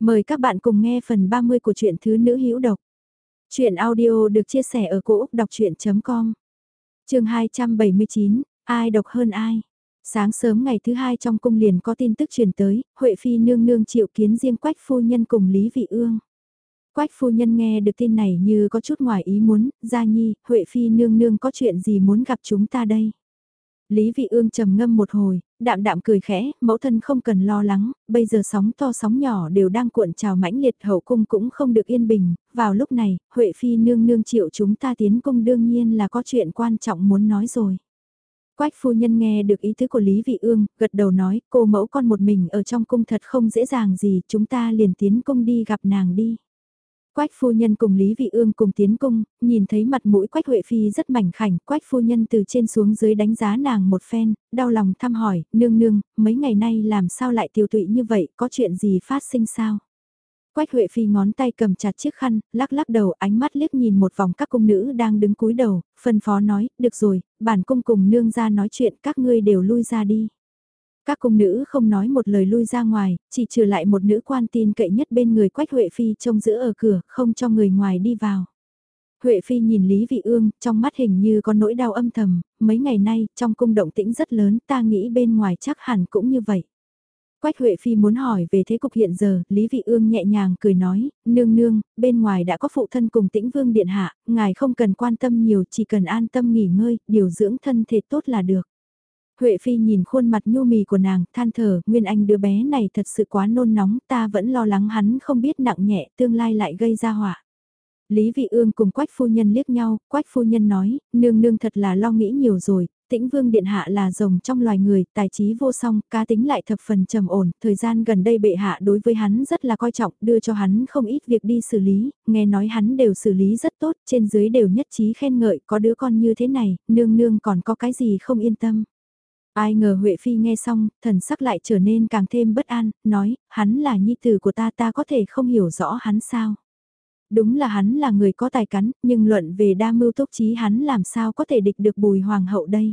Mời các bạn cùng nghe phần 30 của truyện Thứ Nữ Hữu Độc. Chuyện audio được chia sẻ ở cỗ đọc chuyện.com Trường 279, ai độc hơn ai? Sáng sớm ngày thứ hai trong cung liền có tin tức truyền tới, Huệ Phi nương nương triệu kiến riêng Quách Phu Nhân cùng Lý Vị Ương. Quách Phu Nhân nghe được tin này như có chút ngoài ý muốn, Gia Nhi, Huệ Phi nương nương có chuyện gì muốn gặp chúng ta đây? Lý Vị Ương trầm ngâm một hồi, đạm đạm cười khẽ, mẫu thân không cần lo lắng, bây giờ sóng to sóng nhỏ đều đang cuộn trào mãnh liệt hậu cung cũng không được yên bình, vào lúc này, Huệ Phi nương nương triệu chúng ta tiến cung đương nhiên là có chuyện quan trọng muốn nói rồi. Quách phu nhân nghe được ý tứ của Lý Vị Ương, gật đầu nói, cô mẫu con một mình ở trong cung thật không dễ dàng gì, chúng ta liền tiến cung đi gặp nàng đi. Quách phu nhân cùng Lý Vị Ương cùng tiến cung, nhìn thấy mặt mũi Quách Huệ Phi rất mảnh khảnh, Quách phu nhân từ trên xuống dưới đánh giá nàng một phen, đau lòng thăm hỏi, nương nương, mấy ngày nay làm sao lại tiêu tụy như vậy, có chuyện gì phát sinh sao? Quách Huệ Phi ngón tay cầm chặt chiếc khăn, lắc lắc đầu ánh mắt liếc nhìn một vòng các cung nữ đang đứng cúi đầu, phân phó nói, được rồi, bản cung cùng nương ra nói chuyện các ngươi đều lui ra đi. Các cung nữ không nói một lời lui ra ngoài, chỉ trừ lại một nữ quan tin cậy nhất bên người Quách Huệ Phi trông giữ ở cửa, không cho người ngoài đi vào. Huệ Phi nhìn Lý Vị Ương, trong mắt hình như có nỗi đau âm thầm, mấy ngày nay, trong cung động tĩnh rất lớn, ta nghĩ bên ngoài chắc hẳn cũng như vậy. Quách Huệ Phi muốn hỏi về thế cục hiện giờ, Lý Vị Ương nhẹ nhàng cười nói, nương nương, bên ngoài đã có phụ thân cùng tĩnh vương điện hạ, ngài không cần quan tâm nhiều, chỉ cần an tâm nghỉ ngơi, điều dưỡng thân thể tốt là được. Huệ Phi nhìn khuôn mặt nhu mì của nàng, than thở, Nguyên Anh đứa bé này thật sự quá nôn nóng, ta vẫn lo lắng hắn không biết nặng nhẹ, tương lai lại gây ra họa. Lý Vị Ương cùng Quách Phu Nhân liếc nhau, Quách Phu Nhân nói, nương nương thật là lo nghĩ nhiều rồi, tĩnh vương điện hạ là rồng trong loài người, tài trí vô song, cá tính lại thập phần trầm ổn, thời gian gần đây bệ hạ đối với hắn rất là coi trọng, đưa cho hắn không ít việc đi xử lý, nghe nói hắn đều xử lý rất tốt, trên dưới đều nhất trí khen ngợi, có đứa con như thế này, nương nương còn có cái gì không yên tâm. Ai ngờ Huệ Phi nghe xong, thần sắc lại trở nên càng thêm bất an, nói, hắn là nhi tử của ta ta có thể không hiểu rõ hắn sao. Đúng là hắn là người có tài cắn, nhưng luận về đa mưu tốc trí hắn làm sao có thể địch được bùi hoàng hậu đây.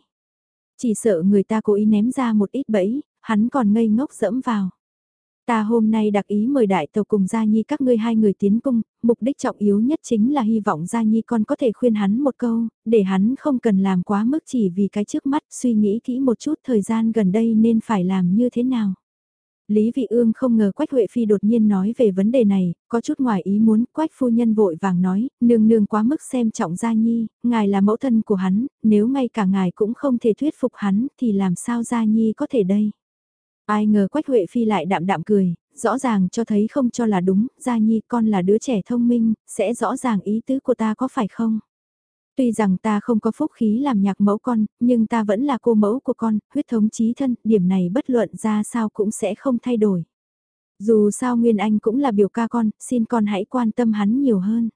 Chỉ sợ người ta cố ý ném ra một ít bẫy, hắn còn ngây ngốc dẫm vào. Ta hôm nay đặc ý mời đại tàu cùng Gia Nhi các ngươi hai người tiến cung, mục đích trọng yếu nhất chính là hy vọng Gia Nhi con có thể khuyên hắn một câu, để hắn không cần làm quá mức chỉ vì cái trước mắt, suy nghĩ kỹ một chút thời gian gần đây nên phải làm như thế nào. Lý Vị Ương không ngờ Quách Huệ Phi đột nhiên nói về vấn đề này, có chút ngoài ý muốn, Quách phu nhân vội vàng nói, nương nương quá mức xem trọng Gia Nhi, ngài là mẫu thân của hắn, nếu ngay cả ngài cũng không thể thuyết phục hắn thì làm sao Gia Nhi có thể đây. Ai ngờ Quách Huệ Phi lại đạm đạm cười, rõ ràng cho thấy không cho là đúng, Gia Nhi con là đứa trẻ thông minh, sẽ rõ ràng ý tứ của ta có phải không? Tuy rằng ta không có phúc khí làm nhạc mẫu con, nhưng ta vẫn là cô mẫu của con, huyết thống chí thân, điểm này bất luận ra sao cũng sẽ không thay đổi. Dù sao Nguyên Anh cũng là biểu ca con, xin con hãy quan tâm hắn nhiều hơn.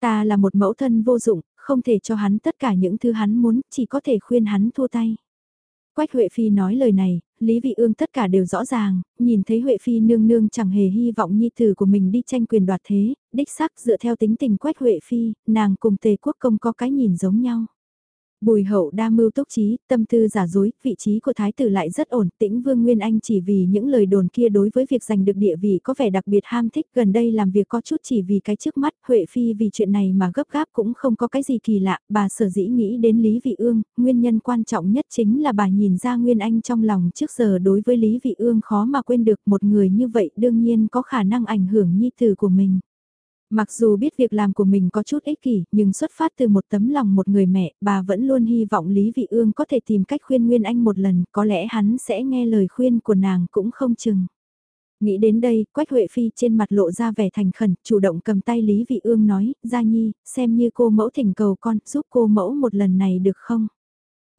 Ta là một mẫu thân vô dụng, không thể cho hắn tất cả những thứ hắn muốn, chỉ có thể khuyên hắn thua tay. Quách Huệ Phi nói lời này, Lý Vị Ương tất cả đều rõ ràng, nhìn thấy Huệ Phi nương nương chẳng hề hy vọng nhi tử của mình đi tranh quyền đoạt thế, đích xác dựa theo tính tình quét Huệ Phi, nàng cùng Tề Quốc Công có cái nhìn giống nhau. Bùi hậu đa mưu tốc trí, tâm tư giả dối, vị trí của thái tử lại rất ổn, tĩnh vương Nguyên Anh chỉ vì những lời đồn kia đối với việc giành được địa vị có vẻ đặc biệt ham thích gần đây làm việc có chút chỉ vì cái trước mắt, Huệ Phi vì chuyện này mà gấp gáp cũng không có cái gì kỳ lạ, bà sở dĩ nghĩ đến Lý Vị Ương, nguyên nhân quan trọng nhất chính là bà nhìn ra Nguyên Anh trong lòng trước giờ đối với Lý Vị Ương khó mà quên được một người như vậy đương nhiên có khả năng ảnh hưởng nhi tử của mình. Mặc dù biết việc làm của mình có chút ích kỷ, nhưng xuất phát từ một tấm lòng một người mẹ, bà vẫn luôn hy vọng Lý Vị Ương có thể tìm cách khuyên Nguyên Anh một lần, có lẽ hắn sẽ nghe lời khuyên của nàng cũng không chừng. Nghĩ đến đây, Quách Huệ Phi trên mặt lộ ra vẻ thành khẩn, chủ động cầm tay Lý Vị Ương nói, Gia Nhi, xem như cô mẫu thỉnh cầu con, giúp cô mẫu một lần này được không?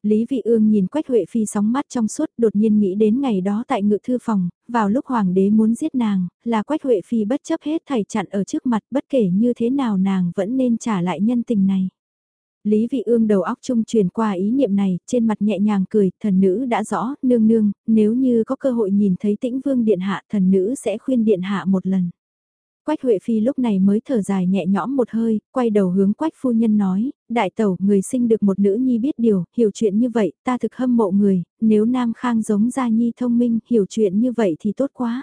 Lý Vị Ương nhìn Quách Huệ Phi sóng mắt trong suốt đột nhiên nghĩ đến ngày đó tại ngự thư phòng, vào lúc Hoàng đế muốn giết nàng, là Quách Huệ Phi bất chấp hết thảy chặn ở trước mặt bất kể như thế nào nàng vẫn nên trả lại nhân tình này. Lý Vị Ương đầu óc trung truyền qua ý niệm này, trên mặt nhẹ nhàng cười, thần nữ đã rõ, nương nương, nếu như có cơ hội nhìn thấy tĩnh vương điện hạ, thần nữ sẽ khuyên điện hạ một lần. Quách Huệ Phi lúc này mới thở dài nhẹ nhõm một hơi, quay đầu hướng Quách Phu Nhân nói, đại tẩu, người sinh được một nữ nhi biết điều, hiểu chuyện như vậy, ta thực hâm mộ người, nếu Nam Khang giống Gia Nhi thông minh, hiểu chuyện như vậy thì tốt quá.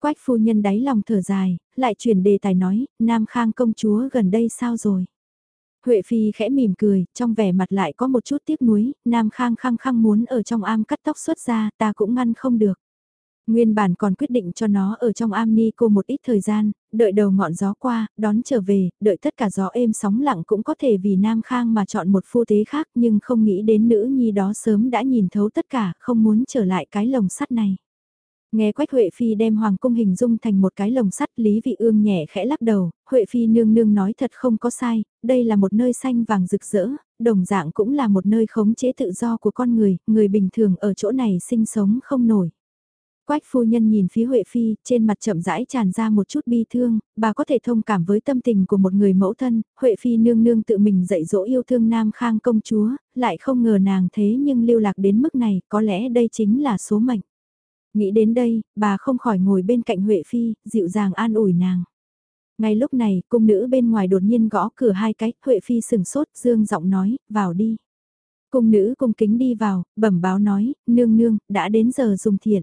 Quách phu nhân đáy lòng thở dài, lại chuyển đề tài nói, Nam Khang công chúa gần đây sao rồi? Huệ Phi khẽ mỉm cười, trong vẻ mặt lại có một chút tiếc nuối, Nam Khang khăng khăng muốn ở trong am cắt tóc xuất ra, ta cũng ngăn không được. Nguyên bản còn quyết định cho nó ở trong am ni cô một ít thời gian, đợi đầu ngọn gió qua, đón trở về, đợi tất cả gió êm sóng lặng cũng có thể vì Nam Khang mà chọn một phu tế khác nhưng không nghĩ đến nữ nhi đó sớm đã nhìn thấu tất cả, không muốn trở lại cái lồng sắt này. Nghe Quách Huệ Phi đem Hoàng cung hình dung thành một cái lồng sắt Lý Vị Ương nhẹ khẽ lắc đầu, Huệ Phi nương nương nói thật không có sai, đây là một nơi xanh vàng rực rỡ, đồng dạng cũng là một nơi khống chế tự do của con người, người bình thường ở chỗ này sinh sống không nổi. Quách phu nhân nhìn phía Huệ Phi, trên mặt chậm rãi tràn ra một chút bi thương, bà có thể thông cảm với tâm tình của một người mẫu thân, Huệ Phi nương nương tự mình dạy dỗ yêu thương Nam Khang công chúa, lại không ngờ nàng thế nhưng lưu lạc đến mức này, có lẽ đây chính là số mệnh. Nghĩ đến đây, bà không khỏi ngồi bên cạnh Huệ Phi, dịu dàng an ủi nàng. Ngay lúc này, cung nữ bên ngoài đột nhiên gõ cửa hai cái, Huệ Phi sừng sốt, dương giọng nói, vào đi. Cung nữ cung kính đi vào, bẩm báo nói, nương nương, đã đến giờ dùng thiện.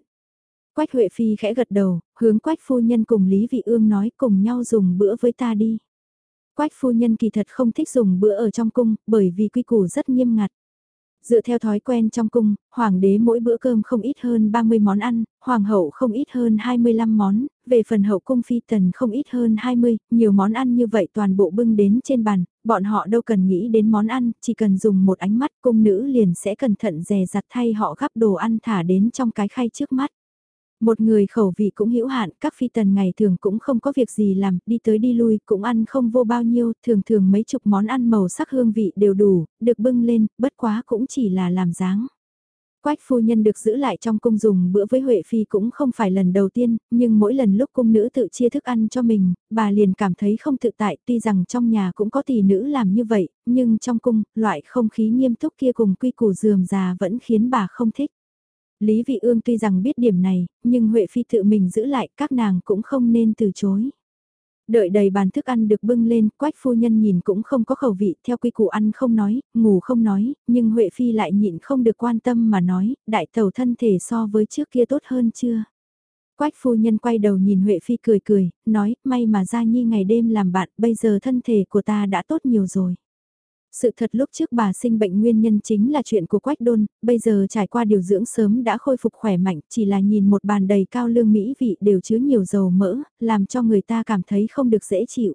Quách Huệ Phi khẽ gật đầu, hướng Quách phu nhân cùng Lý Vị Ương nói cùng nhau dùng bữa với ta đi. Quách phu nhân kỳ thật không thích dùng bữa ở trong cung, bởi vì quy củ rất nghiêm ngặt. Dựa theo thói quen trong cung, hoàng đế mỗi bữa cơm không ít hơn 30 món ăn, hoàng hậu không ít hơn 25 món, về phần hậu cung phi tần không ít hơn 20, nhiều món ăn như vậy toàn bộ bưng đến trên bàn, bọn họ đâu cần nghĩ đến món ăn, chỉ cần dùng một ánh mắt cung nữ liền sẽ cẩn thận dè dặt thay họ gắp đồ ăn thả đến trong cái khay trước mắt. Một người khẩu vị cũng hữu hạn, các phi tần ngày thường cũng không có việc gì làm, đi tới đi lui cũng ăn không vô bao nhiêu, thường thường mấy chục món ăn màu sắc hương vị đều đủ, được bưng lên, bất quá cũng chỉ là làm dáng. Quách phu nhân được giữ lại trong cung dùng bữa với Huệ Phi cũng không phải lần đầu tiên, nhưng mỗi lần lúc cung nữ tự chia thức ăn cho mình, bà liền cảm thấy không tự tại tuy rằng trong nhà cũng có tỷ nữ làm như vậy, nhưng trong cung, loại không khí nghiêm túc kia cùng quy củ dườm già vẫn khiến bà không thích. Lý Vị Ương tuy rằng biết điểm này, nhưng Huệ Phi tự mình giữ lại các nàng cũng không nên từ chối. Đợi đầy bàn thức ăn được bưng lên, quách phu nhân nhìn cũng không có khẩu vị, theo quy củ ăn không nói, ngủ không nói, nhưng Huệ Phi lại nhịn không được quan tâm mà nói, đại tàu thân thể so với trước kia tốt hơn chưa? Quách phu nhân quay đầu nhìn Huệ Phi cười cười, nói, may mà Gia Nhi ngày đêm làm bạn, bây giờ thân thể của ta đã tốt nhiều rồi. Sự thật lúc trước bà sinh bệnh nguyên nhân chính là chuyện của Quách Đôn, bây giờ trải qua điều dưỡng sớm đã khôi phục khỏe mạnh, chỉ là nhìn một bàn đầy cao lương mỹ vị đều chứa nhiều dầu mỡ, làm cho người ta cảm thấy không được dễ chịu.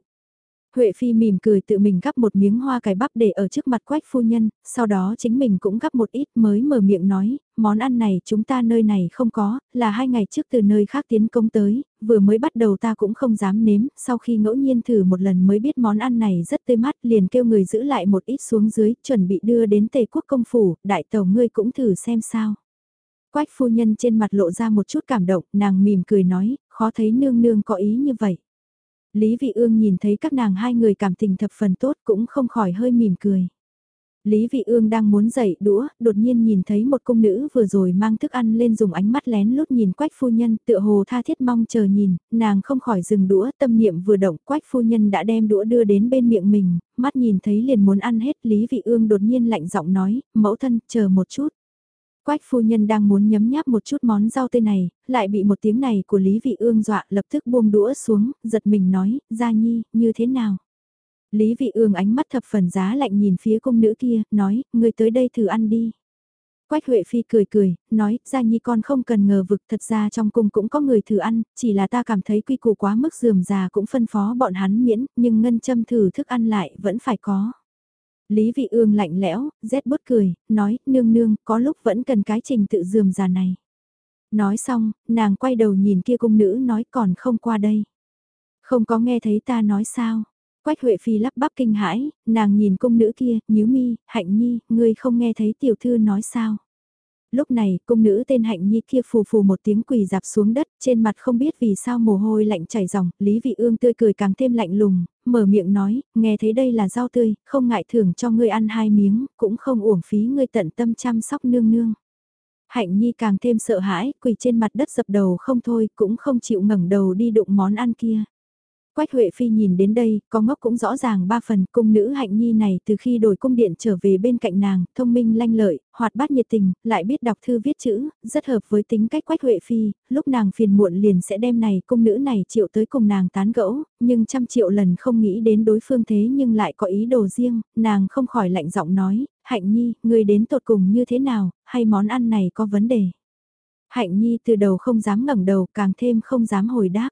Huệ Phi mỉm cười tự mình gắp một miếng hoa cải bắp để ở trước mặt quách phu nhân, sau đó chính mình cũng gắp một ít mới mở miệng nói, món ăn này chúng ta nơi này không có, là hai ngày trước từ nơi khác tiến công tới, vừa mới bắt đầu ta cũng không dám nếm, sau khi ngẫu nhiên thử một lần mới biết món ăn này rất tươi mát liền kêu người giữ lại một ít xuống dưới, chuẩn bị đưa đến tề quốc công phủ, đại tàu ngươi cũng thử xem sao. Quách phu nhân trên mặt lộ ra một chút cảm động, nàng mỉm cười nói, khó thấy nương nương có ý như vậy. Lý Vị Ương nhìn thấy các nàng hai người cảm tình thập phần tốt cũng không khỏi hơi mỉm cười. Lý Vị Ương đang muốn dậy đũa, đột nhiên nhìn thấy một cung nữ vừa rồi mang thức ăn lên dùng ánh mắt lén lút nhìn quách phu nhân tựa hồ tha thiết mong chờ nhìn, nàng không khỏi dừng đũa tâm niệm vừa động quách phu nhân đã đem đũa đưa đến bên miệng mình, mắt nhìn thấy liền muốn ăn hết Lý Vị Ương đột nhiên lạnh giọng nói, mẫu thân chờ một chút. Quách phu nhân đang muốn nhấm nháp một chút món rau tươi này, lại bị một tiếng này của Lý Vị Ương dọa lập tức buông đũa xuống, giật mình nói, Gia Nhi, như thế nào? Lý Vị Ương ánh mắt thập phần giá lạnh nhìn phía cung nữ kia, nói, "Ngươi tới đây thử ăn đi. Quách Huệ Phi cười cười, nói, Gia Nhi con không cần ngờ vực thật ra trong cung cũng có người thử ăn, chỉ là ta cảm thấy quy củ quá mức dườm già cũng phân phó bọn hắn miễn, nhưng ngân châm thử thức ăn lại vẫn phải có. Lý Vị Ương lạnh lẽo, rét bút cười, nói, nương nương, có lúc vẫn cần cái trình tự dườm già này. Nói xong, nàng quay đầu nhìn kia cung nữ nói còn không qua đây. Không có nghe thấy ta nói sao. Quách Huệ Phi lắp bắp kinh hãi, nàng nhìn cung nữ kia, nhíu mi, hạnh nhi, ngươi không nghe thấy tiểu thư nói sao. Lúc này, cung nữ tên hạnh nhi kia phù phù một tiếng quỳ dạp xuống đất, trên mặt không biết vì sao mồ hôi lạnh chảy ròng, Lý Vị Ương tươi cười càng thêm lạnh lùng, mở miệng nói, nghe thấy đây là rau tươi, không ngại thưởng cho ngươi ăn hai miếng, cũng không uổng phí ngươi tận tâm chăm sóc nương nương. Hạnh Nhi càng thêm sợ hãi, quỳ trên mặt đất dập đầu không thôi, cũng không chịu ngẩng đầu đi đụng món ăn kia. Quách Huệ Phi nhìn đến đây, có ngốc cũng rõ ràng ba phần cung nữ hạnh nhi này từ khi đổi cung điện trở về bên cạnh nàng, thông minh lanh lợi, hoạt bát nhiệt tình, lại biết đọc thư viết chữ, rất hợp với tính cách Quách Huệ Phi, lúc nàng phiền muộn liền sẽ đem này cung nữ này triệu tới cùng nàng tán gẫu, nhưng trăm triệu lần không nghĩ đến đối phương thế nhưng lại có ý đồ riêng, nàng không khỏi lạnh giọng nói, hạnh nhi, người đến tột cùng như thế nào, hay món ăn này có vấn đề. Hạnh nhi từ đầu không dám ngẩng đầu càng thêm không dám hồi đáp.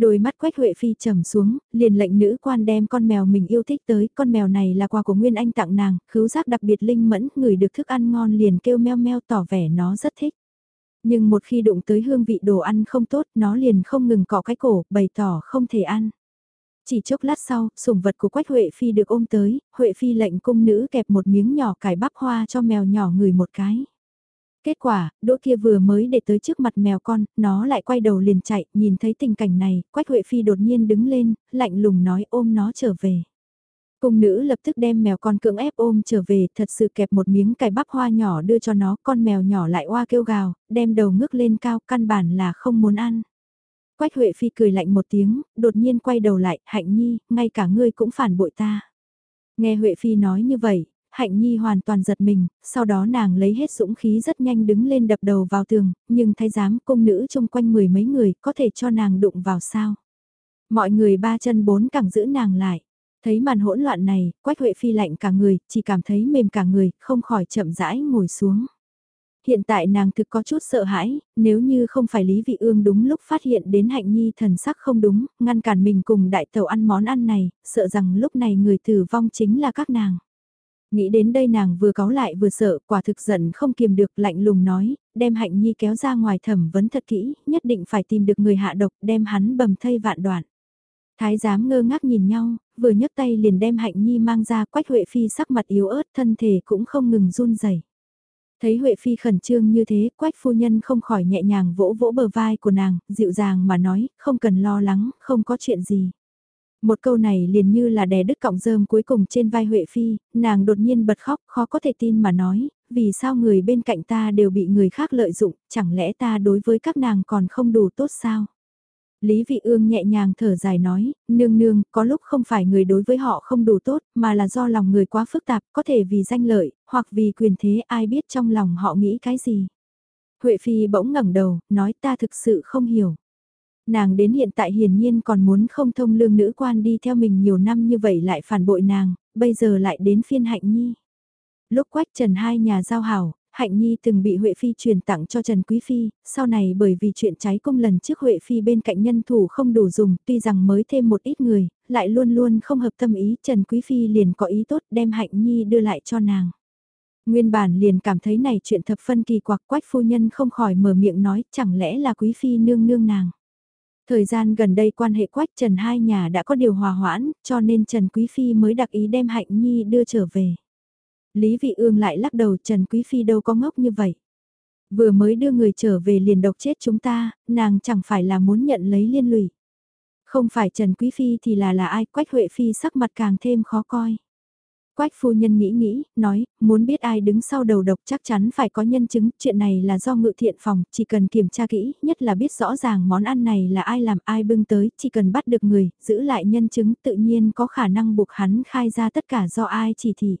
Đôi mắt Quách Huệ Phi trầm xuống, liền lệnh nữ quan đem con mèo mình yêu thích tới, con mèo này là quà của Nguyên Anh tặng nàng, khứu giác đặc biệt linh mẫn, người được thức ăn ngon liền kêu meo meo tỏ vẻ nó rất thích. Nhưng một khi đụng tới hương vị đồ ăn không tốt, nó liền không ngừng cọ cái cổ, bày tỏ không thể ăn. Chỉ chốc lát sau, sủng vật của Quách Huệ Phi được ôm tới, Huệ Phi lệnh cung nữ kẹp một miếng nhỏ cải bắp hoa cho mèo nhỏ người một cái. Kết quả, đỗ kia vừa mới để tới trước mặt mèo con, nó lại quay đầu liền chạy, nhìn thấy tình cảnh này, Quách Huệ Phi đột nhiên đứng lên, lạnh lùng nói ôm nó trở về. Cung nữ lập tức đem mèo con cưỡng ép ôm trở về, thật sự kẹp một miếng cải bắp hoa nhỏ đưa cho nó, con mèo nhỏ lại oa kêu gào, đem đầu ngước lên cao, căn bản là không muốn ăn. Quách Huệ Phi cười lạnh một tiếng, đột nhiên quay đầu lại, hạnh nhi, ngay cả ngươi cũng phản bội ta. Nghe Huệ Phi nói như vậy, Hạnh Nhi hoàn toàn giật mình, sau đó nàng lấy hết dũng khí rất nhanh đứng lên đập đầu vào tường, nhưng thái giám cung nữ chung quanh mười mấy người có thể cho nàng đụng vào sao. Mọi người ba chân bốn cẳng giữ nàng lại. Thấy màn hỗn loạn này, Quách Huệ Phi lạnh cả người, chỉ cảm thấy mềm cả người, không khỏi chậm rãi ngồi xuống. Hiện tại nàng thực có chút sợ hãi, nếu như không phải Lý Vị Ương đúng lúc phát hiện đến hạnh nhi thần sắc không đúng, ngăn cản mình cùng đại tàu ăn món ăn này, sợ rằng lúc này người tử vong chính là các nàng. Nghĩ đến đây nàng vừa cáu lại vừa sợ, quả thực giận không kiềm được, lạnh lùng nói, đem hạnh nhi kéo ra ngoài thẩm vấn thật kỹ, nhất định phải tìm được người hạ độc, đem hắn bầm thây vạn đoạn. Thái giám ngơ ngác nhìn nhau, vừa nhấc tay liền đem hạnh nhi mang ra quách Huệ Phi sắc mặt yếu ớt thân thể cũng không ngừng run rẩy. Thấy Huệ Phi khẩn trương như thế, quách phu nhân không khỏi nhẹ nhàng vỗ vỗ bờ vai của nàng, dịu dàng mà nói, không cần lo lắng, không có chuyện gì. Một câu này liền như là đè đứt cọng rơm cuối cùng trên vai Huệ Phi, nàng đột nhiên bật khóc khó có thể tin mà nói, vì sao người bên cạnh ta đều bị người khác lợi dụng, chẳng lẽ ta đối với các nàng còn không đủ tốt sao? Lý Vị Ương nhẹ nhàng thở dài nói, nương nương, có lúc không phải người đối với họ không đủ tốt, mà là do lòng người quá phức tạp, có thể vì danh lợi, hoặc vì quyền thế ai biết trong lòng họ nghĩ cái gì. Huệ Phi bỗng ngẩng đầu, nói ta thực sự không hiểu. Nàng đến hiện tại hiển nhiên còn muốn không thông lương nữ quan đi theo mình nhiều năm như vậy lại phản bội nàng, bây giờ lại đến phiên hạnh nhi. Lúc quách trần hai nhà giao hảo, Hạnh Nhi từng bị Huệ Phi truyền tặng cho Trần Quý Phi, sau này bởi vì chuyện cháy công lần trước Huệ Phi bên cạnh nhân thủ không đủ dùng, tuy rằng mới thêm một ít người, lại luôn luôn không hợp tâm ý, Trần Quý Phi liền có ý tốt đem Hạnh Nhi đưa lại cho nàng. Nguyên bản liền cảm thấy này chuyện thập phân kỳ quặc quách phu nhân không khỏi mở miệng nói chẳng lẽ là Quý Phi nương nương nàng. Thời gian gần đây quan hệ quách Trần hai nhà đã có điều hòa hoãn, cho nên Trần Quý Phi mới đặc ý đem Hạnh Nhi đưa trở về. Lý Vị Ương lại lắc đầu Trần Quý Phi đâu có ngốc như vậy. Vừa mới đưa người trở về liền độc chết chúng ta, nàng chẳng phải là muốn nhận lấy liên lụy. Không phải Trần Quý Phi thì là là ai, Quách Huệ Phi sắc mặt càng thêm khó coi. Quách phu nhân nghĩ nghĩ, nói, muốn biết ai đứng sau đầu độc chắc chắn phải có nhân chứng, chuyện này là do ngự thiện phòng, chỉ cần kiểm tra kỹ, nhất là biết rõ ràng món ăn này là ai làm ai bưng tới, chỉ cần bắt được người, giữ lại nhân chứng tự nhiên có khả năng buộc hắn khai ra tất cả do ai chỉ thị.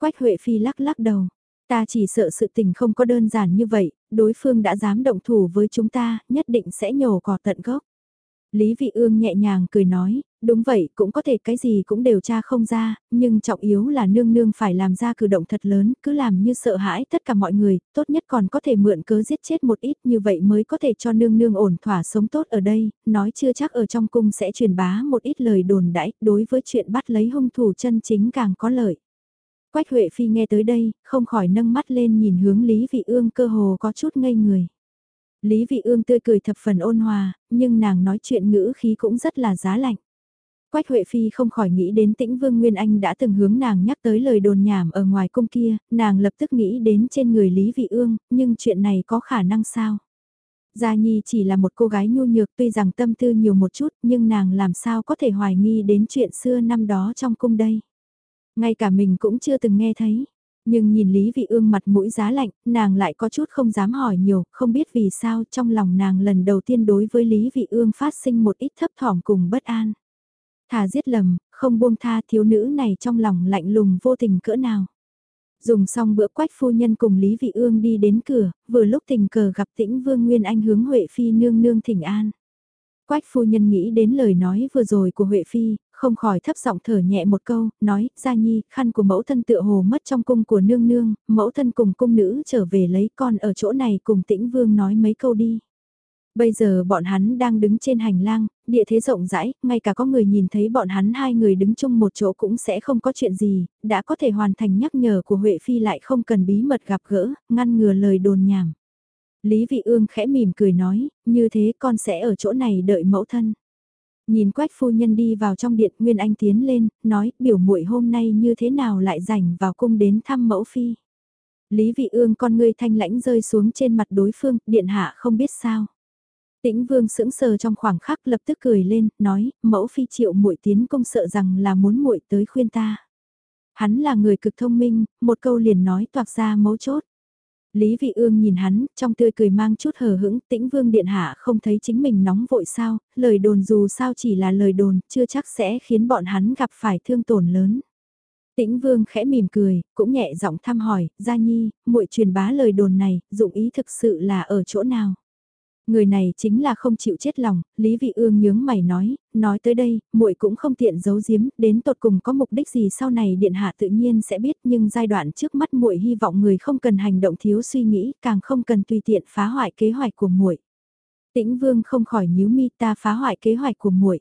Quách Huệ Phi lắc lắc đầu, ta chỉ sợ sự tình không có đơn giản như vậy, đối phương đã dám động thủ với chúng ta, nhất định sẽ nhổ cỏ tận gốc. Lý Vị Ương nhẹ nhàng cười nói, đúng vậy, cũng có thể cái gì cũng đều tra không ra, nhưng trọng yếu là nương nương phải làm ra cử động thật lớn, cứ làm như sợ hãi tất cả mọi người, tốt nhất còn có thể mượn cớ giết chết một ít như vậy mới có thể cho nương nương ổn thỏa sống tốt ở đây, nói chưa chắc ở trong cung sẽ truyền bá một ít lời đồn đãi, đối với chuyện bắt lấy hung thủ chân chính càng có lợi. Quách Huệ Phi nghe tới đây, không khỏi nâng mắt lên nhìn hướng Lý Vị Ương cơ hồ có chút ngây người. Lý Vị Ương tươi cười thập phần ôn hòa, nhưng nàng nói chuyện ngữ khí cũng rất là giá lạnh. Quách Huệ Phi không khỏi nghĩ đến tĩnh Vương Nguyên Anh đã từng hướng nàng nhắc tới lời đồn nhảm ở ngoài cung kia, nàng lập tức nghĩ đến trên người Lý Vị Ương, nhưng chuyện này có khả năng sao? Gia Nhi chỉ là một cô gái nhu nhược tuy rằng tâm tư nhiều một chút nhưng nàng làm sao có thể hoài nghi đến chuyện xưa năm đó trong cung đây. Ngay cả mình cũng chưa từng nghe thấy. Nhưng nhìn Lý Vị Ương mặt mũi giá lạnh, nàng lại có chút không dám hỏi nhiều, không biết vì sao trong lòng nàng lần đầu tiên đối với Lý Vị Ương phát sinh một ít thấp thỏm cùng bất an. Thà giết lầm, không buông tha thiếu nữ này trong lòng lạnh lùng vô tình cỡ nào. Dùng xong bữa quách phu nhân cùng Lý Vị Ương đi đến cửa, vừa lúc tình cờ gặp tĩnh Vương Nguyên Anh hướng Huệ Phi nương nương thỉnh an. Quách phu nhân nghĩ đến lời nói vừa rồi của Huệ Phi, không khỏi thấp giọng thở nhẹ một câu, nói, gia nhi, khăn của mẫu thân tựa hồ mất trong cung của nương nương, mẫu thân cùng cung nữ trở về lấy con ở chỗ này cùng tĩnh vương nói mấy câu đi. Bây giờ bọn hắn đang đứng trên hành lang, địa thế rộng rãi, ngay cả có người nhìn thấy bọn hắn hai người đứng chung một chỗ cũng sẽ không có chuyện gì, đã có thể hoàn thành nhắc nhở của Huệ Phi lại không cần bí mật gặp gỡ, ngăn ngừa lời đồn nhảm. Lý Vị Ương khẽ mỉm cười nói, như thế con sẽ ở chỗ này đợi mẫu thân. Nhìn quách phu nhân đi vào trong điện Nguyên Anh tiến lên, nói biểu muội hôm nay như thế nào lại rảnh vào cung đến thăm mẫu phi. Lý Vị Ương con ngươi thanh lãnh rơi xuống trên mặt đối phương, điện hạ không biết sao. Tĩnh Vương sững sờ trong khoảng khắc lập tức cười lên, nói, mẫu phi triệu muội tiến công sợ rằng là muốn muội tới khuyên ta. Hắn là người cực thông minh, một câu liền nói toạc ra mấu chốt. Lý Vị Ương nhìn hắn, trong tươi cười mang chút hờ hững, tĩnh vương điện hạ không thấy chính mình nóng vội sao, lời đồn dù sao chỉ là lời đồn, chưa chắc sẽ khiến bọn hắn gặp phải thương tổn lớn. Tĩnh vương khẽ mỉm cười, cũng nhẹ giọng thăm hỏi, gia nhi, muội truyền bá lời đồn này, dụng ý thực sự là ở chỗ nào? Người này chính là không chịu chết lòng, Lý Vị Ương nhướng mày nói, nói tới đây, muội cũng không tiện giấu giếm, đến tột cùng có mục đích gì sau này điện hạ tự nhiên sẽ biết, nhưng giai đoạn trước mắt muội hy vọng người không cần hành động thiếu suy nghĩ, càng không cần tùy tiện phá hoại kế hoạch của muội. Tĩnh Vương không khỏi nhíu mi ta phá hoại kế hoạch của muội.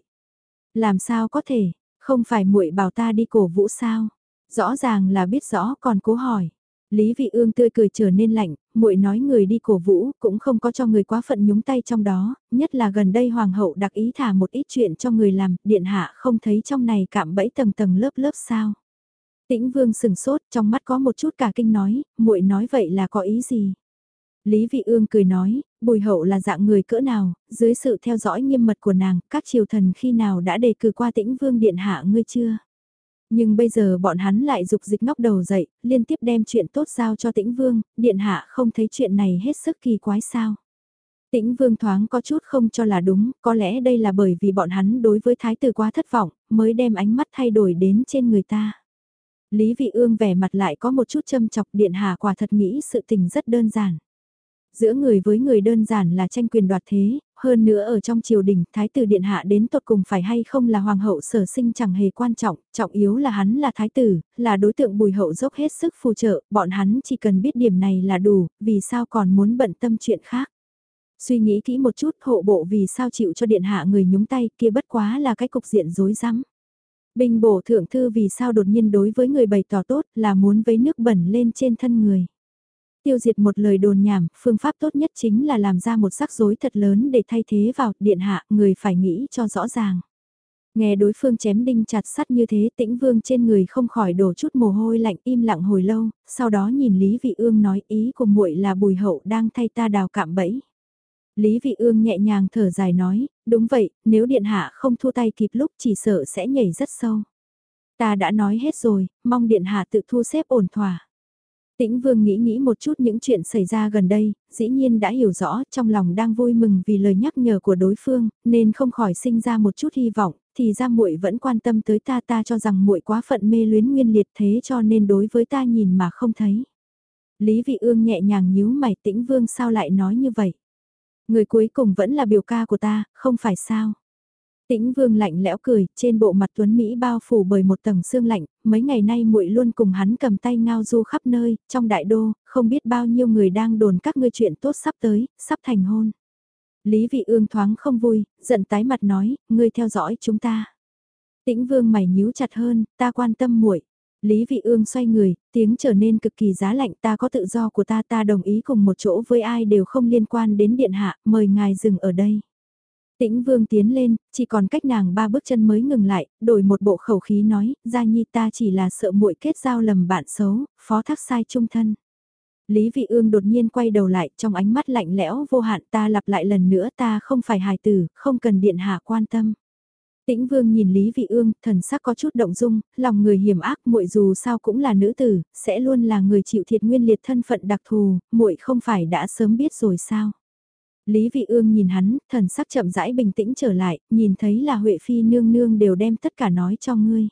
Làm sao có thể, không phải muội bảo ta đi cổ vũ sao? Rõ ràng là biết rõ còn cố hỏi. Lý Vị Ương tươi cười trở nên lạnh, muội nói người đi cổ vũ, cũng không có cho người quá phận nhúng tay trong đó, nhất là gần đây hoàng hậu đặc ý thả một ít chuyện cho người làm, điện hạ không thấy trong này cạm bẫy tầng tầng lớp lớp sao? Tĩnh Vương sừng sốt, trong mắt có một chút cả kinh nói, muội nói vậy là có ý gì? Lý Vị Ương cười nói, Bùi Hậu là dạng người cỡ nào, dưới sự theo dõi nghiêm mật của nàng, các triều thần khi nào đã đề cử qua Tĩnh Vương điện hạ ngươi chưa? Nhưng bây giờ bọn hắn lại dục dịch ngóc đầu dậy, liên tiếp đem chuyện tốt giao cho tĩnh vương, điện hạ không thấy chuyện này hết sức kỳ quái sao. Tĩnh vương thoáng có chút không cho là đúng, có lẽ đây là bởi vì bọn hắn đối với thái tử quá thất vọng, mới đem ánh mắt thay đổi đến trên người ta. Lý vị ương vẻ mặt lại có một chút châm chọc điện hạ quả thật nghĩ sự tình rất đơn giản. Giữa người với người đơn giản là tranh quyền đoạt thế, hơn nữa ở trong triều đình, thái tử điện hạ đến tột cùng phải hay không là hoàng hậu sở sinh chẳng hề quan trọng, trọng yếu là hắn là thái tử, là đối tượng bùi hậu dốc hết sức phù trợ, bọn hắn chỉ cần biết điểm này là đủ, vì sao còn muốn bận tâm chuyện khác. Suy nghĩ kỹ một chút hộ bộ vì sao chịu cho điện hạ người nhúng tay kia bất quá là cái cục diện rối rắm. Bình bổ thượng thư vì sao đột nhiên đối với người bày tỏ tốt là muốn vấy nước bẩn lên trên thân người tiêu diệt một lời đồn nhảm, phương pháp tốt nhất chính là làm ra một rắc rối thật lớn để thay thế vào điện hạ, người phải nghĩ cho rõ ràng. Nghe đối phương chém đinh chặt sắt như thế tĩnh vương trên người không khỏi đổ chút mồ hôi lạnh im lặng hồi lâu, sau đó nhìn Lý Vị Ương nói ý của muội là bùi hậu đang thay ta đào cạm bẫy. Lý Vị Ương nhẹ nhàng thở dài nói, đúng vậy, nếu điện hạ không thu tay kịp lúc chỉ sợ sẽ nhảy rất sâu. Ta đã nói hết rồi, mong điện hạ tự thu xếp ổn thỏa. Tĩnh Vương nghĩ nghĩ một chút những chuyện xảy ra gần đây, dĩ nhiên đã hiểu rõ trong lòng đang vui mừng vì lời nhắc nhở của đối phương, nên không khỏi sinh ra một chút hy vọng, thì ra muội vẫn quan tâm tới ta ta cho rằng muội quá phận mê luyến nguyên liệt thế cho nên đối với ta nhìn mà không thấy. Lý Vị Ương nhẹ nhàng nhíu mày Tĩnh Vương sao lại nói như vậy? Người cuối cùng vẫn là biểu ca của ta, không phải sao? Tĩnh Vương lạnh lẽo cười, trên bộ mặt Tuấn Mỹ bao phủ bởi một tầng sương lạnh, mấy ngày nay muội luôn cùng hắn cầm tay ngao du khắp nơi, trong đại đô, không biết bao nhiêu người đang đồn các ngươi chuyện tốt sắp tới, sắp thành hôn. Lý Vị Ương thoáng không vui, giận tái mặt nói, ngươi theo dõi chúng ta. Tĩnh Vương mày nhíu chặt hơn, ta quan tâm muội. Lý Vị Ương xoay người, tiếng trở nên cực kỳ giá lạnh ta có tự do của ta ta đồng ý cùng một chỗ với ai đều không liên quan đến điện hạ, mời ngài dừng ở đây. Tĩnh vương tiến lên, chỉ còn cách nàng ba bước chân mới ngừng lại, đổi một bộ khẩu khí nói, gia nhi ta chỉ là sợ muội kết giao lầm bạn xấu, phó thác sai trung thân. Lý vị ương đột nhiên quay đầu lại, trong ánh mắt lạnh lẽo vô hạn ta lặp lại lần nữa ta không phải hài tử, không cần điện hạ quan tâm. Tĩnh Vương nhìn Lý Vị Ương, thần sắc có chút động dung, lòng người hiểm ác, muội dù sao cũng là nữ tử, sẽ luôn là người chịu thiệt nguyên liệt thân phận đặc thù, muội không phải đã sớm biết rồi sao? Lý Vị Ương nhìn hắn, thần sắc chậm rãi bình tĩnh trở lại, nhìn thấy là Huệ Phi nương nương đều đem tất cả nói cho ngươi.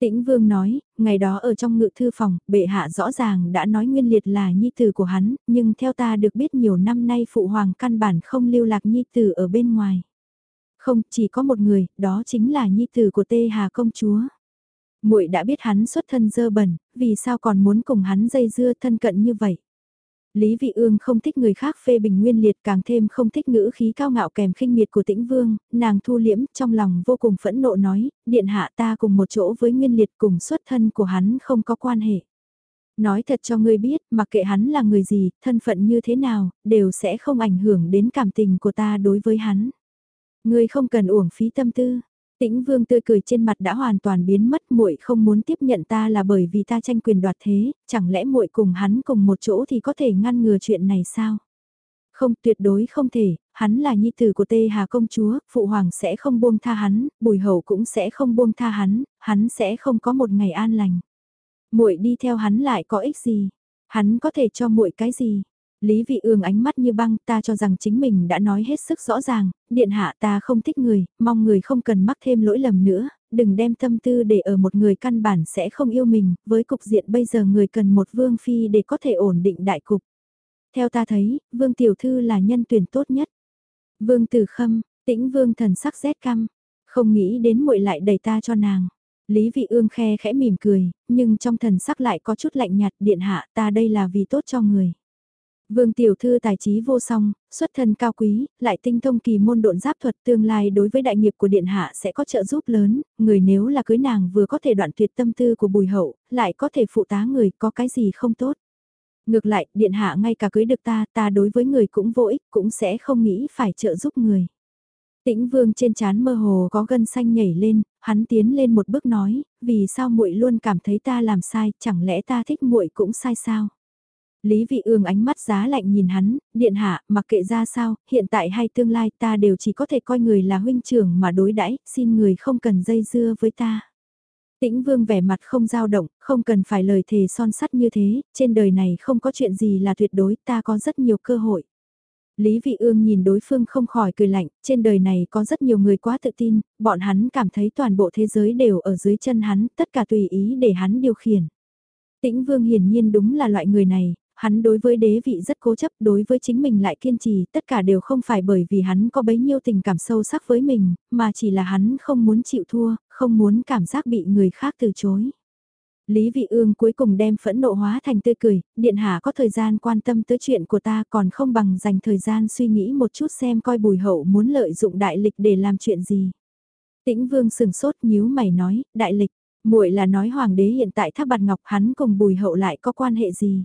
Tĩnh Vương nói, ngày đó ở trong ngự thư phòng, bệ hạ rõ ràng đã nói nguyên liệt là nhi tử của hắn, nhưng theo ta được biết nhiều năm nay phụ hoàng căn bản không lưu lạc nhi tử ở bên ngoài. Không, chỉ có một người, đó chính là nhi tử của Tê Hà công chúa. Muội đã biết hắn xuất thân dơ bẩn, vì sao còn muốn cùng hắn dây dưa thân cận như vậy? Lý Vị Ương không thích người khác phê bình nguyên liệt càng thêm không thích ngữ khí cao ngạo kèm khinh miệt của tĩnh vương, nàng thu liễm trong lòng vô cùng phẫn nộ nói, điện hạ ta cùng một chỗ với nguyên liệt cùng xuất thân của hắn không có quan hệ. Nói thật cho ngươi biết, mặc kệ hắn là người gì, thân phận như thế nào, đều sẽ không ảnh hưởng đến cảm tình của ta đối với hắn. Ngươi không cần uổng phí tâm tư, Tĩnh Vương tươi cười trên mặt đã hoàn toàn biến mất, muội không muốn tiếp nhận ta là bởi vì ta tranh quyền đoạt thế, chẳng lẽ muội cùng hắn cùng một chỗ thì có thể ngăn ngừa chuyện này sao? Không, tuyệt đối không thể, hắn là nhi tử của Tê Hà công chúa, phụ hoàng sẽ không buông tha hắn, Bùi Hậu cũng sẽ không buông tha hắn, hắn sẽ không có một ngày an lành. Muội đi theo hắn lại có ích gì? Hắn có thể cho muội cái gì? Lý Vị Ương ánh mắt như băng ta cho rằng chính mình đã nói hết sức rõ ràng, điện hạ ta không thích người, mong người không cần mắc thêm lỗi lầm nữa, đừng đem tâm tư để ở một người căn bản sẽ không yêu mình, với cục diện bây giờ người cần một vương phi để có thể ổn định đại cục. Theo ta thấy, vương tiểu thư là nhân tuyển tốt nhất. Vương tử khâm, tĩnh vương thần sắc rét căm, không nghĩ đến muội lại đẩy ta cho nàng. Lý vị ương khe khẽ mỉm cười, nhưng trong thần sắc lại có chút lạnh nhạt điện hạ ta đây là vì tốt cho người. Vương tiểu thư tài trí vô song, xuất thân cao quý, lại tinh thông kỳ môn độn giáp thuật tương lai đối với đại nghiệp của điện hạ sẽ có trợ giúp lớn, người nếu là cưới nàng vừa có thể đoạn tuyệt tâm tư của bùi hậu, lại có thể phụ tá người có cái gì không tốt. Ngược lại, điện hạ ngay cả cưới được ta, ta đối với người cũng vô ích, cũng sẽ không nghĩ phải trợ giúp người. Tĩnh vương trên chán mơ hồ có gân xanh nhảy lên, hắn tiến lên một bước nói, vì sao muội luôn cảm thấy ta làm sai, chẳng lẽ ta thích muội cũng sai sao? Lý Vị Ương ánh mắt giá lạnh nhìn hắn, điện hạ, mặc kệ ra sao, hiện tại hay tương lai ta đều chỉ có thể coi người là huynh trưởng mà đối đãi, xin người không cần dây dưa với ta. Tĩnh Vương vẻ mặt không dao động, không cần phải lời thề son sắt như thế, trên đời này không có chuyện gì là tuyệt đối, ta có rất nhiều cơ hội. Lý Vị Ương nhìn đối phương không khỏi cười lạnh, trên đời này có rất nhiều người quá tự tin, bọn hắn cảm thấy toàn bộ thế giới đều ở dưới chân hắn, tất cả tùy ý để hắn điều khiển. Tĩnh Vương hiển nhiên đúng là loại người này, hắn đối với đế vị rất cố chấp, đối với chính mình lại kiên trì, tất cả đều không phải bởi vì hắn có bấy nhiêu tình cảm sâu sắc với mình, mà chỉ là hắn không muốn chịu thua, không muốn cảm giác bị người khác từ chối. Lý Vị Ương cuối cùng đem phẫn nộ hóa thành tươi cười, điện hạ có thời gian quan tâm tới chuyện của ta còn không bằng dành thời gian suy nghĩ một chút xem coi bùi hậu muốn lợi dụng đại lịch để làm chuyện gì. Tĩnh Vương sừng sốt nhíu mày nói, đại lịch, muội là nói hoàng đế hiện tại thác bạt ngọc hắn cùng bùi hậu lại có quan hệ gì.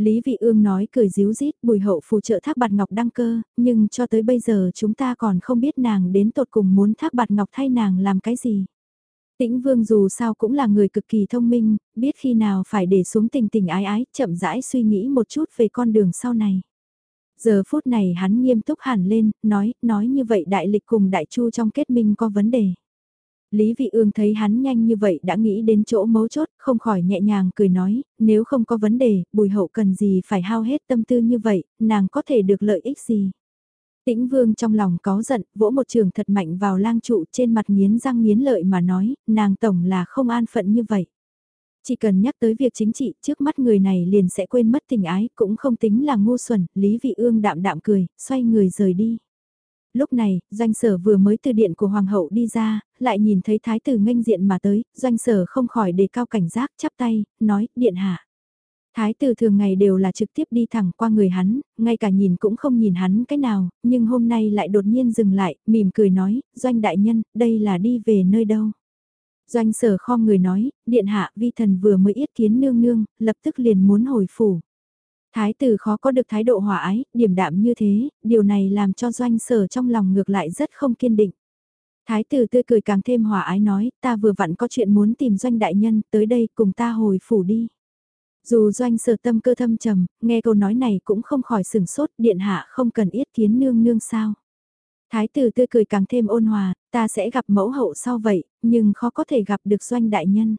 Lý Vị Ương nói cười díu dít bùi hậu phù trợ thác bạt ngọc đăng cơ, nhưng cho tới bây giờ chúng ta còn không biết nàng đến tột cùng muốn thác bạt ngọc thay nàng làm cái gì. Tĩnh Vương dù sao cũng là người cực kỳ thông minh, biết khi nào phải để xuống tình tình ái ái, chậm rãi suy nghĩ một chút về con đường sau này. Giờ phút này hắn nghiêm túc hẳn lên, nói, nói như vậy đại lịch cùng đại chu trong kết minh có vấn đề. Lý Vị Ương thấy hắn nhanh như vậy đã nghĩ đến chỗ mấu chốt, không khỏi nhẹ nhàng cười nói, nếu không có vấn đề, bùi hậu cần gì phải hao hết tâm tư như vậy, nàng có thể được lợi ích gì. Tĩnh Vương trong lòng có giận, vỗ một trường thật mạnh vào lang trụ trên mặt nghiến răng nghiến lợi mà nói, nàng tổng là không an phận như vậy. Chỉ cần nhắc tới việc chính trị, trước mắt người này liền sẽ quên mất tình ái, cũng không tính là ngu xuẩn, Lý Vị Ương đạm đạm cười, xoay người rời đi. Lúc này, doanh sở vừa mới từ điện của hoàng hậu đi ra, lại nhìn thấy thái tử nghênh diện mà tới, doanh sở không khỏi đề cao cảnh giác chắp tay, nói, điện hạ. Thái tử thường ngày đều là trực tiếp đi thẳng qua người hắn, ngay cả nhìn cũng không nhìn hắn cái nào, nhưng hôm nay lại đột nhiên dừng lại, mỉm cười nói, doanh đại nhân, đây là đi về nơi đâu. Doanh sở kho người nói, điện hạ vi thần vừa mới yết kiến nương nương, lập tức liền muốn hồi phủ. Thái tử khó có được thái độ hòa ái, điểm đạm như thế, điều này làm cho doanh sở trong lòng ngược lại rất không kiên định. Thái tử tươi cười càng thêm hòa ái nói, ta vừa vặn có chuyện muốn tìm doanh đại nhân, tới đây cùng ta hồi phủ đi. Dù doanh sở tâm cơ thâm trầm, nghe câu nói này cũng không khỏi sừng sốt, điện hạ không cần yết kiến nương nương sao. Thái tử tươi cười càng thêm ôn hòa, ta sẽ gặp mẫu hậu sau vậy, nhưng khó có thể gặp được doanh đại nhân.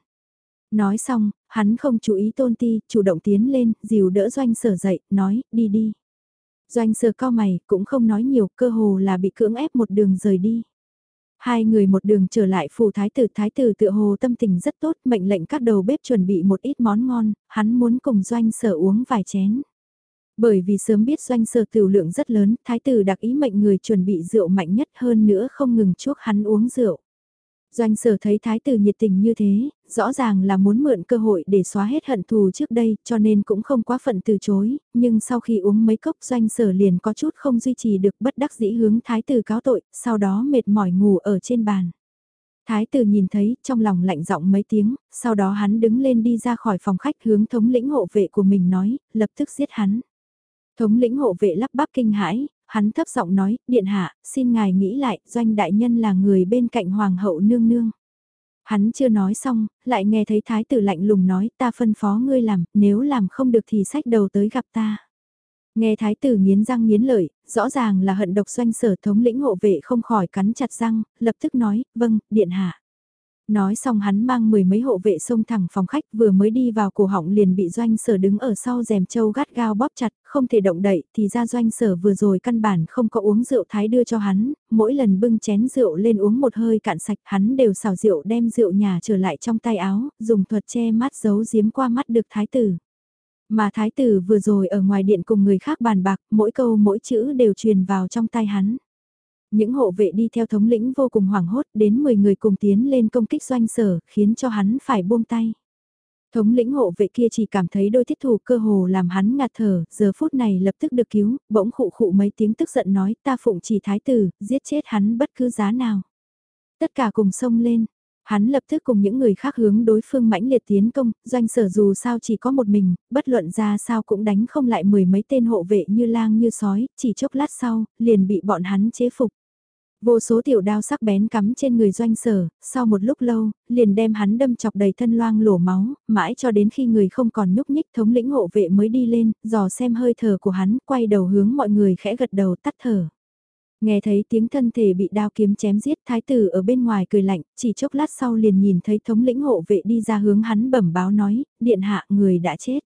Nói xong, hắn không chú ý tôn ti, chủ động tiến lên, dìu đỡ doanh sở dậy, nói, đi đi. Doanh sở cao mày, cũng không nói nhiều, cơ hồ là bị cưỡng ép một đường rời đi. Hai người một đường trở lại phủ thái tử, thái tử tựa hồ tâm tình rất tốt, mệnh lệnh các đầu bếp chuẩn bị một ít món ngon, hắn muốn cùng doanh sở uống vài chén. Bởi vì sớm biết doanh sở tiểu lượng rất lớn, thái tử đặc ý mệnh người chuẩn bị rượu mạnh nhất hơn nữa không ngừng chuốc hắn uống rượu. Doanh sở thấy thái tử nhiệt tình như thế, rõ ràng là muốn mượn cơ hội để xóa hết hận thù trước đây, cho nên cũng không quá phận từ chối, nhưng sau khi uống mấy cốc doanh sở liền có chút không duy trì được bất đắc dĩ hướng thái tử cáo tội, sau đó mệt mỏi ngủ ở trên bàn. Thái tử nhìn thấy, trong lòng lạnh giọng mấy tiếng, sau đó hắn đứng lên đi ra khỏi phòng khách hướng thống lĩnh hộ vệ của mình nói, lập tức giết hắn. Thống lĩnh hộ vệ lắp bắp kinh hãi, hắn thấp giọng nói, điện hạ, xin ngài nghĩ lại, doanh đại nhân là người bên cạnh hoàng hậu nương nương. Hắn chưa nói xong, lại nghe thấy thái tử lạnh lùng nói, ta phân phó ngươi làm, nếu làm không được thì sách đầu tới gặp ta. Nghe thái tử nghiến răng nghiến lợi, rõ ràng là hận độc doanh sở thống lĩnh hộ vệ không khỏi cắn chặt răng, lập tức nói, vâng, điện hạ. Nói xong hắn mang mười mấy hộ vệ xông thẳng phòng khách vừa mới đi vào cổ họng liền bị doanh sở đứng ở sau rèm châu gắt gao bóp chặt, không thể động đậy thì ra doanh sở vừa rồi căn bản không có uống rượu thái đưa cho hắn, mỗi lần bưng chén rượu lên uống một hơi cạn sạch hắn đều xào rượu đem rượu nhà trở lại trong tay áo, dùng thuật che mắt giấu giếm qua mắt được thái tử. Mà thái tử vừa rồi ở ngoài điện cùng người khác bàn bạc, mỗi câu mỗi chữ đều truyền vào trong tay hắn. Những hộ vệ đi theo thống lĩnh vô cùng hoảng hốt đến 10 người cùng tiến lên công kích doanh sở, khiến cho hắn phải buông tay. Thống lĩnh hộ vệ kia chỉ cảm thấy đôi thiết thủ cơ hồ làm hắn ngạt thở, giờ phút này lập tức được cứu, bỗng khụ khụ mấy tiếng tức giận nói ta phụng chỉ thái tử, giết chết hắn bất cứ giá nào. Tất cả cùng xông lên, hắn lập tức cùng những người khác hướng đối phương mãnh liệt tiến công, doanh sở dù sao chỉ có một mình, bất luận ra sao cũng đánh không lại mười mấy tên hộ vệ như lang như sói, chỉ chốc lát sau, liền bị bọn hắn chế phục. Vô số tiểu đao sắc bén cắm trên người doanh sở, sau một lúc lâu, liền đem hắn đâm chọc đầy thân loang lổ máu, mãi cho đến khi người không còn nhúc nhích thống lĩnh hộ vệ mới đi lên, dò xem hơi thở của hắn, quay đầu hướng mọi người khẽ gật đầu tắt thở. Nghe thấy tiếng thân thể bị đao kiếm chém giết thái tử ở bên ngoài cười lạnh, chỉ chốc lát sau liền nhìn thấy thống lĩnh hộ vệ đi ra hướng hắn bẩm báo nói, điện hạ người đã chết.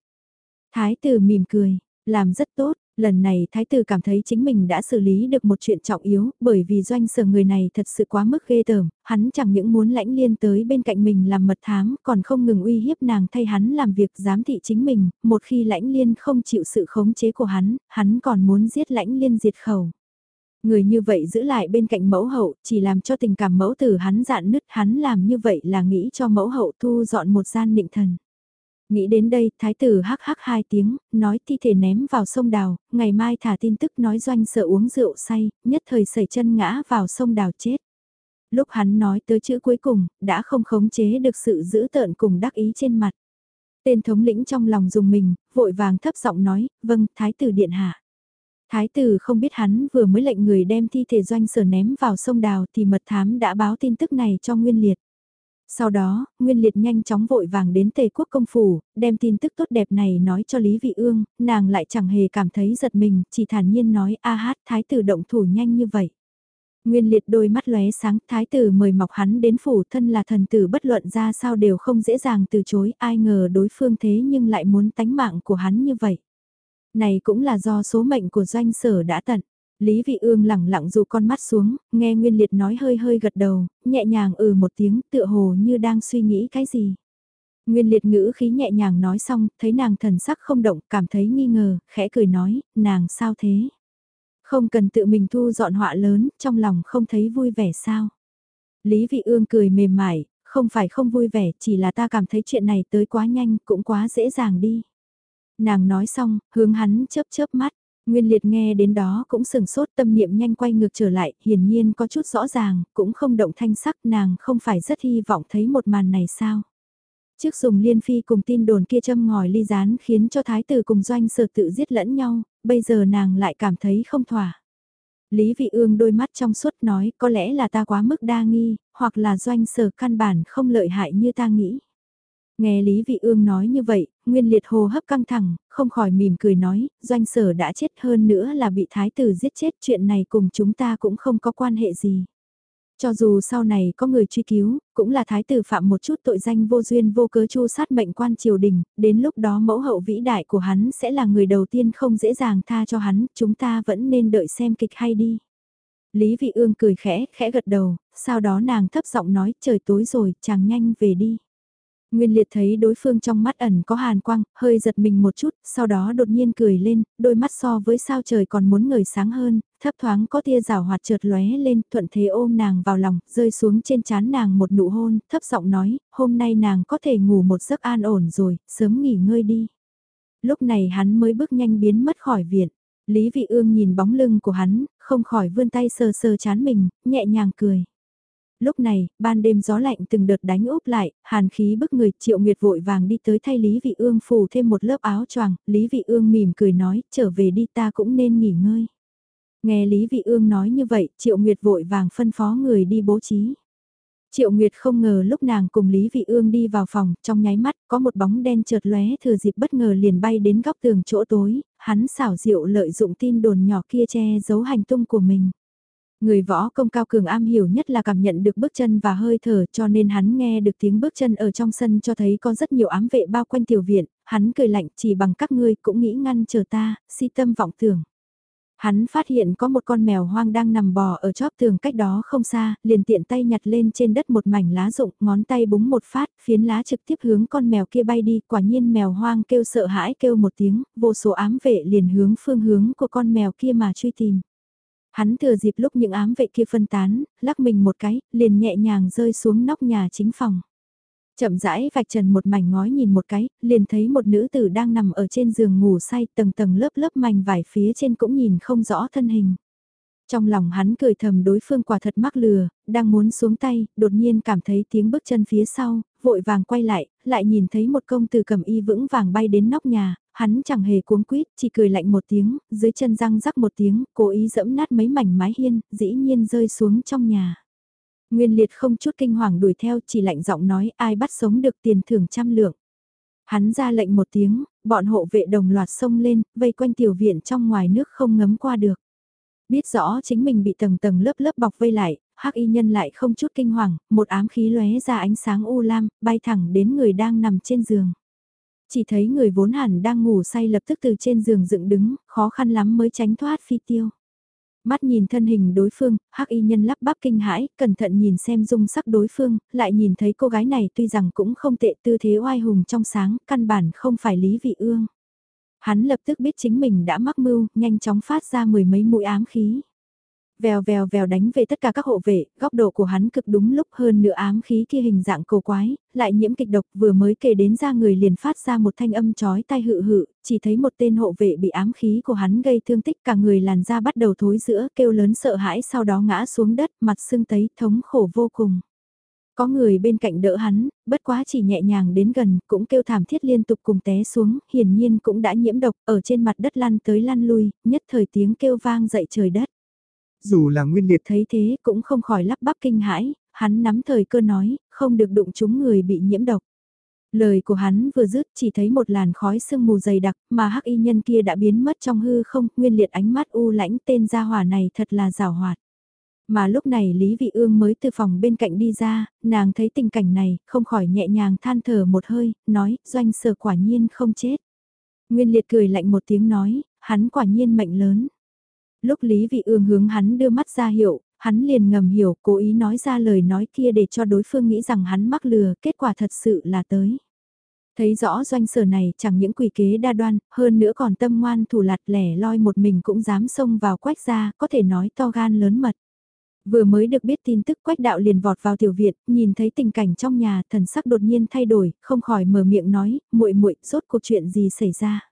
Thái tử mỉm cười, làm rất tốt, Lần này thái tử cảm thấy chính mình đã xử lý được một chuyện trọng yếu, bởi vì doanh sở người này thật sự quá mức ghê tởm, hắn chẳng những muốn lãnh liên tới bên cạnh mình làm mật thám, còn không ngừng uy hiếp nàng thay hắn làm việc giám thị chính mình, một khi lãnh liên không chịu sự khống chế của hắn, hắn còn muốn giết lãnh liên diệt khẩu. Người như vậy giữ lại bên cạnh mẫu hậu, chỉ làm cho tình cảm mẫu tử hắn dạn nứt, hắn làm như vậy là nghĩ cho mẫu hậu thu dọn một gian nịnh thần. Nghĩ đến đây, thái tử hắc hắc hai tiếng, nói thi thể ném vào sông đào, ngày mai thả tin tức nói doanh sợ uống rượu say, nhất thời sẩy chân ngã vào sông đào chết. Lúc hắn nói tới chữ cuối cùng, đã không khống chế được sự giữ tợn cùng đắc ý trên mặt. Tên thống lĩnh trong lòng dùng mình, vội vàng thấp giọng nói, vâng, thái tử điện hạ. Thái tử không biết hắn vừa mới lệnh người đem thi thể doanh sở ném vào sông đào thì mật thám đã báo tin tức này cho Nguyên Liệt. Sau đó, Nguyên Liệt nhanh chóng vội vàng đến Tề quốc công phủ, đem tin tức tốt đẹp này nói cho Lý Vị Ương, nàng lại chẳng hề cảm thấy giật mình, chỉ thản nhiên nói a hát thái tử động thủ nhanh như vậy. Nguyên Liệt đôi mắt lóe sáng, thái tử mời mọc hắn đến phủ thân là thần tử bất luận ra sao đều không dễ dàng từ chối, ai ngờ đối phương thế nhưng lại muốn tánh mạng của hắn như vậy. Này cũng là do số mệnh của doanh sở đã tận. Lý Vị Ương lẳng lặng dù con mắt xuống, nghe Nguyên Liệt nói hơi hơi gật đầu, nhẹ nhàng ừ một tiếng tựa hồ như đang suy nghĩ cái gì. Nguyên Liệt ngữ khí nhẹ nhàng nói xong, thấy nàng thần sắc không động, cảm thấy nghi ngờ, khẽ cười nói, nàng sao thế? Không cần tự mình thu dọn họa lớn, trong lòng không thấy vui vẻ sao? Lý Vị Ương cười mềm mại, không phải không vui vẻ, chỉ là ta cảm thấy chuyện này tới quá nhanh, cũng quá dễ dàng đi. Nàng nói xong, hướng hắn chớp chớp mắt, Nguyên liệt nghe đến đó cũng sừng sốt tâm niệm nhanh quay ngược trở lại, hiển nhiên có chút rõ ràng, cũng không động thanh sắc nàng không phải rất hy vọng thấy một màn này sao. Trước dùng liên phi cùng tin đồn kia châm ngòi ly rán khiến cho thái tử cùng doanh sở tự giết lẫn nhau, bây giờ nàng lại cảm thấy không thỏa. Lý vị ương đôi mắt trong suốt nói có lẽ là ta quá mức đa nghi, hoặc là doanh sở căn bản không lợi hại như ta nghĩ. Nghe Lý Vị Ương nói như vậy, Nguyên Liệt hồ hấp căng thẳng, không khỏi mỉm cười nói, doanh sở đã chết hơn nữa là bị thái tử giết chết chuyện này cùng chúng ta cũng không có quan hệ gì. Cho dù sau này có người truy cứu, cũng là thái tử phạm một chút tội danh vô duyên vô cớ chu sát mệnh quan triều đình, đến lúc đó mẫu hậu vĩ đại của hắn sẽ là người đầu tiên không dễ dàng tha cho hắn, chúng ta vẫn nên đợi xem kịch hay đi. Lý Vị Ương cười khẽ, khẽ gật đầu, sau đó nàng thấp giọng nói trời tối rồi, chàng nhanh về đi. Nguyên liệt thấy đối phương trong mắt ẩn có hàn quang, hơi giật mình một chút, sau đó đột nhiên cười lên, đôi mắt so với sao trời còn muốn ngời sáng hơn, thấp thoáng có tia rào hoạt trượt lóe lên, thuận thế ôm nàng vào lòng, rơi xuống trên chán nàng một nụ hôn, thấp giọng nói, hôm nay nàng có thể ngủ một giấc an ổn rồi, sớm nghỉ ngơi đi. Lúc này hắn mới bước nhanh biến mất khỏi viện. Lý Vị Ương nhìn bóng lưng của hắn, không khỏi vươn tay sờ sờ chán mình, nhẹ nhàng cười. Lúc này, ban đêm gió lạnh từng đợt đánh úp lại, hàn khí bức người, triệu nguyệt vội vàng đi tới thay Lý Vị Ương phủ thêm một lớp áo choàng, Lý Vị Ương mỉm cười nói, trở về đi ta cũng nên nghỉ ngơi. Nghe Lý Vị Ương nói như vậy, triệu nguyệt vội vàng phân phó người đi bố trí. Triệu Nguyệt không ngờ lúc nàng cùng Lý Vị Ương đi vào phòng, trong nháy mắt, có một bóng đen chợt lóe thừa dịp bất ngờ liền bay đến góc tường chỗ tối, hắn xảo diệu lợi dụng tin đồn nhỏ kia che giấu hành tung của mình. Người võ công cao cường am hiểu nhất là cảm nhận được bước chân và hơi thở cho nên hắn nghe được tiếng bước chân ở trong sân cho thấy có rất nhiều ám vệ bao quanh tiểu viện, hắn cười lạnh chỉ bằng các ngươi cũng nghĩ ngăn chờ ta, si tâm vọng tưởng. Hắn phát hiện có một con mèo hoang đang nằm bò ở chóp tường cách đó không xa, liền tiện tay nhặt lên trên đất một mảnh lá rụng, ngón tay búng một phát, phiến lá trực tiếp hướng con mèo kia bay đi, quả nhiên mèo hoang kêu sợ hãi kêu một tiếng, vô số ám vệ liền hướng phương hướng của con mèo kia mà truy tìm. Hắn thừa dịp lúc những ám vệ kia phân tán, lắc mình một cái, liền nhẹ nhàng rơi xuống nóc nhà chính phòng. Chậm rãi vạch trần một mảnh ngói nhìn một cái, liền thấy một nữ tử đang nằm ở trên giường ngủ say tầng tầng lớp lớp mảnh vải phía trên cũng nhìn không rõ thân hình. Trong lòng hắn cười thầm đối phương quả thật mắc lừa, đang muốn xuống tay, đột nhiên cảm thấy tiếng bước chân phía sau, vội vàng quay lại, lại nhìn thấy một công tử cầm y vững vàng bay đến nóc nhà, hắn chẳng hề cuống quýt, chỉ cười lạnh một tiếng, dưới chân răng rắc một tiếng, cố ý dẫm nát mấy mảnh mái hiên, dĩ nhiên rơi xuống trong nhà. Nguyên liệt không chút kinh hoàng đuổi theo chỉ lạnh giọng nói ai bắt sống được tiền thưởng trăm lượng. Hắn ra lệnh một tiếng, bọn hộ vệ đồng loạt xông lên, vây quanh tiểu viện trong ngoài nước không ngấm qua được. Biết rõ chính mình bị tầng tầng lớp lớp bọc vây lại, hắc y nhân lại không chút kinh hoàng, một ám khí lóe ra ánh sáng u lam, bay thẳng đến người đang nằm trên giường. Chỉ thấy người vốn hẳn đang ngủ say lập tức từ trên giường dựng đứng, khó khăn lắm mới tránh thoát phi tiêu. Mắt nhìn thân hình đối phương, hắc y nhân lắp bắp kinh hãi, cẩn thận nhìn xem dung sắc đối phương, lại nhìn thấy cô gái này tuy rằng cũng không tệ tư thế oai hùng trong sáng, căn bản không phải Lý Vị Ương. Hắn lập tức biết chính mình đã mắc mưu, nhanh chóng phát ra mười mấy mũi ám khí. Vèo vèo vèo đánh về tất cả các hộ vệ, góc độ của hắn cực đúng lúc hơn nửa ám khí kia hình dạng cầu quái, lại nhiễm kịch độc vừa mới kề đến ra người liền phát ra một thanh âm chói tai hự hự, chỉ thấy một tên hộ vệ bị ám khí của hắn gây thương tích cả người làn da bắt đầu thối giữa kêu lớn sợ hãi sau đó ngã xuống đất mặt sưng tấy thống khổ vô cùng. Có người bên cạnh đỡ hắn, bất quá chỉ nhẹ nhàng đến gần, cũng kêu thảm thiết liên tục cùng té xuống, hiển nhiên cũng đã nhiễm độc, ở trên mặt đất lăn tới lăn lui, nhất thời tiếng kêu vang dậy trời đất. Dù là nguyên liệt thấy thế cũng không khỏi lắp bắp kinh hãi, hắn nắm thời cơ nói, không được đụng chúng người bị nhiễm độc. Lời của hắn vừa dứt chỉ thấy một làn khói sương mù dày đặc mà hắc y nhân kia đã biến mất trong hư không, nguyên liệt ánh mắt u lãnh tên gia hỏa này thật là rào hoạt. Mà lúc này Lý Vị Ương mới từ phòng bên cạnh đi ra, nàng thấy tình cảnh này, không khỏi nhẹ nhàng than thở một hơi, nói, doanh sở quả nhiên không chết. Nguyên liệt cười lạnh một tiếng nói, hắn quả nhiên mệnh lớn. Lúc Lý Vị Ương hướng hắn đưa mắt ra hiệu, hắn liền ngầm hiểu, cố ý nói ra lời nói kia để cho đối phương nghĩ rằng hắn mắc lừa, kết quả thật sự là tới. Thấy rõ doanh sở này chẳng những quỷ kế đa đoan, hơn nữa còn tâm ngoan thủ lạt lẻ loi một mình cũng dám xông vào quách gia có thể nói to gan lớn mật. Vừa mới được biết tin tức quách đạo liền vọt vào tiểu viện, nhìn thấy tình cảnh trong nhà, thần sắc đột nhiên thay đổi, không khỏi mở miệng nói, muội muội, rốt cuộc chuyện gì xảy ra.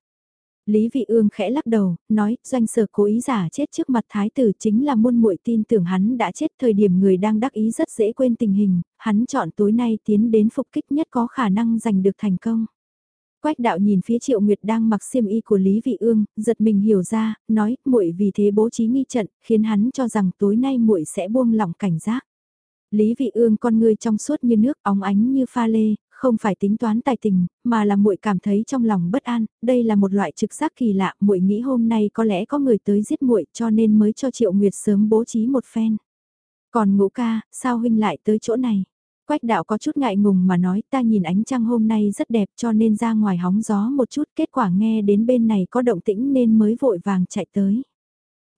Lý Vị Ương khẽ lắc đầu, nói, doanh sở cố ý giả chết trước mặt thái tử chính là muôn muội tin tưởng hắn đã chết thời điểm người đang đắc ý rất dễ quên tình hình, hắn chọn tối nay tiến đến phục kích nhất có khả năng giành được thành công. Quách đạo nhìn phía Triệu Nguyệt đang mặc xiêm y của Lý Vị Ương, giật mình hiểu ra, nói, muội vì thế bố trí nghi trận, khiến hắn cho rằng tối nay muội sẽ buông lỏng cảnh giác. Lý Vị Ương con ngươi trong suốt như nước óng ánh như pha lê, không phải tính toán tài tình, mà là muội cảm thấy trong lòng bất an, đây là một loại trực giác kỳ lạ, muội nghĩ hôm nay có lẽ có người tới giết muội, cho nên mới cho Triệu Nguyệt sớm bố trí một phen. Còn Ngũ ca, sao huynh lại tới chỗ này? Quách đạo có chút ngại ngùng mà nói ta nhìn ánh trăng hôm nay rất đẹp cho nên ra ngoài hóng gió một chút kết quả nghe đến bên này có động tĩnh nên mới vội vàng chạy tới.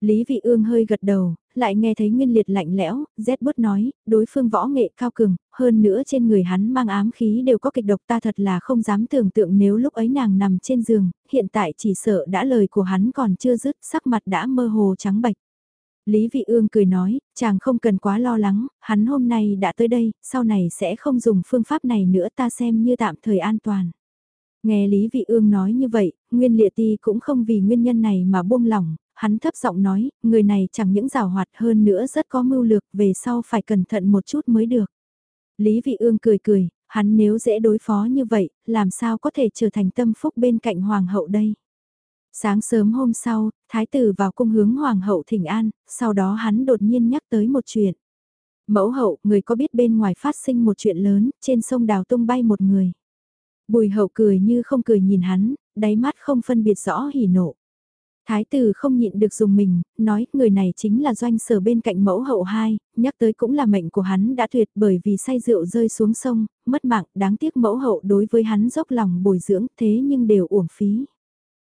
Lý Vị Ương hơi gật đầu, lại nghe thấy Nguyên Liệt lạnh lẽo, rét bớt nói, đối phương võ nghệ cao cường, hơn nữa trên người hắn mang ám khí đều có kịch độc ta thật là không dám tưởng tượng nếu lúc ấy nàng nằm trên giường, hiện tại chỉ sợ đã lời của hắn còn chưa dứt, sắc mặt đã mơ hồ trắng bạch. Lý Vị Ương cười nói, chàng không cần quá lo lắng, hắn hôm nay đã tới đây, sau này sẽ không dùng phương pháp này nữa ta xem như tạm thời an toàn. Nghe Lý Vị Ương nói như vậy, Nguyên Liệt Ti cũng không vì nguyên nhân này mà buông lỏng, hắn thấp giọng nói, người này chẳng những rào hoạt hơn nữa rất có mưu lược, về sau phải cẩn thận một chút mới được. Lý Vị Ương cười cười, hắn nếu dễ đối phó như vậy, làm sao có thể trở thành tâm phúc bên cạnh hoàng hậu đây. Sáng sớm hôm sau, thái tử vào cung hướng hoàng hậu thỉnh an, sau đó hắn đột nhiên nhắc tới một chuyện. Mẫu hậu, người có biết bên ngoài phát sinh một chuyện lớn, trên sông đào tung bay một người. Bùi hậu cười như không cười nhìn hắn, đáy mắt không phân biệt rõ hỉ nộ. Thái tử không nhịn được dùng mình, nói người này chính là doanh sở bên cạnh mẫu hậu hai, nhắc tới cũng là mệnh của hắn đã tuyệt bởi vì say rượu rơi xuống sông, mất mạng, đáng tiếc mẫu hậu đối với hắn dốc lòng bồi dưỡng thế nhưng đều uổng phí.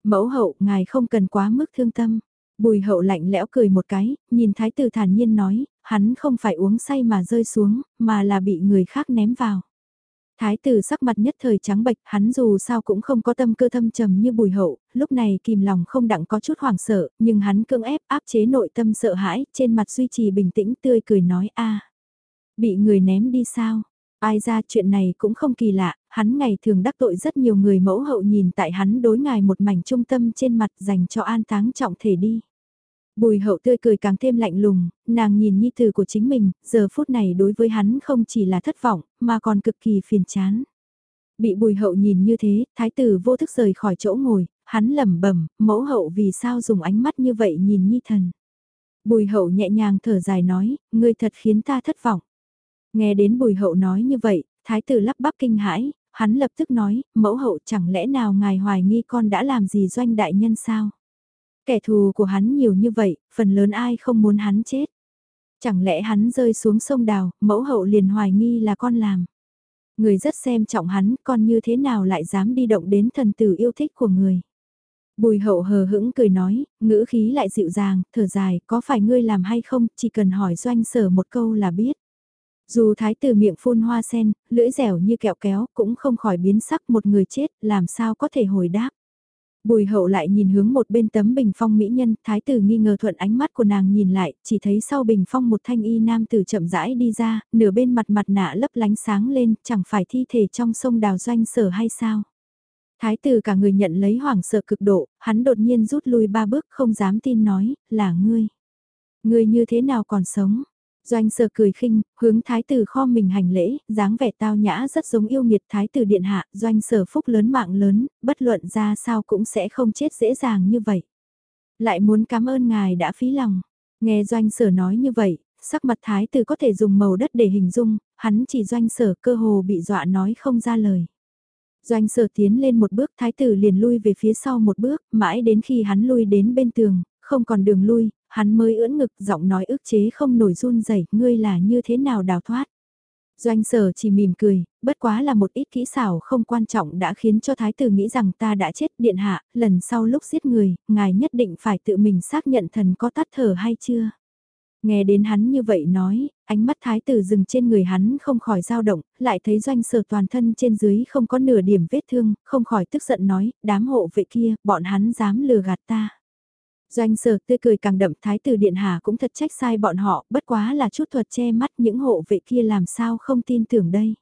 Mẫu hậu, ngài không cần quá mức thương tâm. Bùi hậu lạnh lẽo cười một cái, nhìn thái tử thản nhiên nói, hắn không phải uống say mà rơi xuống, mà là bị người khác ném vào. Thái tử sắc mặt nhất thời trắng bệch, hắn dù sao cũng không có tâm cơ thâm trầm như bùi hậu, lúc này kìm lòng không đặng có chút hoảng sợ, nhưng hắn cưỡng ép áp chế nội tâm sợ hãi, trên mặt duy trì bình tĩnh tươi cười nói a Bị người ném đi sao? Ai ra chuyện này cũng không kỳ lạ, hắn ngày thường đắc tội rất nhiều người mẫu hậu nhìn tại hắn đối ngài một mảnh trung tâm trên mặt dành cho an táng trọng thể đi. Bùi hậu tươi cười càng thêm lạnh lùng, nàng nhìn nhi tử của chính mình, giờ phút này đối với hắn không chỉ là thất vọng, mà còn cực kỳ phiền chán. Bị bùi hậu nhìn như thế, thái tử vô thức rời khỏi chỗ ngồi, hắn lẩm bẩm mẫu hậu vì sao dùng ánh mắt như vậy nhìn nhi thần. Bùi hậu nhẹ nhàng thở dài nói, ngươi thật khiến ta thất vọng. Nghe đến bùi hậu nói như vậy, thái tử lắp bắp kinh hãi, hắn lập tức nói, mẫu hậu chẳng lẽ nào ngài hoài nghi con đã làm gì doanh đại nhân sao? Kẻ thù của hắn nhiều như vậy, phần lớn ai không muốn hắn chết. Chẳng lẽ hắn rơi xuống sông đào, mẫu hậu liền hoài nghi là con làm. Người rất xem trọng hắn, con như thế nào lại dám đi động đến thần tử yêu thích của người. Bùi hậu hờ hững cười nói, ngữ khí lại dịu dàng, thở dài, có phải ngươi làm hay không, chỉ cần hỏi doanh sở một câu là biết. Dù thái tử miệng phun hoa sen, lưỡi dẻo như kẹo kéo, cũng không khỏi biến sắc một người chết, làm sao có thể hồi đáp. Bùi hậu lại nhìn hướng một bên tấm bình phong mỹ nhân, thái tử nghi ngờ thuận ánh mắt của nàng nhìn lại, chỉ thấy sau bình phong một thanh y nam tử chậm rãi đi ra, nửa bên mặt mặt nạ lấp lánh sáng lên, chẳng phải thi thể trong sông đào doanh sở hay sao. Thái tử cả người nhận lấy hoảng sợ cực độ, hắn đột nhiên rút lui ba bước không dám tin nói, là ngươi. Ngươi như thế nào còn sống? Doanh sơ cười khinh, hướng thái tử kho mình hành lễ, dáng vẻ tao nhã rất giống yêu nghiệt thái tử điện hạ, doanh sở phúc lớn mạng lớn, bất luận ra sao cũng sẽ không chết dễ dàng như vậy. Lại muốn cảm ơn ngài đã phí lòng. Nghe doanh sở nói như vậy, sắc mặt thái tử có thể dùng màu đất để hình dung, hắn chỉ doanh sở cơ hồ bị dọa nói không ra lời. Doanh sở tiến lên một bước thái tử liền lui về phía sau một bước, mãi đến khi hắn lui đến bên tường, không còn đường lui, hắn mới ưỡn ngực giọng nói ức chế không nổi run rẩy ngươi là như thế nào đào thoát. Doanh sở chỉ mỉm cười, bất quá là một ít kỹ xảo không quan trọng đã khiến cho thái tử nghĩ rằng ta đã chết điện hạ, lần sau lúc giết người, ngài nhất định phải tự mình xác nhận thần có tắt thở hay chưa. Nghe đến hắn như vậy nói, ánh mắt thái tử dừng trên người hắn không khỏi dao động, lại thấy doanh sở toàn thân trên dưới không có nửa điểm vết thương, không khỏi tức giận nói, đám hộ vệ kia, bọn hắn dám lừa gạt ta. Doanh sở tươi cười càng đậm thái tử điện hà cũng thật trách sai bọn họ, bất quá là chút thuật che mắt những hộ vệ kia làm sao không tin tưởng đây.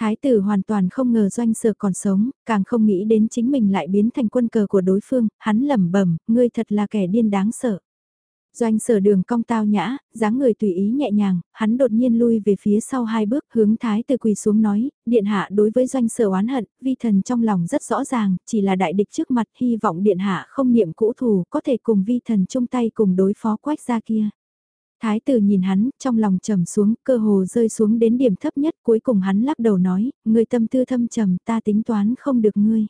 Thái tử hoàn toàn không ngờ doanh sở còn sống, càng không nghĩ đến chính mình lại biến thành quân cờ của đối phương, hắn lẩm bẩm, ngươi thật là kẻ điên đáng sợ. Doanh sở đường cong tao nhã, dáng người tùy ý nhẹ nhàng, hắn đột nhiên lui về phía sau hai bước hướng thái tử quỳ xuống nói, điện hạ đối với doanh sở oán hận, vi thần trong lòng rất rõ ràng, chỉ là đại địch trước mặt hy vọng điện hạ không niệm cũ thù có thể cùng vi thần chung tay cùng đối phó quách gia kia. Thái tử nhìn hắn, trong lòng trầm xuống, cơ hồ rơi xuống đến điểm thấp nhất, cuối cùng hắn lắc đầu nói, ngươi tâm tư thâm trầm, ta tính toán không được ngươi.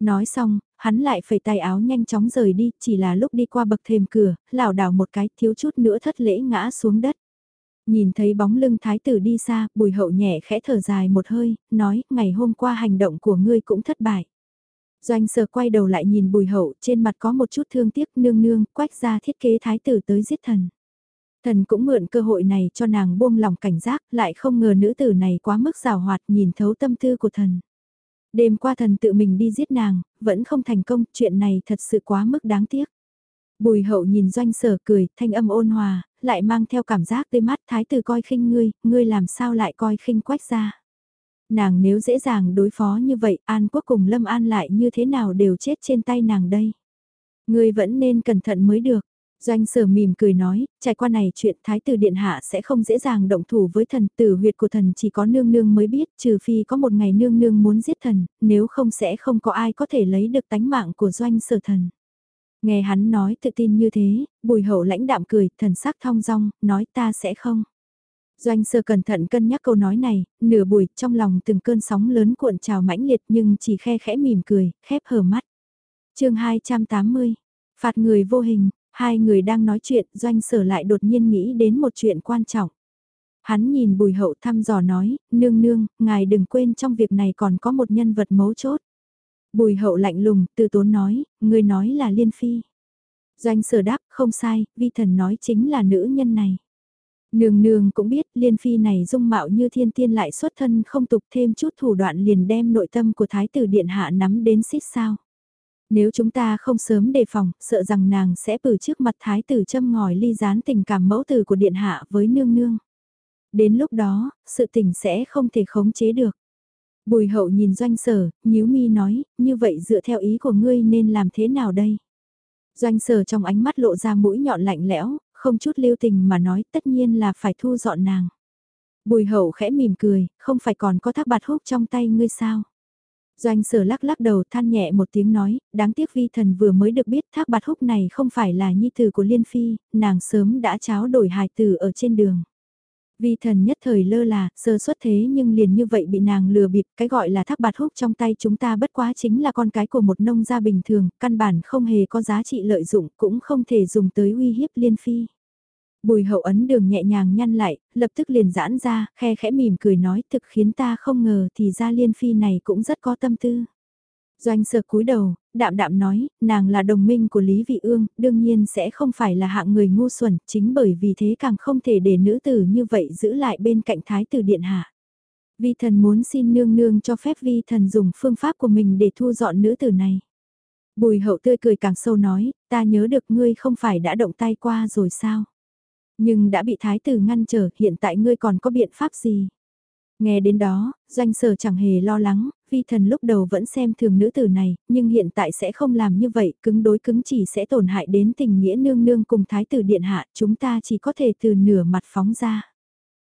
Nói xong, hắn lại phẩy tay áo nhanh chóng rời đi, chỉ là lúc đi qua bậc thềm cửa, lảo đảo một cái, thiếu chút nữa thất lễ ngã xuống đất. Nhìn thấy bóng lưng thái tử đi xa, bùi hậu nhẹ khẽ thở dài một hơi, nói, ngày hôm qua hành động của ngươi cũng thất bại. Doanh sở quay đầu lại nhìn bùi hậu, trên mặt có một chút thương tiếc nương nương, quách ra thiết kế thái tử tới giết thần. Thần cũng mượn cơ hội này cho nàng buông lòng cảnh giác, lại không ngờ nữ tử này quá mức rào hoạt nhìn thấu tâm tư của thần. Đêm qua thần tự mình đi giết nàng, vẫn không thành công, chuyện này thật sự quá mức đáng tiếc. Bùi hậu nhìn doanh sở cười, thanh âm ôn hòa, lại mang theo cảm giác tươi mắt thái tử coi khinh ngươi, ngươi làm sao lại coi khinh quách ra. Nàng nếu dễ dàng đối phó như vậy, An Quốc cùng Lâm An lại như thế nào đều chết trên tay nàng đây. Ngươi vẫn nên cẩn thận mới được. Doanh sở mỉm cười nói, trải qua này chuyện thái tử điện hạ sẽ không dễ dàng động thủ với thần tử huyệt của thần chỉ có nương nương mới biết trừ phi có một ngày nương nương muốn giết thần, nếu không sẽ không có ai có thể lấy được tánh mạng của doanh sở thần. Nghe hắn nói tự tin như thế, bùi hậu lãnh đạm cười, thần sắc thong dong, nói ta sẽ không. Doanh sơ cẩn thận cân nhắc câu nói này, nửa buổi trong lòng từng cơn sóng lớn cuộn trào mãnh liệt nhưng chỉ khe khẽ mỉm cười, khép hờ mắt. chương 280, phạt người vô hình, hai người đang nói chuyện, doanh sở lại đột nhiên nghĩ đến một chuyện quan trọng. Hắn nhìn bùi hậu thăm dò nói, nương nương, ngài đừng quên trong việc này còn có một nhân vật mấu chốt. Bùi hậu lạnh lùng, từ tốn nói, người nói là liên phi. Doanh sở đáp, không sai, vi thần nói chính là nữ nhân này. Nương nương cũng biết liên phi này dung mạo như thiên tiên lại xuất thân không tục thêm chút thủ đoạn liền đem nội tâm của thái tử điện hạ nắm đến xích sao. Nếu chúng ta không sớm đề phòng, sợ rằng nàng sẽ từ trước mặt thái tử châm ngòi ly gián tình cảm mẫu tử của điện hạ với nương nương. Đến lúc đó, sự tình sẽ không thể khống chế được. Bùi hậu nhìn doanh sở, nhíu mi nói, như vậy dựa theo ý của ngươi nên làm thế nào đây? Doanh sở trong ánh mắt lộ ra mũi nhọn lạnh lẽo, không chút lưu tình mà nói tất nhiên là phải thu dọn nàng. Bùi hậu khẽ mỉm cười, không phải còn có thác bạt húc trong tay ngươi sao? Doanh sở lắc lắc đầu than nhẹ một tiếng nói, đáng tiếc vi thần vừa mới được biết thác bạt húc này không phải là nhi tử của Liên Phi, nàng sớm đã cháo đổi hài tử ở trên đường. Vi thần nhất thời lơ là, sơ suất thế nhưng liền như vậy bị nàng lừa bịp, cái gọi là thác bạt húc trong tay chúng ta bất quá chính là con cái của một nông gia bình thường, căn bản không hề có giá trị lợi dụng, cũng không thể dùng tới uy hiếp liên phi. Bùi hậu ấn đường nhẹ nhàng nhăn lại, lập tức liền giãn ra, khe khẽ mỉm cười nói thực khiến ta không ngờ thì ra liên phi này cũng rất có tâm tư. Doanh sơ cúi đầu, đạm đạm nói, nàng là đồng minh của Lý Vị Ương, đương nhiên sẽ không phải là hạng người ngu xuẩn, chính bởi vì thế càng không thể để nữ tử như vậy giữ lại bên cạnh thái tử điện hạ. Vi thần muốn xin nương nương cho phép vi thần dùng phương pháp của mình để thu dọn nữ tử này. Bùi hậu tươi cười càng sâu nói, ta nhớ được ngươi không phải đã động tay qua rồi sao? Nhưng đã bị thái tử ngăn trở, hiện tại ngươi còn có biện pháp gì? Nghe đến đó, doanh sở chẳng hề lo lắng, vi thần lúc đầu vẫn xem thường nữ tử này, nhưng hiện tại sẽ không làm như vậy, cứng đối cứng chỉ sẽ tổn hại đến tình nghĩa nương nương cùng thái tử điện hạ, chúng ta chỉ có thể từ nửa mặt phóng ra.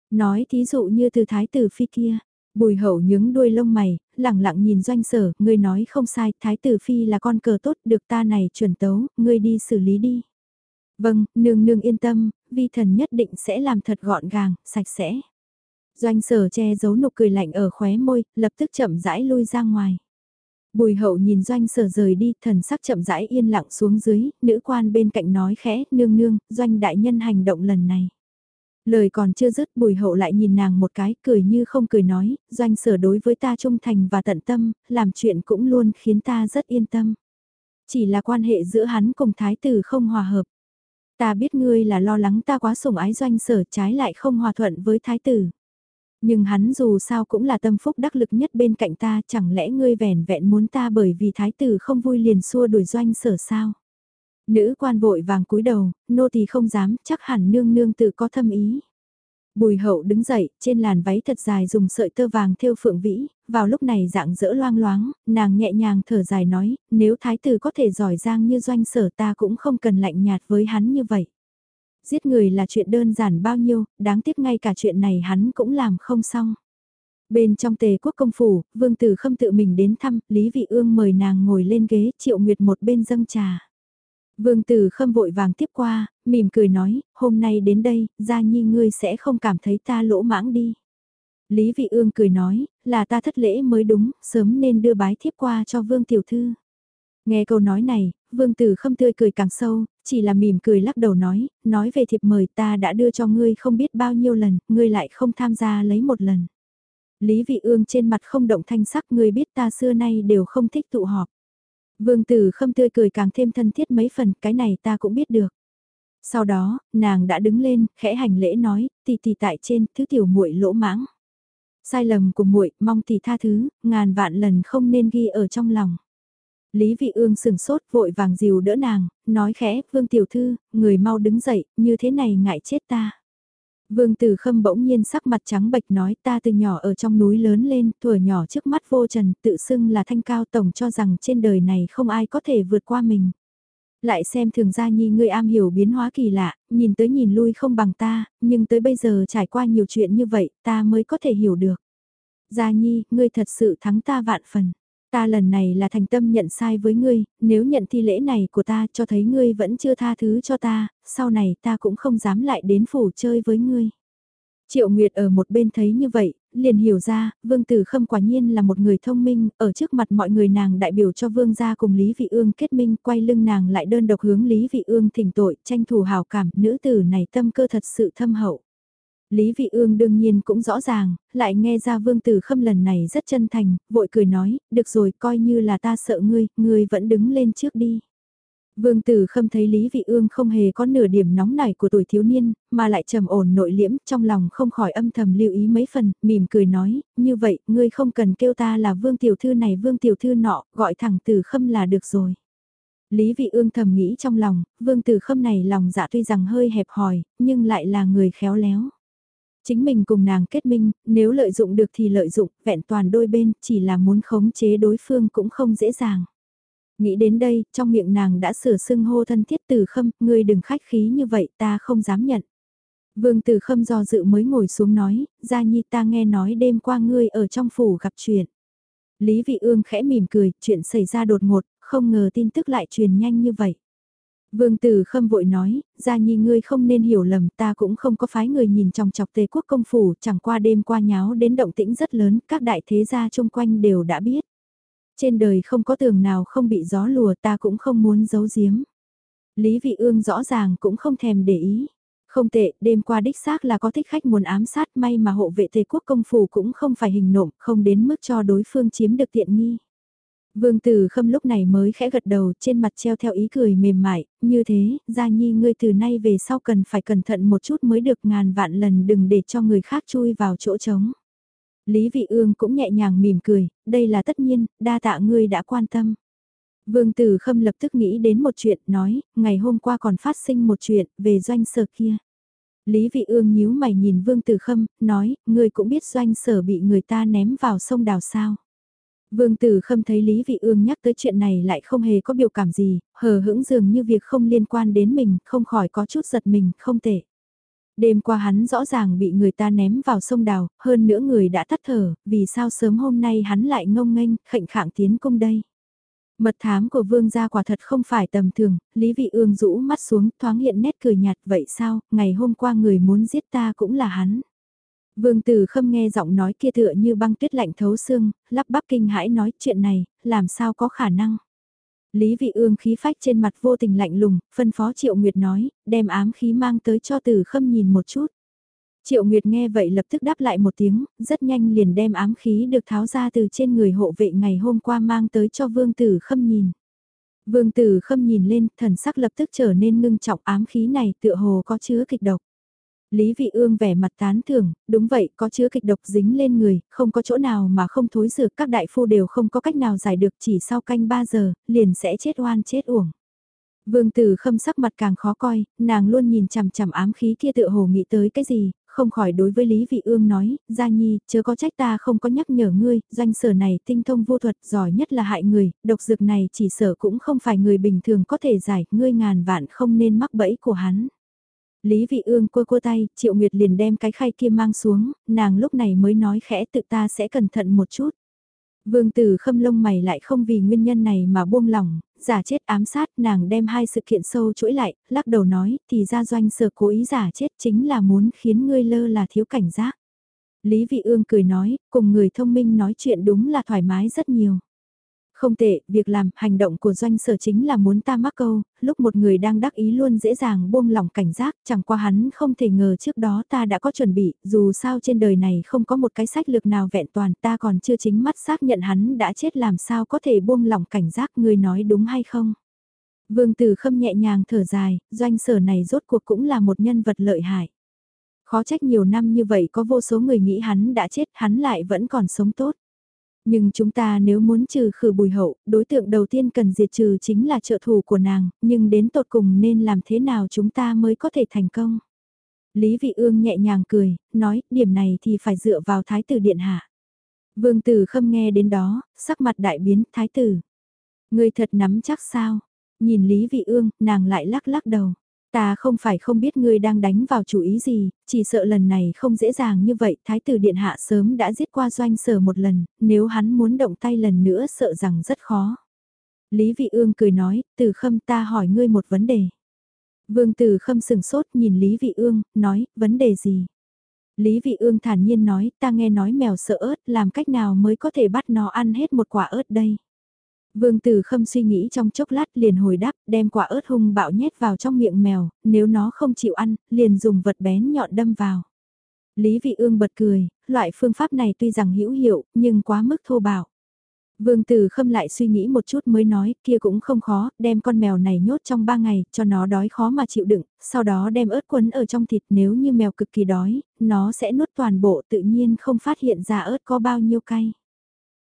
Nói thí dụ như từ thái tử phi kia, bùi hậu nhướng đuôi lông mày, lặng lặng nhìn doanh sở, ngươi nói không sai, thái tử phi là con cờ tốt, được ta này chuẩn tấu, ngươi đi xử lý đi. Vâng, nương nương yên tâm, vi thần nhất định sẽ làm thật gọn gàng, sạch sẽ. Doanh sở che giấu nụ cười lạnh ở khóe môi, lập tức chậm rãi lui ra ngoài. Bùi hậu nhìn doanh sở rời đi, thần sắc chậm rãi yên lặng xuống dưới, nữ quan bên cạnh nói khẽ, nương nương, doanh đại nhân hành động lần này. Lời còn chưa dứt bùi hậu lại nhìn nàng một cái, cười như không cười nói, doanh sở đối với ta trung thành và tận tâm, làm chuyện cũng luôn khiến ta rất yên tâm. Chỉ là quan hệ giữa hắn cùng thái tử không hòa hợp. Ta biết ngươi là lo lắng ta quá sủng ái doanh sở trái lại không hòa thuận với thái tử. Nhưng hắn dù sao cũng là tâm phúc đắc lực nhất bên cạnh ta chẳng lẽ ngươi vẻn vẹn muốn ta bởi vì thái tử không vui liền xua đuổi doanh sở sao. Nữ quan vội vàng cúi đầu, nô tỳ không dám, chắc hẳn nương nương tự có thâm ý. Bùi hậu đứng dậy, trên làn váy thật dài dùng sợi tơ vàng thêu phượng vĩ, vào lúc này dạng dỡ loang loáng, nàng nhẹ nhàng thở dài nói, nếu thái tử có thể giỏi giang như doanh sở ta cũng không cần lạnh nhạt với hắn như vậy. Giết người là chuyện đơn giản bao nhiêu, đáng tiếc ngay cả chuyện này hắn cũng làm không xong. Bên trong tề quốc công phủ, vương tử khâm tự mình đến thăm, Lý Vị Ương mời nàng ngồi lên ghế, triệu nguyệt một bên dâng trà. Vương Tử Khâm vội vàng tiếp qua, mỉm cười nói, hôm nay đến đây, Gia Nhi ngươi sẽ không cảm thấy ta lỗ mãng đi. Lý Vị Ương cười nói, là ta thất lễ mới đúng, sớm nên đưa bái thiếp qua cho Vương Tiểu Thư. Nghe câu nói này, Vương Tử Khâm tươi cười càng sâu, chỉ là mỉm cười lắc đầu nói, nói về thiệp mời ta đã đưa cho ngươi không biết bao nhiêu lần, ngươi lại không tham gia lấy một lần. Lý Vị Ương trên mặt không động thanh sắc ngươi biết ta xưa nay đều không thích tụ họp. Vương Tử Khâm tươi cười càng thêm thân thiết mấy phần, cái này ta cũng biết được. Sau đó, nàng đã đứng lên, khẽ hành lễ nói, tỷ tỷ tại trên, thứ tiểu muội lỗ mãng. Sai lầm của muội, mong tỷ tha thứ, ngàn vạn lần không nên ghi ở trong lòng. Lý Vị Ương sừng sốt vội vàng dìu đỡ nàng, nói khẽ, Vương Tiểu Thư, người mau đứng dậy, như thế này ngại chết ta. Vương Tử Khâm bỗng nhiên sắc mặt trắng bệch nói ta từ nhỏ ở trong núi lớn lên, tuổi nhỏ trước mắt vô trần, tự xưng là thanh cao tổng cho rằng trên đời này không ai có thể vượt qua mình. Lại xem thường gia nhi ngươi am hiểu biến hóa kỳ lạ, nhìn tới nhìn lui không bằng ta, nhưng tới bây giờ trải qua nhiều chuyện như vậy, ta mới có thể hiểu được. Gia nhi, ngươi thật sự thắng ta vạn phần. Ta lần này là thành tâm nhận sai với ngươi, nếu nhận thi lễ này của ta cho thấy ngươi vẫn chưa tha thứ cho ta, sau này ta cũng không dám lại đến phủ chơi với ngươi. Triệu Nguyệt ở một bên thấy như vậy, liền hiểu ra, Vương Tử Khâm quả nhiên là một người thông minh, ở trước mặt mọi người nàng đại biểu cho Vương gia cùng Lý Vị Ương kết minh, quay lưng nàng lại đơn độc hướng Lý Vị Ương thỉnh tội, tranh thủ hào cảm, nữ tử này tâm cơ thật sự thâm hậu. Lý Vị Ương đương nhiên cũng rõ ràng, lại nghe ra Vương Tử Khâm lần này rất chân thành, vội cười nói, được rồi coi như là ta sợ ngươi, ngươi vẫn đứng lên trước đi. Vương Tử Khâm thấy Lý Vị Ương không hề có nửa điểm nóng nảy của tuổi thiếu niên, mà lại trầm ổn nội liễm, trong lòng không khỏi âm thầm lưu ý mấy phần, mỉm cười nói, như vậy, ngươi không cần kêu ta là Vương Tiểu Thư này Vương Tiểu Thư nọ, gọi thẳng Tử Khâm là được rồi. Lý Vị Ương thầm nghĩ trong lòng, Vương Tử Khâm này lòng dạ tuy rằng hơi hẹp hòi, nhưng lại là người khéo léo. Chính mình cùng nàng kết minh, nếu lợi dụng được thì lợi dụng, vẹn toàn đôi bên, chỉ là muốn khống chế đối phương cũng không dễ dàng. Nghĩ đến đây, trong miệng nàng đã sửa xưng hô thân thiết từ khâm, ngươi đừng khách khí như vậy ta không dám nhận. Vương từ khâm do dự mới ngồi xuống nói, gia nhi ta nghe nói đêm qua ngươi ở trong phủ gặp chuyện. Lý vị ương khẽ mỉm cười, chuyện xảy ra đột ngột, không ngờ tin tức lại truyền nhanh như vậy. Vương Tử Khâm vội nói, Gia Nhi ngươi không nên hiểu lầm, ta cũng không có phái người nhìn trong chọc tề quốc công phủ, chẳng qua đêm qua nháo đến động tĩnh rất lớn, các đại thế gia chung quanh đều đã biết. Trên đời không có tường nào không bị gió lùa ta cũng không muốn giấu giếm. Lý Vị Ương rõ ràng cũng không thèm để ý. Không tệ, đêm qua đích xác là có thích khách muốn ám sát may mà hộ vệ tề quốc công phủ cũng không phải hình nộm, không đến mức cho đối phương chiếm được tiện nghi. Vương Tử Khâm lúc này mới khẽ gật đầu trên mặt treo theo ý cười mềm mại, như thế, Gia Nhi ngươi từ nay về sau cần phải cẩn thận một chút mới được ngàn vạn lần đừng để cho người khác chui vào chỗ trống. Lý Vị Ương cũng nhẹ nhàng mỉm cười, đây là tất nhiên, đa tạ ngươi đã quan tâm. Vương Tử Khâm lập tức nghĩ đến một chuyện, nói, ngày hôm qua còn phát sinh một chuyện, về doanh sở kia. Lý Vị Ương nhíu mày nhìn Vương Tử Khâm, nói, ngươi cũng biết doanh sở bị người ta ném vào sông đào sao. Vương Tử Khâm thấy Lý Vị Ương nhắc tới chuyện này lại không hề có biểu cảm gì, hờ hững dường như việc không liên quan đến mình, không khỏi có chút giật mình, không tệ. Đêm qua hắn rõ ràng bị người ta ném vào sông đào, hơn nữa người đã tắt thở, vì sao sớm hôm nay hắn lại ngông nghênh, khệnh khạng tiến công đây. Mật thám của vương gia quả thật không phải tầm thường, Lý Vị Ương rũ mắt xuống thoáng hiện nét cười nhạt vậy sao, ngày hôm qua người muốn giết ta cũng là hắn. Vương Tử Khâm nghe giọng nói kia tựa như băng tuyết lạnh thấu xương, lắp bắp kinh hãi nói chuyện này, làm sao có khả năng. Lý Vị Ương khí phách trên mặt vô tình lạnh lùng, phân phó Triệu Nguyệt nói, đem ám khí mang tới cho Tử Khâm nhìn một chút. Triệu Nguyệt nghe vậy lập tức đáp lại một tiếng, rất nhanh liền đem ám khí được tháo ra từ trên người hộ vệ ngày hôm qua mang tới cho Vương Tử Khâm nhìn. Vương Tử Khâm nhìn lên, thần sắc lập tức trở nên ngưng trọng ám khí này tựa hồ có chứa kịch độc. Lý Vị Ương vẻ mặt tán thưởng, đúng vậy, có chứa kịch độc dính lên người, không có chỗ nào mà không thối dược, các đại phu đều không có cách nào giải được chỉ sau canh 3 giờ, liền sẽ chết oan chết uổng. Vương Tử Khâm sắc mặt càng khó coi, nàng luôn nhìn chằm chằm ám khí kia tựa hồ nghĩ tới cái gì, không khỏi đối với Lý Vị Ương nói, Gia Nhi, chớ có trách ta không có nhắc nhở ngươi, doanh sở này tinh thông vô thuật, giỏi nhất là hại người, độc dược này chỉ sở cũng không phải người bình thường có thể giải, ngươi ngàn vạn không nên mắc bẫy của hắn. Lý Vị Ương cua cua tay, Triệu Nguyệt liền đem cái khay kia mang xuống, nàng lúc này mới nói khẽ tự ta sẽ cẩn thận một chút. Vương tử khâm lông mày lại không vì nguyên nhân này mà buông lỏng, giả chết ám sát, nàng đem hai sự kiện sâu chuỗi lại, lắc đầu nói, thì ra doanh sở cố ý giả chết chính là muốn khiến ngươi lơ là thiếu cảnh giác. Lý Vị Ương cười nói, cùng người thông minh nói chuyện đúng là thoải mái rất nhiều. Không tệ, việc làm, hành động của doanh sở chính là muốn ta mắc câu, lúc một người đang đắc ý luôn dễ dàng buông lỏng cảnh giác, chẳng qua hắn không thể ngờ trước đó ta đã có chuẩn bị, dù sao trên đời này không có một cái sách lược nào vẹn toàn, ta còn chưa chính mắt xác nhận hắn đã chết làm sao có thể buông lỏng cảnh giác, người nói đúng hay không? Vương Tử Khâm nhẹ nhàng thở dài, doanh sở này rốt cuộc cũng là một nhân vật lợi hại. Khó trách nhiều năm như vậy có vô số người nghĩ hắn đã chết, hắn lại vẫn còn sống tốt. Nhưng chúng ta nếu muốn trừ khử bùi hậu, đối tượng đầu tiên cần diệt trừ chính là trợ thủ của nàng, nhưng đến tột cùng nên làm thế nào chúng ta mới có thể thành công. Lý Vị Ương nhẹ nhàng cười, nói, điểm này thì phải dựa vào Thái tử Điện Hạ. Vương Tử Khâm nghe đến đó, sắc mặt đại biến, Thái tử. Người thật nắm chắc sao? Nhìn Lý Vị Ương, nàng lại lắc lắc đầu. Ta không phải không biết ngươi đang đánh vào chủ ý gì, chỉ sợ lần này không dễ dàng như vậy, Thái tử Điện Hạ sớm đã giết qua doanh sở một lần, nếu hắn muốn động tay lần nữa sợ rằng rất khó. Lý Vị Ương cười nói, từ Khâm ta hỏi ngươi một vấn đề. Vương Tử Khâm sừng sốt nhìn Lý Vị Ương, nói, vấn đề gì? Lý Vị Ương thản nhiên nói, ta nghe nói mèo sợ ớt, làm cách nào mới có thể bắt nó ăn hết một quả ớt đây? Vương Tử Khâm suy nghĩ trong chốc lát liền hồi đáp, đem quả ớt hung bạo nhét vào trong miệng mèo, nếu nó không chịu ăn, liền dùng vật bén nhọn đâm vào. Lý Vị Ương bật cười, loại phương pháp này tuy rằng hữu hiệu, nhưng quá mức thô bạo. Vương Tử Khâm lại suy nghĩ một chút mới nói, kia cũng không khó, đem con mèo này nhốt trong 3 ngày, cho nó đói khó mà chịu đựng, sau đó đem ớt quấn ở trong thịt nếu như mèo cực kỳ đói, nó sẽ nuốt toàn bộ tự nhiên không phát hiện ra ớt có bao nhiêu cay.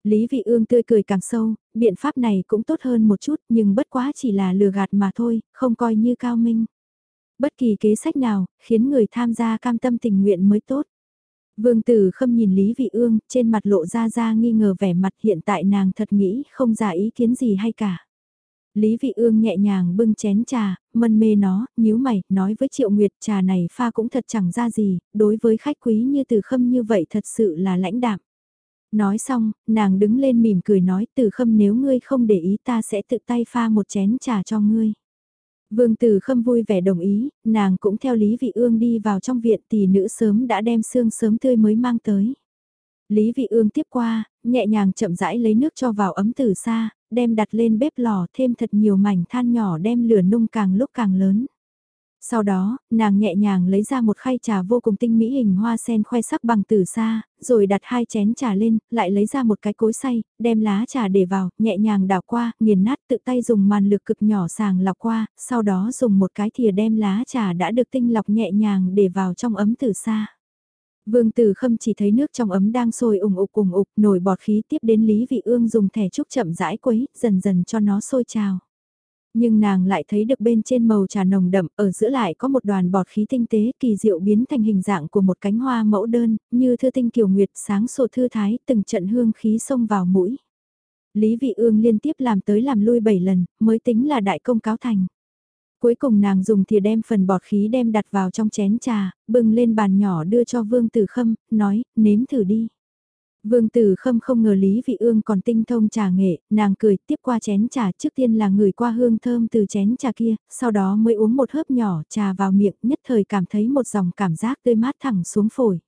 Lý Vị Ương tươi cười càng sâu, biện pháp này cũng tốt hơn một chút nhưng bất quá chỉ là lừa gạt mà thôi, không coi như cao minh. Bất kỳ kế sách nào, khiến người tham gia cam tâm tình nguyện mới tốt. Vương Tử Khâm nhìn Lý Vị Ương, trên mặt lộ ra ra nghi ngờ vẻ mặt hiện tại nàng thật nghĩ không ra ý kiến gì hay cả. Lý Vị Ương nhẹ nhàng bưng chén trà, mân mê nó, nhíu mày, nói với Triệu Nguyệt trà này pha cũng thật chẳng ra gì, đối với khách quý như Tử Khâm như vậy thật sự là lãnh đạm. Nói xong, nàng đứng lên mỉm cười nói từ khâm nếu ngươi không để ý ta sẽ tự tay pha một chén trà cho ngươi. Vương Tử Khâm vui vẻ đồng ý, nàng cũng theo Lý Vị Ương đi vào trong viện tỷ nữ sớm đã đem xương sớm tươi mới mang tới. Lý Vị Ương tiếp qua, nhẹ nhàng chậm rãi lấy nước cho vào ấm từ xa, đem đặt lên bếp lò thêm thật nhiều mảnh than nhỏ đem lửa nung càng lúc càng lớn. Sau đó, nàng nhẹ nhàng lấy ra một khay trà vô cùng tinh mỹ hình hoa sen khoe sắc bằng từ xa, rồi đặt hai chén trà lên, lại lấy ra một cái cối xay, đem lá trà để vào, nhẹ nhàng đảo qua, nghiền nát tự tay dùng màn lược cực nhỏ sàng lọc qua, sau đó dùng một cái thìa đem lá trà đã được tinh lọc nhẹ nhàng để vào trong ấm từ xa. Vương Tử Khâm chỉ thấy nước trong ấm đang sôi ủng ục ủng ục, nổi bọt khí tiếp đến Lý Vị Ương dùng thẻ trúc chậm rãi quấy, dần dần cho nó sôi trào. Nhưng nàng lại thấy được bên trên màu trà nồng đậm, ở giữa lại có một đoàn bọt khí tinh tế kỳ diệu biến thành hình dạng của một cánh hoa mẫu đơn, như thư tinh kiều nguyệt sáng sổ thư thái, từng trận hương khí xông vào mũi. Lý Vị Ương liên tiếp làm tới làm lui 7 lần, mới tính là đại công cáo thành. Cuối cùng nàng dùng thìa đem phần bọt khí đem đặt vào trong chén trà, bưng lên bàn nhỏ đưa cho Vương Tử Khâm, nói, nếm thử đi. Vương Tử Khâm không ngờ Lý Vị Ương còn tinh thông trà nghệ, nàng cười tiếp qua chén trà trước tiên là người qua hương thơm từ chén trà kia, sau đó mới uống một hớp nhỏ trà vào miệng nhất thời cảm thấy một dòng cảm giác tươi mát thẳng xuống phổi.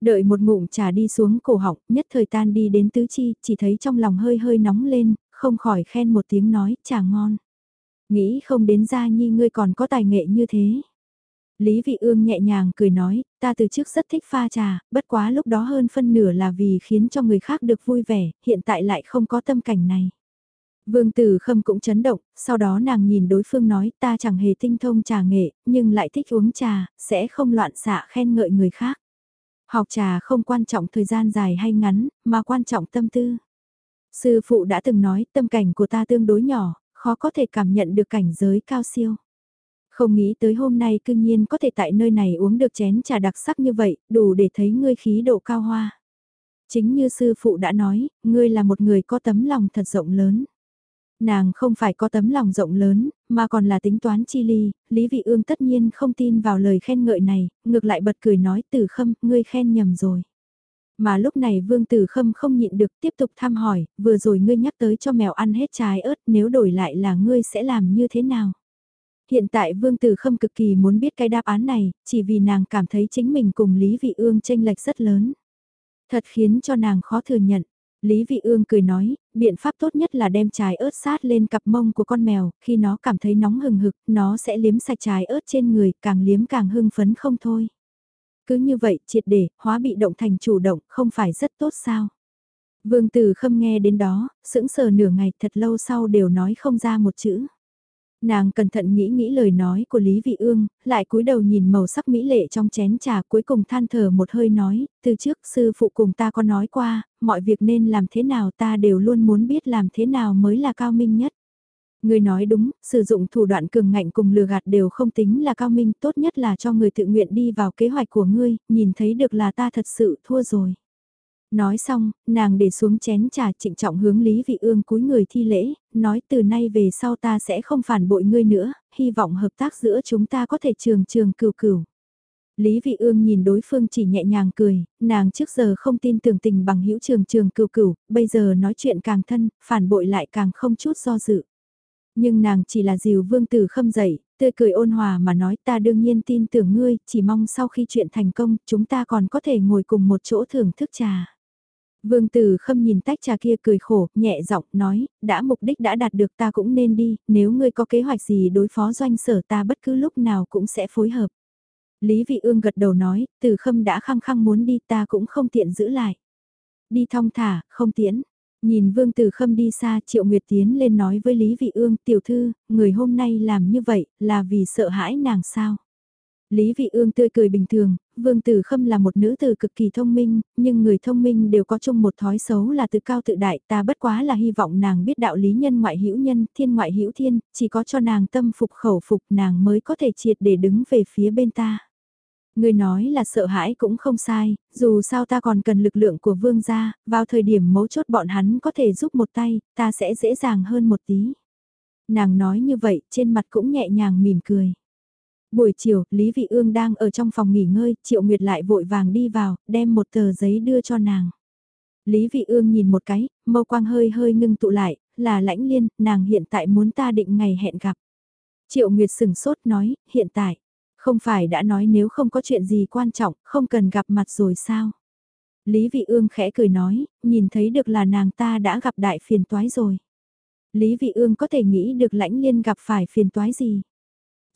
Đợi một ngụm trà đi xuống cổ họng, nhất thời tan đi đến tứ chi, chỉ thấy trong lòng hơi hơi nóng lên, không khỏi khen một tiếng nói, trà ngon. Nghĩ không đến ra nhi ngươi còn có tài nghệ như thế. Lý Vị Ương nhẹ nhàng cười nói, ta từ trước rất thích pha trà, bất quá lúc đó hơn phân nửa là vì khiến cho người khác được vui vẻ, hiện tại lại không có tâm cảnh này. Vương Tử Khâm cũng chấn động, sau đó nàng nhìn đối phương nói ta chẳng hề tinh thông trà nghệ, nhưng lại thích uống trà, sẽ không loạn xạ khen ngợi người khác. Học trà không quan trọng thời gian dài hay ngắn, mà quan trọng tâm tư. Sư phụ đã từng nói tâm cảnh của ta tương đối nhỏ, khó có thể cảm nhận được cảnh giới cao siêu. Không nghĩ tới hôm nay cương nhiên có thể tại nơi này uống được chén trà đặc sắc như vậy, đủ để thấy ngươi khí độ cao hoa. Chính như sư phụ đã nói, ngươi là một người có tấm lòng thật rộng lớn. Nàng không phải có tấm lòng rộng lớn, mà còn là tính toán chi ly, Lý Vị Ương tất nhiên không tin vào lời khen ngợi này, ngược lại bật cười nói tử khâm, ngươi khen nhầm rồi. Mà lúc này Vương Tử Khâm không nhịn được tiếp tục thăm hỏi, vừa rồi ngươi nhắc tới cho mèo ăn hết trái ớt nếu đổi lại là ngươi sẽ làm như thế nào? Hiện tại Vương Tử Khâm cực kỳ muốn biết cái đáp án này, chỉ vì nàng cảm thấy chính mình cùng Lý Vị Ương tranh lệch rất lớn. Thật khiến cho nàng khó thừa nhận. Lý Vị Ương cười nói, biện pháp tốt nhất là đem trái ớt sát lên cặp mông của con mèo, khi nó cảm thấy nóng hừng hực, nó sẽ liếm sạch trái ớt trên người, càng liếm càng hưng phấn không thôi. Cứ như vậy, triệt để, hóa bị động thành chủ động, không phải rất tốt sao? Vương Tử Khâm nghe đến đó, sững sờ nửa ngày thật lâu sau đều nói không ra một chữ. Nàng cẩn thận nghĩ nghĩ lời nói của Lý Vị Ương, lại cúi đầu nhìn màu sắc mỹ lệ trong chén trà cuối cùng than thở một hơi nói, từ trước sư phụ cùng ta có nói qua, mọi việc nên làm thế nào ta đều luôn muốn biết làm thế nào mới là cao minh nhất. Người nói đúng, sử dụng thủ đoạn cường ngạnh cùng lừa gạt đều không tính là cao minh, tốt nhất là cho người tự nguyện đi vào kế hoạch của ngươi, nhìn thấy được là ta thật sự thua rồi. Nói xong, nàng để xuống chén trà trịnh trọng hướng Lý Vị Ương cúi người thi lễ, nói từ nay về sau ta sẽ không phản bội ngươi nữa, hy vọng hợp tác giữa chúng ta có thể trường trường cửu cửu. Lý Vị Ương nhìn đối phương chỉ nhẹ nhàng cười, nàng trước giờ không tin tưởng tình bằng hữu trường trường cửu cửu, bây giờ nói chuyện càng thân, phản bội lại càng không chút do dự. Nhưng nàng chỉ là dìu vương tử khâm dậy, tươi cười ôn hòa mà nói ta đương nhiên tin tưởng ngươi, chỉ mong sau khi chuyện thành công, chúng ta còn có thể ngồi cùng một chỗ thưởng thức trà. Vương Tử Khâm nhìn tách trà kia cười khổ, nhẹ giọng nói, đã mục đích đã đạt được ta cũng nên đi, nếu ngươi có kế hoạch gì đối phó doanh sở ta bất cứ lúc nào cũng sẽ phối hợp. Lý Vị Ương gật đầu nói, Tử Khâm đã khăng khăng muốn đi ta cũng không tiện giữ lại. Đi thong thả, không tiễn. Nhìn Vương Tử Khâm đi xa Triệu Nguyệt tiến lên nói với Lý Vị Ương, tiểu thư, người hôm nay làm như vậy là vì sợ hãi nàng sao? Lý Vị Ương tươi cười bình thường, Vương Tử Khâm là một nữ tử cực kỳ thông minh, nhưng người thông minh đều có chung một thói xấu là tự cao tự đại, ta bất quá là hy vọng nàng biết đạo lý nhân ngoại hữu nhân, thiên ngoại hữu thiên, chỉ có cho nàng tâm phục khẩu phục nàng mới có thể triệt để đứng về phía bên ta. Người nói là sợ hãi cũng không sai, dù sao ta còn cần lực lượng của vương gia, vào thời điểm mấu chốt bọn hắn có thể giúp một tay, ta sẽ dễ dàng hơn một tí. Nàng nói như vậy, trên mặt cũng nhẹ nhàng mỉm cười. Buổi chiều, Lý Vị Ương đang ở trong phòng nghỉ ngơi, Triệu Nguyệt lại vội vàng đi vào, đem một tờ giấy đưa cho nàng. Lý Vị Ương nhìn một cái, mâu quang hơi hơi ngưng tụ lại, là lãnh liên, nàng hiện tại muốn ta định ngày hẹn gặp. Triệu Nguyệt sừng sốt nói, hiện tại, không phải đã nói nếu không có chuyện gì quan trọng, không cần gặp mặt rồi sao? Lý Vị Ương khẽ cười nói, nhìn thấy được là nàng ta đã gặp đại phiền toái rồi. Lý Vị Ương có thể nghĩ được lãnh liên gặp phải phiền toái gì?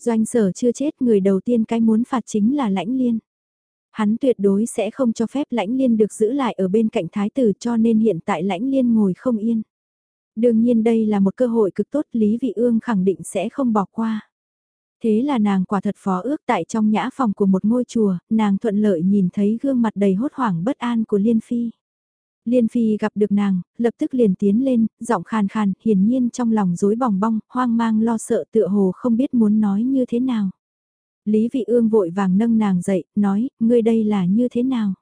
Doanh sở chưa chết người đầu tiên cái muốn phạt chính là lãnh liên. Hắn tuyệt đối sẽ không cho phép lãnh liên được giữ lại ở bên cạnh thái tử cho nên hiện tại lãnh liên ngồi không yên. Đương nhiên đây là một cơ hội cực tốt Lý Vị Ương khẳng định sẽ không bỏ qua. Thế là nàng quả thật phó ước tại trong nhã phòng của một ngôi chùa, nàng thuận lợi nhìn thấy gương mặt đầy hốt hoảng bất an của Liên Phi. Liên Phi gặp được nàng, lập tức liền tiến lên, giọng khàn khàn, hiển nhiên trong lòng rối bòng bong, hoang mang lo sợ tựa hồ không biết muốn nói như thế nào. Lý Vị Ương vội vàng nâng nàng dậy, nói, ngươi đây là như thế nào?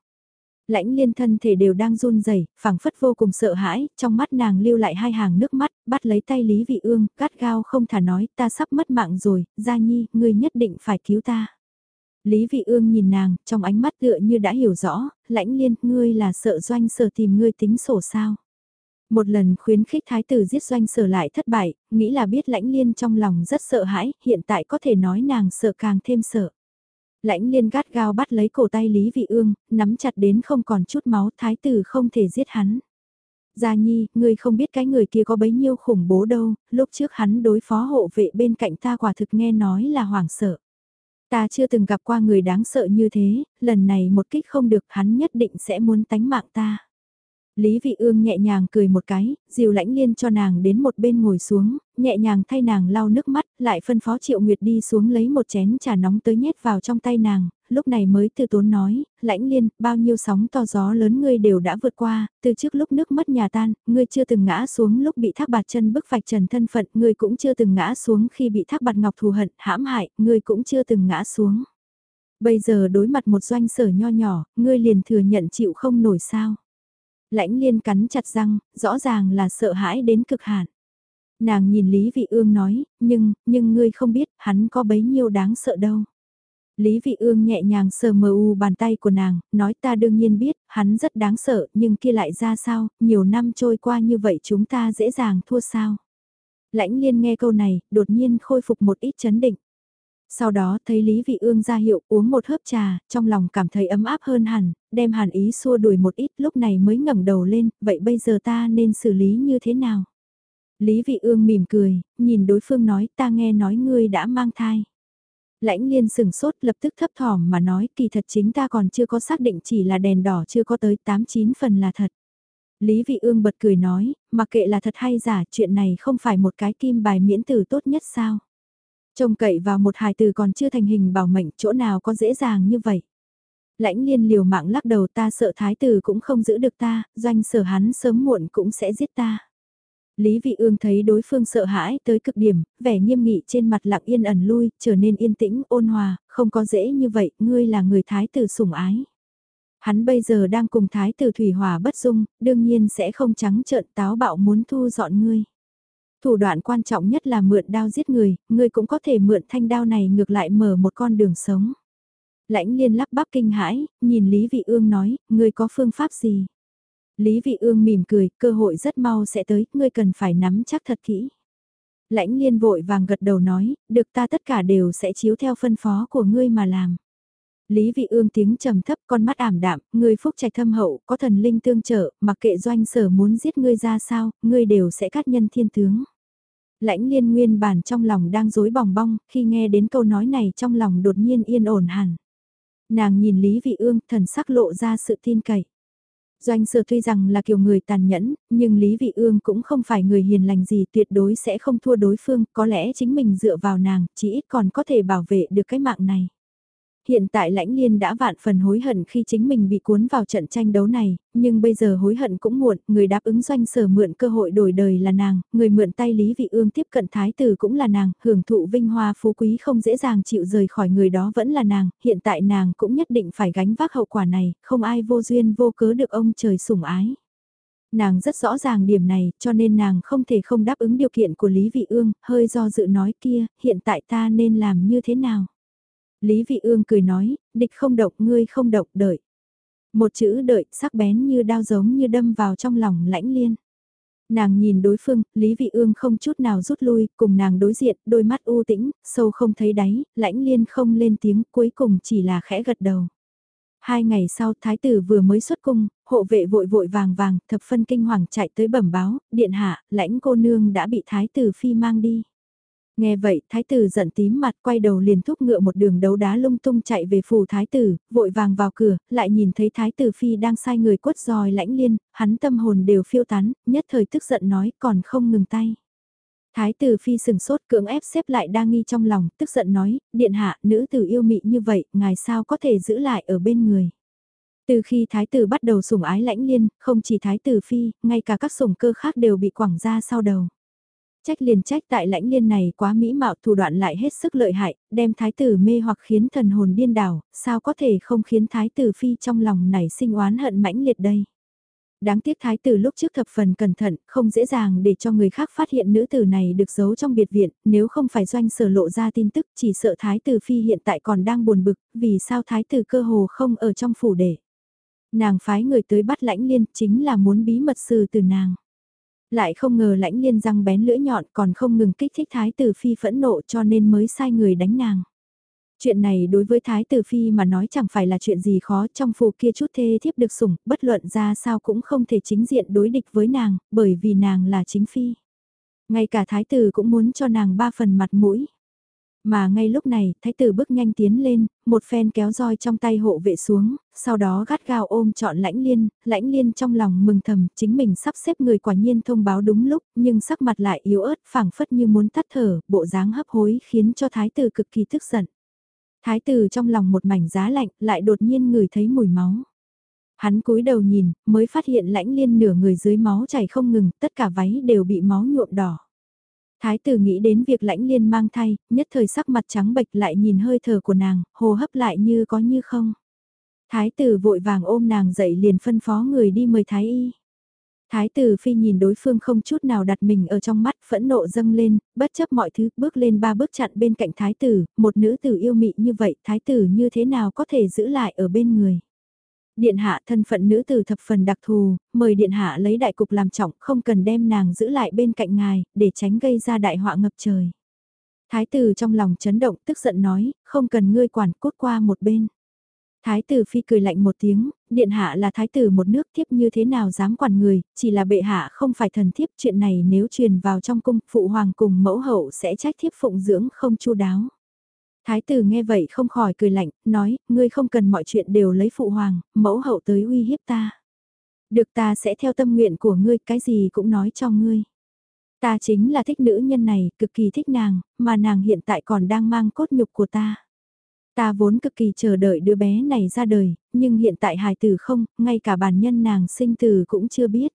Lãnh liên thân thể đều đang run rẩy, phảng phất vô cùng sợ hãi, trong mắt nàng lưu lại hai hàng nước mắt, bắt lấy tay Lý Vị Ương, cắt gao không thả nói, ta sắp mất mạng rồi, Gia Nhi, ngươi nhất định phải cứu ta. Lý Vị Ương nhìn nàng, trong ánh mắt tựa như đã hiểu rõ, lãnh liên, ngươi là sợ doanh sở tìm ngươi tính sổ sao. Một lần khuyến khích thái tử giết doanh sở lại thất bại, nghĩ là biết lãnh liên trong lòng rất sợ hãi, hiện tại có thể nói nàng sợ càng thêm sợ. Lãnh liên gắt gao bắt lấy cổ tay Lý Vị Ương, nắm chặt đến không còn chút máu, thái tử không thể giết hắn. Gia Nhi, ngươi không biết cái người kia có bấy nhiêu khủng bố đâu, lúc trước hắn đối phó hộ vệ bên cạnh ta quả thực nghe nói là hoảng sợ. Ta chưa từng gặp qua người đáng sợ như thế, lần này một kích không được hắn nhất định sẽ muốn tánh mạng ta. Lý Vị Ương nhẹ nhàng cười một cái, dìu lãnh liên cho nàng đến một bên ngồi xuống, nhẹ nhàng thay nàng lau nước mắt, lại phân phó Triệu Nguyệt đi xuống lấy một chén trà nóng tới nhét vào trong tay nàng, lúc này mới từ tốn nói, lãnh liên, bao nhiêu sóng to gió lớn ngươi đều đã vượt qua, từ trước lúc nước mất nhà tan, ngươi chưa từng ngã xuống lúc bị thác bạt chân bức vạch trần thân phận, ngươi cũng chưa từng ngã xuống khi bị thác bạt ngọc thù hận, hãm hại, ngươi cũng chưa từng ngã xuống. Bây giờ đối mặt một doanh sở nho nhỏ, ngươi liền thừa nhận chịu không nổi sao lãnh liên cắn chặt răng, rõ ràng là sợ hãi đến cực hạn. Nàng nhìn Lý Vị Ương nói, nhưng, nhưng ngươi không biết, hắn có bấy nhiêu đáng sợ đâu. Lý Vị Ương nhẹ nhàng sờ mờ u bàn tay của nàng, nói ta đương nhiên biết, hắn rất đáng sợ, nhưng kia lại ra sao, nhiều năm trôi qua như vậy chúng ta dễ dàng thua sao. Lãnh liên nghe câu này, đột nhiên khôi phục một ít chấn định. Sau đó thấy Lý Vị Ương ra hiệu uống một hớp trà, trong lòng cảm thấy ấm áp hơn hẳn, đem hàn ý xua đuổi một ít lúc này mới ngẩng đầu lên, vậy bây giờ ta nên xử lý như thế nào? Lý Vị Ương mỉm cười, nhìn đối phương nói ta nghe nói ngươi đã mang thai. Lãnh liên sừng sốt lập tức thấp thỏm mà nói kỳ thật chính ta còn chưa có xác định chỉ là đèn đỏ chưa có tới 8-9 phần là thật. Lý Vị Ương bật cười nói, mặc kệ là thật hay giả chuyện này không phải một cái kim bài miễn tử tốt nhất sao. Trông cậy vào một hài từ còn chưa thành hình bảo mệnh chỗ nào có dễ dàng như vậy. Lãnh liên liều mạng lắc đầu ta sợ thái tử cũng không giữ được ta, doanh sở hắn sớm muộn cũng sẽ giết ta. Lý Vị Ương thấy đối phương sợ hãi tới cực điểm, vẻ nghiêm nghị trên mặt lặng yên ẩn lui, trở nên yên tĩnh, ôn hòa, không có dễ như vậy, ngươi là người thái tử sủng ái. Hắn bây giờ đang cùng thái tử Thủy Hòa bất dung, đương nhiên sẽ không trắng trợn táo bạo muốn thu dọn ngươi. Thủ đoạn quan trọng nhất là mượn đao giết người, ngươi cũng có thể mượn thanh đao này ngược lại mở một con đường sống. Lãnh liên lắp bắp kinh hãi, nhìn Lý Vị Ương nói, ngươi có phương pháp gì? Lý Vị Ương mỉm cười, cơ hội rất mau sẽ tới, ngươi cần phải nắm chắc thật kỹ. Lãnh liên vội vàng gật đầu nói, được ta tất cả đều sẽ chiếu theo phân phó của ngươi mà làm. Lý Vị Ương tiếng trầm thấp con mắt ảm đạm, ngươi phúc trạch thâm hậu, có thần linh tương trợ, mặc kệ doanh sở muốn giết ngươi ra sao, ngươi đều sẽ cắt nhân thiên tướng. Lãnh liên nguyên bản trong lòng đang rối bòng bong, khi nghe đến câu nói này trong lòng đột nhiên yên ổn hẳn. Nàng nhìn Lý Vị Ương, thần sắc lộ ra sự tin cậy. Doanh sở tuy rằng là kiểu người tàn nhẫn, nhưng Lý Vị Ương cũng không phải người hiền lành gì tuyệt đối sẽ không thua đối phương, có lẽ chính mình dựa vào nàng, chỉ ít còn có thể bảo vệ được cái mạng này. Hiện tại lãnh liên đã vạn phần hối hận khi chính mình bị cuốn vào trận tranh đấu này, nhưng bây giờ hối hận cũng muộn, người đáp ứng doanh sở mượn cơ hội đổi đời là nàng, người mượn tay Lý Vị Ương tiếp cận thái tử cũng là nàng, hưởng thụ vinh hoa phú quý không dễ dàng chịu rời khỏi người đó vẫn là nàng, hiện tại nàng cũng nhất định phải gánh vác hậu quả này, không ai vô duyên vô cớ được ông trời sủng ái. Nàng rất rõ ràng điểm này, cho nên nàng không thể không đáp ứng điều kiện của Lý Vị Ương, hơi do dự nói kia, hiện tại ta nên làm như thế nào? Lý Vị Ương cười nói, địch không động, ngươi không động, đợi. Một chữ đợi sắc bén như đao giống như đâm vào trong lòng lãnh liên. Nàng nhìn đối phương, Lý Vị Ương không chút nào rút lui, cùng nàng đối diện, đôi mắt u tĩnh, sâu không thấy đáy, lãnh liên không lên tiếng, cuối cùng chỉ là khẽ gật đầu. Hai ngày sau, thái tử vừa mới xuất cung, hộ vệ vội vội vàng vàng, thập phân kinh hoàng chạy tới bẩm báo, điện hạ, lãnh cô nương đã bị thái tử phi mang đi. Nghe vậy, thái tử giận tím mặt quay đầu liền thúc ngựa một đường đấu đá lung tung chạy về phủ thái tử, vội vàng vào cửa, lại nhìn thấy thái tử phi đang sai người quất roi lãnh liên, hắn tâm hồn đều phiêu tán, nhất thời tức giận nói còn không ngừng tay. Thái tử phi sừng sốt cưỡng ép xếp lại đa nghi trong lòng, tức giận nói, điện hạ, nữ tử yêu mị như vậy, ngài sao có thể giữ lại ở bên người. Từ khi thái tử bắt đầu sủng ái lãnh liên, không chỉ thái tử phi, ngay cả các sủng cơ khác đều bị quảng ra sau đầu. Trách liền trách tại lãnh liên này quá mỹ mạo thủ đoạn lại hết sức lợi hại, đem thái tử mê hoặc khiến thần hồn điên đảo, sao có thể không khiến thái tử phi trong lòng nảy sinh oán hận mãnh liệt đây. Đáng tiếc thái tử lúc trước thập phần cẩn thận, không dễ dàng để cho người khác phát hiện nữ tử này được giấu trong biệt viện, nếu không phải doanh sở lộ ra tin tức chỉ sợ thái tử phi hiện tại còn đang buồn bực, vì sao thái tử cơ hồ không ở trong phủ để. Nàng phái người tới bắt lãnh liên chính là muốn bí mật sư từ nàng lại không ngờ lãnh liên răng bén lưỡi nhọn còn không ngừng kích thích thái tử phi phẫn nộ cho nên mới sai người đánh nàng. Chuyện này đối với thái tử phi mà nói chẳng phải là chuyện gì khó trong phù kia chút thê thiếp được sủng, bất luận ra sao cũng không thể chính diện đối địch với nàng, bởi vì nàng là chính phi. Ngay cả thái tử cũng muốn cho nàng ba phần mặt mũi. Mà ngay lúc này, thái tử bước nhanh tiến lên, một phen kéo roi trong tay hộ vệ xuống, sau đó gắt gao ôm trọn lãnh liên, lãnh liên trong lòng mừng thầm, chính mình sắp xếp người quả nhiên thông báo đúng lúc, nhưng sắc mặt lại yếu ớt, phảng phất như muốn tắt thở, bộ dáng hấp hối khiến cho thái tử cực kỳ tức giận. Thái tử trong lòng một mảnh giá lạnh, lại đột nhiên ngửi thấy mùi máu. Hắn cúi đầu nhìn, mới phát hiện lãnh liên nửa người dưới máu chảy không ngừng, tất cả váy đều bị máu nhuộm đỏ. Thái tử nghĩ đến việc lãnh liên mang thai, nhất thời sắc mặt trắng bệch lại nhìn hơi thở của nàng, hồ hấp lại như có như không. Thái tử vội vàng ôm nàng dậy liền phân phó người đi mời thái y. Thái tử phi nhìn đối phương không chút nào đặt mình ở trong mắt phẫn nộ dâng lên, bất chấp mọi thứ, bước lên ba bước chặn bên cạnh thái tử, một nữ tử yêu mị như vậy, thái tử như thế nào có thể giữ lại ở bên người. Điện hạ thân phận nữ tử thập phần đặc thù, mời điện hạ lấy đại cục làm trọng, không cần đem nàng giữ lại bên cạnh ngài, để tránh gây ra đại họa ngập trời. Thái tử trong lòng chấn động tức giận nói, không cần ngươi quản cốt qua một bên. Thái tử phi cười lạnh một tiếng, điện hạ là thái tử một nước thiếp như thế nào dám quản người, chỉ là bệ hạ không phải thần thiếp chuyện này nếu truyền vào trong cung, phụ hoàng cùng mẫu hậu sẽ trách thiếp phụng dưỡng không chu đáo. Thái tử nghe vậy không khỏi cười lạnh, nói, ngươi không cần mọi chuyện đều lấy phụ hoàng, mẫu hậu tới uy hiếp ta. Được ta sẽ theo tâm nguyện của ngươi, cái gì cũng nói cho ngươi. Ta chính là thích nữ nhân này, cực kỳ thích nàng, mà nàng hiện tại còn đang mang cốt nhục của ta. Ta vốn cực kỳ chờ đợi đứa bé này ra đời, nhưng hiện tại hài tử không, ngay cả bản nhân nàng sinh tử cũng chưa biết.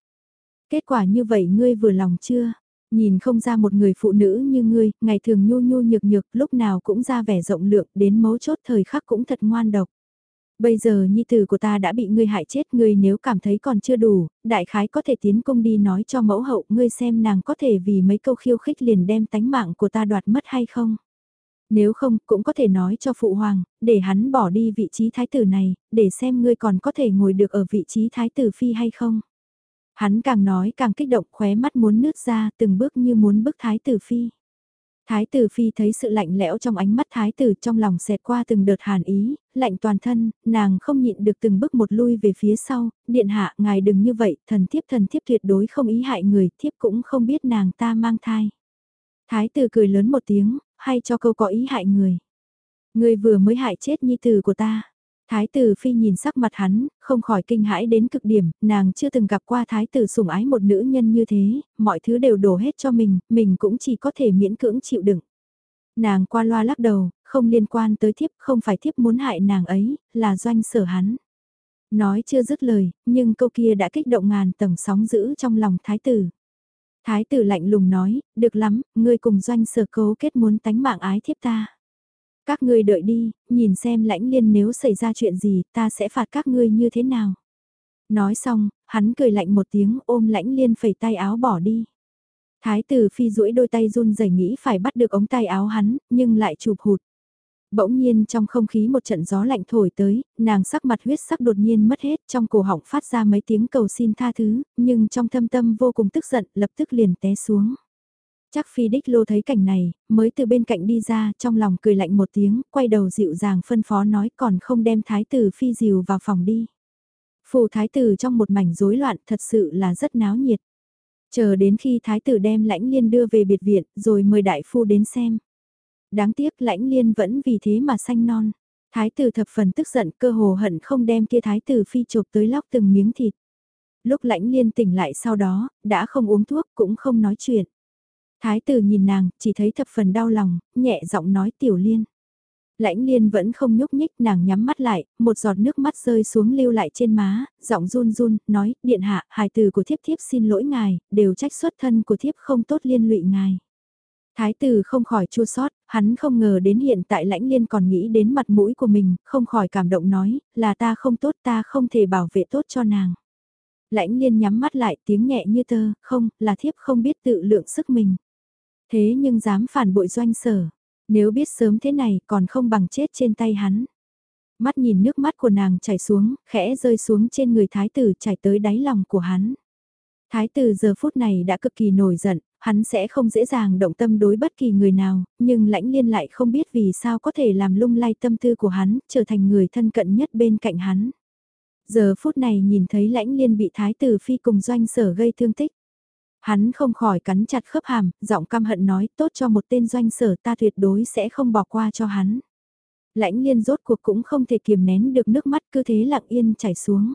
Kết quả như vậy ngươi vừa lòng chưa? Nhìn không ra một người phụ nữ như ngươi, ngày thường nhu nhu nhược nhược, lúc nào cũng ra vẻ rộng lượng, đến mấu chốt thời khắc cũng thật ngoan độc. Bây giờ nhi tử của ta đã bị ngươi hại chết, ngươi nếu cảm thấy còn chưa đủ, đại khái có thể tiến công đi nói cho mẫu hậu ngươi xem nàng có thể vì mấy câu khiêu khích liền đem tánh mạng của ta đoạt mất hay không. Nếu không, cũng có thể nói cho phụ hoàng, để hắn bỏ đi vị trí thái tử này, để xem ngươi còn có thể ngồi được ở vị trí thái tử phi hay không. Hắn càng nói càng kích động khóe mắt muốn nứt ra từng bước như muốn bức thái tử phi. Thái tử phi thấy sự lạnh lẽo trong ánh mắt thái tử trong lòng xẹt qua từng đợt hàn ý, lạnh toàn thân, nàng không nhịn được từng bước một lui về phía sau, điện hạ ngài đừng như vậy, thần thiếp thần thiếp tuyệt đối không ý hại người, thiếp cũng không biết nàng ta mang thai. Thái tử cười lớn một tiếng, hay cho câu có ý hại người. Người vừa mới hại chết nhi tử của ta. Thái tử phi nhìn sắc mặt hắn, không khỏi kinh hãi đến cực điểm, nàng chưa từng gặp qua thái tử sủng ái một nữ nhân như thế, mọi thứ đều đổ hết cho mình, mình cũng chỉ có thể miễn cưỡng chịu đựng. Nàng qua loa lắc đầu, không liên quan tới thiếp, không phải thiếp muốn hại nàng ấy, là doanh sở hắn. Nói chưa dứt lời, nhưng câu kia đã kích động ngàn tầng sóng giữ trong lòng thái tử. Thái tử lạnh lùng nói, được lắm, ngươi cùng doanh sở cấu kết muốn tánh mạng ái thiếp ta. Các ngươi đợi đi, nhìn xem lãnh liên nếu xảy ra chuyện gì, ta sẽ phạt các ngươi như thế nào. Nói xong, hắn cười lạnh một tiếng ôm lãnh liên phẩy tay áo bỏ đi. Thái tử phi duỗi đôi tay run rẩy nghĩ phải bắt được ống tay áo hắn, nhưng lại chụp hụt. Bỗng nhiên trong không khí một trận gió lạnh thổi tới, nàng sắc mặt huyết sắc đột nhiên mất hết, trong cổ họng phát ra mấy tiếng cầu xin tha thứ, nhưng trong thâm tâm vô cùng tức giận, lập tức liền té xuống. Chắc phi đích lô thấy cảnh này, mới từ bên cạnh đi ra, trong lòng cười lạnh một tiếng, quay đầu dịu dàng phân phó nói còn không đem thái tử phi dìu vào phòng đi. Phù thái tử trong một mảnh rối loạn thật sự là rất náo nhiệt. Chờ đến khi thái tử đem lãnh liên đưa về biệt viện, rồi mời đại phu đến xem. Đáng tiếc lãnh liên vẫn vì thế mà xanh non. Thái tử thập phần tức giận cơ hồ hận không đem kia thái tử phi chụp tới lóc từng miếng thịt. Lúc lãnh liên tỉnh lại sau đó, đã không uống thuốc cũng không nói chuyện. Thái tử nhìn nàng, chỉ thấy thập phần đau lòng, nhẹ giọng nói tiểu liên. Lãnh liên vẫn không nhúc nhích nàng nhắm mắt lại, một giọt nước mắt rơi xuống lưu lại trên má, giọng run run, nói, điện hạ, hài tử của thiếp thiếp xin lỗi ngài, đều trách xuất thân của thiếp không tốt liên lụy ngài. Thái tử không khỏi chua sót, hắn không ngờ đến hiện tại lãnh liên còn nghĩ đến mặt mũi của mình, không khỏi cảm động nói, là ta không tốt ta không thể bảo vệ tốt cho nàng. Lãnh liên nhắm mắt lại tiếng nhẹ như tơ, không, là thiếp không biết tự lượng sức mình. Thế nhưng dám phản bội doanh sở, nếu biết sớm thế này còn không bằng chết trên tay hắn. Mắt nhìn nước mắt của nàng chảy xuống, khẽ rơi xuống trên người thái tử chảy tới đáy lòng của hắn. Thái tử giờ phút này đã cực kỳ nổi giận, hắn sẽ không dễ dàng động tâm đối bất kỳ người nào, nhưng lãnh liên lại không biết vì sao có thể làm lung lay tâm tư của hắn, trở thành người thân cận nhất bên cạnh hắn. Giờ phút này nhìn thấy lãnh liên bị thái tử phi cùng doanh sở gây thương tích. Hắn không khỏi cắn chặt khớp hàm, giọng căm hận nói tốt cho một tên doanh sở ta tuyệt đối sẽ không bỏ qua cho hắn. Lãnh liên rốt cuộc cũng không thể kiềm nén được nước mắt cứ thế lặng yên chảy xuống.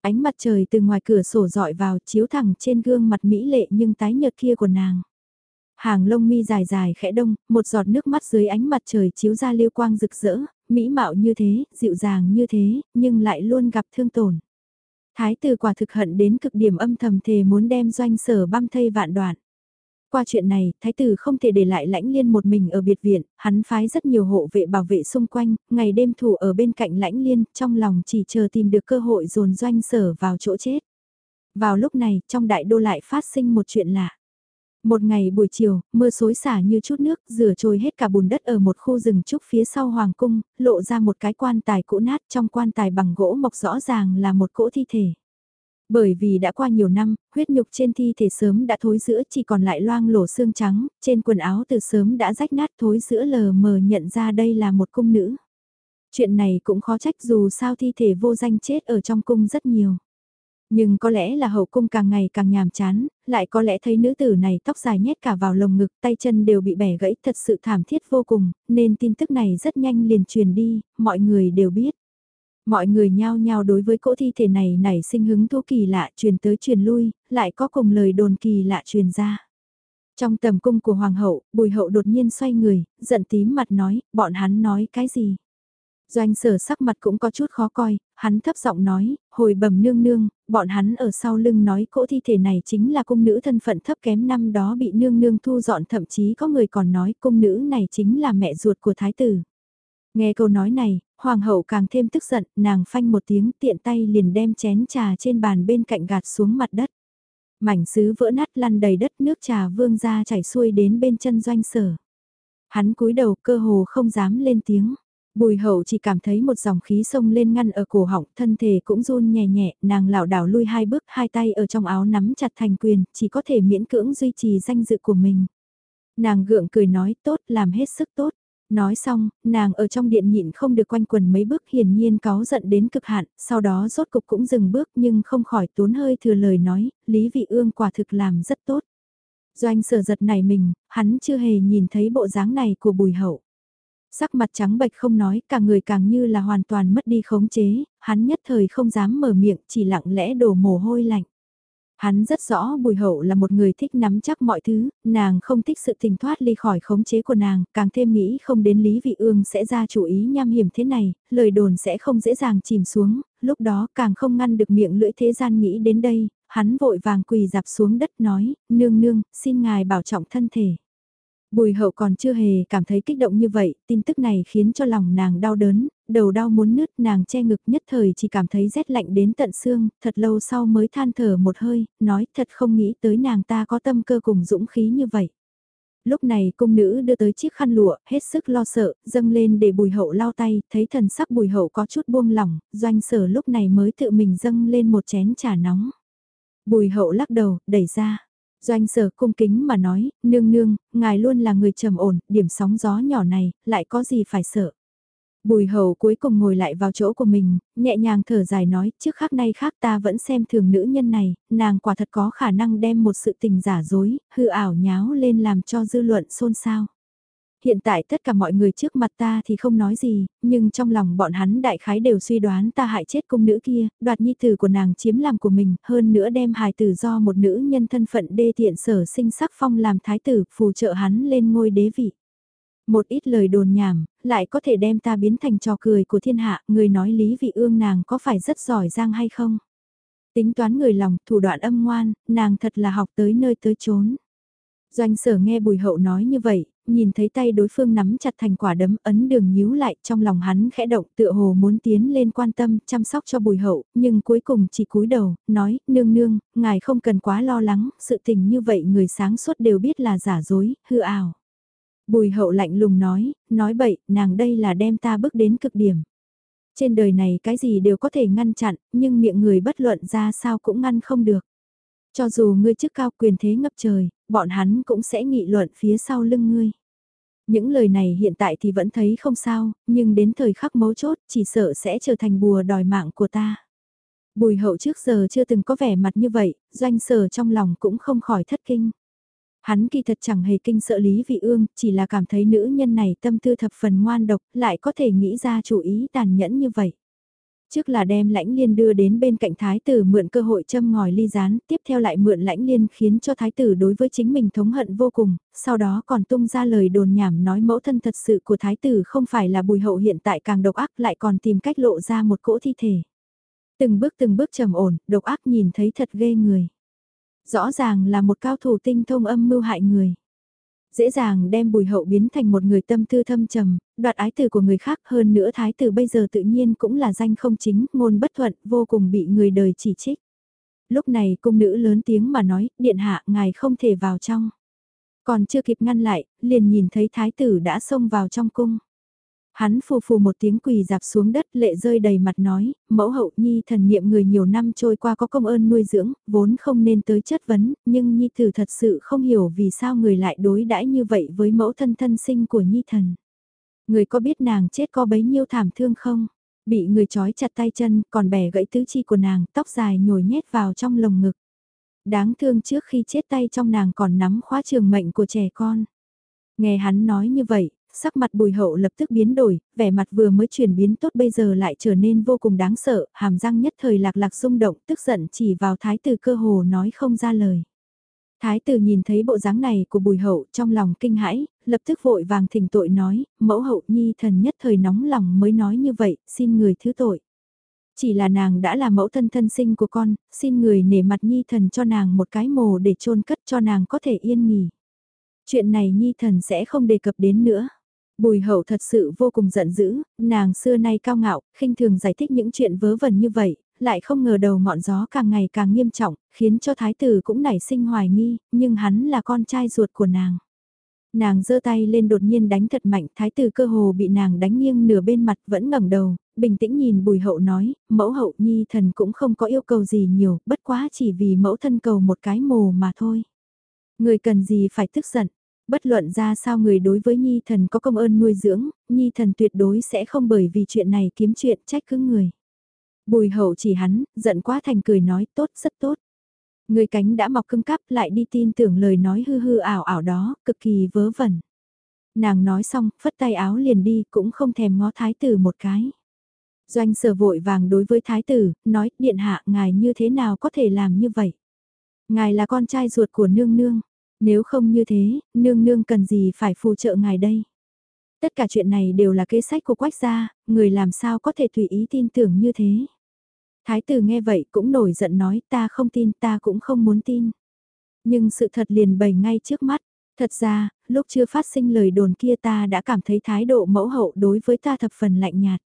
Ánh mặt trời từ ngoài cửa sổ dọi vào chiếu thẳng trên gương mặt mỹ lệ nhưng tái nhợt kia của nàng. Hàng lông mi dài dài khẽ đông, một giọt nước mắt dưới ánh mặt trời chiếu ra liêu quang rực rỡ, mỹ mạo như thế, dịu dàng như thế, nhưng lại luôn gặp thương tổn. Thái tử quả thực hận đến cực điểm âm thầm thề muốn đem doanh sở băm thây vạn đoạn. Qua chuyện này, thái tử không thể để lại lãnh liên một mình ở biệt viện, hắn phái rất nhiều hộ vệ bảo vệ xung quanh, ngày đêm thủ ở bên cạnh lãnh liên, trong lòng chỉ chờ tìm được cơ hội dồn doanh sở vào chỗ chết. Vào lúc này, trong đại đô lại phát sinh một chuyện lạ. Một ngày buổi chiều, mưa xối xả như chút nước, rửa trôi hết cả bùn đất ở một khu rừng trúc phía sau hoàng cung, lộ ra một cái quan tài cũ nát trong quan tài bằng gỗ mộc rõ ràng là một cỗ thi thể. Bởi vì đã qua nhiều năm, huyết nhục trên thi thể sớm đã thối giữa chỉ còn lại loang lổ xương trắng, trên quần áo từ sớm đã rách nát thối giữa lờ mờ nhận ra đây là một cung nữ. Chuyện này cũng khó trách dù sao thi thể vô danh chết ở trong cung rất nhiều. Nhưng có lẽ là hậu cung càng ngày càng nhàm chán, lại có lẽ thấy nữ tử này tóc dài nhét cả vào lồng ngực, tay chân đều bị bẻ gãy thật sự thảm thiết vô cùng, nên tin tức này rất nhanh liền truyền đi, mọi người đều biết. Mọi người nhao nhao đối với cỗ thi thể này nảy sinh hứng thú kỳ lạ truyền tới truyền lui, lại có cùng lời đồn kỳ lạ truyền ra. Trong tầm cung của hoàng hậu, bùi hậu đột nhiên xoay người, giận tím mặt nói, bọn hắn nói cái gì? Doanh sở sắc mặt cũng có chút khó coi, hắn thấp giọng nói, hồi bẩm nương nương, bọn hắn ở sau lưng nói cỗ thi thể này chính là cung nữ thân phận thấp kém năm đó bị nương nương thu dọn thậm chí có người còn nói cung nữ này chính là mẹ ruột của thái tử. Nghe câu nói này, hoàng hậu càng thêm tức giận, nàng phanh một tiếng tiện tay liền đem chén trà trên bàn bên cạnh gạt xuống mặt đất. Mảnh sứ vỡ nát lăn đầy đất nước trà vương ra chảy xuôi đến bên chân doanh sở. Hắn cúi đầu cơ hồ không dám lên tiếng. Bùi hậu chỉ cảm thấy một dòng khí sông lên ngăn ở cổ họng, thân thể cũng run nhẹ nhẹ, nàng lảo đảo lui hai bước, hai tay ở trong áo nắm chặt thành quyền, chỉ có thể miễn cưỡng duy trì danh dự của mình. Nàng gượng cười nói tốt, làm hết sức tốt. Nói xong, nàng ở trong điện nhịn không được quanh quần mấy bước hiển nhiên cáu giận đến cực hạn, sau đó rốt cục cũng dừng bước nhưng không khỏi tốn hơi thừa lời nói, Lý Vị Ương quả thực làm rất tốt. Doanh sở giật này mình, hắn chưa hề nhìn thấy bộ dáng này của bùi hậu. Sắc mặt trắng bệch không nói, cả người càng như là hoàn toàn mất đi khống chế, hắn nhất thời không dám mở miệng, chỉ lặng lẽ đổ mồ hôi lạnh. Hắn rất rõ Bùi Hậu là một người thích nắm chắc mọi thứ, nàng không thích sự tình thoát ly khỏi khống chế của nàng, càng thêm nghĩ không đến Lý Vị Ương sẽ ra chủ ý nham hiểm thế này, lời đồn sẽ không dễ dàng chìm xuống, lúc đó càng không ngăn được miệng lưỡi thế gian nghĩ đến đây, hắn vội vàng quỳ dạp xuống đất nói, nương nương, xin ngài bảo trọng thân thể. Bùi hậu còn chưa hề cảm thấy kích động như vậy, tin tức này khiến cho lòng nàng đau đớn, đầu đau muốn nứt nàng che ngực nhất thời chỉ cảm thấy rét lạnh đến tận xương, thật lâu sau mới than thở một hơi, nói thật không nghĩ tới nàng ta có tâm cơ cùng dũng khí như vậy. Lúc này cung nữ đưa tới chiếc khăn lụa, hết sức lo sợ, dâng lên để bùi hậu lau tay, thấy thần sắc bùi hậu có chút buông lỏng, doanh sở lúc này mới tự mình dâng lên một chén trà nóng. Bùi hậu lắc đầu, đẩy ra. Doanh sở cung kính mà nói, nương nương, ngài luôn là người trầm ổn, điểm sóng gió nhỏ này, lại có gì phải sợ. Bùi hầu cuối cùng ngồi lại vào chỗ của mình, nhẹ nhàng thở dài nói, trước khác nay khác ta vẫn xem thường nữ nhân này, nàng quả thật có khả năng đem một sự tình giả dối, hư ảo nháo lên làm cho dư luận xôn xao. Hiện tại tất cả mọi người trước mặt ta thì không nói gì, nhưng trong lòng bọn hắn đại khái đều suy đoán ta hại chết cung nữ kia, đoạt nhi tử của nàng chiếm làm của mình, hơn nữa đem hài tử do một nữ nhân thân phận đê tiện sở sinh sắc phong làm thái tử, phù trợ hắn lên ngôi đế vị. Một ít lời đồn nhảm, lại có thể đem ta biến thành trò cười của thiên hạ, người nói lý vị ương nàng có phải rất giỏi giang hay không? Tính toán người lòng, thủ đoạn âm ngoan, nàng thật là học tới nơi tới chốn. Doanh sở nghe bùi hậu nói như vậy, nhìn thấy tay đối phương nắm chặt thành quả đấm ấn đường nhíu lại trong lòng hắn khẽ động tựa hồ muốn tiến lên quan tâm chăm sóc cho bùi hậu, nhưng cuối cùng chỉ cúi đầu, nói, nương nương, ngài không cần quá lo lắng, sự tình như vậy người sáng suốt đều biết là giả dối, hư ảo. Bùi hậu lạnh lùng nói, nói bậy, nàng đây là đem ta bước đến cực điểm. Trên đời này cái gì đều có thể ngăn chặn, nhưng miệng người bất luận ra sao cũng ngăn không được. Cho dù ngươi chức cao quyền thế ngập trời, bọn hắn cũng sẽ nghị luận phía sau lưng ngươi. Những lời này hiện tại thì vẫn thấy không sao, nhưng đến thời khắc mấu chốt chỉ sợ sẽ trở thành bùa đòi mạng của ta. Bùi hậu trước giờ chưa từng có vẻ mặt như vậy, doanh sở trong lòng cũng không khỏi thất kinh. Hắn kỳ thật chẳng hề kinh sợ Lý Vị Ương, chỉ là cảm thấy nữ nhân này tâm tư thập phần ngoan độc, lại có thể nghĩ ra chủ ý tàn nhẫn như vậy. Trước là đem lãnh liên đưa đến bên cạnh thái tử mượn cơ hội châm ngòi ly gián, tiếp theo lại mượn lãnh liên khiến cho thái tử đối với chính mình thống hận vô cùng, sau đó còn tung ra lời đồn nhảm nói mẫu thân thật sự của thái tử không phải là bùi hậu hiện tại càng độc ác lại còn tìm cách lộ ra một cỗ thi thể. Từng bước từng bước trầm ổn, độc ác nhìn thấy thật ghê người. Rõ ràng là một cao thủ tinh thông âm mưu hại người dễ dàng đem bùi hậu biến thành một người tâm tư thâm trầm, đoạt ái tử của người khác hơn nữa thái tử bây giờ tự nhiên cũng là danh không chính, ngôn bất thuận, vô cùng bị người đời chỉ trích. Lúc này cung nữ lớn tiếng mà nói, điện hạ, ngài không thể vào trong. Còn chưa kịp ngăn lại, liền nhìn thấy thái tử đã xông vào trong cung. Hắn phù phù một tiếng quỳ dạp xuống đất lệ rơi đầy mặt nói, mẫu hậu nhi thần niệm người nhiều năm trôi qua có công ơn nuôi dưỡng, vốn không nên tới chất vấn, nhưng nhi tử thật sự không hiểu vì sao người lại đối đãi như vậy với mẫu thân thân sinh của nhi thần. Người có biết nàng chết có bấy nhiêu thảm thương không? Bị người trói chặt tay chân, còn bẻ gãy tứ chi của nàng, tóc dài nhồi nhét vào trong lồng ngực. Đáng thương trước khi chết tay trong nàng còn nắm khóa trường mệnh của trẻ con. Nghe hắn nói như vậy, sắc mặt bùi hậu lập tức biến đổi, vẻ mặt vừa mới chuyển biến tốt bây giờ lại trở nên vô cùng đáng sợ, hàm răng nhất thời lạc lạc rung động, tức giận chỉ vào thái tử cơ hồ nói không ra lời. Thái tử nhìn thấy bộ dáng này của bùi hậu trong lòng kinh hãi, lập tức vội vàng thỉnh tội nói, mẫu hậu nhi thần nhất thời nóng lòng mới nói như vậy, xin người thứ tội. Chỉ là nàng đã là mẫu thân thân sinh của con, xin người nể mặt nhi thần cho nàng một cái mồ để chôn cất cho nàng có thể yên nghỉ. Chuyện này nhi thần sẽ không đề cập đến nữa. Bùi hậu thật sự vô cùng giận dữ, nàng xưa nay cao ngạo, khinh thường giải thích những chuyện vớ vẩn như vậy, lại không ngờ đầu ngọn gió càng ngày càng nghiêm trọng, khiến cho thái tử cũng nảy sinh hoài nghi, nhưng hắn là con trai ruột của nàng. Nàng giơ tay lên đột nhiên đánh thật mạnh, thái tử cơ hồ bị nàng đánh nghiêng nửa bên mặt vẫn ngẩng đầu, bình tĩnh nhìn bùi hậu nói, mẫu hậu nhi thần cũng không có yêu cầu gì nhiều, bất quá chỉ vì mẫu thân cầu một cái mồ mà thôi. Người cần gì phải tức giận, bất luận ra sao người đối với nhi thần có công ơn nuôi dưỡng, nhi thần tuyệt đối sẽ không bởi vì chuyện này kiếm chuyện trách cứ người. Bùi hậu chỉ hắn, giận quá thành cười nói tốt rất tốt. Người cánh đã mọc cưng cắp lại đi tin tưởng lời nói hư hư ảo ảo đó, cực kỳ vớ vẩn. Nàng nói xong, phất tay áo liền đi, cũng không thèm ngó thái tử một cái. Doanh sở vội vàng đối với thái tử, nói, điện hạ, ngài như thế nào có thể làm như vậy? Ngài là con trai ruột của nương nương, nếu không như thế, nương nương cần gì phải phù trợ ngài đây? Tất cả chuyện này đều là kế sách của quách gia, người làm sao có thể tùy ý tin tưởng như thế? Thái tử nghe vậy cũng nổi giận nói ta không tin ta cũng không muốn tin. Nhưng sự thật liền bày ngay trước mắt. Thật ra, lúc chưa phát sinh lời đồn kia ta đã cảm thấy thái độ mẫu hậu đối với ta thập phần lạnh nhạt.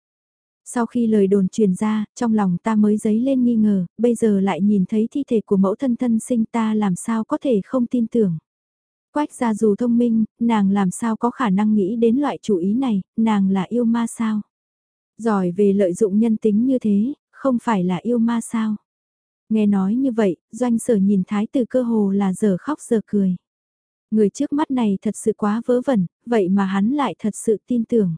Sau khi lời đồn truyền ra, trong lòng ta mới dấy lên nghi ngờ, bây giờ lại nhìn thấy thi thể của mẫu thân thân sinh ta làm sao có thể không tin tưởng. Quách gia dù thông minh, nàng làm sao có khả năng nghĩ đến loại chủ ý này, nàng là yêu ma sao? Giỏi về lợi dụng nhân tính như thế, không phải là yêu ma sao? Nghe nói như vậy, doanh sở nhìn thái tử cơ hồ là giờ khóc giờ cười. Người trước mắt này thật sự quá vớ vẩn, vậy mà hắn lại thật sự tin tưởng.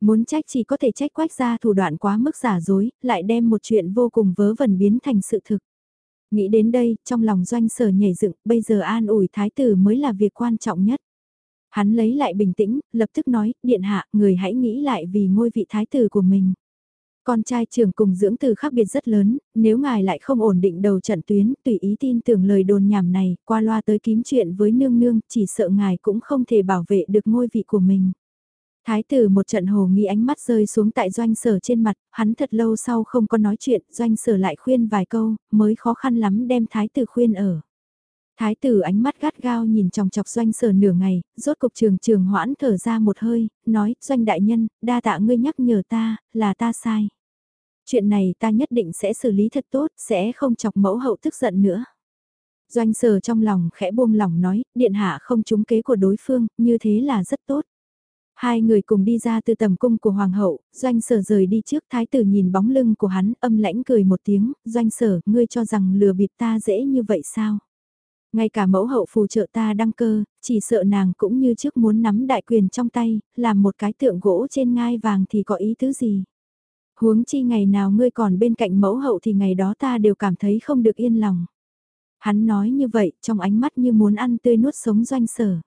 Muốn trách chỉ có thể trách quách ra thủ đoạn quá mức giả dối, lại đem một chuyện vô cùng vớ vẩn biến thành sự thực. Nghĩ đến đây, trong lòng doanh sở nhảy dựng, bây giờ an ủi thái tử mới là việc quan trọng nhất. Hắn lấy lại bình tĩnh, lập tức nói, điện hạ, người hãy nghĩ lại vì ngôi vị thái tử của mình. Con trai trưởng cùng dưỡng từ khác biệt rất lớn, nếu ngài lại không ổn định đầu trận tuyến, tùy ý tin tưởng lời đồn nhảm này, qua loa tới kiếm chuyện với nương nương, chỉ sợ ngài cũng không thể bảo vệ được ngôi vị của mình. Thái tử một trận hồ nghi ánh mắt rơi xuống tại doanh sở trên mặt, hắn thật lâu sau không có nói chuyện, doanh sở lại khuyên vài câu, mới khó khăn lắm đem thái tử khuyên ở. Thái tử ánh mắt gắt gao nhìn chòng chọc doanh sở nửa ngày, rốt cục trường trường hoãn thở ra một hơi, nói, doanh đại nhân, đa tạ ngươi nhắc nhở ta, là ta sai. Chuyện này ta nhất định sẽ xử lý thật tốt, sẽ không chọc mẫu hậu tức giận nữa. Doanh sở trong lòng khẽ buông lòng nói, điện hạ không trúng kế của đối phương, như thế là rất tốt. Hai người cùng đi ra từ tầm cung của hoàng hậu, doanh sở rời đi trước thái tử nhìn bóng lưng của hắn âm lãnh cười một tiếng, doanh sở, ngươi cho rằng lừa bịp ta dễ như vậy sao? Ngay cả mẫu hậu phù trợ ta đăng cơ, chỉ sợ nàng cũng như trước muốn nắm đại quyền trong tay, làm một cái tượng gỗ trên ngai vàng thì có ý tứ gì? Huống chi ngày nào ngươi còn bên cạnh mẫu hậu thì ngày đó ta đều cảm thấy không được yên lòng. Hắn nói như vậy trong ánh mắt như muốn ăn tươi nuốt sống doanh sở.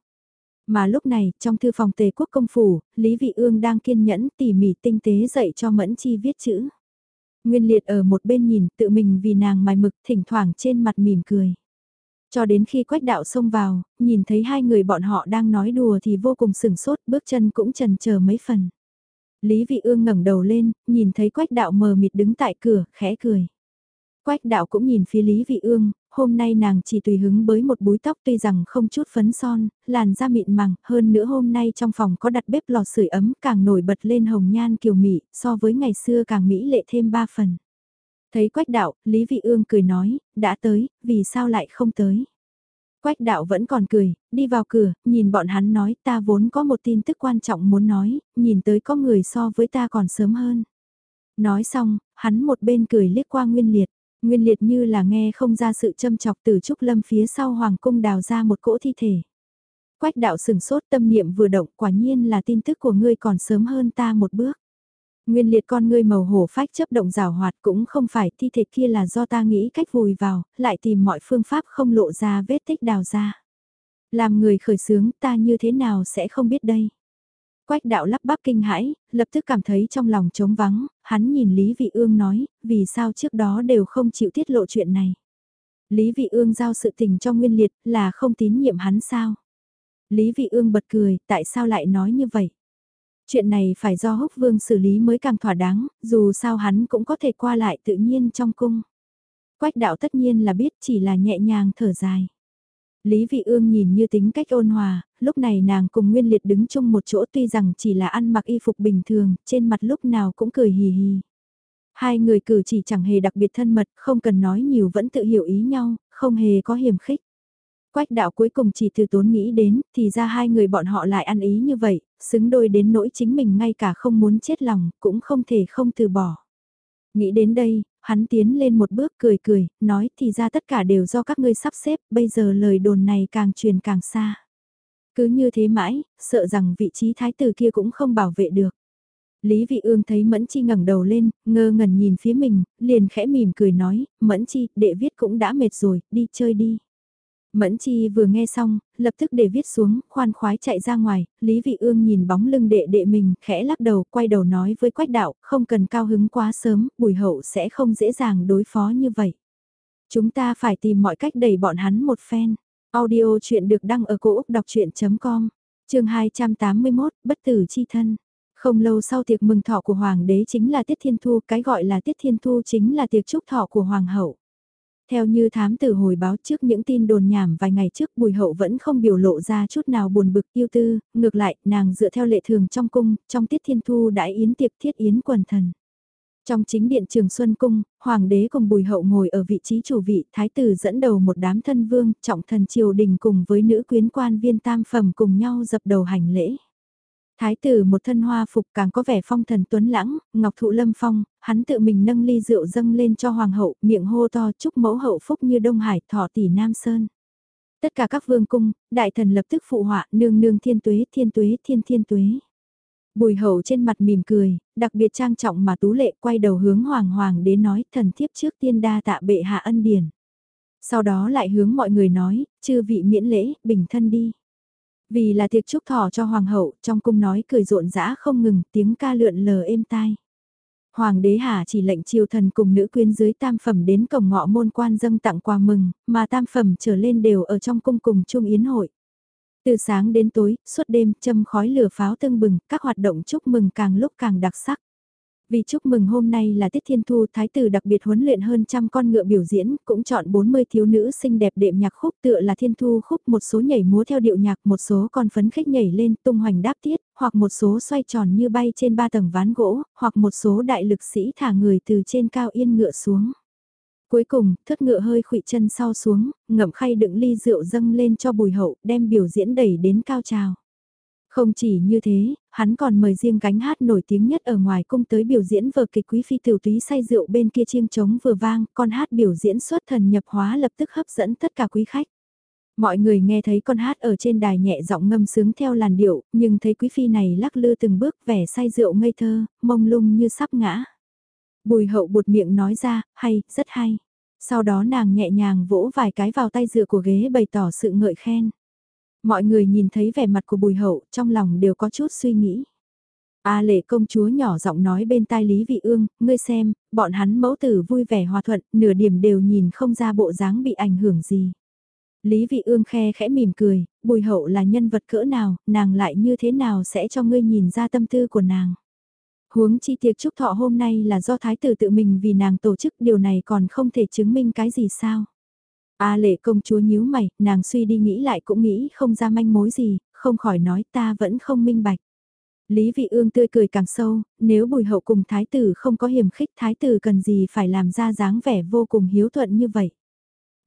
Mà lúc này, trong thư phòng tề quốc công phủ, Lý Vị Ương đang kiên nhẫn tỉ mỉ tinh tế dạy cho Mẫn Chi viết chữ. Nguyên liệt ở một bên nhìn tự mình vì nàng mài mực thỉnh thoảng trên mặt mỉm cười. Cho đến khi quách đạo xông vào, nhìn thấy hai người bọn họ đang nói đùa thì vô cùng sừng sốt, bước chân cũng trần chờ mấy phần. Lý Vị Ương ngẩng đầu lên, nhìn thấy quách đạo mờ mịt đứng tại cửa, khẽ cười. Quách đạo cũng nhìn phía Lý Vị Ương, hôm nay nàng chỉ tùy hứng với một búi tóc tuy rằng không chút phấn son, làn da mịn màng, hơn nữa hôm nay trong phòng có đặt bếp lò sưởi ấm càng nổi bật lên hồng nhan kiều mị, so với ngày xưa càng mỹ lệ thêm ba phần. Thấy quách đạo, Lý Vị Ương cười nói, đã tới, vì sao lại không tới. Quách đạo vẫn còn cười, đi vào cửa, nhìn bọn hắn nói ta vốn có một tin tức quan trọng muốn nói, nhìn tới có người so với ta còn sớm hơn. Nói xong, hắn một bên cười liếc qua Nguyên Liệt, Nguyên Liệt như là nghe không ra sự châm chọc từ Trúc Lâm phía sau Hoàng Cung đào ra một cỗ thi thể. Quách đạo sừng sốt tâm niệm vừa động quả nhiên là tin tức của ngươi còn sớm hơn ta một bước. Nguyên liệt con ngươi màu hổ phách chấp động rào hoạt cũng không phải thi thể kia là do ta nghĩ cách vùi vào, lại tìm mọi phương pháp không lộ ra vết tích đào ra. Làm người khởi sướng ta như thế nào sẽ không biết đây. Quách đạo lắp bắp kinh hãi, lập tức cảm thấy trong lòng trống vắng, hắn nhìn Lý Vị Ương nói, vì sao trước đó đều không chịu tiết lộ chuyện này. Lý Vị Ương giao sự tình cho Nguyên Liệt là không tín nhiệm hắn sao. Lý Vị Ương bật cười, tại sao lại nói như vậy? Chuyện này phải do húc vương xử lý mới càng thỏa đáng, dù sao hắn cũng có thể qua lại tự nhiên trong cung. Quách đạo tất nhiên là biết chỉ là nhẹ nhàng thở dài. Lý Vị Ương nhìn như tính cách ôn hòa, lúc này nàng cùng Nguyên Liệt đứng chung một chỗ tuy rằng chỉ là ăn mặc y phục bình thường, trên mặt lúc nào cũng cười hì hì. Hai người cử chỉ chẳng hề đặc biệt thân mật, không cần nói nhiều vẫn tự hiểu ý nhau, không hề có hiểm khích. Quách đạo cuối cùng chỉ từ tốn nghĩ đến, thì ra hai người bọn họ lại ăn ý như vậy, xứng đôi đến nỗi chính mình ngay cả không muốn chết lòng, cũng không thể không từ bỏ. Nghĩ đến đây, hắn tiến lên một bước cười cười, nói thì ra tất cả đều do các ngươi sắp xếp, bây giờ lời đồn này càng truyền càng xa. Cứ như thế mãi, sợ rằng vị trí thái tử kia cũng không bảo vệ được. Lý Vị Ương thấy Mẫn Chi ngẩng đầu lên, ngơ ngẩn nhìn phía mình, liền khẽ mỉm cười nói, Mẫn Chi, đệ viết cũng đã mệt rồi, đi chơi đi. Mẫn Chi vừa nghe xong, lập tức để viết xuống, khoan khoái chạy ra ngoài, Lý Vị Ương nhìn bóng lưng đệ đệ mình, khẽ lắc đầu, quay đầu nói với Quách Đạo, không cần cao hứng quá sớm, bùi hậu sẽ không dễ dàng đối phó như vậy. Chúng ta phải tìm mọi cách đẩy bọn hắn một phen. Audio chuyện được đăng ở cổ Úc đọc chuyện.com, trường 281, bất tử chi thân. Không lâu sau tiệc mừng thọ của Hoàng đế chính là Tiết Thiên Thu, cái gọi là Tiết Thiên Thu chính là tiệc chúc thọ của Hoàng hậu. Theo như thám tử hồi báo trước những tin đồn nhảm vài ngày trước bùi hậu vẫn không biểu lộ ra chút nào buồn bực yêu tư, ngược lại nàng dựa theo lệ thường trong cung, trong tiết thiên thu đã yến tiệc thiết yến quần thần. Trong chính điện trường Xuân Cung, Hoàng đế cùng bùi hậu ngồi ở vị trí chủ vị, thái tử dẫn đầu một đám thân vương, trọng thần triều đình cùng với nữ quyến quan viên tam phẩm cùng nhau dập đầu hành lễ. Thái tử một thân hoa phục càng có vẻ phong thần tuấn lãng, ngọc thụ lâm phong, hắn tự mình nâng ly rượu dâng lên cho hoàng hậu, miệng hô to chúc mẫu hậu phúc như Đông Hải, thọ tỷ Nam Sơn. Tất cả các vương cung, đại thần lập tức phụ họa, nương nương thiên tuế, thiên tuế, thiên thiên tuế. Bùi hậu trên mặt mỉm cười, đặc biệt trang trọng mà tú lệ quay đầu hướng hoàng hoàng đến nói thần thiếp trước tiên đa tạ bệ hạ ân điển. Sau đó lại hướng mọi người nói, chư vị miễn lễ, bình thân đi. Vì là tiệc chúc thọ cho hoàng hậu, trong cung nói cười rộn rã không ngừng, tiếng ca lượn lờ êm tai. Hoàng đế hạ chỉ lệnh triều thần cùng nữ quyến dưới tam phẩm đến cổng ngọ môn quan dâng tặng quà mừng, mà tam phẩm trở lên đều ở trong cung cùng chung yến hội. Từ sáng đến tối, suốt đêm châm khói lửa pháo tưng bừng, các hoạt động chúc mừng càng lúc càng đặc sắc. Vì chúc mừng hôm nay là Tiết Thiên Thu Thái tử đặc biệt huấn luyện hơn trăm con ngựa biểu diễn, cũng chọn 40 thiếu nữ xinh đẹp đệm nhạc khúc tựa là Thiên Thu khúc một số nhảy múa theo điệu nhạc một số con phấn khích nhảy lên tung hoành đáp tiết, hoặc một số xoay tròn như bay trên ba tầng ván gỗ, hoặc một số đại lực sĩ thả người từ trên cao yên ngựa xuống. Cuối cùng, thất ngựa hơi khụy chân sau xuống, ngậm khay đựng ly rượu dâng lên cho bùi hậu, đem biểu diễn đẩy đến cao trào. Không chỉ như thế, hắn còn mời riêng gánh hát nổi tiếng nhất ở ngoài cung tới biểu diễn vở kịch quý phi tiểu túy say rượu bên kia chiêng trống vừa vang, con hát biểu diễn xuất thần nhập hóa lập tức hấp dẫn tất cả quý khách. Mọi người nghe thấy con hát ở trên đài nhẹ giọng ngâm sướng theo làn điệu, nhưng thấy quý phi này lắc lư từng bước vẻ say rượu ngây thơ, mông lung như sắp ngã. Bùi hậu bụt miệng nói ra, hay, rất hay. Sau đó nàng nhẹ nhàng vỗ vài cái vào tay dựa của ghế bày tỏ sự ngợi khen. Mọi người nhìn thấy vẻ mặt của bùi hậu, trong lòng đều có chút suy nghĩ. A lệ công chúa nhỏ giọng nói bên tai Lý Vị Ương, ngươi xem, bọn hắn mẫu tử vui vẻ hòa thuận, nửa điểm đều nhìn không ra bộ dáng bị ảnh hưởng gì. Lý Vị Ương khe khẽ mỉm cười, bùi hậu là nhân vật cỡ nào, nàng lại như thế nào sẽ cho ngươi nhìn ra tâm tư của nàng. Huống chi tiệc chúc thọ hôm nay là do thái tử tự mình vì nàng tổ chức điều này còn không thể chứng minh cái gì sao. A lệ công chúa nhíu mày, nàng suy đi nghĩ lại cũng nghĩ không ra manh mối gì, không khỏi nói ta vẫn không minh bạch. Lý Vị Ương tươi cười càng sâu, nếu bùi hậu cùng thái tử không có hiểm khích thái tử cần gì phải làm ra dáng vẻ vô cùng hiếu thuận như vậy.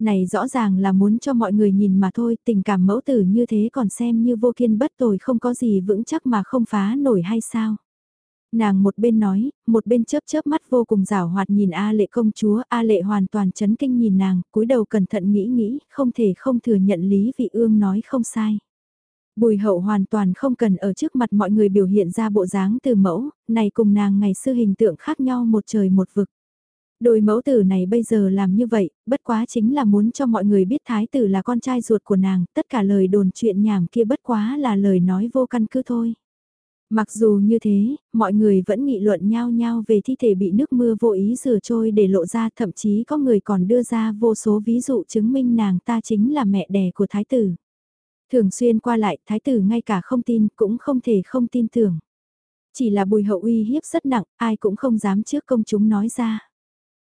Này rõ ràng là muốn cho mọi người nhìn mà thôi, tình cảm mẫu tử như thế còn xem như vô kiên bất tồi không có gì vững chắc mà không phá nổi hay sao. Nàng một bên nói, một bên chớp chớp mắt vô cùng rảo hoạt nhìn A lệ công chúa, A lệ hoàn toàn chấn kinh nhìn nàng, cúi đầu cẩn thận nghĩ nghĩ, không thể không thừa nhận Lý Vị Ương nói không sai. Bùi hậu hoàn toàn không cần ở trước mặt mọi người biểu hiện ra bộ dáng từ mẫu, này cùng nàng ngày xưa hình tượng khác nhau một trời một vực. Đôi mẫu tử này bây giờ làm như vậy, bất quá chính là muốn cho mọi người biết thái tử là con trai ruột của nàng, tất cả lời đồn chuyện nhảm kia bất quá là lời nói vô căn cứ thôi. Mặc dù như thế, mọi người vẫn nghị luận nhau nhau về thi thể bị nước mưa vô ý rửa trôi để lộ ra thậm chí có người còn đưa ra vô số ví dụ chứng minh nàng ta chính là mẹ đẻ của thái tử. Thường xuyên qua lại, thái tử ngay cả không tin cũng không thể không tin tưởng. Chỉ là bùi hậu uy hiếp rất nặng, ai cũng không dám trước công chúng nói ra.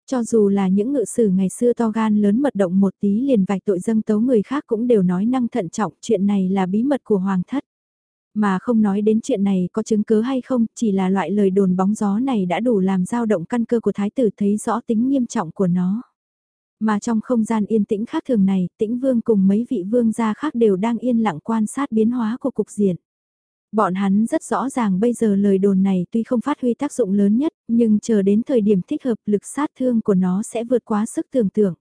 Cho dù là những ngự sử ngày xưa to gan lớn mật động một tí liền vạch tội dâng tấu người khác cũng đều nói năng thận trọng chuyện này là bí mật của hoàng thất. Mà không nói đến chuyện này có chứng cứ hay không, chỉ là loại lời đồn bóng gió này đã đủ làm dao động căn cơ của thái tử thấy rõ tính nghiêm trọng của nó. Mà trong không gian yên tĩnh khác thường này, tĩnh vương cùng mấy vị vương gia khác đều đang yên lặng quan sát biến hóa của cục diện. Bọn hắn rất rõ ràng bây giờ lời đồn này tuy không phát huy tác dụng lớn nhất, nhưng chờ đến thời điểm thích hợp lực sát thương của nó sẽ vượt quá sức tưởng tượng.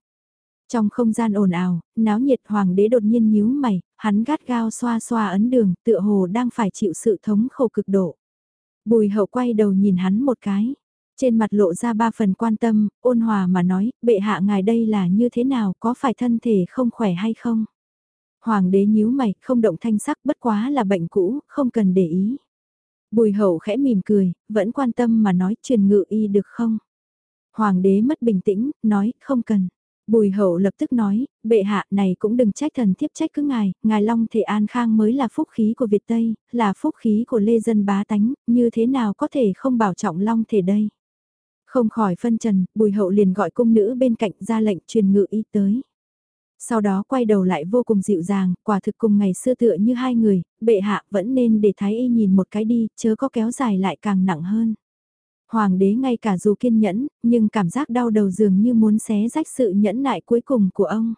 Trong không gian ồn ào, náo nhiệt hoàng đế đột nhiên nhíu mày, hắn gắt gao xoa xoa ấn đường, tựa hồ đang phải chịu sự thống khổ cực độ. Bùi hậu quay đầu nhìn hắn một cái, trên mặt lộ ra ba phần quan tâm, ôn hòa mà nói, bệ hạ ngài đây là như thế nào, có phải thân thể không khỏe hay không? Hoàng đế nhíu mày, không động thanh sắc bất quá là bệnh cũ, không cần để ý. Bùi hậu khẽ mỉm cười, vẫn quan tâm mà nói truyền ngự y được không? Hoàng đế mất bình tĩnh, nói không cần. Bùi hậu lập tức nói, bệ hạ này cũng đừng trách thần thiếp trách cứ ngài, ngài Long Thể An Khang mới là phúc khí của Việt Tây, là phúc khí của lê dân bá tánh, như thế nào có thể không bảo trọng Long Thể đây. Không khỏi phân trần, bùi hậu liền gọi cung nữ bên cạnh ra lệnh truyền ngự y tới. Sau đó quay đầu lại vô cùng dịu dàng, quả thực cùng ngày xưa tựa như hai người, bệ hạ vẫn nên để thái y nhìn một cái đi, chớ có kéo dài lại càng nặng hơn. Hoàng đế ngay cả dù kiên nhẫn, nhưng cảm giác đau đầu dường như muốn xé rách sự nhẫn nại cuối cùng của ông.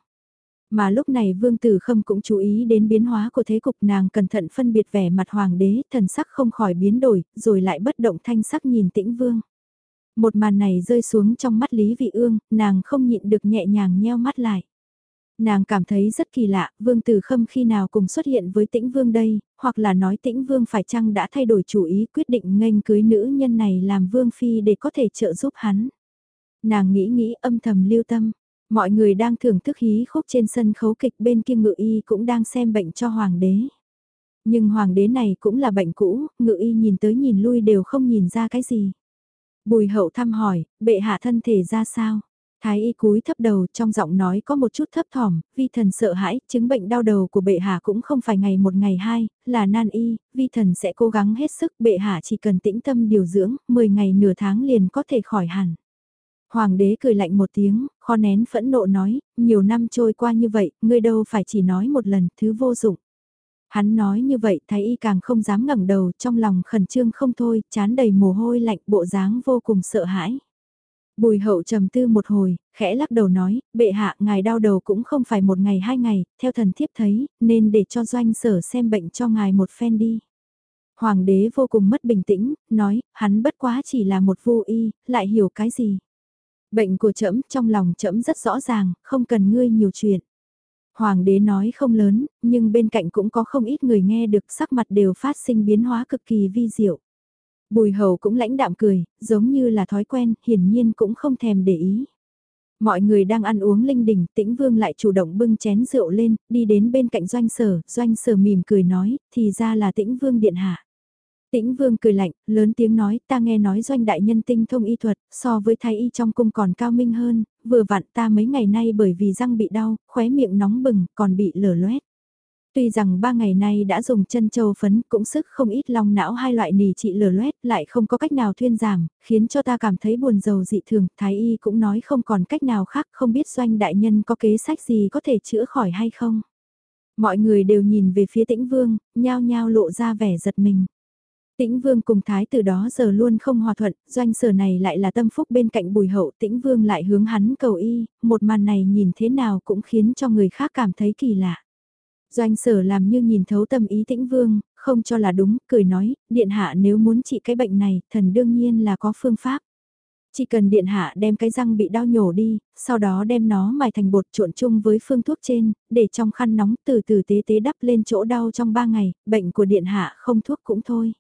Mà lúc này Vương Tử Khâm cũng chú ý đến biến hóa của thế cục nàng cẩn thận phân biệt vẻ mặt hoàng đế, thần sắc không khỏi biến đổi, rồi lại bất động thanh sắc nhìn tĩnh Vương. Một màn này rơi xuống trong mắt Lý Vị Ương, nàng không nhịn được nhẹ nhàng nheo mắt lại. Nàng cảm thấy rất kỳ lạ, Vương Tử Khâm khi nào cùng xuất hiện với Tĩnh Vương đây, hoặc là nói Tĩnh Vương phải chăng đã thay đổi chủ ý quyết định nghênh cưới nữ nhân này làm Vương Phi để có thể trợ giúp hắn. Nàng nghĩ nghĩ âm thầm lưu tâm, mọi người đang thưởng thức hí khúc trên sân khấu kịch bên kia ngự y cũng đang xem bệnh cho Hoàng đế. Nhưng Hoàng đế này cũng là bệnh cũ, ngự y nhìn tới nhìn lui đều không nhìn ra cái gì. Bùi hậu thăm hỏi, bệ hạ thân thể ra sao? Thái y cúi thấp đầu trong giọng nói có một chút thấp thỏm, vi thần sợ hãi, chứng bệnh đau đầu của bệ hạ cũng không phải ngày một ngày hai, là nan y, vi thần sẽ cố gắng hết sức, bệ hạ chỉ cần tĩnh tâm điều dưỡng, 10 ngày nửa tháng liền có thể khỏi hẳn. Hoàng đế cười lạnh một tiếng, kho nén phẫn nộ nói, nhiều năm trôi qua như vậy, ngươi đâu phải chỉ nói một lần, thứ vô dụng. Hắn nói như vậy thái y càng không dám ngẩng đầu trong lòng khẩn trương không thôi, chán đầy mồ hôi lạnh bộ dáng vô cùng sợ hãi. Bùi hậu trầm tư một hồi, khẽ lắc đầu nói, bệ hạ ngài đau đầu cũng không phải một ngày hai ngày, theo thần thiếp thấy, nên để cho doanh sở xem bệnh cho ngài một phen đi. Hoàng đế vô cùng mất bình tĩnh, nói, hắn bất quá chỉ là một vô y, lại hiểu cái gì. Bệnh của trẫm trong lòng trẫm rất rõ ràng, không cần ngươi nhiều chuyện. Hoàng đế nói không lớn, nhưng bên cạnh cũng có không ít người nghe được sắc mặt đều phát sinh biến hóa cực kỳ vi diệu. Bùi hầu cũng lãnh đạm cười, giống như là thói quen, hiển nhiên cũng không thèm để ý. Mọi người đang ăn uống linh đình, tĩnh vương lại chủ động bưng chén rượu lên, đi đến bên cạnh doanh sở, doanh sở mỉm cười nói, thì ra là tĩnh vương điện hạ. Tĩnh vương cười lạnh, lớn tiếng nói, ta nghe nói doanh đại nhân tinh thông y thuật, so với thái y trong cung còn cao minh hơn, vừa vặn ta mấy ngày nay bởi vì răng bị đau, khóe miệng nóng bừng, còn bị lở loét. Tuy rằng ba ngày nay đã dùng chân châu phấn cũng sức không ít long não hai loại nì trị lở loét lại không có cách nào thuyên giảm, khiến cho ta cảm thấy buồn rầu dị thường, thái y cũng nói không còn cách nào khác không biết doanh đại nhân có kế sách gì có thể chữa khỏi hay không. Mọi người đều nhìn về phía tĩnh vương, nhao nhao lộ ra vẻ giật mình. Tĩnh Vương cùng thái tử đó giờ luôn không hòa thuận, doanh sở này lại là tâm phúc bên cạnh bùi hậu Tĩnh Vương lại hướng hắn cầu y, một màn này nhìn thế nào cũng khiến cho người khác cảm thấy kỳ lạ. Doanh sở làm như nhìn thấu tâm ý Tĩnh Vương, không cho là đúng, cười nói, điện hạ nếu muốn trị cái bệnh này, thần đương nhiên là có phương pháp. Chỉ cần điện hạ đem cái răng bị đau nhổ đi, sau đó đem nó mài thành bột trộn chung với phương thuốc trên, để trong khăn nóng từ từ tế tế đắp lên chỗ đau trong 3 ngày, bệnh của điện hạ không thuốc cũng thôi.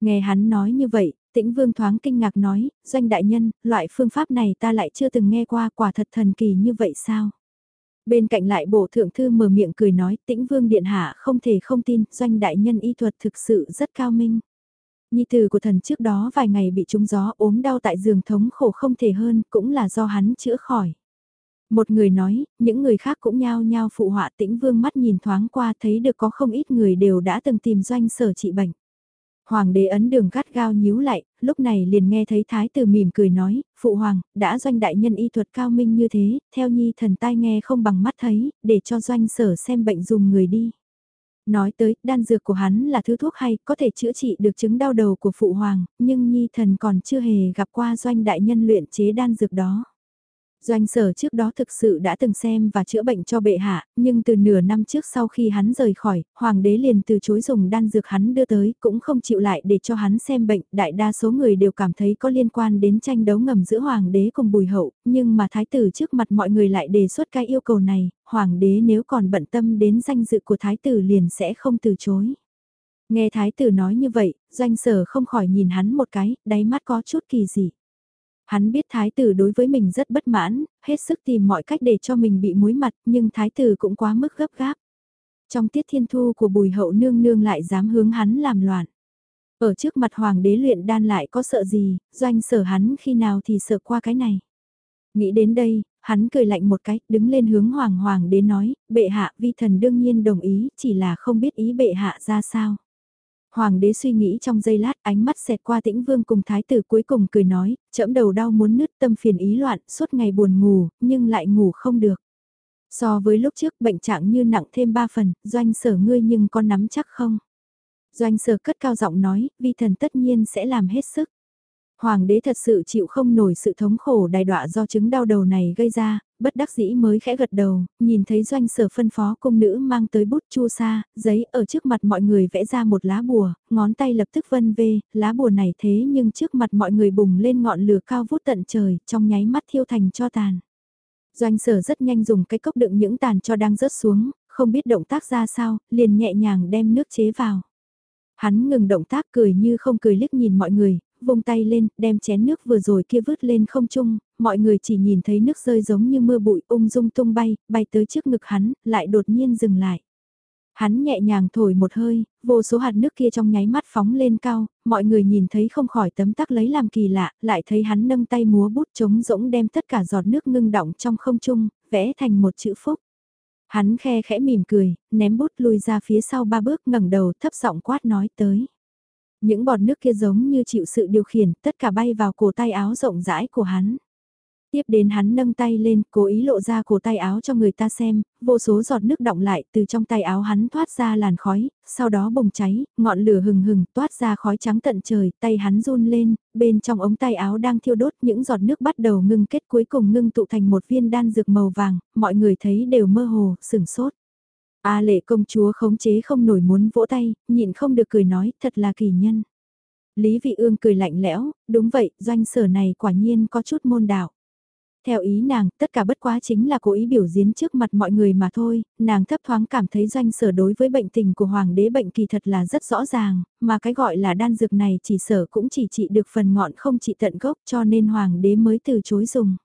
Nghe hắn nói như vậy, tĩnh vương thoáng kinh ngạc nói, doanh đại nhân, loại phương pháp này ta lại chưa từng nghe qua quả thật thần kỳ như vậy sao? Bên cạnh lại bổ thượng thư mở miệng cười nói, tĩnh vương điện hạ không thể không tin, doanh đại nhân y thuật thực sự rất cao minh. Nhi tử của thần trước đó vài ngày bị trúng gió ốm đau tại giường thống khổ không thể hơn, cũng là do hắn chữa khỏi. Một người nói, những người khác cũng nhao nhao phụ họa tĩnh vương mắt nhìn thoáng qua thấy được có không ít người đều đã từng tìm doanh sở trị bệnh. Hoàng đế ấn đường gắt gao nhíu lại, lúc này liền nghe thấy thái tử mỉm cười nói, phụ hoàng, đã doanh đại nhân y thuật cao minh như thế, theo nhi thần tai nghe không bằng mắt thấy, để cho doanh sở xem bệnh dùng người đi. Nói tới, đan dược của hắn là thứ thuốc hay, có thể chữa trị được chứng đau đầu của phụ hoàng, nhưng nhi thần còn chưa hề gặp qua doanh đại nhân luyện chế đan dược đó. Doanh sở trước đó thực sự đã từng xem và chữa bệnh cho bệ hạ, nhưng từ nửa năm trước sau khi hắn rời khỏi, hoàng đế liền từ chối dùng đan dược hắn đưa tới, cũng không chịu lại để cho hắn xem bệnh, đại đa số người đều cảm thấy có liên quan đến tranh đấu ngầm giữa hoàng đế cùng bùi hậu, nhưng mà thái tử trước mặt mọi người lại đề xuất cái yêu cầu này, hoàng đế nếu còn bận tâm đến danh dự của thái tử liền sẽ không từ chối. Nghe thái tử nói như vậy, doanh sở không khỏi nhìn hắn một cái, đáy mắt có chút kỳ dị. Hắn biết thái tử đối với mình rất bất mãn, hết sức tìm mọi cách để cho mình bị muối mặt, nhưng thái tử cũng quá mức gấp gáp. Trong tiết thiên thu của bùi hậu nương nương lại dám hướng hắn làm loạn. Ở trước mặt hoàng đế luyện đan lại có sợ gì, doanh sở hắn khi nào thì sợ qua cái này. Nghĩ đến đây, hắn cười lạnh một cái, đứng lên hướng hoàng hoàng đế nói, bệ hạ vi thần đương nhiên đồng ý, chỉ là không biết ý bệ hạ ra sao. Hoàng đế suy nghĩ trong giây lát ánh mắt xẹt qua tĩnh vương cùng thái tử cuối cùng cười nói, chẫm đầu đau muốn nứt tâm phiền ý loạn, suốt ngày buồn ngủ, nhưng lại ngủ không được. So với lúc trước bệnh trạng như nặng thêm ba phần, doanh sở ngươi nhưng có nắm chắc không? Doanh sở cất cao giọng nói, vi thần tất nhiên sẽ làm hết sức. Hoàng đế thật sự chịu không nổi sự thống khổ đài đọa do chứng đau đầu này gây ra, bất đắc dĩ mới khẽ gật đầu, nhìn thấy doanh sở phân phó công nữ mang tới bút chu sa, giấy ở trước mặt mọi người vẽ ra một lá bùa, ngón tay lập tức vân vê, lá bùa này thế nhưng trước mặt mọi người bùng lên ngọn lửa cao vút tận trời, trong nháy mắt thiêu thành cho tàn. Doanh sở rất nhanh dùng cái cốc đựng những tàn cho đang rớt xuống, không biết động tác ra sao, liền nhẹ nhàng đem nước chế vào. Hắn ngừng động tác cười như không cười liếc nhìn mọi người, vung tay lên, đem chén nước vừa rồi kia vứt lên không trung, mọi người chỉ nhìn thấy nước rơi giống như mưa bụi ung dung tung bay, bay tới trước ngực hắn, lại đột nhiên dừng lại. Hắn nhẹ nhàng thổi một hơi, vô số hạt nước kia trong nháy mắt phóng lên cao, mọi người nhìn thấy không khỏi tấm tắc lấy làm kỳ lạ, lại thấy hắn nâng tay múa bút trống rỗng đem tất cả giọt nước ngưng động trong không trung, vẽ thành một chữ phúc. Hắn khe khẽ mỉm cười, ném bút lui ra phía sau ba bước ngẩng đầu thấp giọng quát nói tới. Những bọt nước kia giống như chịu sự điều khiển, tất cả bay vào cổ tay áo rộng rãi của hắn. Tiếp đến hắn nâng tay lên, cố ý lộ ra cổ tay áo cho người ta xem, vô số giọt nước động lại từ trong tay áo hắn thoát ra làn khói, sau đó bùng cháy, ngọn lửa hừng hừng toát ra khói trắng tận trời, tay hắn run lên, bên trong ống tay áo đang thiêu đốt những giọt nước bắt đầu ngưng kết cuối cùng ngưng tụ thành một viên đan dược màu vàng, mọi người thấy đều mơ hồ, sửng sốt. A lệ công chúa khống chế không nổi muốn vỗ tay, nhịn không được cười nói, thật là kỳ nhân. Lý Vị Ương cười lạnh lẽo, đúng vậy, doanh sở này quả nhiên có chút môn đạo. Theo ý nàng, tất cả bất quá chính là cố ý biểu diễn trước mặt mọi người mà thôi, nàng thấp thoáng cảm thấy doanh sở đối với bệnh tình của hoàng đế bệnh kỳ thật là rất rõ ràng, mà cái gọi là đan dược này chỉ sở cũng chỉ trị được phần ngọn không trị tận gốc cho nên hoàng đế mới từ chối dùng.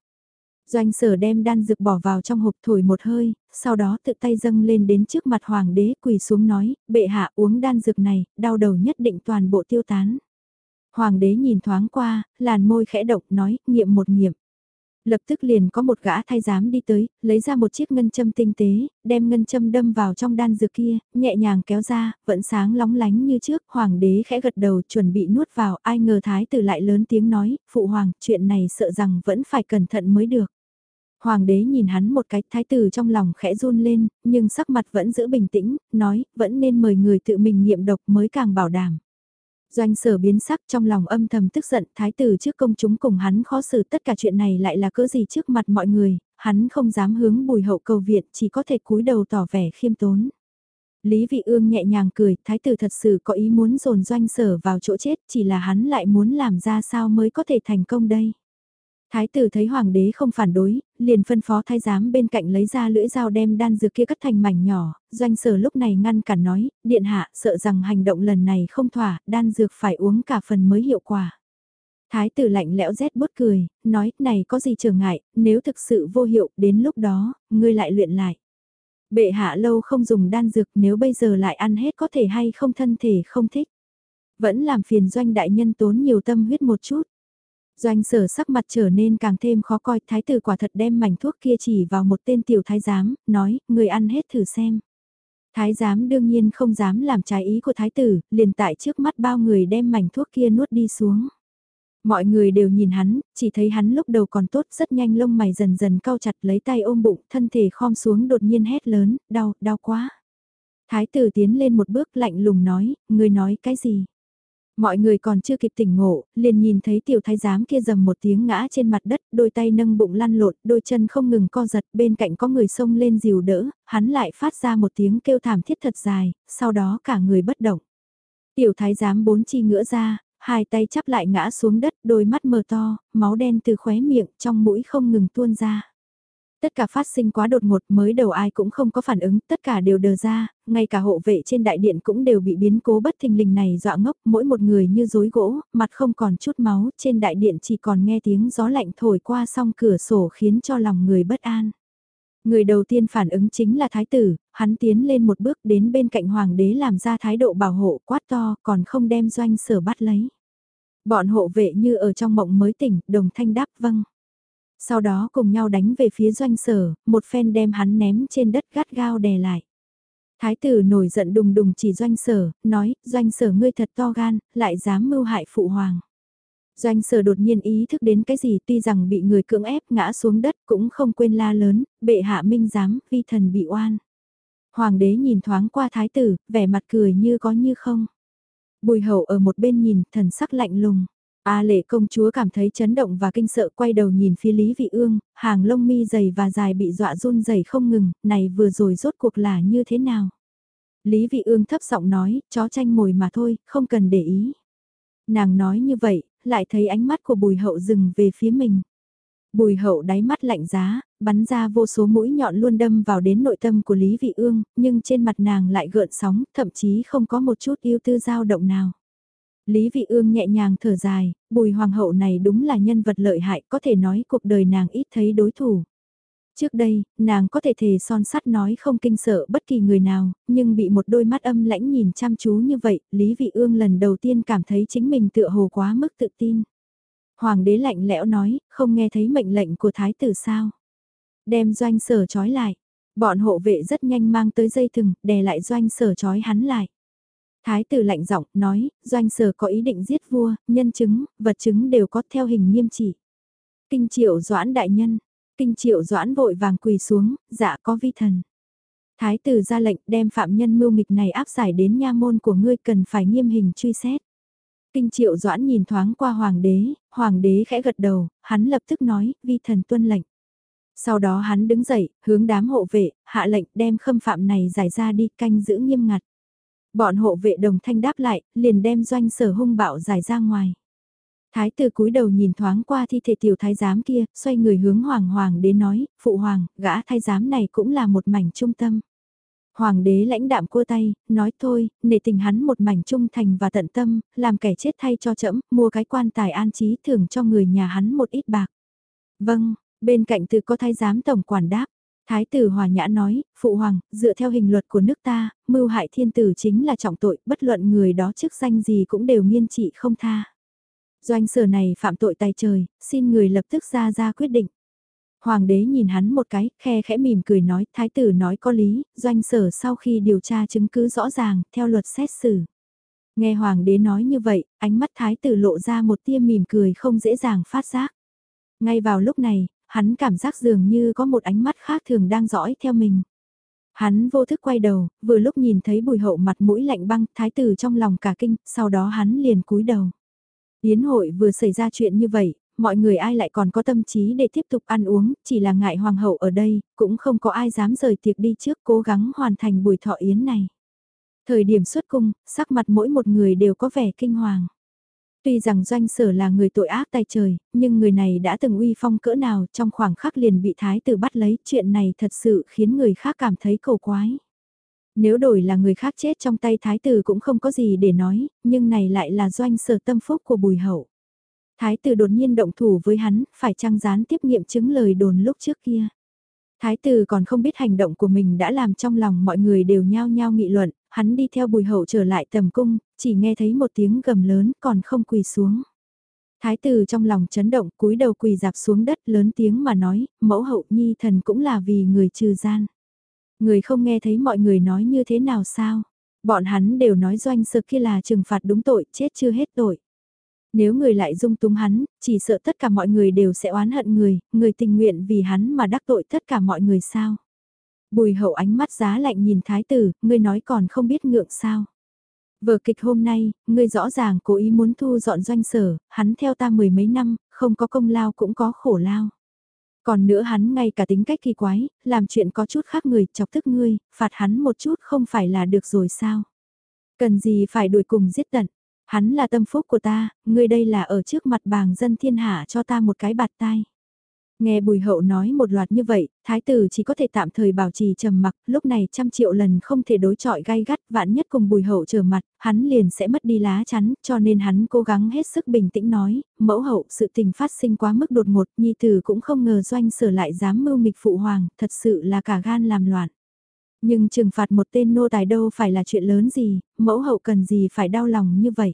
Doanh sở đem đan dược bỏ vào trong hộp thổi một hơi, sau đó tự tay dâng lên đến trước mặt hoàng đế quỳ xuống nói, bệ hạ uống đan dược này, đau đầu nhất định toàn bộ tiêu tán. Hoàng đế nhìn thoáng qua, làn môi khẽ động nói, nghiệm một nghiệm. Lập tức liền có một gã thay giám đi tới, lấy ra một chiếc ngân châm tinh tế, đem ngân châm đâm vào trong đan dược kia, nhẹ nhàng kéo ra, vẫn sáng lóng lánh như trước, hoàng đế khẽ gật đầu chuẩn bị nuốt vào, ai ngờ thái tử lại lớn tiếng nói, phụ hoàng, chuyện này sợ rằng vẫn phải cẩn thận mới được. Hoàng đế nhìn hắn một cái thái tử trong lòng khẽ run lên, nhưng sắc mặt vẫn giữ bình tĩnh, nói, vẫn nên mời người tự mình nghiệm độc mới càng bảo đảm. Doanh sở biến sắc trong lòng âm thầm tức giận, thái tử trước công chúng cùng hắn khó xử tất cả chuyện này lại là cỡ gì trước mặt mọi người, hắn không dám hướng bùi hậu cầu viện chỉ có thể cúi đầu tỏ vẻ khiêm tốn. Lý Vị Ương nhẹ nhàng cười, thái tử thật sự có ý muốn dồn doanh sở vào chỗ chết, chỉ là hắn lại muốn làm ra sao mới có thể thành công đây. Thái tử thấy hoàng đế không phản đối, liền phân phó thái giám bên cạnh lấy ra lưỡi dao đem đan dược kia cắt thành mảnh nhỏ, doanh sở lúc này ngăn cản nói, điện hạ sợ rằng hành động lần này không thỏa, đan dược phải uống cả phần mới hiệu quả. Thái tử lạnh lẽo rét bút cười, nói, này có gì trở ngại, nếu thực sự vô hiệu, đến lúc đó, ngươi lại luyện lại. Bệ hạ lâu không dùng đan dược nếu bây giờ lại ăn hết có thể hay không thân thể không thích. Vẫn làm phiền doanh đại nhân tốn nhiều tâm huyết một chút. Doanh sở sắc mặt trở nên càng thêm khó coi, thái tử quả thật đem mảnh thuốc kia chỉ vào một tên tiểu thái giám, nói, người ăn hết thử xem. Thái giám đương nhiên không dám làm trái ý của thái tử, liền tại trước mắt bao người đem mảnh thuốc kia nuốt đi xuống. Mọi người đều nhìn hắn, chỉ thấy hắn lúc đầu còn tốt rất nhanh lông mày dần dần cau chặt lấy tay ôm bụng, thân thể khom xuống đột nhiên hét lớn, đau, đau quá. Thái tử tiến lên một bước lạnh lùng nói, người nói cái gì? Mọi người còn chưa kịp tỉnh ngộ, liền nhìn thấy tiểu thái giám kia dầm một tiếng ngã trên mặt đất, đôi tay nâng bụng lăn lộn, đôi chân không ngừng co giật, bên cạnh có người xông lên dìu đỡ, hắn lại phát ra một tiếng kêu thảm thiết thật dài, sau đó cả người bất động. Tiểu thái giám bốn chi ngửa ra, hai tay chắp lại ngã xuống đất, đôi mắt mờ to, máu đen từ khóe miệng, trong mũi không ngừng tuôn ra. Tất cả phát sinh quá đột ngột mới đầu ai cũng không có phản ứng, tất cả đều đờ ra, ngay cả hộ vệ trên đại điện cũng đều bị biến cố bất thình lình này dọa ngốc, mỗi một người như rối gỗ, mặt không còn chút máu, trên đại điện chỉ còn nghe tiếng gió lạnh thổi qua song cửa sổ khiến cho lòng người bất an. Người đầu tiên phản ứng chính là thái tử, hắn tiến lên một bước đến bên cạnh hoàng đế làm ra thái độ bảo hộ quát to còn không đem doanh sở bắt lấy. Bọn hộ vệ như ở trong mộng mới tỉnh, đồng thanh đáp vâng. Sau đó cùng nhau đánh về phía doanh sở, một phen đem hắn ném trên đất gắt gao đè lại. Thái tử nổi giận đùng đùng chỉ doanh sở, nói, doanh sở ngươi thật to gan, lại dám mưu hại phụ hoàng. Doanh sở đột nhiên ý thức đến cái gì tuy rằng bị người cưỡng ép ngã xuống đất cũng không quên la lớn, bệ hạ minh giám, vi thần bị oan. Hoàng đế nhìn thoáng qua thái tử, vẻ mặt cười như có như không. Bùi hậu ở một bên nhìn, thần sắc lạnh lùng. A lệ công chúa cảm thấy chấn động và kinh sợ quay đầu nhìn phía Lý Vị Ương, hàng lông mi dày và dài bị dọa run rẩy không ngừng, này vừa rồi rốt cuộc là như thế nào? Lý Vị Ương thấp giọng nói, chó tranh mồi mà thôi, không cần để ý. Nàng nói như vậy, lại thấy ánh mắt của bùi hậu dừng về phía mình. Bùi hậu đáy mắt lạnh giá, bắn ra vô số mũi nhọn luôn đâm vào đến nội tâm của Lý Vị Ương, nhưng trên mặt nàng lại gợn sóng, thậm chí không có một chút yêu tư dao động nào. Lý Vị Ương nhẹ nhàng thở dài, bùi hoàng hậu này đúng là nhân vật lợi hại, có thể nói cuộc đời nàng ít thấy đối thủ. Trước đây, nàng có thể thề son sắt nói không kinh sợ bất kỳ người nào, nhưng bị một đôi mắt âm lãnh nhìn chăm chú như vậy, Lý Vị Ương lần đầu tiên cảm thấy chính mình tựa hồ quá mức tự tin. Hoàng đế lạnh lẽo nói, không nghe thấy mệnh lệnh của thái tử sao. Đem doanh sở trói lại. Bọn hộ vệ rất nhanh mang tới dây thừng, đè lại doanh sở trói hắn lại. Thái tử lạnh giọng nói, doanh sở có ý định giết vua, nhân chứng, vật chứng đều có theo hình nghiêm trị. Kinh triệu doãn đại nhân, kinh triệu doãn vội vàng quỳ xuống, dạ có vi thần. Thái tử ra lệnh đem phạm nhân mưu nghịch này áp giải đến nha môn của ngươi cần phải nghiêm hình truy xét. Kinh triệu doãn nhìn thoáng qua hoàng đế, hoàng đế khẽ gật đầu, hắn lập tức nói, vi thần tuân lệnh. Sau đó hắn đứng dậy, hướng đám hộ vệ, hạ lệnh đem khâm phạm này giải ra đi canh giữ nghiêm ngặt. Bọn hộ vệ đồng thanh đáp lại, liền đem doanh sở hung bạo giải ra ngoài. Thái tử cúi đầu nhìn thoáng qua thi thể tiểu thái giám kia, xoay người hướng hoàng hoàng đến nói, phụ hoàng, gã thái giám này cũng là một mảnh trung tâm. Hoàng đế lãnh đạm cua tay, nói thôi, nể tình hắn một mảnh trung thành và tận tâm, làm kẻ chết thay cho trẫm mua cái quan tài an trí thưởng cho người nhà hắn một ít bạc. Vâng, bên cạnh từ có thái giám tổng quản đáp, Thái tử Hòa Nhã nói, Phụ Hoàng, dựa theo hình luật của nước ta, mưu hại thiên tử chính là trọng tội, bất luận người đó chức danh gì cũng đều miên trị không tha. Doanh sở này phạm tội tài trời, xin người lập tức ra ra quyết định. Hoàng đế nhìn hắn một cái, khe khẽ mỉm cười nói, thái tử nói có lý, doanh sở sau khi điều tra chứng cứ rõ ràng, theo luật xét xử. Nghe hoàng đế nói như vậy, ánh mắt thái tử lộ ra một tia mỉm cười không dễ dàng phát giác. Ngay vào lúc này, hắn cảm giác dường như có một ánh mắt khác thường đang dõi theo mình. Hắn vô thức quay đầu, vừa lúc nhìn thấy bùi hậu mặt mũi lạnh băng, thái tử trong lòng cả kinh, sau đó hắn liền cúi đầu. Yến hội vừa xảy ra chuyện như vậy, mọi người ai lại còn có tâm trí để tiếp tục ăn uống, chỉ là ngại hoàng hậu ở đây, cũng không có ai dám rời tiệc đi trước cố gắng hoàn thành buổi thọ yến này. Thời điểm xuất cung, sắc mặt mỗi một người đều có vẻ kinh hoàng. Tuy rằng doanh sở là người tội ác tay trời, nhưng người này đã từng uy phong cỡ nào trong khoảng khắc liền bị thái tử bắt lấy, chuyện này thật sự khiến người khác cảm thấy cầu quái. Nếu đổi là người khác chết trong tay thái tử cũng không có gì để nói, nhưng này lại là doanh sở tâm phúc của bùi hậu. Thái tử đột nhiên động thủ với hắn, phải trang gián tiếp nghiệm chứng lời đồn lúc trước kia. Thái tử còn không biết hành động của mình đã làm trong lòng mọi người đều nhao nhao nghị luận, hắn đi theo bùi hậu trở lại tầm cung, chỉ nghe thấy một tiếng gầm lớn còn không quỳ xuống. Thái tử trong lòng chấn động cúi đầu quỳ dạp xuống đất lớn tiếng mà nói, mẫu hậu nhi thần cũng là vì người trừ gian. Người không nghe thấy mọi người nói như thế nào sao? Bọn hắn đều nói doanh sự kia là trừng phạt đúng tội, chết chưa hết tội. Nếu người lại dung túng hắn, chỉ sợ tất cả mọi người đều sẽ oán hận người, người tình nguyện vì hắn mà đắc tội tất cả mọi người sao. Bùi hậu ánh mắt giá lạnh nhìn thái tử, ngươi nói còn không biết ngượng sao. Vở kịch hôm nay, ngươi rõ ràng cố ý muốn thu dọn doanh sở, hắn theo ta mười mấy năm, không có công lao cũng có khổ lao. Còn nữa hắn ngay cả tính cách kỳ quái, làm chuyện có chút khác người, chọc tức ngươi, phạt hắn một chút không phải là được rồi sao. Cần gì phải đuổi cùng giết tận. Hắn là tâm phúc của ta, ngươi đây là ở trước mặt bàng dân thiên hạ cho ta một cái bạt tai. Nghe bùi hậu nói một loạt như vậy, thái tử chỉ có thể tạm thời bảo trì trầm mặc, lúc này trăm triệu lần không thể đối chọi gai gắt, vạn nhất cùng bùi hậu trở mặt, hắn liền sẽ mất đi lá chắn, cho nên hắn cố gắng hết sức bình tĩnh nói, mẫu hậu sự tình phát sinh quá mức đột ngột, nhi tử cũng không ngờ doanh sở lại dám mưu nghịch phụ hoàng, thật sự là cả gan làm loạn. Nhưng trừng phạt một tên nô tài đâu phải là chuyện lớn gì, mẫu hậu cần gì phải đau lòng như vậy.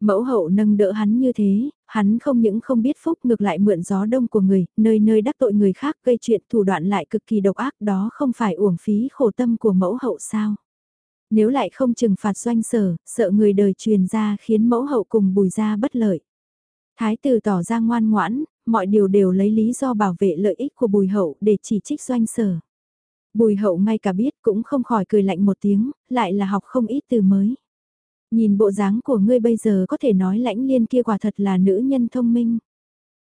Mẫu hậu nâng đỡ hắn như thế, hắn không những không biết phúc ngược lại mượn gió đông của người, nơi nơi đắc tội người khác gây chuyện thủ đoạn lại cực kỳ độc ác đó không phải uổng phí khổ tâm của mẫu hậu sao. Nếu lại không trừng phạt doanh sở, sợ người đời truyền ra khiến mẫu hậu cùng bùi ra bất lợi. Thái tử tỏ ra ngoan ngoãn, mọi điều đều lấy lý do bảo vệ lợi ích của bùi hậu để chỉ trích doanh sở. Bùi hậu ngay cả biết cũng không khỏi cười lạnh một tiếng, lại là học không ít từ mới. Nhìn bộ dáng của ngươi bây giờ có thể nói lãnh liên kia quả thật là nữ nhân thông minh.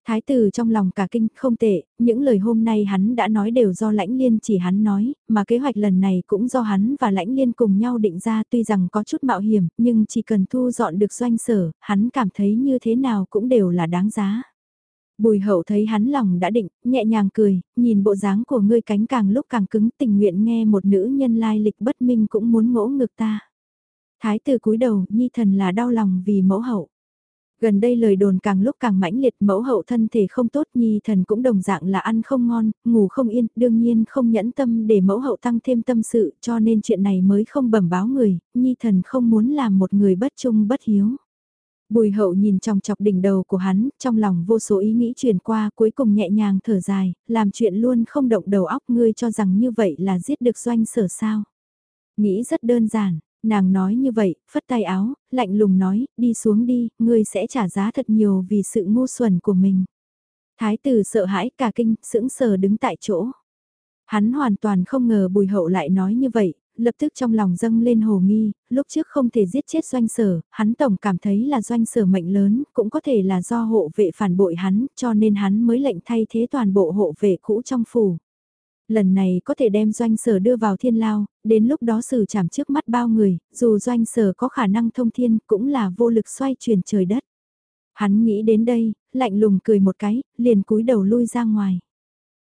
Thái tử trong lòng cả kinh không tệ, những lời hôm nay hắn đã nói đều do lãnh liên chỉ hắn nói, mà kế hoạch lần này cũng do hắn và lãnh liên cùng nhau định ra tuy rằng có chút mạo hiểm, nhưng chỉ cần thu dọn được doanh sở, hắn cảm thấy như thế nào cũng đều là đáng giá. Bùi hậu thấy hắn lòng đã định, nhẹ nhàng cười, nhìn bộ dáng của ngươi cánh càng lúc càng cứng tình nguyện nghe một nữ nhân lai lịch bất minh cũng muốn ngỗ ngực ta. Thái tử cúi đầu, nhi thần là đau lòng vì mẫu hậu. Gần đây lời đồn càng lúc càng mãnh liệt mẫu hậu thân thể không tốt nhi thần cũng đồng dạng là ăn không ngon, ngủ không yên, đương nhiên không nhẫn tâm để mẫu hậu tăng thêm tâm sự cho nên chuyện này mới không bẩm báo người, nhi thần không muốn làm một người bất trung bất hiếu. Bùi hậu nhìn trong chọc đỉnh đầu của hắn, trong lòng vô số ý nghĩ truyền qua cuối cùng nhẹ nhàng thở dài, làm chuyện luôn không động đầu óc ngươi cho rằng như vậy là giết được doanh sở sao. Nghĩ rất đơn giản, Nàng nói như vậy, phất tay áo, lạnh lùng nói, đi xuống đi, ngươi sẽ trả giá thật nhiều vì sự ngu xuẩn của mình. Thái tử sợ hãi cả kinh, sững sờ đứng tại chỗ. Hắn hoàn toàn không ngờ bùi hậu lại nói như vậy, lập tức trong lòng dâng lên hồ nghi, lúc trước không thể giết chết doanh sở, hắn tổng cảm thấy là doanh sở mệnh lớn, cũng có thể là do hộ vệ phản bội hắn, cho nên hắn mới lệnh thay thế toàn bộ hộ vệ cũ trong phủ. Lần này có thể đem doanh sở đưa vào thiên lao, đến lúc đó xử chảm trước mắt bao người, dù doanh sở có khả năng thông thiên cũng là vô lực xoay chuyển trời đất. Hắn nghĩ đến đây, lạnh lùng cười một cái, liền cúi đầu lui ra ngoài.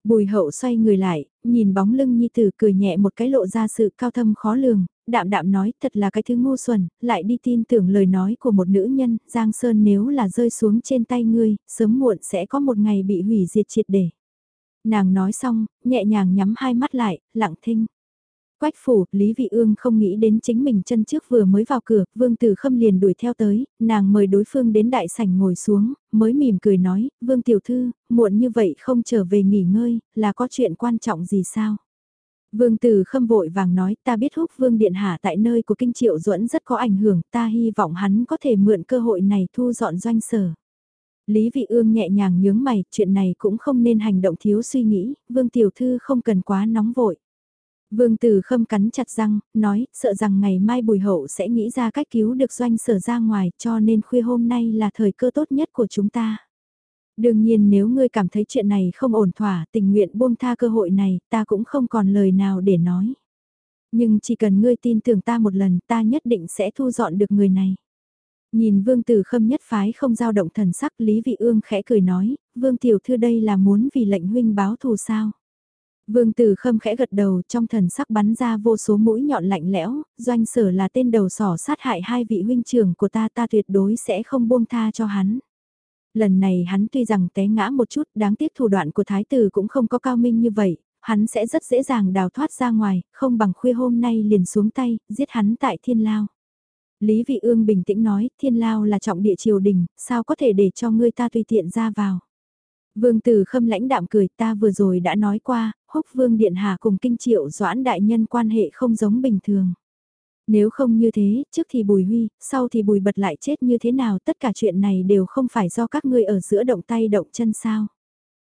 Bùi hậu xoay người lại, nhìn bóng lưng nhi tử cười nhẹ một cái lộ ra sự cao thâm khó lường, đạm đạm nói thật là cái thứ ngu xuẩn, lại đi tin tưởng lời nói của một nữ nhân, Giang Sơn nếu là rơi xuống trên tay ngươi, sớm muộn sẽ có một ngày bị hủy diệt triệt để. Nàng nói xong, nhẹ nhàng nhắm hai mắt lại, lặng thinh. Quách phủ, Lý Vị Ương không nghĩ đến chính mình chân trước vừa mới vào cửa, Vương Tử Khâm liền đuổi theo tới, nàng mời đối phương đến đại sảnh ngồi xuống, mới mỉm cười nói, Vương Tiểu Thư, muộn như vậy không trở về nghỉ ngơi, là có chuyện quan trọng gì sao? Vương Tử Khâm vội vàng nói, ta biết húc Vương Điện Hạ tại nơi của Kinh Triệu Duẫn rất có ảnh hưởng, ta hy vọng hắn có thể mượn cơ hội này thu dọn doanh sở. Lý Vị Ương nhẹ nhàng nhướng mày, chuyện này cũng không nên hành động thiếu suy nghĩ, Vương Tiểu Thư không cần quá nóng vội. Vương Tử Khâm cắn chặt răng, nói, sợ rằng ngày mai Bùi Hậu sẽ nghĩ ra cách cứu được doanh sở ra ngoài, cho nên khuya hôm nay là thời cơ tốt nhất của chúng ta. Đương nhiên nếu ngươi cảm thấy chuyện này không ổn thỏa, tình nguyện buông tha cơ hội này, ta cũng không còn lời nào để nói. Nhưng chỉ cần ngươi tin tưởng ta một lần, ta nhất định sẽ thu dọn được người này. Nhìn Vương Tử Khâm nhất phái không giao động thần sắc Lý Vị Ương khẽ cười nói, Vương Tiểu Thư đây là muốn vì lệnh huynh báo thù sao. Vương Tử Khâm khẽ gật đầu trong thần sắc bắn ra vô số mũi nhọn lạnh lẽo, doanh sở là tên đầu sỏ sát hại hai vị huynh trưởng của ta ta tuyệt đối sẽ không buông tha cho hắn. Lần này hắn tuy rằng té ngã một chút đáng tiếc thủ đoạn của thái tử cũng không có cao minh như vậy, hắn sẽ rất dễ dàng đào thoát ra ngoài, không bằng khuya hôm nay liền xuống tay, giết hắn tại thiên lao. Lý Vị Ương bình tĩnh nói, thiên lao là trọng địa triều đình, sao có thể để cho ngươi ta tùy tiện ra vào. Vương Tử Khâm lãnh đạm cười ta vừa rồi đã nói qua, húc vương điện hạ cùng kinh triệu doãn đại nhân quan hệ không giống bình thường. Nếu không như thế, trước thì bùi huy, sau thì bùi bật lại chết như thế nào tất cả chuyện này đều không phải do các ngươi ở giữa động tay động chân sao.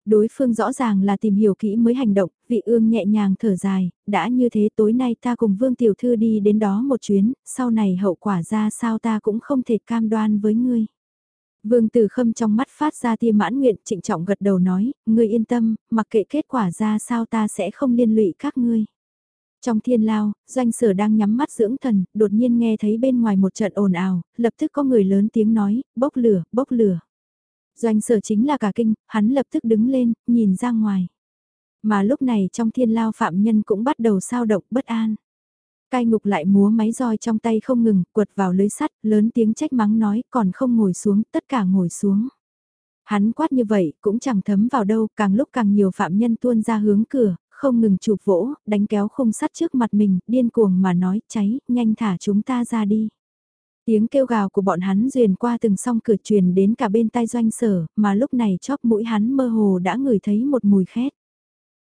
Đối phương rõ ràng là tìm hiểu kỹ mới hành động, vị ương nhẹ nhàng thở dài, đã như thế tối nay ta cùng vương tiểu thư đi đến đó một chuyến, sau này hậu quả ra sao ta cũng không thể cam đoan với ngươi. Vương Tử Khâm trong mắt phát ra tia mãn nguyện trịnh trọng gật đầu nói, ngươi yên tâm, mặc kệ kết quả ra sao ta sẽ không liên lụy các ngươi. Trong thiên lao, doanh sở đang nhắm mắt dưỡng thần, đột nhiên nghe thấy bên ngoài một trận ồn ào, lập tức có người lớn tiếng nói, bốc lửa, bốc lửa. Doanh sở chính là cả kinh, hắn lập tức đứng lên, nhìn ra ngoài. Mà lúc này trong thiên lao phạm nhân cũng bắt đầu sao động bất an. Cai ngục lại múa máy roi trong tay không ngừng, quật vào lưới sắt, lớn tiếng trách mắng nói, còn không ngồi xuống, tất cả ngồi xuống. Hắn quát như vậy, cũng chẳng thấm vào đâu, càng lúc càng nhiều phạm nhân tuôn ra hướng cửa, không ngừng chụp vỗ, đánh kéo khung sắt trước mặt mình, điên cuồng mà nói, cháy, nhanh thả chúng ta ra đi. Tiếng kêu gào của bọn hắn duyền qua từng song cửa truyền đến cả bên tai doanh sở, mà lúc này chóp mũi hắn mơ hồ đã ngửi thấy một mùi khét.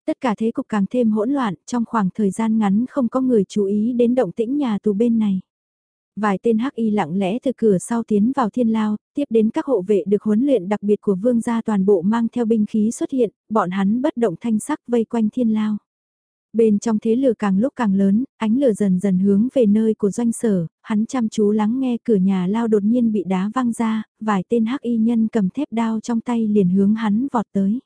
Tất cả thế cục càng thêm hỗn loạn, trong khoảng thời gian ngắn không có người chú ý đến động tĩnh nhà tù bên này. Vài tên hắc y lặng lẽ từ cửa sau tiến vào thiên lao, tiếp đến các hộ vệ được huấn luyện đặc biệt của vương gia toàn bộ mang theo binh khí xuất hiện, bọn hắn bất động thanh sắc vây quanh thiên lao. Bên trong thế lửa càng lúc càng lớn, ánh lửa dần dần hướng về nơi của doanh sở, hắn chăm chú lắng nghe cửa nhà lao đột nhiên bị đá văng ra, vài tên hắc y nhân cầm thép đao trong tay liền hướng hắn vọt tới.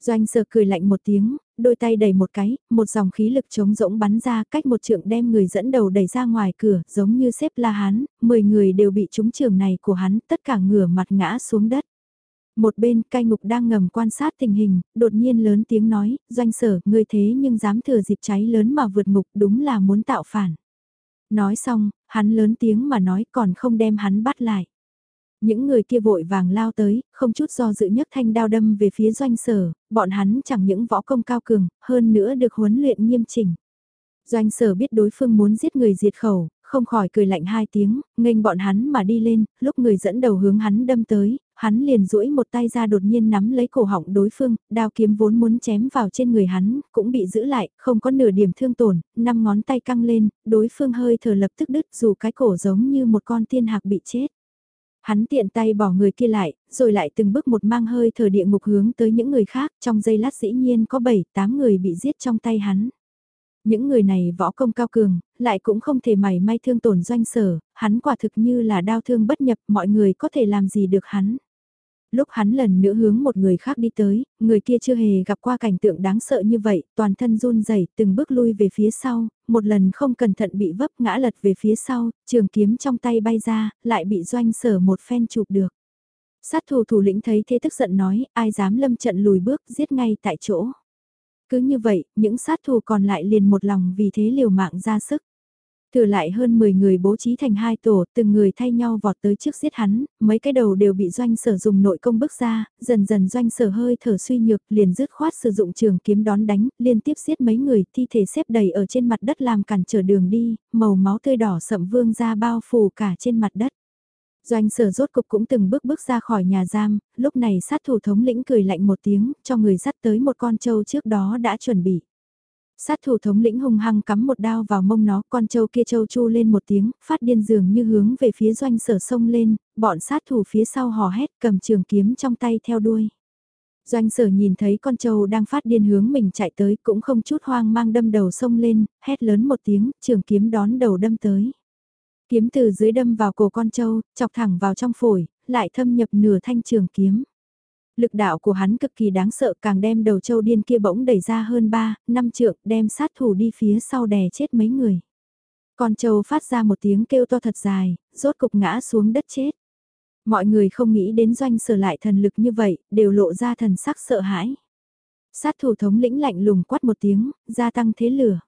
Doanh sở cười lạnh một tiếng, đôi tay đẩy một cái, một dòng khí lực chống rỗng bắn ra cách một trượng đem người dẫn đầu đẩy ra ngoài cửa, giống như xếp la hán, 10 người đều bị trúng trường này của hắn, tất cả ngửa mặt ngã xuống đất. Một bên cai ngục đang ngầm quan sát tình hình, đột nhiên lớn tiếng nói, doanh sở, ngươi thế nhưng dám thừa dịp cháy lớn mà vượt ngục đúng là muốn tạo phản. Nói xong, hắn lớn tiếng mà nói còn không đem hắn bắt lại. Những người kia vội vàng lao tới, không chút do dự nhất thanh đao đâm về phía doanh sở, bọn hắn chẳng những võ công cao cường, hơn nữa được huấn luyện nghiêm chỉnh. Doanh sở biết đối phương muốn giết người diệt khẩu, không khỏi cười lạnh hai tiếng, nghênh bọn hắn mà đi lên, lúc người dẫn đầu hướng hắn đâm tới, hắn liền duỗi một tay ra đột nhiên nắm lấy cổ họng đối phương, đao kiếm vốn muốn chém vào trên người hắn, cũng bị giữ lại, không có nửa điểm thương tổn, năm ngón tay căng lên, đối phương hơi thở lập tức đứt dù cái cổ giống như một con tiên hạc bị chết. Hắn tiện tay bỏ người kia lại, rồi lại từng bước một mang hơi thở địa ngục hướng tới những người khác, trong giây lát dĩ nhiên có 7-8 người bị giết trong tay hắn. Những người này võ công cao cường, lại cũng không thể mảy may thương tổn doanh sở, hắn quả thực như là đau thương bất nhập, mọi người có thể làm gì được hắn. Lúc hắn lần nữa hướng một người khác đi tới, người kia chưa hề gặp qua cảnh tượng đáng sợ như vậy, toàn thân run rẩy từng bước lui về phía sau, một lần không cẩn thận bị vấp ngã lật về phía sau, trường kiếm trong tay bay ra, lại bị doanh sở một phen chụp được. Sát thủ thủ lĩnh thấy thế tức giận nói, ai dám lâm trận lùi bước giết ngay tại chỗ. Cứ như vậy, những sát thủ còn lại liền một lòng vì thế liều mạng ra sức. Thừa lại hơn 10 người bố trí thành hai tổ, từng người thay nhau vọt tới trước giết hắn, mấy cái đầu đều bị doanh sở dùng nội công bức ra, dần dần doanh sở hơi thở suy nhược, liền dứt khoát sử dụng trường kiếm đón đánh, liên tiếp giết mấy người, thi thể xếp đầy ở trên mặt đất làm cản trở đường đi, màu máu tươi đỏ sậm vương ra bao phủ cả trên mặt đất. Doanh sở rốt cục cũng từng bước bước ra khỏi nhà giam, lúc này sát thủ thống lĩnh cười lạnh một tiếng, cho người dắt tới một con trâu trước đó đã chuẩn bị. Sát thủ thống lĩnh hung hăng cắm một đao vào mông nó, con trâu kia trâu chu lên một tiếng, phát điên dường như hướng về phía doanh sở sông lên, bọn sát thủ phía sau hò hét cầm trường kiếm trong tay theo đuôi. Doanh sở nhìn thấy con trâu đang phát điên hướng mình chạy tới cũng không chút hoang mang đâm đầu sông lên, hét lớn một tiếng, trường kiếm đón đầu đâm tới. Kiếm từ dưới đâm vào cổ con trâu, chọc thẳng vào trong phổi, lại thâm nhập nửa thanh trường kiếm. Lực đạo của hắn cực kỳ đáng sợ càng đem đầu trâu điên kia bỗng đẩy ra hơn 3, 5 trượng đem sát thủ đi phía sau đè chết mấy người. Con trâu phát ra một tiếng kêu to thật dài, rốt cục ngã xuống đất chết. Mọi người không nghĩ đến doanh sở lại thần lực như vậy, đều lộ ra thần sắc sợ hãi. Sát thủ thống lĩnh lạnh lùng quát một tiếng, gia tăng thế lửa.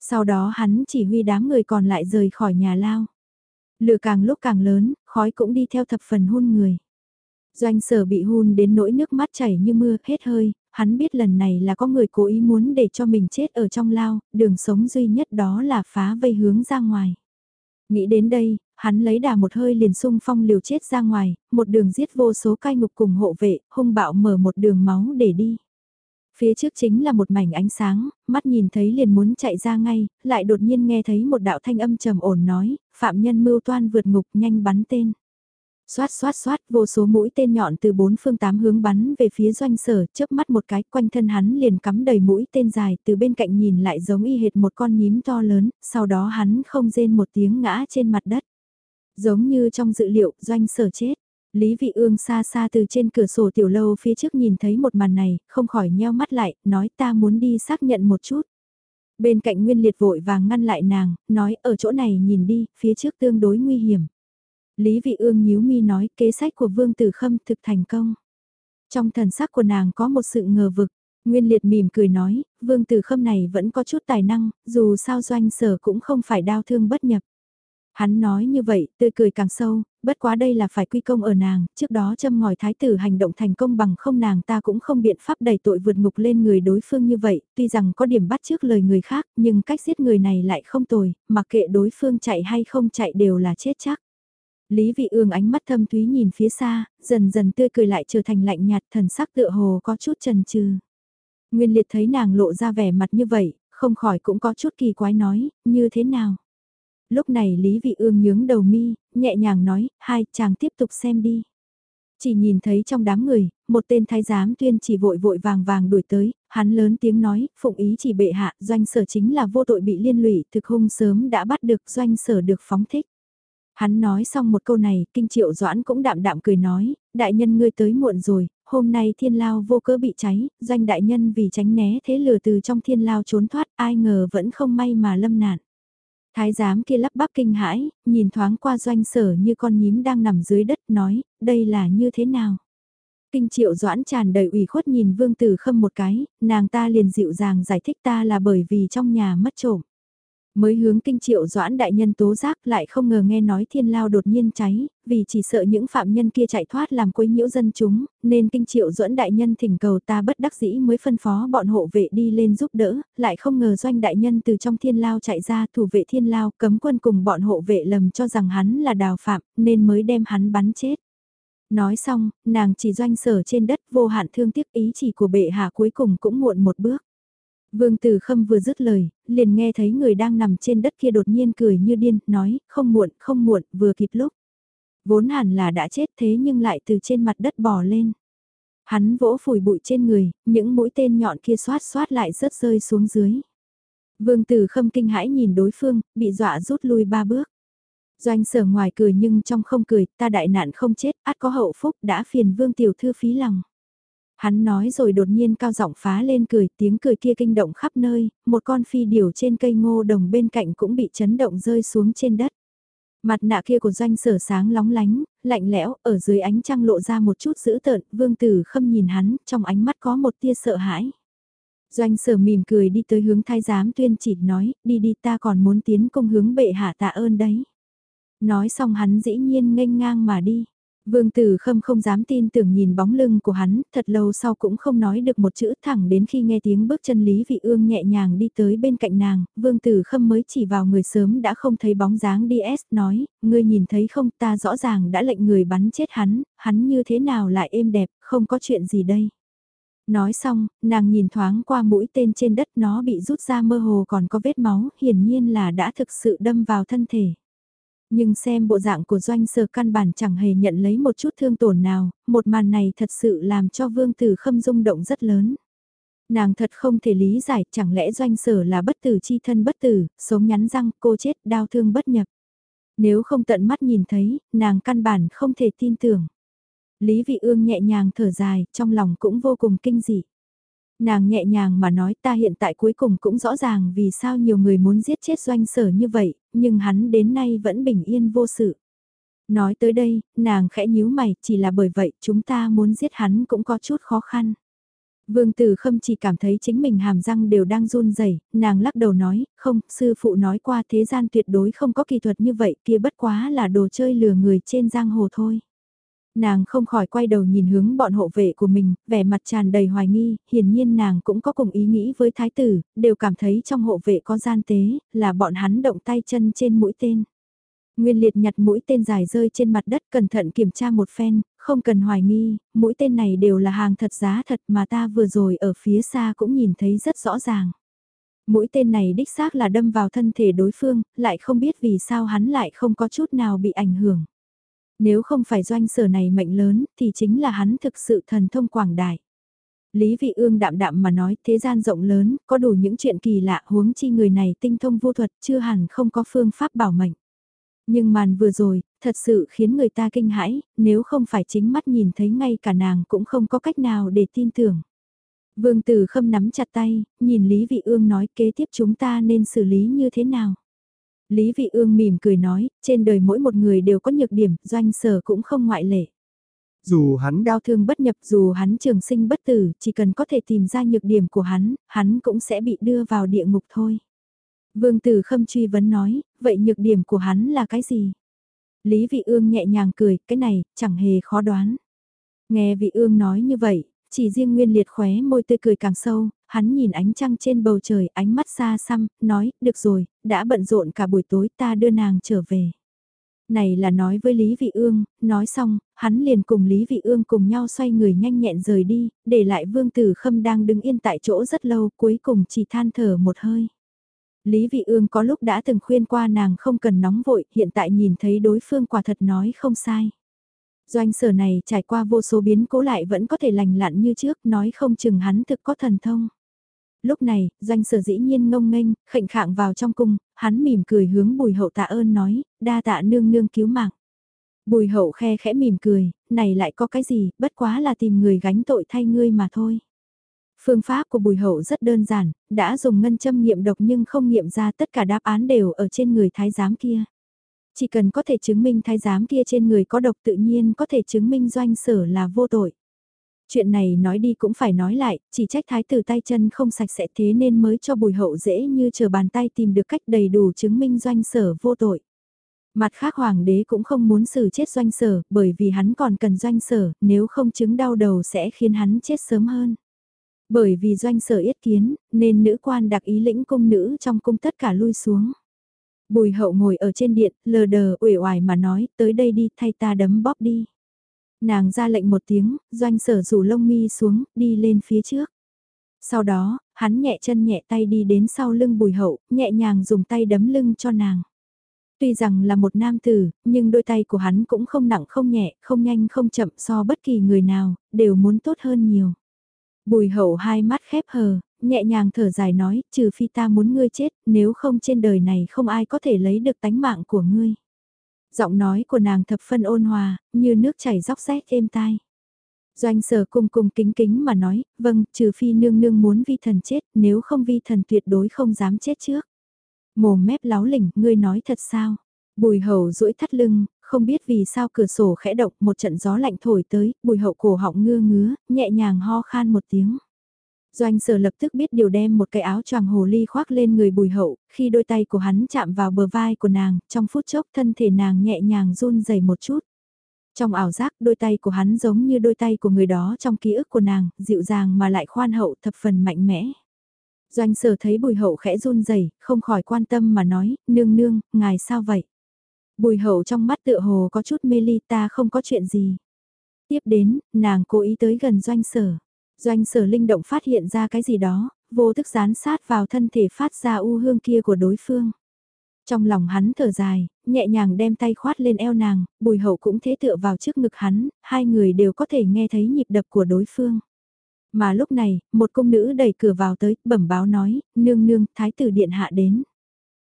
Sau đó hắn chỉ huy đám người còn lại rời khỏi nhà lao. Lửa càng lúc càng lớn, khói cũng đi theo thập phần hôn người. Doanh sở bị hun đến nỗi nước mắt chảy như mưa, hết hơi, hắn biết lần này là có người cố ý muốn để cho mình chết ở trong lao, đường sống duy nhất đó là phá vây hướng ra ngoài. Nghĩ đến đây, hắn lấy đà một hơi liền sung phong liều chết ra ngoài, một đường giết vô số cai ngục cùng hộ vệ, hung bạo mở một đường máu để đi. Phía trước chính là một mảnh ánh sáng, mắt nhìn thấy liền muốn chạy ra ngay, lại đột nhiên nghe thấy một đạo thanh âm trầm ổn nói, phạm nhân mưu toan vượt ngục nhanh bắn tên. Xoát xoát xoát vô số mũi tên nhọn từ bốn phương tám hướng bắn về phía doanh sở, chớp mắt một cái quanh thân hắn liền cắm đầy mũi tên dài từ bên cạnh nhìn lại giống y hệt một con nhím to lớn, sau đó hắn không rên một tiếng ngã trên mặt đất. Giống như trong dự liệu doanh sở chết. Lý Vị Ương xa xa từ trên cửa sổ tiểu lâu phía trước nhìn thấy một màn này, không khỏi nheo mắt lại, nói ta muốn đi xác nhận một chút. Bên cạnh Nguyên Liệt vội vàng ngăn lại nàng, nói ở chỗ này nhìn đi, phía trước tương đối nguy hiểm. Lý Vị Ương nhíu mi nói kế sách của Vương Tử Khâm thực thành công. Trong thần sắc của nàng có một sự ngờ vực, Nguyên Liệt mỉm cười nói, Vương Tử Khâm này vẫn có chút tài năng, dù sao doanh sở cũng không phải đau thương bất nhập. Hắn nói như vậy, tươi cười càng sâu, bất quá đây là phải quy công ở nàng, trước đó châm ngòi thái tử hành động thành công bằng không nàng ta cũng không biện pháp đẩy tội vượt ngục lên người đối phương như vậy, tuy rằng có điểm bắt trước lời người khác, nhưng cách giết người này lại không tồi, mặc kệ đối phương chạy hay không chạy đều là chết chắc. Lý vị ương ánh mắt thâm thúy nhìn phía xa, dần dần tươi cười lại trở thành lạnh nhạt thần sắc tựa hồ có chút chần chừ. Nguyên liệt thấy nàng lộ ra vẻ mặt như vậy, không khỏi cũng có chút kỳ quái nói, như thế nào? Lúc này Lý Vị Ương nhướng đầu mi, nhẹ nhàng nói, hai, chàng tiếp tục xem đi. Chỉ nhìn thấy trong đám người, một tên thái giám tuyên chỉ vội vội vàng vàng đuổi tới, hắn lớn tiếng nói, phụng ý chỉ bệ hạ, doanh sở chính là vô tội bị liên lụy, thực hung sớm đã bắt được doanh sở được phóng thích. Hắn nói xong một câu này, kinh triệu doãn cũng đạm đạm cười nói, đại nhân ngươi tới muộn rồi, hôm nay thiên lao vô cớ bị cháy, doanh đại nhân vì tránh né thế lừa từ trong thiên lao trốn thoát, ai ngờ vẫn không may mà lâm nạn. Thái giám kia lắp bắp kinh hãi, nhìn thoáng qua doanh sở như con nhím đang nằm dưới đất nói, đây là như thế nào? Kinh triệu doãn tràn đầy ủy khuất nhìn vương tử khâm một cái, nàng ta liền dịu dàng giải thích ta là bởi vì trong nhà mất trộm. Mới hướng kinh triệu doãn đại nhân tố giác lại không ngờ nghe nói thiên lao đột nhiên cháy, vì chỉ sợ những phạm nhân kia chạy thoát làm quấy nhiễu dân chúng, nên kinh triệu doãn đại nhân thỉnh cầu ta bất đắc dĩ mới phân phó bọn hộ vệ đi lên giúp đỡ, lại không ngờ doanh đại nhân từ trong thiên lao chạy ra thủ vệ thiên lao cấm quân cùng bọn hộ vệ lầm cho rằng hắn là đào phạm, nên mới đem hắn bắn chết. Nói xong, nàng chỉ doanh sở trên đất vô hạn thương tiếc ý chỉ của bệ hạ cuối cùng cũng muộn một bước. Vương Tử Khâm vừa dứt lời, liền nghe thấy người đang nằm trên đất kia đột nhiên cười như điên, nói, không muộn, không muộn, vừa kịp lúc. Vốn hẳn là đã chết thế nhưng lại từ trên mặt đất bò lên. Hắn vỗ phủi bụi trên người, những mũi tên nhọn kia xoát xoát lại rớt rơi xuống dưới. Vương Tử Khâm kinh hãi nhìn đối phương, bị dọa rút lui ba bước. Doanh sở ngoài cười nhưng trong không cười, ta đại nạn không chết, át có hậu phúc, đã phiền Vương Tiểu Thư phí lòng. Hắn nói rồi đột nhiên cao giọng phá lên cười, tiếng cười kia kinh động khắp nơi, một con phi điểu trên cây ngô đồng bên cạnh cũng bị chấn động rơi xuống trên đất. Mặt nạ kia của doanh sở sáng lóng lánh, lạnh lẽo, ở dưới ánh trăng lộ ra một chút dữ tợn, vương tử khâm nhìn hắn, trong ánh mắt có một tia sợ hãi. Doanh sở mỉm cười đi tới hướng thái giám tuyên chỉ nói, đi đi ta còn muốn tiến công hướng bệ hạ tạ ơn đấy. Nói xong hắn dĩ nhiên nghênh ngang mà đi. Vương Tử Khâm không dám tin tưởng nhìn bóng lưng của hắn, thật lâu sau cũng không nói được một chữ thẳng đến khi nghe tiếng bước chân Lý Vị Ương nhẹ nhàng đi tới bên cạnh nàng, Vương Tử Khâm mới chỉ vào người sớm đã không thấy bóng dáng DS, nói, ngươi nhìn thấy không ta rõ ràng đã lệnh người bắn chết hắn, hắn như thế nào lại êm đẹp, không có chuyện gì đây. Nói xong, nàng nhìn thoáng qua mũi tên trên đất nó bị rút ra mơ hồ còn có vết máu, hiển nhiên là đã thực sự đâm vào thân thể. Nhưng xem bộ dạng của doanh sở căn bản chẳng hề nhận lấy một chút thương tổn nào, một màn này thật sự làm cho vương tử khâm rung động rất lớn. Nàng thật không thể lý giải chẳng lẽ doanh sở là bất tử chi thân bất tử, sống nhắn răng cô chết đau thương bất nhập. Nếu không tận mắt nhìn thấy, nàng căn bản không thể tin tưởng. Lý Vị Ương nhẹ nhàng thở dài, trong lòng cũng vô cùng kinh dị. Nàng nhẹ nhàng mà nói ta hiện tại cuối cùng cũng rõ ràng vì sao nhiều người muốn giết chết doanh sở như vậy, nhưng hắn đến nay vẫn bình yên vô sự. Nói tới đây, nàng khẽ nhíu mày, chỉ là bởi vậy chúng ta muốn giết hắn cũng có chút khó khăn. Vương Tử Khâm chỉ cảm thấy chính mình hàm răng đều đang run rẩy, nàng lắc đầu nói, không, sư phụ nói qua thế gian tuyệt đối không có kỳ thuật như vậy, kia bất quá là đồ chơi lừa người trên giang hồ thôi. Nàng không khỏi quay đầu nhìn hướng bọn hộ vệ của mình, vẻ mặt tràn đầy hoài nghi, hiển nhiên nàng cũng có cùng ý nghĩ với thái tử, đều cảm thấy trong hộ vệ có gian tế, là bọn hắn động tay chân trên mũi tên. Nguyên liệt nhặt mũi tên dài rơi trên mặt đất cẩn thận kiểm tra một phen, không cần hoài nghi, mũi tên này đều là hàng thật giá thật mà ta vừa rồi ở phía xa cũng nhìn thấy rất rõ ràng. Mũi tên này đích xác là đâm vào thân thể đối phương, lại không biết vì sao hắn lại không có chút nào bị ảnh hưởng. Nếu không phải doanh sở này mệnh lớn, thì chính là hắn thực sự thần thông quảng đại. Lý Vị Ương đạm đạm mà nói thế gian rộng lớn, có đủ những chuyện kỳ lạ huống chi người này tinh thông vô thuật chưa hẳn không có phương pháp bảo mệnh. Nhưng màn vừa rồi, thật sự khiến người ta kinh hãi, nếu không phải chính mắt nhìn thấy ngay cả nàng cũng không có cách nào để tin tưởng. Vương Tử Khâm nắm chặt tay, nhìn Lý Vị Ương nói kế tiếp chúng ta nên xử lý như thế nào. Lý Vị Ương mỉm cười nói, trên đời mỗi một người đều có nhược điểm, doanh sở cũng không ngoại lệ. Dù hắn đau thương bất nhập, dù hắn trường sinh bất tử, chỉ cần có thể tìm ra nhược điểm của hắn, hắn cũng sẽ bị đưa vào địa ngục thôi. Vương Tử Khâm truy vấn nói, vậy nhược điểm của hắn là cái gì? Lý Vị Ương nhẹ nhàng cười, cái này, chẳng hề khó đoán. Nghe Vị Ương nói như vậy, chỉ riêng Nguyên Liệt khóe môi tươi cười càng sâu, hắn nhìn ánh trăng trên bầu trời, ánh mắt xa xăm, nói, được rồi, đã bận rộn cả buổi tối ta đưa nàng trở về. Này là nói với Lý Vị Ương, nói xong, hắn liền cùng Lý Vị Ương cùng nhau xoay người nhanh nhẹn rời đi, để lại Vương Tử Khâm đang đứng yên tại chỗ rất lâu, cuối cùng chỉ than thở một hơi. Lý Vị Ương có lúc đã từng khuyên qua nàng không cần nóng vội, hiện tại nhìn thấy đối phương quả thật nói không sai. Doanh sở này trải qua vô số biến cố lại vẫn có thể lành lặn như trước, nói không chừng hắn thực có thần thông. Lúc này, doanh sở dĩ nhiên ngông nghênh, khệnh khạng vào trong cung, hắn mỉm cười hướng bùi hậu tạ ơn nói, đa tạ nương nương cứu mạng. Bùi hậu khe khẽ mỉm cười, này lại có cái gì, bất quá là tìm người gánh tội thay ngươi mà thôi. Phương pháp của bùi hậu rất đơn giản, đã dùng ngân châm nghiệm độc nhưng không nghiệm ra tất cả đáp án đều ở trên người thái giám kia. Chỉ cần có thể chứng minh thái giám kia trên người có độc tự nhiên có thể chứng minh doanh sở là vô tội. Chuyện này nói đi cũng phải nói lại, chỉ trách thái tử tay chân không sạch sẽ thế nên mới cho bùi hậu dễ như chờ bàn tay tìm được cách đầy đủ chứng minh doanh sở vô tội. Mặt khác hoàng đế cũng không muốn xử chết doanh sở, bởi vì hắn còn cần doanh sở, nếu không chứng đau đầu sẽ khiến hắn chết sớm hơn. Bởi vì doanh sở yết kiến, nên nữ quan đặc ý lĩnh cung nữ trong cung tất cả lui xuống. Bùi hậu ngồi ở trên điện, lờ đờ uể oải mà nói, tới đây đi thay ta đấm bóp đi. Nàng ra lệnh một tiếng, doanh sở rủ lông mi xuống, đi lên phía trước. Sau đó, hắn nhẹ chân nhẹ tay đi đến sau lưng bùi hậu, nhẹ nhàng dùng tay đấm lưng cho nàng. Tuy rằng là một nam tử, nhưng đôi tay của hắn cũng không nặng không nhẹ, không nhanh không chậm so bất kỳ người nào, đều muốn tốt hơn nhiều. Bùi hậu hai mắt khép hờ, nhẹ nhàng thở dài nói, trừ phi ta muốn ngươi chết, nếu không trên đời này không ai có thể lấy được tánh mạng của ngươi. Giọng nói của nàng thập phân ôn hòa, như nước chảy róc rách êm tai. Doanh sở cung cung kính kính mà nói, vâng, trừ phi nương nương muốn vi thần chết, nếu không vi thần tuyệt đối không dám chết trước. Mồm mép láo lỉnh, ngươi nói thật sao? Bùi hầu duỗi thắt lưng, không biết vì sao cửa sổ khẽ động một trận gió lạnh thổi tới, bùi hậu cổ họng ngưa ngứa, nhẹ nhàng ho khan một tiếng. Doanh sở lập tức biết điều đem một cái áo choàng hồ ly khoác lên người bùi hậu, khi đôi tay của hắn chạm vào bờ vai của nàng, trong phút chốc thân thể nàng nhẹ nhàng run rẩy một chút. Trong ảo giác đôi tay của hắn giống như đôi tay của người đó trong ký ức của nàng, dịu dàng mà lại khoan hậu thập phần mạnh mẽ. Doanh sở thấy bùi hậu khẽ run rẩy không khỏi quan tâm mà nói, nương nương, ngài sao vậy? Bùi hậu trong mắt tựa hồ có chút mê ly ta không có chuyện gì. Tiếp đến, nàng cố ý tới gần doanh sở. Doanh sở linh động phát hiện ra cái gì đó, vô thức dán sát vào thân thể phát ra u hương kia của đối phương. Trong lòng hắn thở dài, nhẹ nhàng đem tay khoát lên eo nàng, bùi hậu cũng thế tựa vào trước ngực hắn, hai người đều có thể nghe thấy nhịp đập của đối phương. Mà lúc này, một cung nữ đẩy cửa vào tới, bẩm báo nói, nương nương, thái tử điện hạ đến.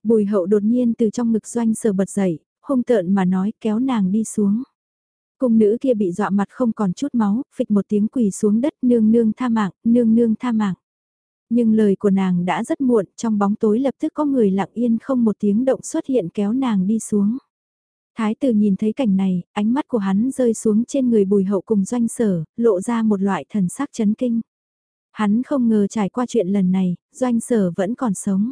Bùi hậu đột nhiên từ trong ngực doanh sờ bật dậy, hung tợn mà nói kéo nàng đi xuống. Cung nữ kia bị dọa mặt không còn chút máu, phịch một tiếng quỳ xuống đất nương nương tha mạng, nương nương tha mạng. Nhưng lời của nàng đã rất muộn, trong bóng tối lập tức có người lặng yên không một tiếng động xuất hiện kéo nàng đi xuống. Thái tử nhìn thấy cảnh này, ánh mắt của hắn rơi xuống trên người bùi hậu cùng doanh sở, lộ ra một loại thần sắc chấn kinh. Hắn không ngờ trải qua chuyện lần này, doanh sở vẫn còn sống.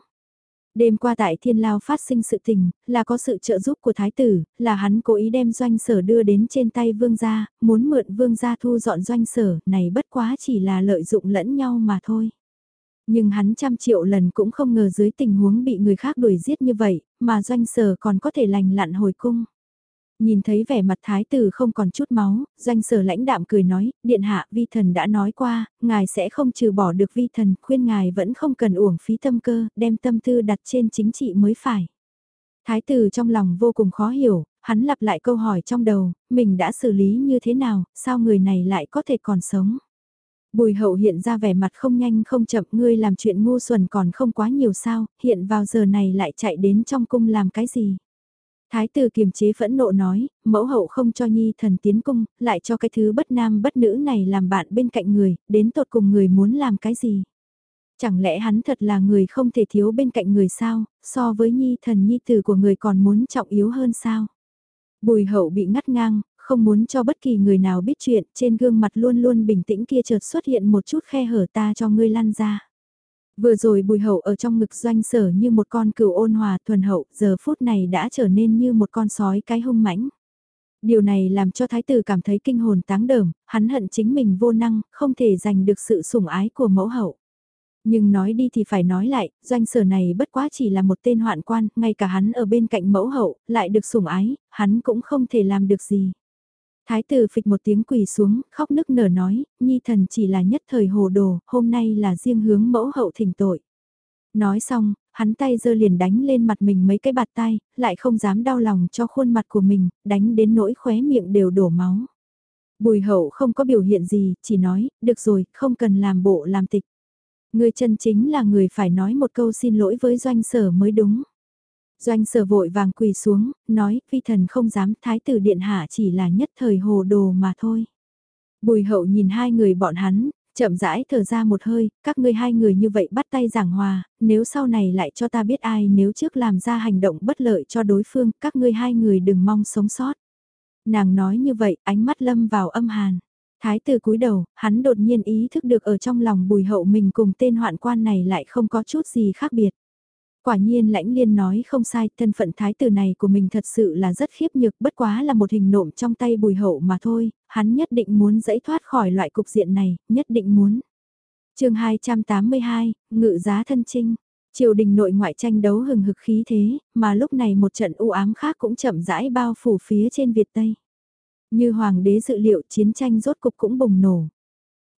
Đêm qua tại thiên lao phát sinh sự tình, là có sự trợ giúp của thái tử, là hắn cố ý đem doanh sở đưa đến trên tay vương gia, muốn mượn vương gia thu dọn doanh sở, này bất quá chỉ là lợi dụng lẫn nhau mà thôi. Nhưng hắn trăm triệu lần cũng không ngờ dưới tình huống bị người khác đuổi giết như vậy, mà doanh sở còn có thể lành lặn hồi cung. Nhìn thấy vẻ mặt thái tử không còn chút máu, doanh sở lãnh đạm cười nói, điện hạ vi thần đã nói qua, ngài sẽ không trừ bỏ được vi thần, khuyên ngài vẫn không cần uổng phí tâm cơ, đem tâm tư đặt trên chính trị mới phải. Thái tử trong lòng vô cùng khó hiểu, hắn lặp lại câu hỏi trong đầu, mình đã xử lý như thế nào, sao người này lại có thể còn sống. Bùi hậu hiện ra vẻ mặt không nhanh không chậm ngươi làm chuyện ngu xuẩn còn không quá nhiều sao, hiện vào giờ này lại chạy đến trong cung làm cái gì. Thái tử kiềm chế phẫn nộ nói, mẫu hậu không cho nhi thần tiến cung, lại cho cái thứ bất nam bất nữ này làm bạn bên cạnh người, đến tột cùng người muốn làm cái gì. Chẳng lẽ hắn thật là người không thể thiếu bên cạnh người sao, so với nhi thần nhi tử của người còn muốn trọng yếu hơn sao. Bùi hậu bị ngắt ngang, không muốn cho bất kỳ người nào biết chuyện, trên gương mặt luôn luôn bình tĩnh kia chợt xuất hiện một chút khe hở ta cho ngươi lăn ra. Vừa rồi bùi hậu ở trong ngực doanh sở như một con cừu ôn hòa thuần hậu, giờ phút này đã trở nên như một con sói cái hung mãnh. Điều này làm cho thái tử cảm thấy kinh hồn táng đờm, hắn hận chính mình vô năng, không thể giành được sự sủng ái của mẫu hậu. Nhưng nói đi thì phải nói lại, doanh sở này bất quá chỉ là một tên hoạn quan, ngay cả hắn ở bên cạnh mẫu hậu, lại được sủng ái, hắn cũng không thể làm được gì. Thái tử phịch một tiếng quỳ xuống, khóc nức nở nói, nhi thần chỉ là nhất thời hồ đồ, hôm nay là riêng hướng mẫu hậu thỉnh tội. Nói xong, hắn tay giơ liền đánh lên mặt mình mấy cái bạt tay, lại không dám đau lòng cho khuôn mặt của mình, đánh đến nỗi khóe miệng đều đổ máu. Bùi hậu không có biểu hiện gì, chỉ nói, được rồi, không cần làm bộ làm tịch. Người chân chính là người phải nói một câu xin lỗi với doanh sở mới đúng. Doanh sở vội vàng quỳ xuống, nói, phi thần không dám, thái tử điện hạ chỉ là nhất thời hồ đồ mà thôi. Bùi hậu nhìn hai người bọn hắn, chậm rãi thở ra một hơi, các ngươi hai người như vậy bắt tay giảng hòa, nếu sau này lại cho ta biết ai nếu trước làm ra hành động bất lợi cho đối phương, các ngươi hai người đừng mong sống sót. Nàng nói như vậy, ánh mắt lâm vào âm hàn. Thái tử cúi đầu, hắn đột nhiên ý thức được ở trong lòng bùi hậu mình cùng tên hoạn quan này lại không có chút gì khác biệt. Quả nhiên lãnh liên nói không sai, thân phận thái tử này của mình thật sự là rất khiếp nhược, bất quá là một hình nộm trong tay bùi hậu mà thôi, hắn nhất định muốn dẫy thoát khỏi loại cục diện này, nhất định muốn. chương 282, Ngự giá thân trinh. Triều đình nội ngoại tranh đấu hừng hực khí thế, mà lúc này một trận u ám khác cũng chậm rãi bao phủ phía trên Việt Tây. Như hoàng đế dự liệu chiến tranh rốt cục cũng bùng nổ.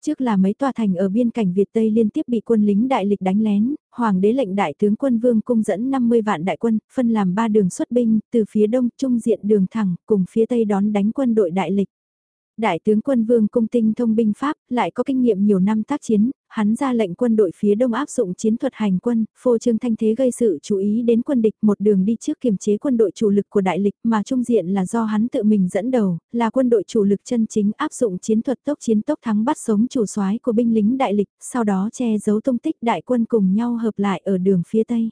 Trước là mấy tòa thành ở biên cảnh Việt Tây liên tiếp bị quân lính đại lịch đánh lén, hoàng đế lệnh đại tướng quân Vương cung dẫn 50 vạn đại quân, phân làm ba đường xuất binh, từ phía đông trung diện đường thẳng, cùng phía tây đón đánh quân đội đại lịch. Đại tướng quân Vương Cung tinh thông binh pháp, lại có kinh nghiệm nhiều năm tác chiến, hắn ra lệnh quân đội phía đông áp dụng chiến thuật hành quân, phô trương thanh thế gây sự chú ý đến quân địch một đường đi trước kiềm chế quân đội chủ lực của đại lịch mà trung diện là do hắn tự mình dẫn đầu, là quân đội chủ lực chân chính áp dụng chiến thuật tốc chiến tốc thắng bắt sống chủ soái của binh lính đại lịch, sau đó che giấu tung tích đại quân cùng nhau hợp lại ở đường phía tây.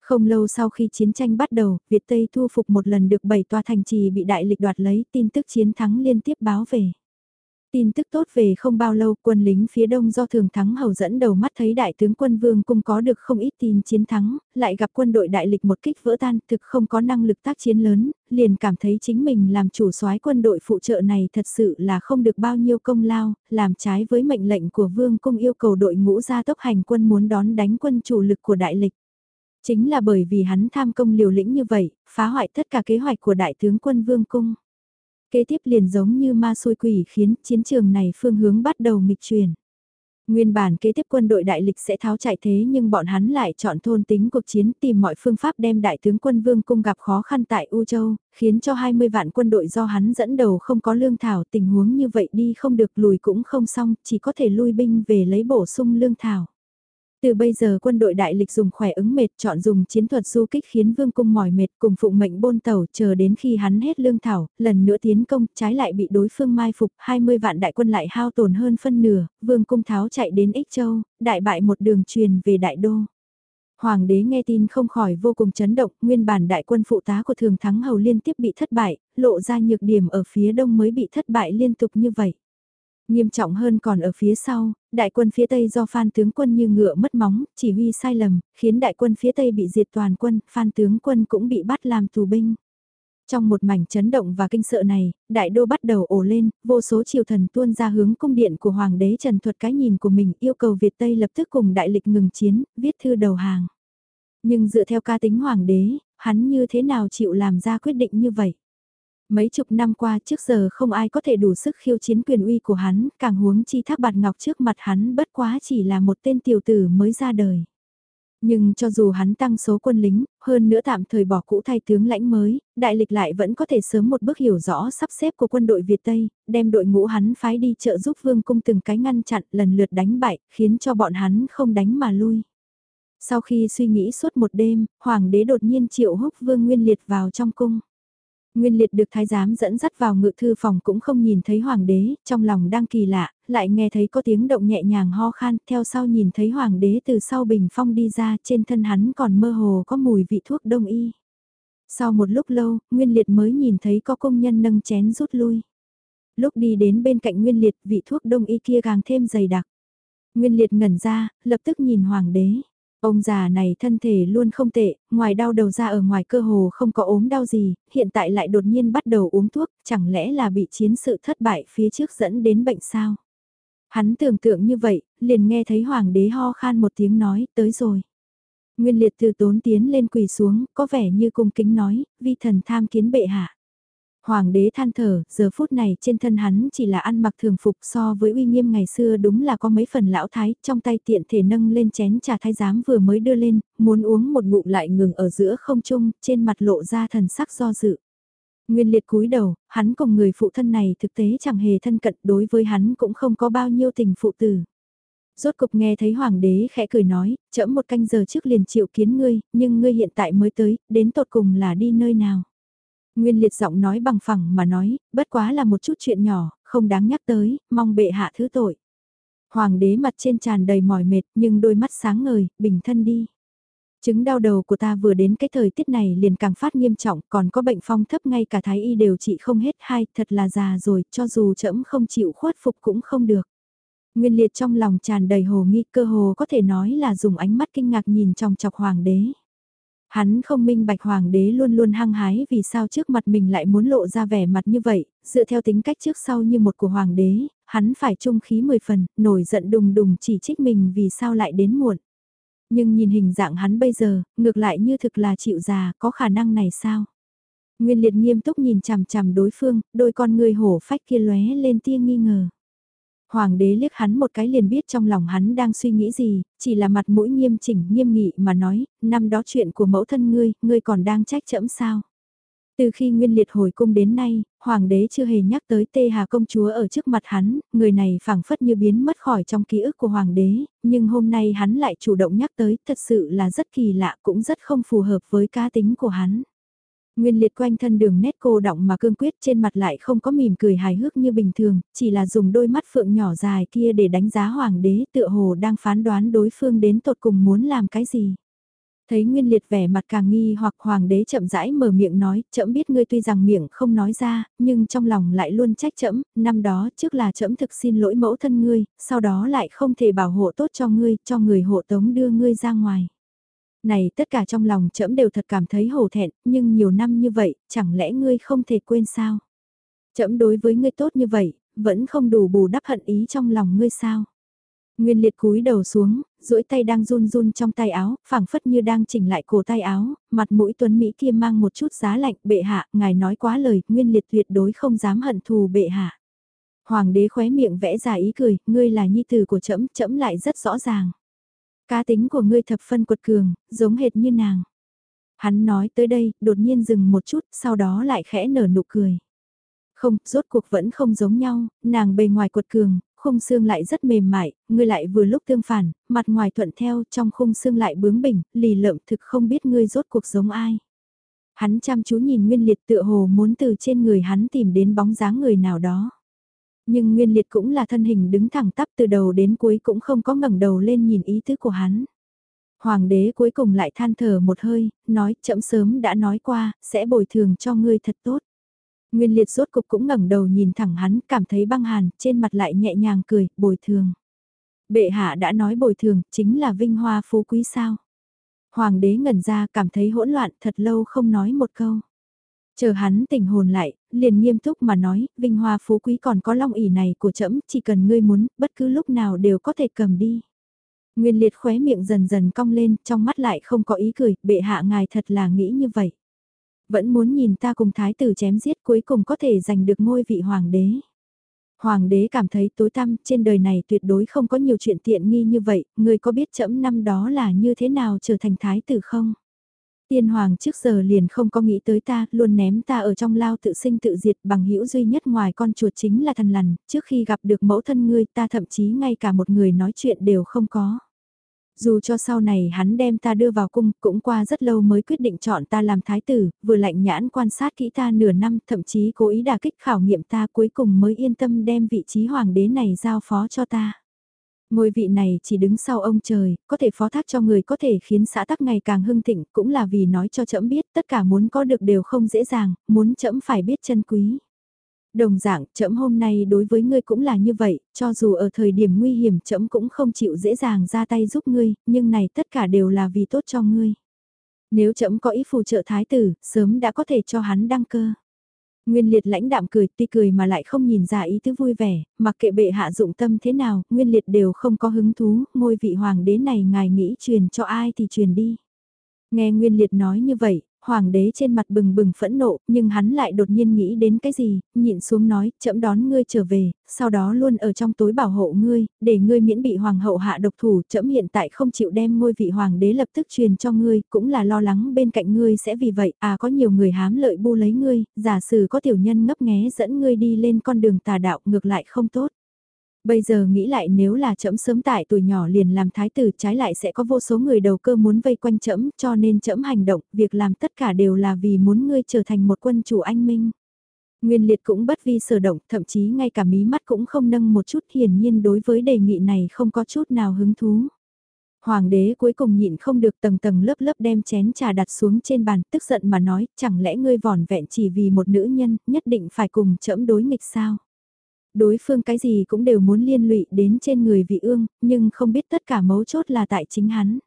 Không lâu sau khi chiến tranh bắt đầu, Việt Tây thu phục một lần được 7 tòa thành trì bị đại lịch đoạt lấy tin tức chiến thắng liên tiếp báo về. Tin tức tốt về không bao lâu quân lính phía đông do thường thắng hầu dẫn đầu mắt thấy đại tướng quân vương cung có được không ít tin chiến thắng, lại gặp quân đội đại lịch một kích vỡ tan thực không có năng lực tác chiến lớn, liền cảm thấy chính mình làm chủ soái quân đội phụ trợ này thật sự là không được bao nhiêu công lao, làm trái với mệnh lệnh của vương cung yêu cầu đội ngũ gia tốc hành quân muốn đón đánh quân chủ lực của đại lịch. Chính là bởi vì hắn tham công liều lĩnh như vậy, phá hoại tất cả kế hoạch của đại tướng quân Vương Cung. Kế tiếp liền giống như ma xôi quỷ khiến chiến trường này phương hướng bắt đầu nghịch chuyển. Nguyên bản kế tiếp quân đội đại lịch sẽ tháo chạy thế nhưng bọn hắn lại chọn thôn tính cuộc chiến tìm mọi phương pháp đem đại tướng quân Vương Cung gặp khó khăn tại U Châu, khiến cho 20 vạn quân đội do hắn dẫn đầu không có lương thảo tình huống như vậy đi không được lùi cũng không xong, chỉ có thể lui binh về lấy bổ sung lương thảo. Từ bây giờ quân đội đại lịch dùng khỏe ứng mệt chọn dùng chiến thuật du kích khiến vương cung mỏi mệt cùng phụng mệnh bôn tàu chờ đến khi hắn hết lương thảo, lần nữa tiến công trái lại bị đối phương mai phục 20 vạn đại quân lại hao tổn hơn phân nửa, vương cung tháo chạy đến Ích Châu, đại bại một đường truyền về đại đô. Hoàng đế nghe tin không khỏi vô cùng chấn động, nguyên bản đại quân phụ tá của thường thắng hầu liên tiếp bị thất bại, lộ ra nhược điểm ở phía đông mới bị thất bại liên tục như vậy. Nghiêm trọng hơn còn ở phía sau, đại quân phía Tây do Phan tướng quân như ngựa mất móng, chỉ huy sai lầm, khiến đại quân phía Tây bị diệt toàn quân, Phan tướng quân cũng bị bắt làm tù binh. Trong một mảnh chấn động và kinh sợ này, đại đô bắt đầu ổ lên, vô số triều thần tuôn ra hướng cung điện của Hoàng đế Trần Thuật cái nhìn của mình yêu cầu Việt Tây lập tức cùng đại lịch ngừng chiến, viết thư đầu hàng. Nhưng dựa theo ca tính Hoàng đế, hắn như thế nào chịu làm ra quyết định như vậy? Mấy chục năm qua trước giờ không ai có thể đủ sức khiêu chiến quyền uy của hắn, càng huống chi thác bạt ngọc trước mặt hắn bất quá chỉ là một tên tiểu tử mới ra đời. Nhưng cho dù hắn tăng số quân lính, hơn nữa tạm thời bỏ cũ thay tướng lãnh mới, đại lịch lại vẫn có thể sớm một bước hiểu rõ sắp xếp của quân đội Việt Tây, đem đội ngũ hắn phái đi trợ giúp vương cung từng cái ngăn chặn lần lượt đánh bại, khiến cho bọn hắn không đánh mà lui. Sau khi suy nghĩ suốt một đêm, hoàng đế đột nhiên triệu húc vương nguyên liệt vào trong cung. Nguyên liệt được thái giám dẫn dắt vào ngự thư phòng cũng không nhìn thấy hoàng đế, trong lòng đang kỳ lạ, lại nghe thấy có tiếng động nhẹ nhàng ho khan, theo sau nhìn thấy hoàng đế từ sau bình phong đi ra, trên thân hắn còn mơ hồ có mùi vị thuốc đông y. Sau một lúc lâu, Nguyên liệt mới nhìn thấy có công nhân nâng chén rút lui. Lúc đi đến bên cạnh Nguyên liệt, vị thuốc đông y kia càng thêm dày đặc. Nguyên liệt ngẩn ra, lập tức nhìn hoàng đế. Ông già này thân thể luôn không tệ, ngoài đau đầu ra ở ngoài cơ hồ không có ốm đau gì, hiện tại lại đột nhiên bắt đầu uống thuốc, chẳng lẽ là bị chiến sự thất bại phía trước dẫn đến bệnh sao? Hắn tưởng tượng như vậy, liền nghe thấy hoàng đế ho khan một tiếng nói, tới rồi. Nguyên liệt từ tốn tiến lên quỳ xuống, có vẻ như cung kính nói, vi thần tham kiến bệ hạ. Hoàng đế than thở, giờ phút này trên thân hắn chỉ là ăn mặc thường phục so với uy nghiêm ngày xưa đúng là có mấy phần lão thái, trong tay tiện thể nâng lên chén trà thái giám vừa mới đưa lên, muốn uống một ngụm lại ngừng ở giữa không trung, trên mặt lộ ra thần sắc do dự. Nguyên liệt cúi đầu, hắn cùng người phụ thân này thực tế chẳng hề thân cận đối với hắn cũng không có bao nhiêu tình phụ tử. Rốt cục nghe thấy hoàng đế khẽ cười nói, chậm một canh giờ trước liền chịu kiến ngươi, nhưng ngươi hiện tại mới tới, đến tột cùng là đi nơi nào. Nguyên liệt giọng nói bằng phẳng mà nói, bất quá là một chút chuyện nhỏ, không đáng nhắc tới, mong bệ hạ thứ tội. Hoàng đế mặt trên tràn đầy mỏi mệt nhưng đôi mắt sáng ngời, bình thân đi. Chứng đau đầu của ta vừa đến cái thời tiết này liền càng phát nghiêm trọng, còn có bệnh phong thấp ngay cả thái y đều trị không hết hai, thật là già rồi, cho dù trẫm không chịu khuất phục cũng không được. Nguyên liệt trong lòng tràn đầy hồ nghi cơ hồ có thể nói là dùng ánh mắt kinh ngạc nhìn trong chọc hoàng đế. Hắn không minh bạch hoàng đế luôn luôn hăng hái vì sao trước mặt mình lại muốn lộ ra vẻ mặt như vậy, dựa theo tính cách trước sau như một của hoàng đế, hắn phải trung khí mười phần, nổi giận đùng đùng chỉ trích mình vì sao lại đến muộn. Nhưng nhìn hình dạng hắn bây giờ, ngược lại như thực là chịu già, có khả năng này sao? Nguyên liệt nghiêm túc nhìn chằm chằm đối phương, đôi con người hổ phách kia lóe lên tia nghi ngờ. Hoàng đế liếc hắn một cái liền biết trong lòng hắn đang suy nghĩ gì, chỉ là mặt mũi nghiêm chỉnh nghiêm nghị mà nói, năm đó chuyện của mẫu thân ngươi, ngươi còn đang trách chẫm sao. Từ khi nguyên liệt hồi cung đến nay, hoàng đế chưa hề nhắc tới tê hà công chúa ở trước mặt hắn, người này phảng phất như biến mất khỏi trong ký ức của hoàng đế, nhưng hôm nay hắn lại chủ động nhắc tới, thật sự là rất kỳ lạ cũng rất không phù hợp với cá tính của hắn. Nguyên liệt quanh thân đường nét cô động mà cương quyết trên mặt lại không có mỉm cười hài hước như bình thường, chỉ là dùng đôi mắt phượng nhỏ dài kia để đánh giá hoàng đế tựa hồ đang phán đoán đối phương đến tột cùng muốn làm cái gì. Thấy Nguyên Liệt vẻ mặt càng nghi hoặc hoàng đế chậm rãi mở miệng nói, chậm biết ngươi tuy rằng miệng không nói ra, nhưng trong lòng lại luôn trách chậm, năm đó trước là chậm thực xin lỗi mẫu thân ngươi, sau đó lại không thể bảo hộ tốt cho ngươi, cho người hộ tống đưa ngươi ra ngoài. Này tất cả trong lòng trẫm đều thật cảm thấy hổ thẹn, nhưng nhiều năm như vậy, chẳng lẽ ngươi không thể quên sao? Trẫm đối với ngươi tốt như vậy, vẫn không đủ bù đắp hận ý trong lòng ngươi sao? Nguyên liệt cúi đầu xuống, duỗi tay đang run run trong tay áo, phảng phất như đang chỉnh lại cổ tay áo, mặt mũi tuấn Mỹ kia mang một chút giá lạnh, bệ hạ, ngài nói quá lời, nguyên liệt tuyệt đối không dám hận thù bệ hạ. Hoàng đế khóe miệng vẽ ra ý cười, ngươi là nhi tử của trẫm, trẫm lại rất rõ ràng. Cá tính của ngươi thập phân quật cường, giống hệt như nàng. Hắn nói tới đây, đột nhiên dừng một chút, sau đó lại khẽ nở nụ cười. Không, rốt cuộc vẫn không giống nhau, nàng bề ngoài quật cường, khung xương lại rất mềm mại, ngươi lại vừa lúc tương phản, mặt ngoài thuận theo, trong khung xương lại bướng bỉnh, lì lợm thực không biết ngươi rốt cuộc giống ai. Hắn chăm chú nhìn Nguyên Liệt tựa hồ muốn từ trên người hắn tìm đến bóng dáng người nào đó. Nhưng Nguyên Liệt cũng là thân hình đứng thẳng tắp từ đầu đến cuối cũng không có ngẩng đầu lên nhìn ý tứ của hắn. Hoàng đế cuối cùng lại than thở một hơi, nói chậm sớm đã nói qua, sẽ bồi thường cho ngươi thật tốt. Nguyên liệt rốt cục cũng ngẩng đầu nhìn thẳng hắn, cảm thấy băng hàn, trên mặt lại nhẹ nhàng cười, bồi thường. Bệ hạ đã nói bồi thường, chính là vinh hoa phú quý sao. Hoàng đế ngẩn ra cảm thấy hỗn loạn thật lâu không nói một câu. Chờ hắn tỉnh hồn lại, liền nghiêm túc mà nói, vinh hoa phú quý còn có long ỉ này của trẫm chỉ cần ngươi muốn, bất cứ lúc nào đều có thể cầm đi. Nguyên liệt khóe miệng dần dần cong lên, trong mắt lại không có ý cười, bệ hạ ngài thật là nghĩ như vậy. Vẫn muốn nhìn ta cùng thái tử chém giết cuối cùng có thể giành được ngôi vị hoàng đế. Hoàng đế cảm thấy tối tăm trên đời này tuyệt đối không có nhiều chuyện tiện nghi như vậy, người có biết chậm năm đó là như thế nào trở thành thái tử không? Tiên hoàng trước giờ liền không có nghĩ tới ta, luôn ném ta ở trong lao tự sinh tự diệt bằng hữu duy nhất ngoài con chuột chính là thần lằn, trước khi gặp được mẫu thân ngươi ta thậm chí ngay cả một người nói chuyện đều không có. Dù cho sau này hắn đem ta đưa vào cung, cũng qua rất lâu mới quyết định chọn ta làm thái tử, vừa lạnh nhãn quan sát kỹ ta nửa năm, thậm chí cố ý đả kích khảo nghiệm ta cuối cùng mới yên tâm đem vị trí hoàng đế này giao phó cho ta. Ngôi vị này chỉ đứng sau ông trời, có thể phó thác cho người có thể khiến xã tắc ngày càng hưng thịnh, cũng là vì nói cho trẫm biết tất cả muốn có được đều không dễ dàng, muốn trẫm phải biết chân quý. Đồng dạng, trẫm hôm nay đối với ngươi cũng là như vậy, cho dù ở thời điểm nguy hiểm trẫm cũng không chịu dễ dàng ra tay giúp ngươi, nhưng này tất cả đều là vì tốt cho ngươi. Nếu trẫm có ý phù trợ thái tử, sớm đã có thể cho hắn đăng cơ. Nguyên liệt lãnh đạm cười, ti cười mà lại không nhìn ra ý tứ vui vẻ, mặc kệ bệ hạ dụng tâm thế nào, nguyên liệt đều không có hứng thú, ngôi vị hoàng đế này ngài nghĩ truyền cho ai thì truyền đi. Nghe Nguyên Liệt nói như vậy, hoàng đế trên mặt bừng bừng phẫn nộ, nhưng hắn lại đột nhiên nghĩ đến cái gì, nhịn xuống nói, chậm đón ngươi trở về, sau đó luôn ở trong tối bảo hộ ngươi, để ngươi miễn bị hoàng hậu hạ độc thủ, chậm hiện tại không chịu đem ngôi vị hoàng đế lập tức truyền cho ngươi, cũng là lo lắng bên cạnh ngươi sẽ vì vậy, à có nhiều người hám lợi bu lấy ngươi, giả sử có tiểu nhân ngấp nghé dẫn ngươi đi lên con đường tà đạo ngược lại không tốt. Bây giờ nghĩ lại nếu là trẫm sớm tại tuổi nhỏ liền làm thái tử trái lại sẽ có vô số người đầu cơ muốn vây quanh trẫm cho nên trẫm hành động, việc làm tất cả đều là vì muốn ngươi trở thành một quân chủ anh minh. Nguyên liệt cũng bất vi sở động, thậm chí ngay cả mí mắt cũng không nâng một chút hiển nhiên đối với đề nghị này không có chút nào hứng thú. Hoàng đế cuối cùng nhịn không được tầng tầng lớp lớp đem chén trà đặt xuống trên bàn, tức giận mà nói, chẳng lẽ ngươi vỏn vẹn chỉ vì một nữ nhân, nhất định phải cùng trẫm đối nghịch sao? Đối phương cái gì cũng đều muốn liên lụy đến trên người vị ương, nhưng không biết tất cả mấu chốt là tại chính hắn.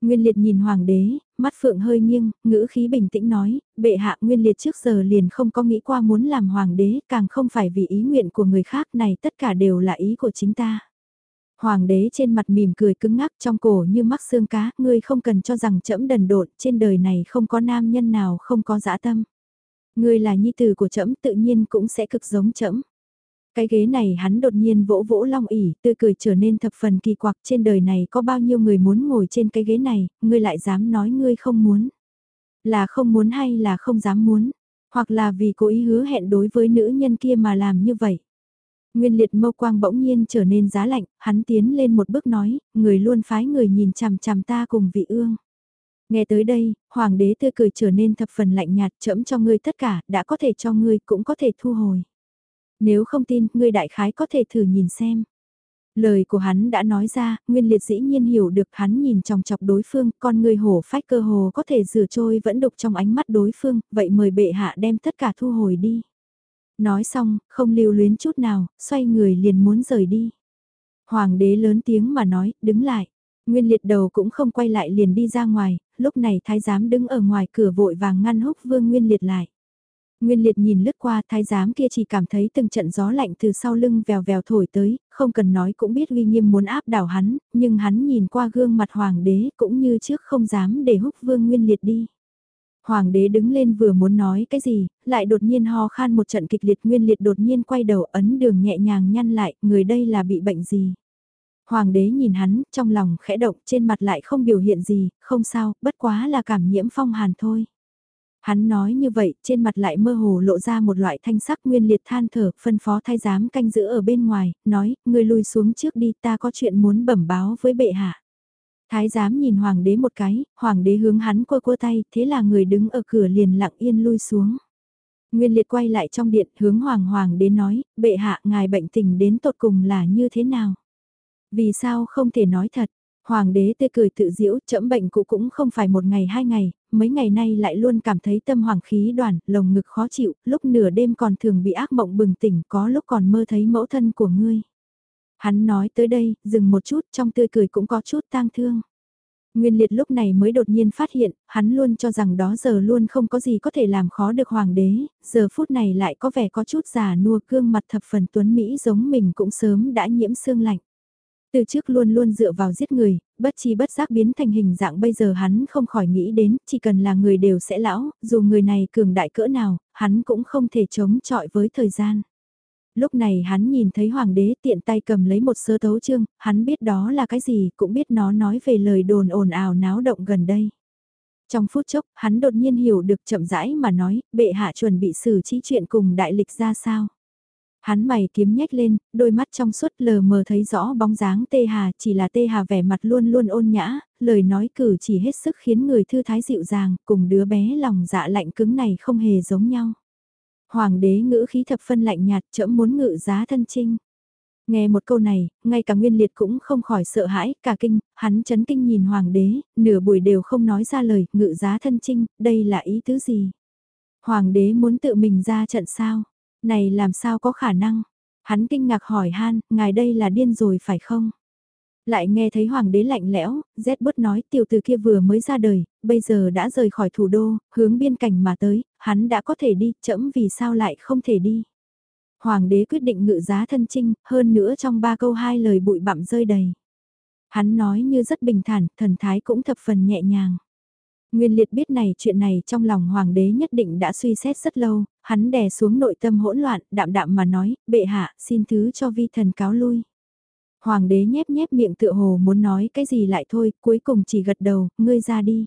Nguyên liệt nhìn hoàng đế, mắt phượng hơi nghiêng, ngữ khí bình tĩnh nói, bệ hạ nguyên liệt trước giờ liền không có nghĩ qua muốn làm hoàng đế, càng không phải vì ý nguyện của người khác này tất cả đều là ý của chính ta. Hoàng đế trên mặt mỉm cười cứng ngắc trong cổ như mắc xương cá, ngươi không cần cho rằng trẫm đần độn, trên đời này không có nam nhân nào không có dã tâm. Ngươi là nhi tử của trẫm tự nhiên cũng sẽ cực giống trẫm. Cái ghế này hắn đột nhiên vỗ vỗ long ỉ, tươi cười trở nên thập phần kỳ quặc trên đời này có bao nhiêu người muốn ngồi trên cái ghế này, ngươi lại dám nói ngươi không muốn. Là không muốn hay là không dám muốn, hoặc là vì cố ý hứa hẹn đối với nữ nhân kia mà làm như vậy. Nguyên liệt mâu quang bỗng nhiên trở nên giá lạnh, hắn tiến lên một bước nói, người luôn phái người nhìn chằm chằm ta cùng vị ương. Nghe tới đây, hoàng đế tươi cười trở nên thập phần lạnh nhạt chẫm cho ngươi tất cả, đã có thể cho ngươi cũng có thể thu hồi. Nếu không tin, ngươi đại khái có thể thử nhìn xem. Lời của hắn đã nói ra, Nguyên Liệt dĩ nhiên hiểu được hắn nhìn trong chọc đối phương, con người hổ phách cơ hồ có thể rửa trôi vẫn đục trong ánh mắt đối phương, vậy mời bệ hạ đem tất cả thu hồi đi. Nói xong, không lưu luyến chút nào, xoay người liền muốn rời đi. Hoàng đế lớn tiếng mà nói, đứng lại. Nguyên liệt đầu cũng không quay lại liền đi ra ngoài, lúc này thái giám đứng ở ngoài cửa vội vàng ngăn húc vương Nguyên liệt lại. Nguyên liệt nhìn lướt qua thái giám kia chỉ cảm thấy từng trận gió lạnh từ sau lưng vèo vèo thổi tới, không cần nói cũng biết uy nghiêm muốn áp đảo hắn, nhưng hắn nhìn qua gương mặt hoàng đế cũng như trước không dám để húc vương nguyên liệt đi. Hoàng đế đứng lên vừa muốn nói cái gì, lại đột nhiên ho khan một trận kịch liệt nguyên liệt đột nhiên quay đầu ấn đường nhẹ nhàng nhăn lại, người đây là bị bệnh gì. Hoàng đế nhìn hắn, trong lòng khẽ động, trên mặt lại không biểu hiện gì, không sao, bất quá là cảm nhiễm phong hàn thôi. Hắn nói như vậy, trên mặt lại mơ hồ lộ ra một loại thanh sắc nguyên liệt than thở, phân phó thái giám canh giữ ở bên ngoài, nói, ngươi lui xuống trước đi, ta có chuyện muốn bẩm báo với bệ hạ. Thái giám nhìn hoàng đế một cái, hoàng đế hướng hắn cua cua tay, thế là người đứng ở cửa liền lặng yên lui xuống. Nguyên liệt quay lại trong điện hướng hoàng hoàng đế nói, bệ hạ ngài bệnh tình đến tột cùng là như thế nào? Vì sao không thể nói thật? Hoàng đế tươi cười tự diễu, chậm bệnh cũ cũng không phải một ngày hai ngày, mấy ngày nay lại luôn cảm thấy tâm hoàng khí đoàn, lồng ngực khó chịu, lúc nửa đêm còn thường bị ác mộng bừng tỉnh, có lúc còn mơ thấy mẫu thân của ngươi. Hắn nói tới đây, dừng một chút, trong tươi cười cũng có chút tang thương. Nguyên liệt lúc này mới đột nhiên phát hiện, hắn luôn cho rằng đó giờ luôn không có gì có thể làm khó được hoàng đế, giờ phút này lại có vẻ có chút già nua cương mặt thập phần tuấn Mỹ giống mình cũng sớm đã nhiễm xương lạnh. Từ trước luôn luôn dựa vào giết người, bất chi bất giác biến thành hình dạng bây giờ hắn không khỏi nghĩ đến, chỉ cần là người đều sẽ lão, dù người này cường đại cỡ nào, hắn cũng không thể chống chọi với thời gian. Lúc này hắn nhìn thấy hoàng đế tiện tay cầm lấy một sơ tấu chương, hắn biết đó là cái gì, cũng biết nó nói về lời đồn ồn ào náo động gần đây. Trong phút chốc, hắn đột nhiên hiểu được chậm rãi mà nói, bệ hạ chuẩn bị xử trí chuyện cùng đại lịch ra sao. Hắn mày kiếm nhếch lên, đôi mắt trong suốt lờ mờ thấy rõ bóng dáng Tê Hà, chỉ là Tê Hà vẻ mặt luôn luôn ôn nhã, lời nói cử chỉ hết sức khiến người thư thái dịu dàng, cùng đứa bé lòng dạ lạnh cứng này không hề giống nhau. Hoàng đế ngữ khí thập phân lạnh nhạt chậm muốn ngự giá thân trinh. Nghe một câu này, ngay cả Nguyên Liệt cũng không khỏi sợ hãi, cả kinh, hắn chấn kinh nhìn Hoàng đế, nửa buổi đều không nói ra lời, ngự giá thân trinh, đây là ý tứ gì? Hoàng đế muốn tự mình ra trận sao? Này làm sao có khả năng? Hắn kinh ngạc hỏi han, ngài đây là điên rồi phải không? Lại nghe thấy hoàng đế lạnh lẽo, rét bớt nói tiểu từ kia vừa mới ra đời, bây giờ đã rời khỏi thủ đô, hướng biên cảnh mà tới, hắn đã có thể đi, chậm vì sao lại không thể đi. Hoàng đế quyết định ngự giá thân trinh, hơn nữa trong ba câu hai lời bụi bặm rơi đầy. Hắn nói như rất bình thản, thần thái cũng thập phần nhẹ nhàng. Nguyên liệt biết này chuyện này trong lòng hoàng đế nhất định đã suy xét rất lâu, hắn đè xuống nội tâm hỗn loạn, đạm đạm mà nói, bệ hạ, xin thứ cho vi thần cáo lui. Hoàng đế nhép nhép miệng tựa hồ muốn nói cái gì lại thôi, cuối cùng chỉ gật đầu, ngươi ra đi.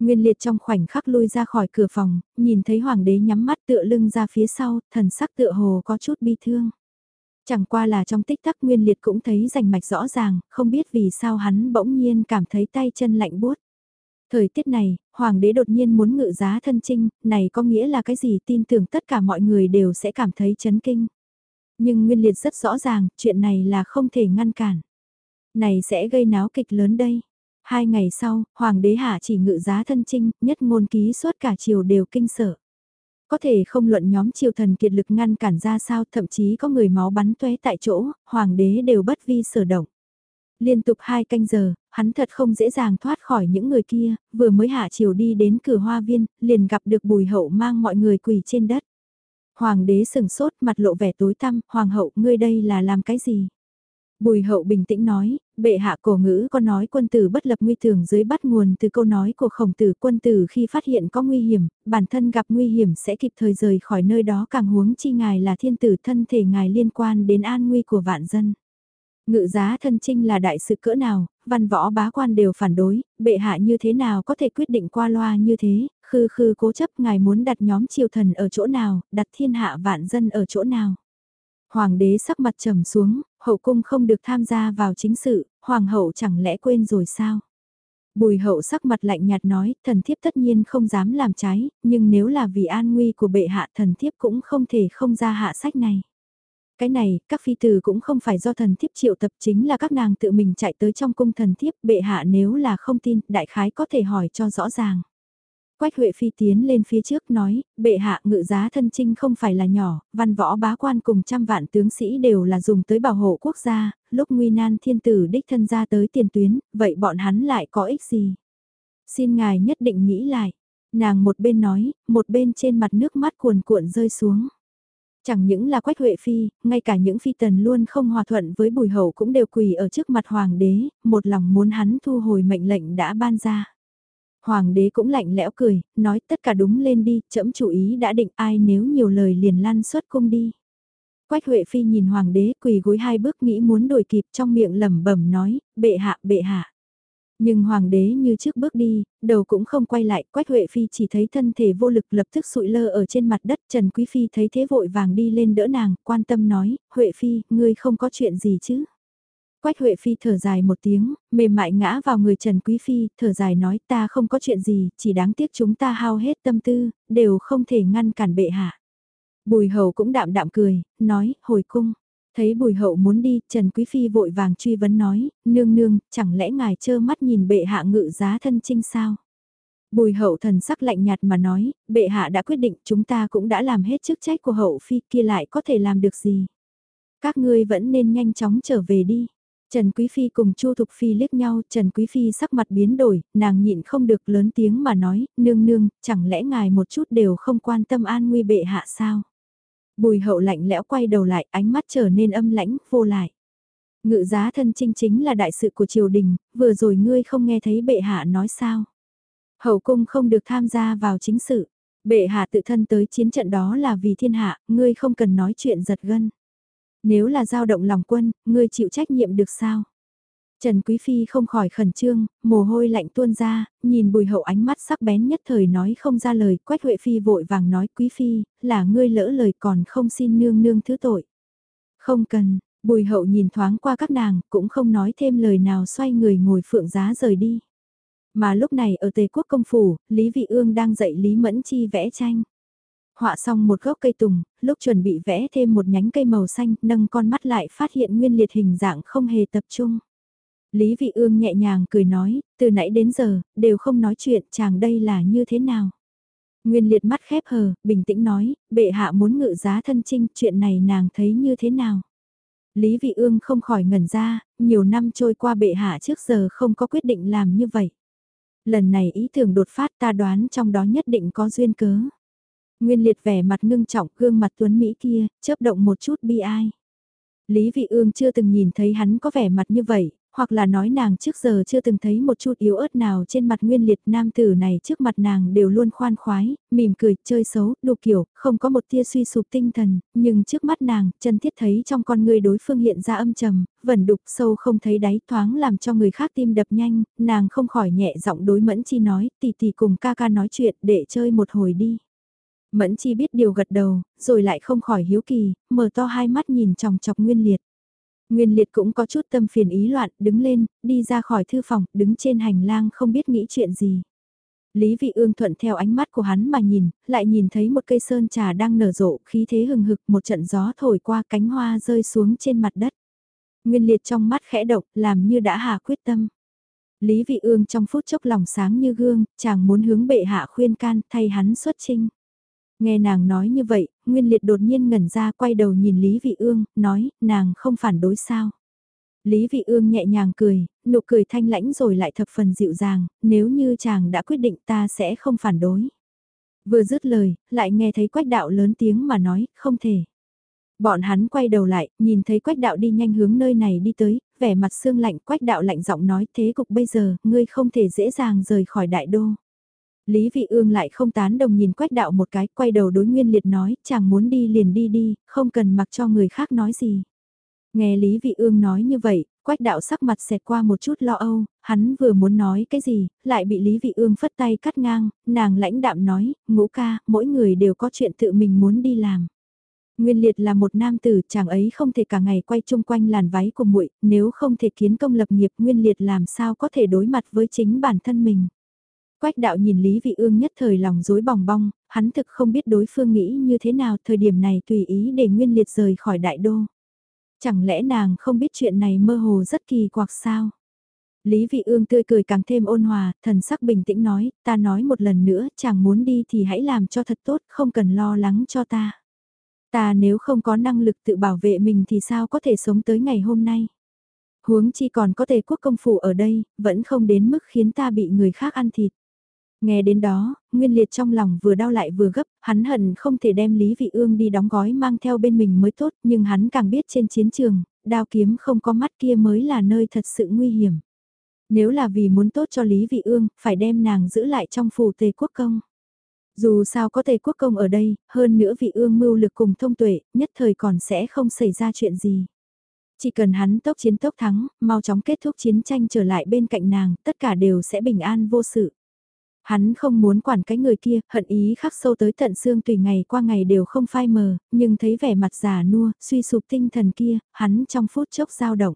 Nguyên liệt trong khoảnh khắc lui ra khỏi cửa phòng, nhìn thấy hoàng đế nhắm mắt tựa lưng ra phía sau, thần sắc tựa hồ có chút bi thương. Chẳng qua là trong tích tắc Nguyên liệt cũng thấy rành mạch rõ ràng, không biết vì sao hắn bỗng nhiên cảm thấy tay chân lạnh buốt. Thời tiết này, hoàng đế đột nhiên muốn ngự giá thân trinh, này có nghĩa là cái gì tin tưởng tất cả mọi người đều sẽ cảm thấy chấn kinh. Nhưng Nguyên Liệt rất rõ ràng, chuyện này là không thể ngăn cản. Này sẽ gây náo kịch lớn đây. Hai ngày sau, Hoàng đế hạ chỉ ngự giá thân trinh, nhất ngôn ký suốt cả triều đều kinh sợ. Có thể không luận nhóm triều thần kiệt lực ngăn cản ra sao, thậm chí có người máu bắn tuế tại chỗ, Hoàng đế đều bất vi sở động liên tục hai canh giờ, hắn thật không dễ dàng thoát khỏi những người kia, vừa mới hạ chiều đi đến cửa hoa viên, liền gặp được bùi hậu mang mọi người quỳ trên đất. Hoàng đế sừng sốt mặt lộ vẻ tối tăm, hoàng hậu ngươi đây là làm cái gì? Bùi hậu bình tĩnh nói, bệ hạ cổ ngữ có nói quân tử bất lập nguy thường dưới bắt nguồn từ câu nói của khổng tử quân tử khi phát hiện có nguy hiểm, bản thân gặp nguy hiểm sẽ kịp thời rời khỏi nơi đó càng huống chi ngài là thiên tử thân thể ngài liên quan đến an nguy của vạn dân. Ngự giá thân trinh là đại sự cỡ nào, văn võ bá quan đều phản đối, bệ hạ như thế nào có thể quyết định qua loa như thế, khư khư cố chấp ngài muốn đặt nhóm triều thần ở chỗ nào, đặt thiên hạ vạn dân ở chỗ nào. Hoàng đế sắc mặt trầm xuống, hậu cung không được tham gia vào chính sự, hoàng hậu chẳng lẽ quên rồi sao? Bùi hậu sắc mặt lạnh nhạt nói, thần thiếp tất nhiên không dám làm trái, nhưng nếu là vì an nguy của bệ hạ thần thiếp cũng không thể không ra hạ sách này. Cái này, các phi tử cũng không phải do thần thiếp triệu tập chính là các nàng tự mình chạy tới trong cung thần thiếp bệ hạ nếu là không tin, đại khái có thể hỏi cho rõ ràng. Quách Huệ Phi tiến lên phía trước nói, bệ hạ ngự giá thân trinh không phải là nhỏ, văn võ bá quan cùng trăm vạn tướng sĩ đều là dùng tới bảo hộ quốc gia, lúc nguy nan thiên tử đích thân ra tới tiền tuyến, vậy bọn hắn lại có ích gì? Xin ngài nhất định nghĩ lại. Nàng một bên nói, một bên trên mặt nước mắt cuồn cuộn rơi xuống. Chẳng những là Quách Huệ Phi, ngay cả những phi tần luôn không hòa thuận với bùi hậu cũng đều quỳ ở trước mặt hoàng đế, một lòng muốn hắn thu hồi mệnh lệnh đã ban ra. Hoàng đế cũng lạnh lẽo cười, nói tất cả đúng lên đi, chấm chủ ý đã định ai nếu nhiều lời liền lăn xuất cung đi. Quách Huệ Phi nhìn hoàng đế quỳ gối hai bước nghĩ muốn đổi kịp trong miệng lẩm bẩm nói, bệ hạ, bệ hạ. Nhưng hoàng đế như trước bước đi, đầu cũng không quay lại, Quách Huệ Phi chỉ thấy thân thể vô lực lập tức sụi lơ ở trên mặt đất, Trần Quý Phi thấy thế vội vàng đi lên đỡ nàng, quan tâm nói, Huệ Phi, ngươi không có chuyện gì chứ? Quách Huệ Phi thở dài một tiếng, mềm mại ngã vào người Trần Quý Phi, thở dài nói ta không có chuyện gì, chỉ đáng tiếc chúng ta hao hết tâm tư, đều không thể ngăn cản bệ hạ. Bùi hầu cũng đạm đạm cười, nói, hồi cung. Thấy bùi hậu muốn đi, Trần Quý Phi vội vàng truy vấn nói, nương nương, chẳng lẽ ngài trơ mắt nhìn bệ hạ ngự giá thân trinh sao? Bùi hậu thần sắc lạnh nhạt mà nói, bệ hạ đã quyết định chúng ta cũng đã làm hết chức trách của hậu phi kia lại có thể làm được gì? Các ngươi vẫn nên nhanh chóng trở về đi. Trần Quý Phi cùng Chu Thục Phi liếc nhau, Trần Quý Phi sắc mặt biến đổi, nàng nhịn không được lớn tiếng mà nói, nương nương, chẳng lẽ ngài một chút đều không quan tâm an nguy bệ hạ sao? Bùi hậu lạnh lẽo quay đầu lại, ánh mắt trở nên âm lãnh, vô lại. Ngự giá thân trinh chính là đại sự của triều đình, vừa rồi ngươi không nghe thấy bệ hạ nói sao? Hậu cung không được tham gia vào chính sự. Bệ hạ tự thân tới chiến trận đó là vì thiên hạ, ngươi không cần nói chuyện giật gân. Nếu là dao động lòng quân, ngươi chịu trách nhiệm được sao? Trần Quý Phi không khỏi khẩn trương, mồ hôi lạnh tuôn ra, nhìn bùi hậu ánh mắt sắc bén nhất thời nói không ra lời, Quách Huệ Phi vội vàng nói Quý Phi, là ngươi lỡ lời còn không xin nương nương thứ tội. Không cần, bùi hậu nhìn thoáng qua các nàng, cũng không nói thêm lời nào xoay người ngồi phượng giá rời đi. Mà lúc này ở Tề Quốc Công Phủ, Lý Vị Ương đang dạy Lý Mẫn Chi vẽ tranh họa xong một gốc cây tùng, lúc chuẩn bị vẽ thêm một nhánh cây màu xanh, nâng con mắt lại phát hiện nguyên liệt hình dạng không hề tập trung. Lý Vị Ương nhẹ nhàng cười nói, từ nãy đến giờ, đều không nói chuyện, chàng đây là như thế nào. Nguyên liệt mắt khép hờ, bình tĩnh nói, bệ hạ muốn ngự giá thân trinh, chuyện này nàng thấy như thế nào. Lý Vị Ương không khỏi ngẩn ra, nhiều năm trôi qua bệ hạ trước giờ không có quyết định làm như vậy. Lần này ý tưởng đột phát ta đoán trong đó nhất định có duyên cớ. Nguyên liệt vẻ mặt ngưng trọng gương mặt tuấn Mỹ kia, chớp động một chút bi ai. Lý Vị Ương chưa từng nhìn thấy hắn có vẻ mặt như vậy, hoặc là nói nàng trước giờ chưa từng thấy một chút yếu ớt nào trên mặt nguyên liệt nam tử này trước mặt nàng đều luôn khoan khoái, mỉm cười, chơi xấu, đủ kiểu, không có một tia suy sụp tinh thần, nhưng trước mắt nàng, chân thiết thấy trong con người đối phương hiện ra âm trầm, vẩn đục sâu không thấy đáy thoáng làm cho người khác tim đập nhanh, nàng không khỏi nhẹ giọng đối mẫn chi nói, tỷ tỷ cùng ca ca nói chuyện để chơi một hồi đi. Mẫn chi biết điều gật đầu, rồi lại không khỏi hiếu kỳ, mở to hai mắt nhìn chòng chọc nguyên liệt. Nguyên liệt cũng có chút tâm phiền ý loạn, đứng lên, đi ra khỏi thư phòng, đứng trên hành lang không biết nghĩ chuyện gì. Lý vị ương thuận theo ánh mắt của hắn mà nhìn, lại nhìn thấy một cây sơn trà đang nở rộ, khí thế hừng hực, một trận gió thổi qua cánh hoa rơi xuống trên mặt đất. Nguyên liệt trong mắt khẽ động, làm như đã hạ quyết tâm. Lý vị ương trong phút chốc lòng sáng như gương, chàng muốn hướng bệ hạ khuyên can, thay hắn xuất trinh. Nghe nàng nói như vậy, Nguyên Liệt đột nhiên ngẩn ra quay đầu nhìn Lý Vị Ương, nói, nàng không phản đối sao. Lý Vị Ương nhẹ nhàng cười, nụ cười thanh lãnh rồi lại thập phần dịu dàng, nếu như chàng đã quyết định ta sẽ không phản đối. Vừa dứt lời, lại nghe thấy quách đạo lớn tiếng mà nói, không thể. Bọn hắn quay đầu lại, nhìn thấy quách đạo đi nhanh hướng nơi này đi tới, vẻ mặt xương lạnh quách đạo lạnh giọng nói thế cục bây giờ, ngươi không thể dễ dàng rời khỏi đại đô. Lý Vị Ương lại không tán đồng nhìn quách đạo một cái, quay đầu đối Nguyên Liệt nói, chàng muốn đi liền đi đi, không cần mặc cho người khác nói gì. Nghe Lý Vị Ương nói như vậy, quách đạo sắc mặt xẹt qua một chút lo âu, hắn vừa muốn nói cái gì, lại bị Lý Vị Ương phất tay cắt ngang, nàng lãnh đạm nói, ngũ ca, mỗi người đều có chuyện tự mình muốn đi làm. Nguyên Liệt là một nam tử, chàng ấy không thể cả ngày quay chung quanh làn váy của muội, nếu không thể kiến công lập nghiệp Nguyên Liệt làm sao có thể đối mặt với chính bản thân mình. Quách đạo nhìn Lý Vị Ương nhất thời lòng rối bòng bong, hắn thực không biết đối phương nghĩ như thế nào thời điểm này tùy ý để Nguyên Liệt rời khỏi đại đô. Chẳng lẽ nàng không biết chuyện này mơ hồ rất kỳ quặc sao? Lý Vị Ương tươi cười càng thêm ôn hòa, thần sắc bình tĩnh nói, ta nói một lần nữa, chàng muốn đi thì hãy làm cho thật tốt, không cần lo lắng cho ta. Ta nếu không có năng lực tự bảo vệ mình thì sao có thể sống tới ngày hôm nay? Huống chi còn có thể quốc công phủ ở đây, vẫn không đến mức khiến ta bị người khác ăn thịt. Nghe đến đó, Nguyên Liệt trong lòng vừa đau lại vừa gấp, hắn hận không thể đem Lý Vị Ương đi đóng gói mang theo bên mình mới tốt, nhưng hắn càng biết trên chiến trường, đao kiếm không có mắt kia mới là nơi thật sự nguy hiểm. Nếu là vì muốn tốt cho Lý Vị Ương, phải đem nàng giữ lại trong phủ tề quốc công. Dù sao có tề quốc công ở đây, hơn nữa vị ương mưu lực cùng thông tuệ, nhất thời còn sẽ không xảy ra chuyện gì. Chỉ cần hắn tốc chiến tốc thắng, mau chóng kết thúc chiến tranh trở lại bên cạnh nàng, tất cả đều sẽ bình an vô sự. Hắn không muốn quản cái người kia, hận ý khắc sâu tới tận xương tùy ngày qua ngày đều không phai mờ, nhưng thấy vẻ mặt già nua, suy sụp tinh thần kia, hắn trong phút chốc dao động.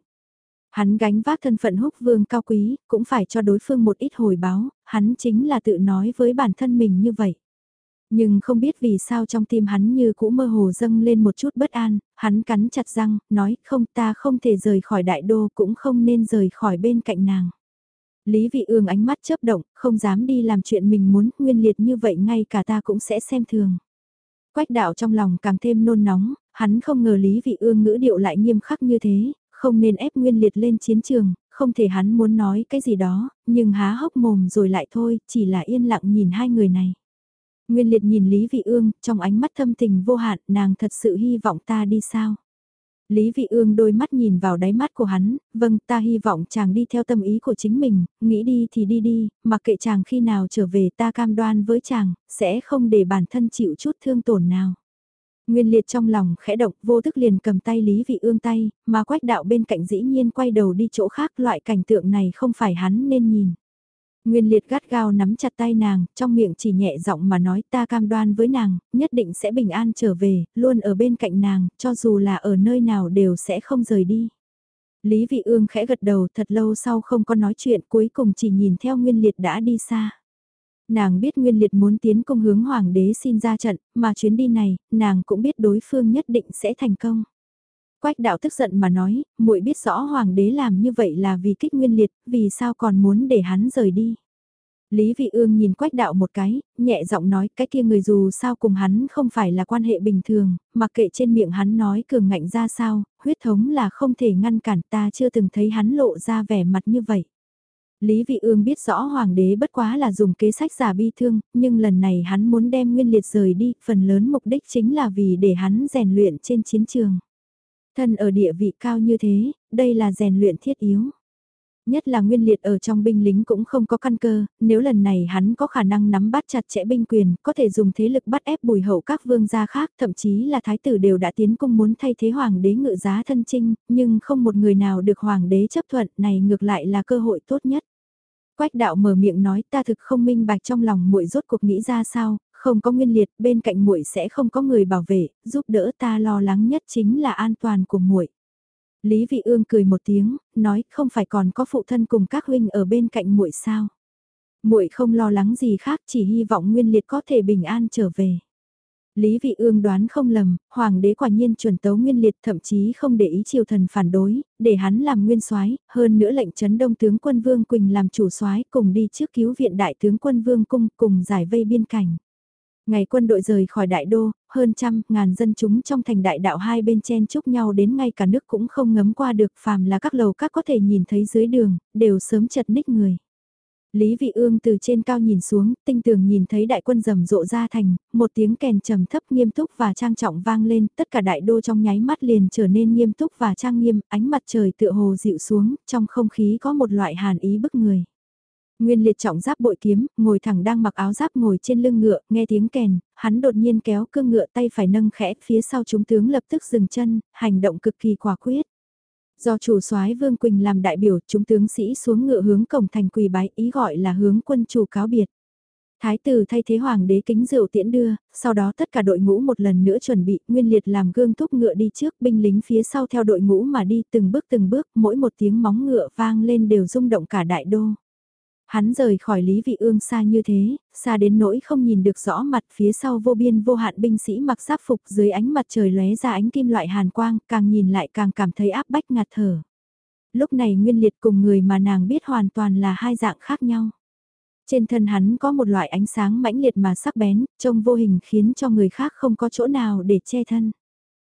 Hắn gánh vác thân phận húc vương cao quý, cũng phải cho đối phương một ít hồi báo, hắn chính là tự nói với bản thân mình như vậy. Nhưng không biết vì sao trong tim hắn như cũ mơ hồ dâng lên một chút bất an, hắn cắn chặt răng, nói không ta không thể rời khỏi đại đô cũng không nên rời khỏi bên cạnh nàng. Lý vị ương ánh mắt chớp động, không dám đi làm chuyện mình muốn, nguyên liệt như vậy ngay cả ta cũng sẽ xem thường. Quách đạo trong lòng càng thêm nôn nóng, hắn không ngờ Lý vị ương ngữ điệu lại nghiêm khắc như thế, không nên ép nguyên liệt lên chiến trường, không thể hắn muốn nói cái gì đó, nhưng há hốc mồm rồi lại thôi, chỉ là yên lặng nhìn hai người này. Nguyên liệt nhìn Lý Vị Ương, trong ánh mắt thâm tình vô hạn, nàng thật sự hy vọng ta đi sao? Lý Vị Ương đôi mắt nhìn vào đáy mắt của hắn, vâng ta hy vọng chàng đi theo tâm ý của chính mình, nghĩ đi thì đi đi, mặc kệ chàng khi nào trở về ta cam đoan với chàng, sẽ không để bản thân chịu chút thương tổn nào. Nguyên liệt trong lòng khẽ động vô thức liền cầm tay Lý Vị Ương tay, mà quách đạo bên cạnh dĩ nhiên quay đầu đi chỗ khác loại cảnh tượng này không phải hắn nên nhìn. Nguyên liệt gắt gao nắm chặt tay nàng, trong miệng chỉ nhẹ giọng mà nói ta cam đoan với nàng, nhất định sẽ bình an trở về, luôn ở bên cạnh nàng, cho dù là ở nơi nào đều sẽ không rời đi. Lý Vị Ương khẽ gật đầu thật lâu sau không có nói chuyện cuối cùng chỉ nhìn theo Nguyên Liệt đã đi xa. Nàng biết Nguyên Liệt muốn tiến công hướng Hoàng đế xin ra trận, mà chuyến đi này, nàng cũng biết đối phương nhất định sẽ thành công. Quách đạo tức giận mà nói, muội biết rõ hoàng đế làm như vậy là vì kích nguyên liệt, vì sao còn muốn để hắn rời đi. Lý Vị Ương nhìn Quách Đạo một cái, nhẹ giọng nói cái kia người dù sao cùng hắn không phải là quan hệ bình thường, mặc kệ trên miệng hắn nói cường ngạnh ra sao, huyết thống là không thể ngăn cản ta chưa từng thấy hắn lộ ra vẻ mặt như vậy. Lý Vị Ương biết rõ hoàng đế bất quá là dùng kế sách giả bi thương, nhưng lần này hắn muốn đem nguyên liệt rời đi, phần lớn mục đích chính là vì để hắn rèn luyện trên chiến trường. Thân ở địa vị cao như thế, đây là rèn luyện thiết yếu. Nhất là nguyên liệt ở trong binh lính cũng không có căn cơ, nếu lần này hắn có khả năng nắm bắt chặt chẽ binh quyền, có thể dùng thế lực bắt ép bùi hậu các vương gia khác, thậm chí là thái tử đều đã tiến cung muốn thay thế hoàng đế ngự giá thân trinh, nhưng không một người nào được hoàng đế chấp thuận, này ngược lại là cơ hội tốt nhất. Quách đạo mở miệng nói ta thực không minh bạch trong lòng muội rốt cuộc nghĩ ra sao, không có nguyên liệt, bên cạnh muội sẽ không có người bảo vệ, giúp đỡ ta lo lắng nhất chính là an toàn của muội. Lý Vị Ương cười một tiếng, nói, không phải còn có phụ thân cùng các huynh ở bên cạnh muội sao? Muội không lo lắng gì khác, chỉ hy vọng Nguyên Liệt có thể bình an trở về. Lý Vị Ương đoán không lầm, hoàng đế quả nhiên chuẩn tấu Nguyên Liệt, thậm chí không để ý triều thần phản đối, để hắn làm nguyên soái, hơn nữa lệnh chấn đông tướng quân Vương Quỳnh làm chủ soái, cùng đi trước cứu viện đại tướng quân Vương cung, cùng giải vây biên cảnh. Ngày quân đội rời khỏi đại đô, hơn trăm, ngàn dân chúng trong thành đại đạo hai bên chen chúc nhau đến ngay cả nước cũng không ngấm qua được phàm là các lầu các có thể nhìn thấy dưới đường, đều sớm chật ních người. Lý Vị Ương từ trên cao nhìn xuống, tinh tường nhìn thấy đại quân rầm rộ ra thành, một tiếng kèn trầm thấp nghiêm túc và trang trọng vang lên, tất cả đại đô trong nháy mắt liền trở nên nghiêm túc và trang nghiêm, ánh mặt trời tựa hồ dịu xuống, trong không khí có một loại hàn ý bức người. Nguyên liệt trọng giáp bội kiếm, ngồi thẳng đang mặc áo giáp ngồi trên lưng ngựa, nghe tiếng kèn, hắn đột nhiên kéo cương ngựa tay phải nâng khẽ, phía sau chúng tướng lập tức dừng chân, hành động cực kỳ quả quyết. Do chủ soái Vương Quỳnh làm đại biểu, chúng tướng sĩ xuống ngựa hướng cổng thành quỳ bái, ý gọi là hướng quân chủ cáo biệt. Thái tử thay thế hoàng đế kính rượu tiễn đưa, sau đó tất cả đội ngũ một lần nữa chuẩn bị, nguyên liệt làm gương thúc ngựa đi trước, binh lính phía sau theo đội ngũ mà đi từng bước từng bước, mỗi một tiếng móng ngựa vang lên đều rung động cả đại đô. Hắn rời khỏi Lý Vị Ương xa như thế, xa đến nỗi không nhìn được rõ mặt phía sau vô biên vô hạn binh sĩ mặc giáp phục dưới ánh mặt trời lóe ra ánh kim loại hàn quang, càng nhìn lại càng cảm thấy áp bách ngạt thở. Lúc này Nguyên Liệt cùng người mà nàng biết hoàn toàn là hai dạng khác nhau. Trên thân hắn có một loại ánh sáng mãnh liệt mà sắc bén, trông vô hình khiến cho người khác không có chỗ nào để che thân.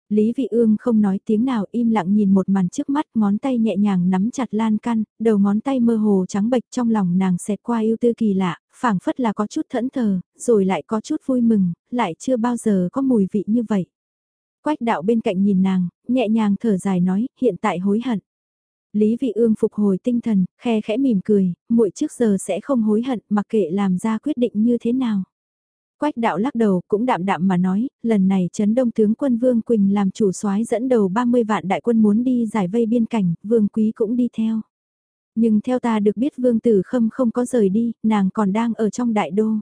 Lý Vị Ương không nói tiếng nào im lặng nhìn một màn trước mắt ngón tay nhẹ nhàng nắm chặt lan can, đầu ngón tay mơ hồ trắng bệch trong lòng nàng xẹt qua yêu tư kỳ lạ, phảng phất là có chút thẫn thờ, rồi lại có chút vui mừng, lại chưa bao giờ có mùi vị như vậy. Quách đạo bên cạnh nhìn nàng, nhẹ nhàng thở dài nói, hiện tại hối hận. Lý Vị Ương phục hồi tinh thần, khe khẽ mỉm cười, muội trước giờ sẽ không hối hận mặc kệ làm ra quyết định như thế nào. Quách đạo lắc đầu cũng đạm đạm mà nói, lần này chấn đông tướng quân Vương Quỳnh làm chủ soái dẫn đầu 30 vạn đại quân muốn đi giải vây biên cảnh, Vương Quý cũng đi theo. Nhưng theo ta được biết Vương Tử Khâm không có rời đi, nàng còn đang ở trong đại đô.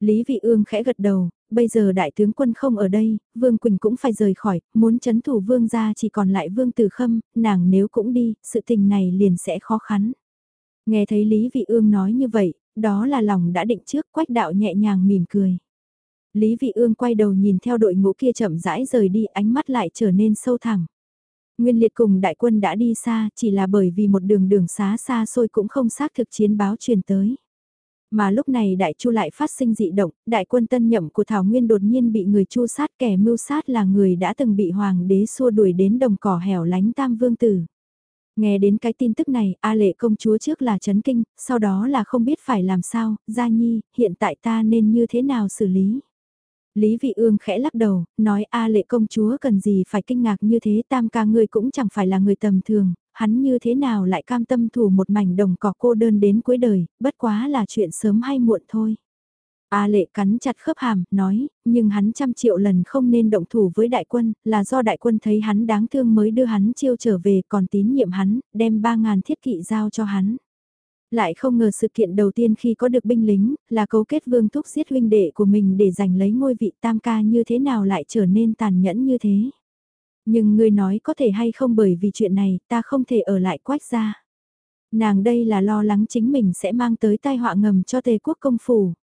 Lý Vị Ương khẽ gật đầu, bây giờ đại tướng quân không ở đây, Vương Quỳnh cũng phải rời khỏi, muốn chấn thủ Vương gia chỉ còn lại Vương Tử Khâm, nàng nếu cũng đi, sự tình này liền sẽ khó khăn. Nghe thấy Lý Vị Ương nói như vậy, đó là lòng đã định trước quách đạo nhẹ nhàng mỉm cười. Lý Vị Ương quay đầu nhìn theo đội ngũ kia chậm rãi rời đi ánh mắt lại trở nên sâu thẳm. Nguyên liệt cùng đại quân đã đi xa chỉ là bởi vì một đường đường xá xa xôi cũng không xác thực chiến báo truyền tới. Mà lúc này đại chu lại phát sinh dị động, đại quân tân nhậm của Thảo Nguyên đột nhiên bị người chu sát kẻ mưu sát là người đã từng bị hoàng đế xua đuổi đến đồng cỏ hẻo lánh tam vương tử. Nghe đến cái tin tức này, A lệ công chúa trước là chấn kinh, sau đó là không biết phải làm sao, Gia Nhi, hiện tại ta nên như thế nào xử lý. Lý Vị Ương khẽ lắc đầu, nói A lệ công chúa cần gì phải kinh ngạc như thế tam ca ngươi cũng chẳng phải là người tầm thường, hắn như thế nào lại cam tâm thủ một mảnh đồng cỏ cô đơn đến cuối đời, bất quá là chuyện sớm hay muộn thôi. A lệ cắn chặt khớp hàm, nói, nhưng hắn trăm triệu lần không nên động thủ với đại quân, là do đại quân thấy hắn đáng thương mới đưa hắn chiêu trở về còn tín nhiệm hắn, đem ba ngàn thiết kỵ giao cho hắn. Lại không ngờ sự kiện đầu tiên khi có được binh lính, là cấu kết vương thúc giết huynh đệ của mình để giành lấy ngôi vị tam ca như thế nào lại trở nên tàn nhẫn như thế. Nhưng ngươi nói có thể hay không bởi vì chuyện này ta không thể ở lại quách ra. Nàng đây là lo lắng chính mình sẽ mang tới tai họa ngầm cho tề quốc công phủ.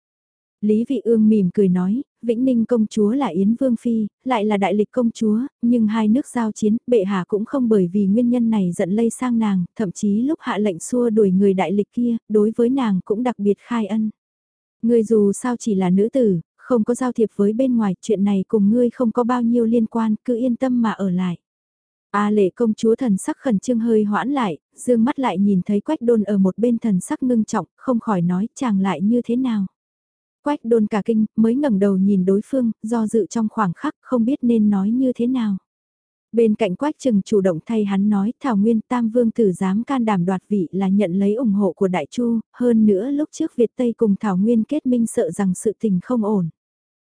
Lý Vị Ương mỉm cười nói, Vĩnh Ninh công chúa là Yến Vương Phi, lại là đại lịch công chúa, nhưng hai nước giao chiến, bệ hạ cũng không bởi vì nguyên nhân này giận lây sang nàng, thậm chí lúc hạ lệnh xua đuổi người đại lịch kia, đối với nàng cũng đặc biệt khai ân. Ngươi dù sao chỉ là nữ tử, không có giao thiệp với bên ngoài, chuyện này cùng ngươi không có bao nhiêu liên quan, cứ yên tâm mà ở lại. A lệ công chúa thần sắc khẩn trương hơi hoãn lại, dương mắt lại nhìn thấy quách đôn ở một bên thần sắc ngưng trọng, không khỏi nói chàng lại như thế nào. Quách đôn cả kinh, mới ngẩng đầu nhìn đối phương, do dự trong khoảng khắc, không biết nên nói như thế nào. Bên cạnh quách trừng chủ động thay hắn nói, Thảo Nguyên Tam Vương tử dám can đảm đoạt vị là nhận lấy ủng hộ của Đại Chu, hơn nữa lúc trước Việt Tây cùng Thảo Nguyên kết minh sợ rằng sự tình không ổn.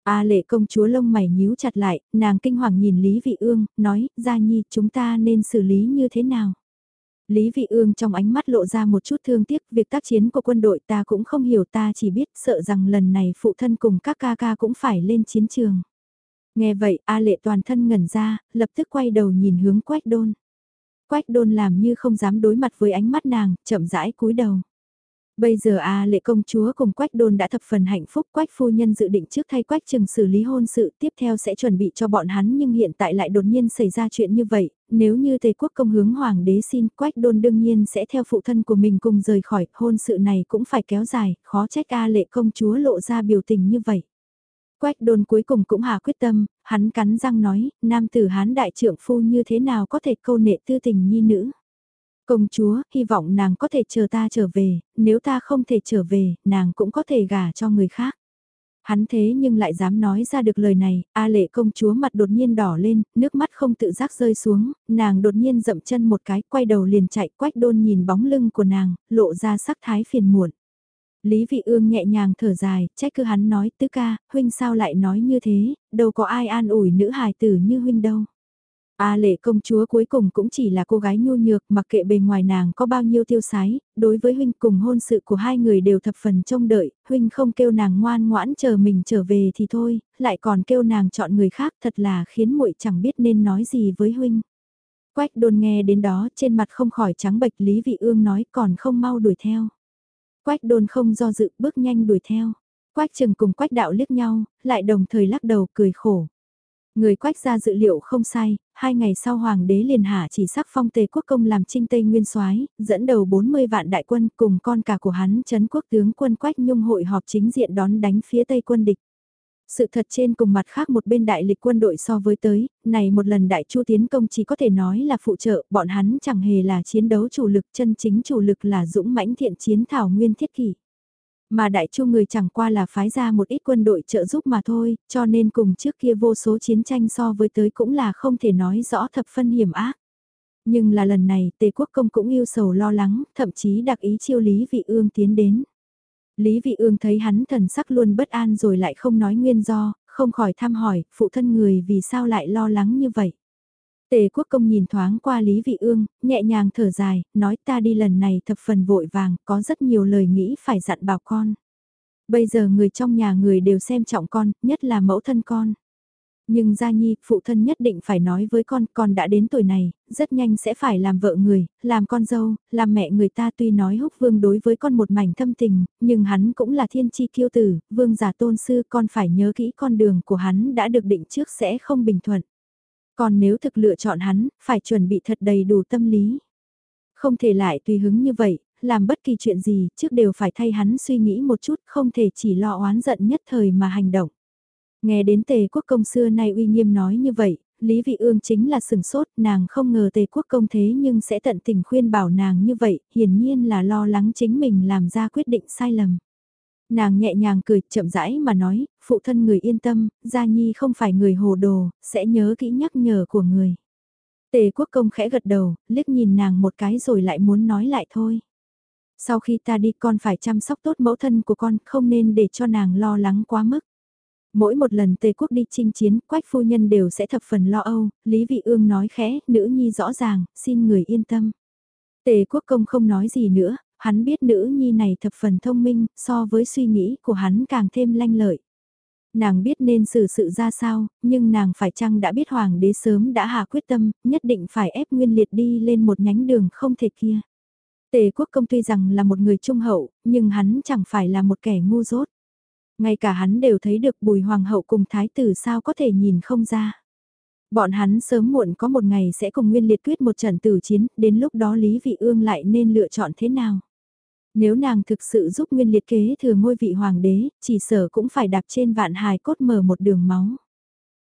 A lệ công chúa lông mày nhíu chặt lại, nàng kinh hoàng nhìn Lý Vị Ương, nói, Gia Nhi, chúng ta nên xử lý như thế nào? Lý Vị Ương trong ánh mắt lộ ra một chút thương tiếc, việc tác chiến của quân đội ta cũng không hiểu ta chỉ biết sợ rằng lần này phụ thân cùng các ca ca cũng phải lên chiến trường. Nghe vậy A lệ toàn thân ngẩn ra, lập tức quay đầu nhìn hướng quách đôn. Quách đôn làm như không dám đối mặt với ánh mắt nàng, chậm rãi cúi đầu. Bây giờ A lệ công chúa cùng Quách Đôn đã thập phần hạnh phúc Quách phu nhân dự định trước thay Quách Trừng xử lý hôn sự tiếp theo sẽ chuẩn bị cho bọn hắn nhưng hiện tại lại đột nhiên xảy ra chuyện như vậy, nếu như tây quốc công hướng hoàng đế xin Quách Đôn đương nhiên sẽ theo phụ thân của mình cùng rời khỏi hôn sự này cũng phải kéo dài, khó trách A lệ công chúa lộ ra biểu tình như vậy. Quách Đôn cuối cùng cũng hà quyết tâm, hắn cắn răng nói, nam tử hán đại trưởng phu như thế nào có thể câu nệ tư tình nhi nữ. Công chúa, hy vọng nàng có thể chờ ta trở về, nếu ta không thể trở về, nàng cũng có thể gả cho người khác. Hắn thế nhưng lại dám nói ra được lời này, A lệ công chúa mặt đột nhiên đỏ lên, nước mắt không tự giác rơi xuống, nàng đột nhiên dậm chân một cái, quay đầu liền chạy quách đôn nhìn bóng lưng của nàng, lộ ra sắc thái phiền muộn. Lý vị ương nhẹ nhàng thở dài, trách cứ hắn nói tứ ca, huynh sao lại nói như thế, đâu có ai an ủi nữ hài tử như huynh đâu. A lệ công chúa cuối cùng cũng chỉ là cô gái nhu nhược mặc kệ bề ngoài nàng có bao nhiêu tiêu sái, đối với huynh cùng hôn sự của hai người đều thập phần trông đợi, huynh không kêu nàng ngoan ngoãn chờ mình trở về thì thôi, lại còn kêu nàng chọn người khác thật là khiến muội chẳng biết nên nói gì với huynh. Quách đôn nghe đến đó trên mặt không khỏi trắng bệch Lý Vị Ương nói còn không mau đuổi theo. Quách đôn không do dự bước nhanh đuổi theo. Quách trừng cùng quách đạo liếc nhau, lại đồng thời lắc đầu cười khổ. Người quách ra dự liệu không sai, hai ngày sau hoàng đế liền hạ chỉ sắc phong tề quốc công làm trinh tây nguyên soái dẫn đầu 40 vạn đại quân cùng con cả của hắn chấn quốc tướng quân quách nhung hội họp chính diện đón đánh phía tây quân địch. Sự thật trên cùng mặt khác một bên đại lịch quân đội so với tới, này một lần đại chu tiến công chỉ có thể nói là phụ trợ, bọn hắn chẳng hề là chiến đấu chủ lực, chân chính chủ lực là dũng mãnh thiện chiến thảo nguyên thiết kỷ. Mà đại chu người chẳng qua là phái ra một ít quân đội trợ giúp mà thôi, cho nên cùng trước kia vô số chiến tranh so với tới cũng là không thể nói rõ thập phân hiểm ác. Nhưng là lần này tề quốc công cũng yêu sầu lo lắng, thậm chí đặc ý chiêu Lý Vị Ương tiến đến. Lý Vị Ương thấy hắn thần sắc luôn bất an rồi lại không nói nguyên do, không khỏi thăm hỏi, phụ thân người vì sao lại lo lắng như vậy. Tề quốc công nhìn thoáng qua Lý Vị Ương, nhẹ nhàng thở dài, nói ta đi lần này thập phần vội vàng, có rất nhiều lời nghĩ phải dặn bảo con. Bây giờ người trong nhà người đều xem trọng con, nhất là mẫu thân con. Nhưng Gia Nhi, phụ thân nhất định phải nói với con, con đã đến tuổi này, rất nhanh sẽ phải làm vợ người, làm con dâu, làm mẹ người ta tuy nói húc vương đối với con một mảnh thâm tình, nhưng hắn cũng là thiên chi kiêu tử, vương giả tôn sư con phải nhớ kỹ con đường của hắn đã được định trước sẽ không bình thuận. Còn nếu thực lựa chọn hắn, phải chuẩn bị thật đầy đủ tâm lý. Không thể lại tùy hứng như vậy, làm bất kỳ chuyện gì trước đều phải thay hắn suy nghĩ một chút, không thể chỉ lo oán giận nhất thời mà hành động. Nghe đến tề quốc công xưa nay uy nghiêm nói như vậy, Lý Vị Ương chính là sừng sốt, nàng không ngờ tề quốc công thế nhưng sẽ tận tình khuyên bảo nàng như vậy, hiển nhiên là lo lắng chính mình làm ra quyết định sai lầm. Nàng nhẹ nhàng cười, chậm rãi mà nói, phụ thân người yên tâm, Gia Nhi không phải người hồ đồ, sẽ nhớ kỹ nhắc nhở của người. Tề quốc công khẽ gật đầu, liếc nhìn nàng một cái rồi lại muốn nói lại thôi. Sau khi ta đi con phải chăm sóc tốt mẫu thân của con, không nên để cho nàng lo lắng quá mức. Mỗi một lần Tề quốc đi chinh chiến, quách phu nhân đều sẽ thập phần lo âu, Lý Vị Ương nói khẽ, nữ nhi rõ ràng, xin người yên tâm. Tề quốc công không nói gì nữa, hắn biết nữ nhi này thập phần thông minh, so với suy nghĩ của hắn càng thêm lanh lợi. Nàng biết nên xử sự ra sao, nhưng nàng phải chăng đã biết hoàng đế sớm đã hạ quyết tâm, nhất định phải ép nguyên liệt đi lên một nhánh đường không thể kia. Tề quốc công tuy rằng là một người trung hậu, nhưng hắn chẳng phải là một kẻ ngu dốt. Ngay cả hắn đều thấy được bùi hoàng hậu cùng thái tử sao có thể nhìn không ra. Bọn hắn sớm muộn có một ngày sẽ cùng nguyên liệt quyết một trận tử chiến, đến lúc đó Lý Vị Ương lại nên lựa chọn thế nào. Nếu nàng thực sự giúp nguyên liệt kế thừa ngôi vị hoàng đế, chỉ sở cũng phải đạp trên vạn hài cốt mở một đường máu.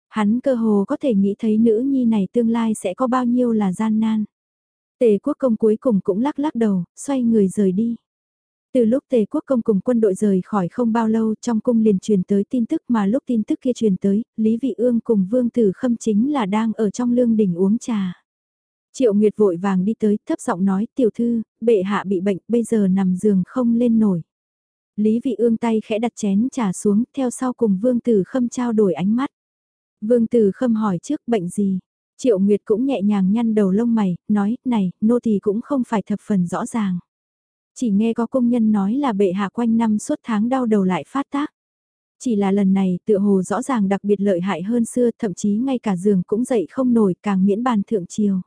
Hắn cơ hồ có thể nghĩ thấy nữ nhi này tương lai sẽ có bao nhiêu là gian nan. Tề quốc công cuối cùng cũng lắc lắc đầu, xoay người rời đi. Từ lúc Tề quốc công cùng quân đội rời khỏi không bao lâu trong cung liền truyền tới tin tức mà lúc tin tức kia truyền tới, Lý Vị Ương cùng Vương Tử Khâm chính là đang ở trong lương đỉnh uống trà. Triệu Nguyệt vội vàng đi tới, thấp giọng nói, tiểu thư, bệ hạ bị bệnh, bây giờ nằm giường không lên nổi. Lý Vị Ương tay khẽ đặt chén trà xuống, theo sau cùng Vương Tử Khâm trao đổi ánh mắt. Vương Tử Khâm hỏi trước bệnh gì? Triệu Nguyệt cũng nhẹ nhàng nhăn đầu lông mày, nói, này, nô tỳ cũng không phải thập phần rõ ràng. Chỉ nghe có công nhân nói là bệ hạ quanh năm suốt tháng đau đầu lại phát tác. Chỉ là lần này tựa hồ rõ ràng đặc biệt lợi hại hơn xưa, thậm chí ngay cả giường cũng dậy không nổi càng miễn bàn thượng triều.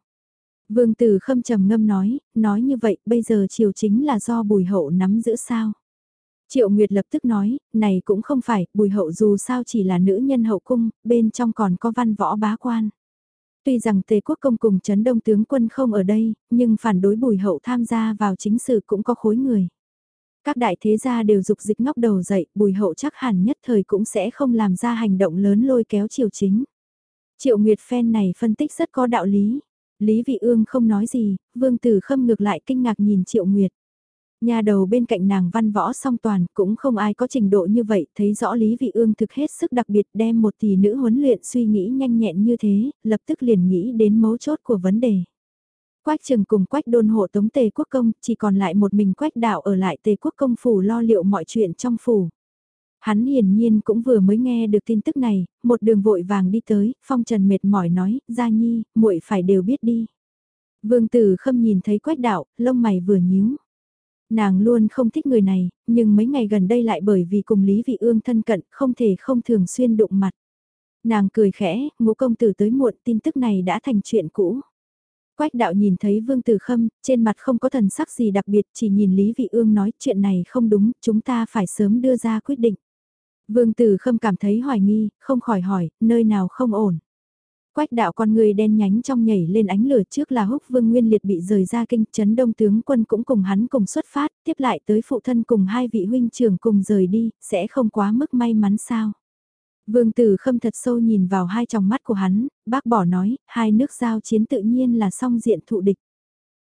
Vương Tử Khâm trầm ngâm nói, nói như vậy bây giờ triều chính là do bùi hậu nắm giữ sao. Triệu Nguyệt lập tức nói, này cũng không phải, bùi hậu dù sao chỉ là nữ nhân hậu cung, bên trong còn có văn võ bá quan. Tuy rằng Tề Quốc Công cùng chấn đông tướng quân không ở đây, nhưng phản đối bùi hậu tham gia vào chính sự cũng có khối người. Các đại thế gia đều dục dịch ngóc đầu dậy, bùi hậu chắc hẳn nhất thời cũng sẽ không làm ra hành động lớn lôi kéo triều chính. Triệu Nguyệt phen này phân tích rất có đạo lý. Lý Vị Ương không nói gì, Vương Tử Khâm ngược lại kinh ngạc nhìn Triệu Nguyệt. Nhà đầu bên cạnh nàng văn võ song toàn cũng không ai có trình độ như vậy, thấy rõ Lý Vị Ương thực hết sức đặc biệt đem một tỷ nữ huấn luyện suy nghĩ nhanh nhẹn như thế, lập tức liền nghĩ đến mấu chốt của vấn đề. Quách trừng cùng quách đôn hộ tống tề quốc công, chỉ còn lại một mình quách đạo ở lại tề quốc công phủ lo liệu mọi chuyện trong phủ. Hắn hiển nhiên cũng vừa mới nghe được tin tức này, một đường vội vàng đi tới, phong trần mệt mỏi nói, gia nhi, muội phải đều biết đi. Vương tử khâm nhìn thấy quách đạo, lông mày vừa nhíu. Nàng luôn không thích người này, nhưng mấy ngày gần đây lại bởi vì cùng Lý Vị Ương thân cận, không thể không thường xuyên đụng mặt. Nàng cười khẽ, ngũ công tử tới muộn tin tức này đã thành chuyện cũ. Quách đạo nhìn thấy Vương Tử Khâm, trên mặt không có thần sắc gì đặc biệt, chỉ nhìn Lý Vị Ương nói chuyện này không đúng, chúng ta phải sớm đưa ra quyết định. Vương Tử Khâm cảm thấy hoài nghi, không khỏi hỏi, nơi nào không ổn. Quách đạo con người đen nhánh trong nhảy lên ánh lửa trước là húc vương nguyên liệt bị rời ra kinh chấn đông tướng quân cũng cùng hắn cùng xuất phát, tiếp lại tới phụ thân cùng hai vị huynh trưởng cùng rời đi, sẽ không quá mức may mắn sao. Vương tử khâm thật sâu nhìn vào hai tròng mắt của hắn, bác bỏ nói, hai nước giao chiến tự nhiên là song diện thụ địch.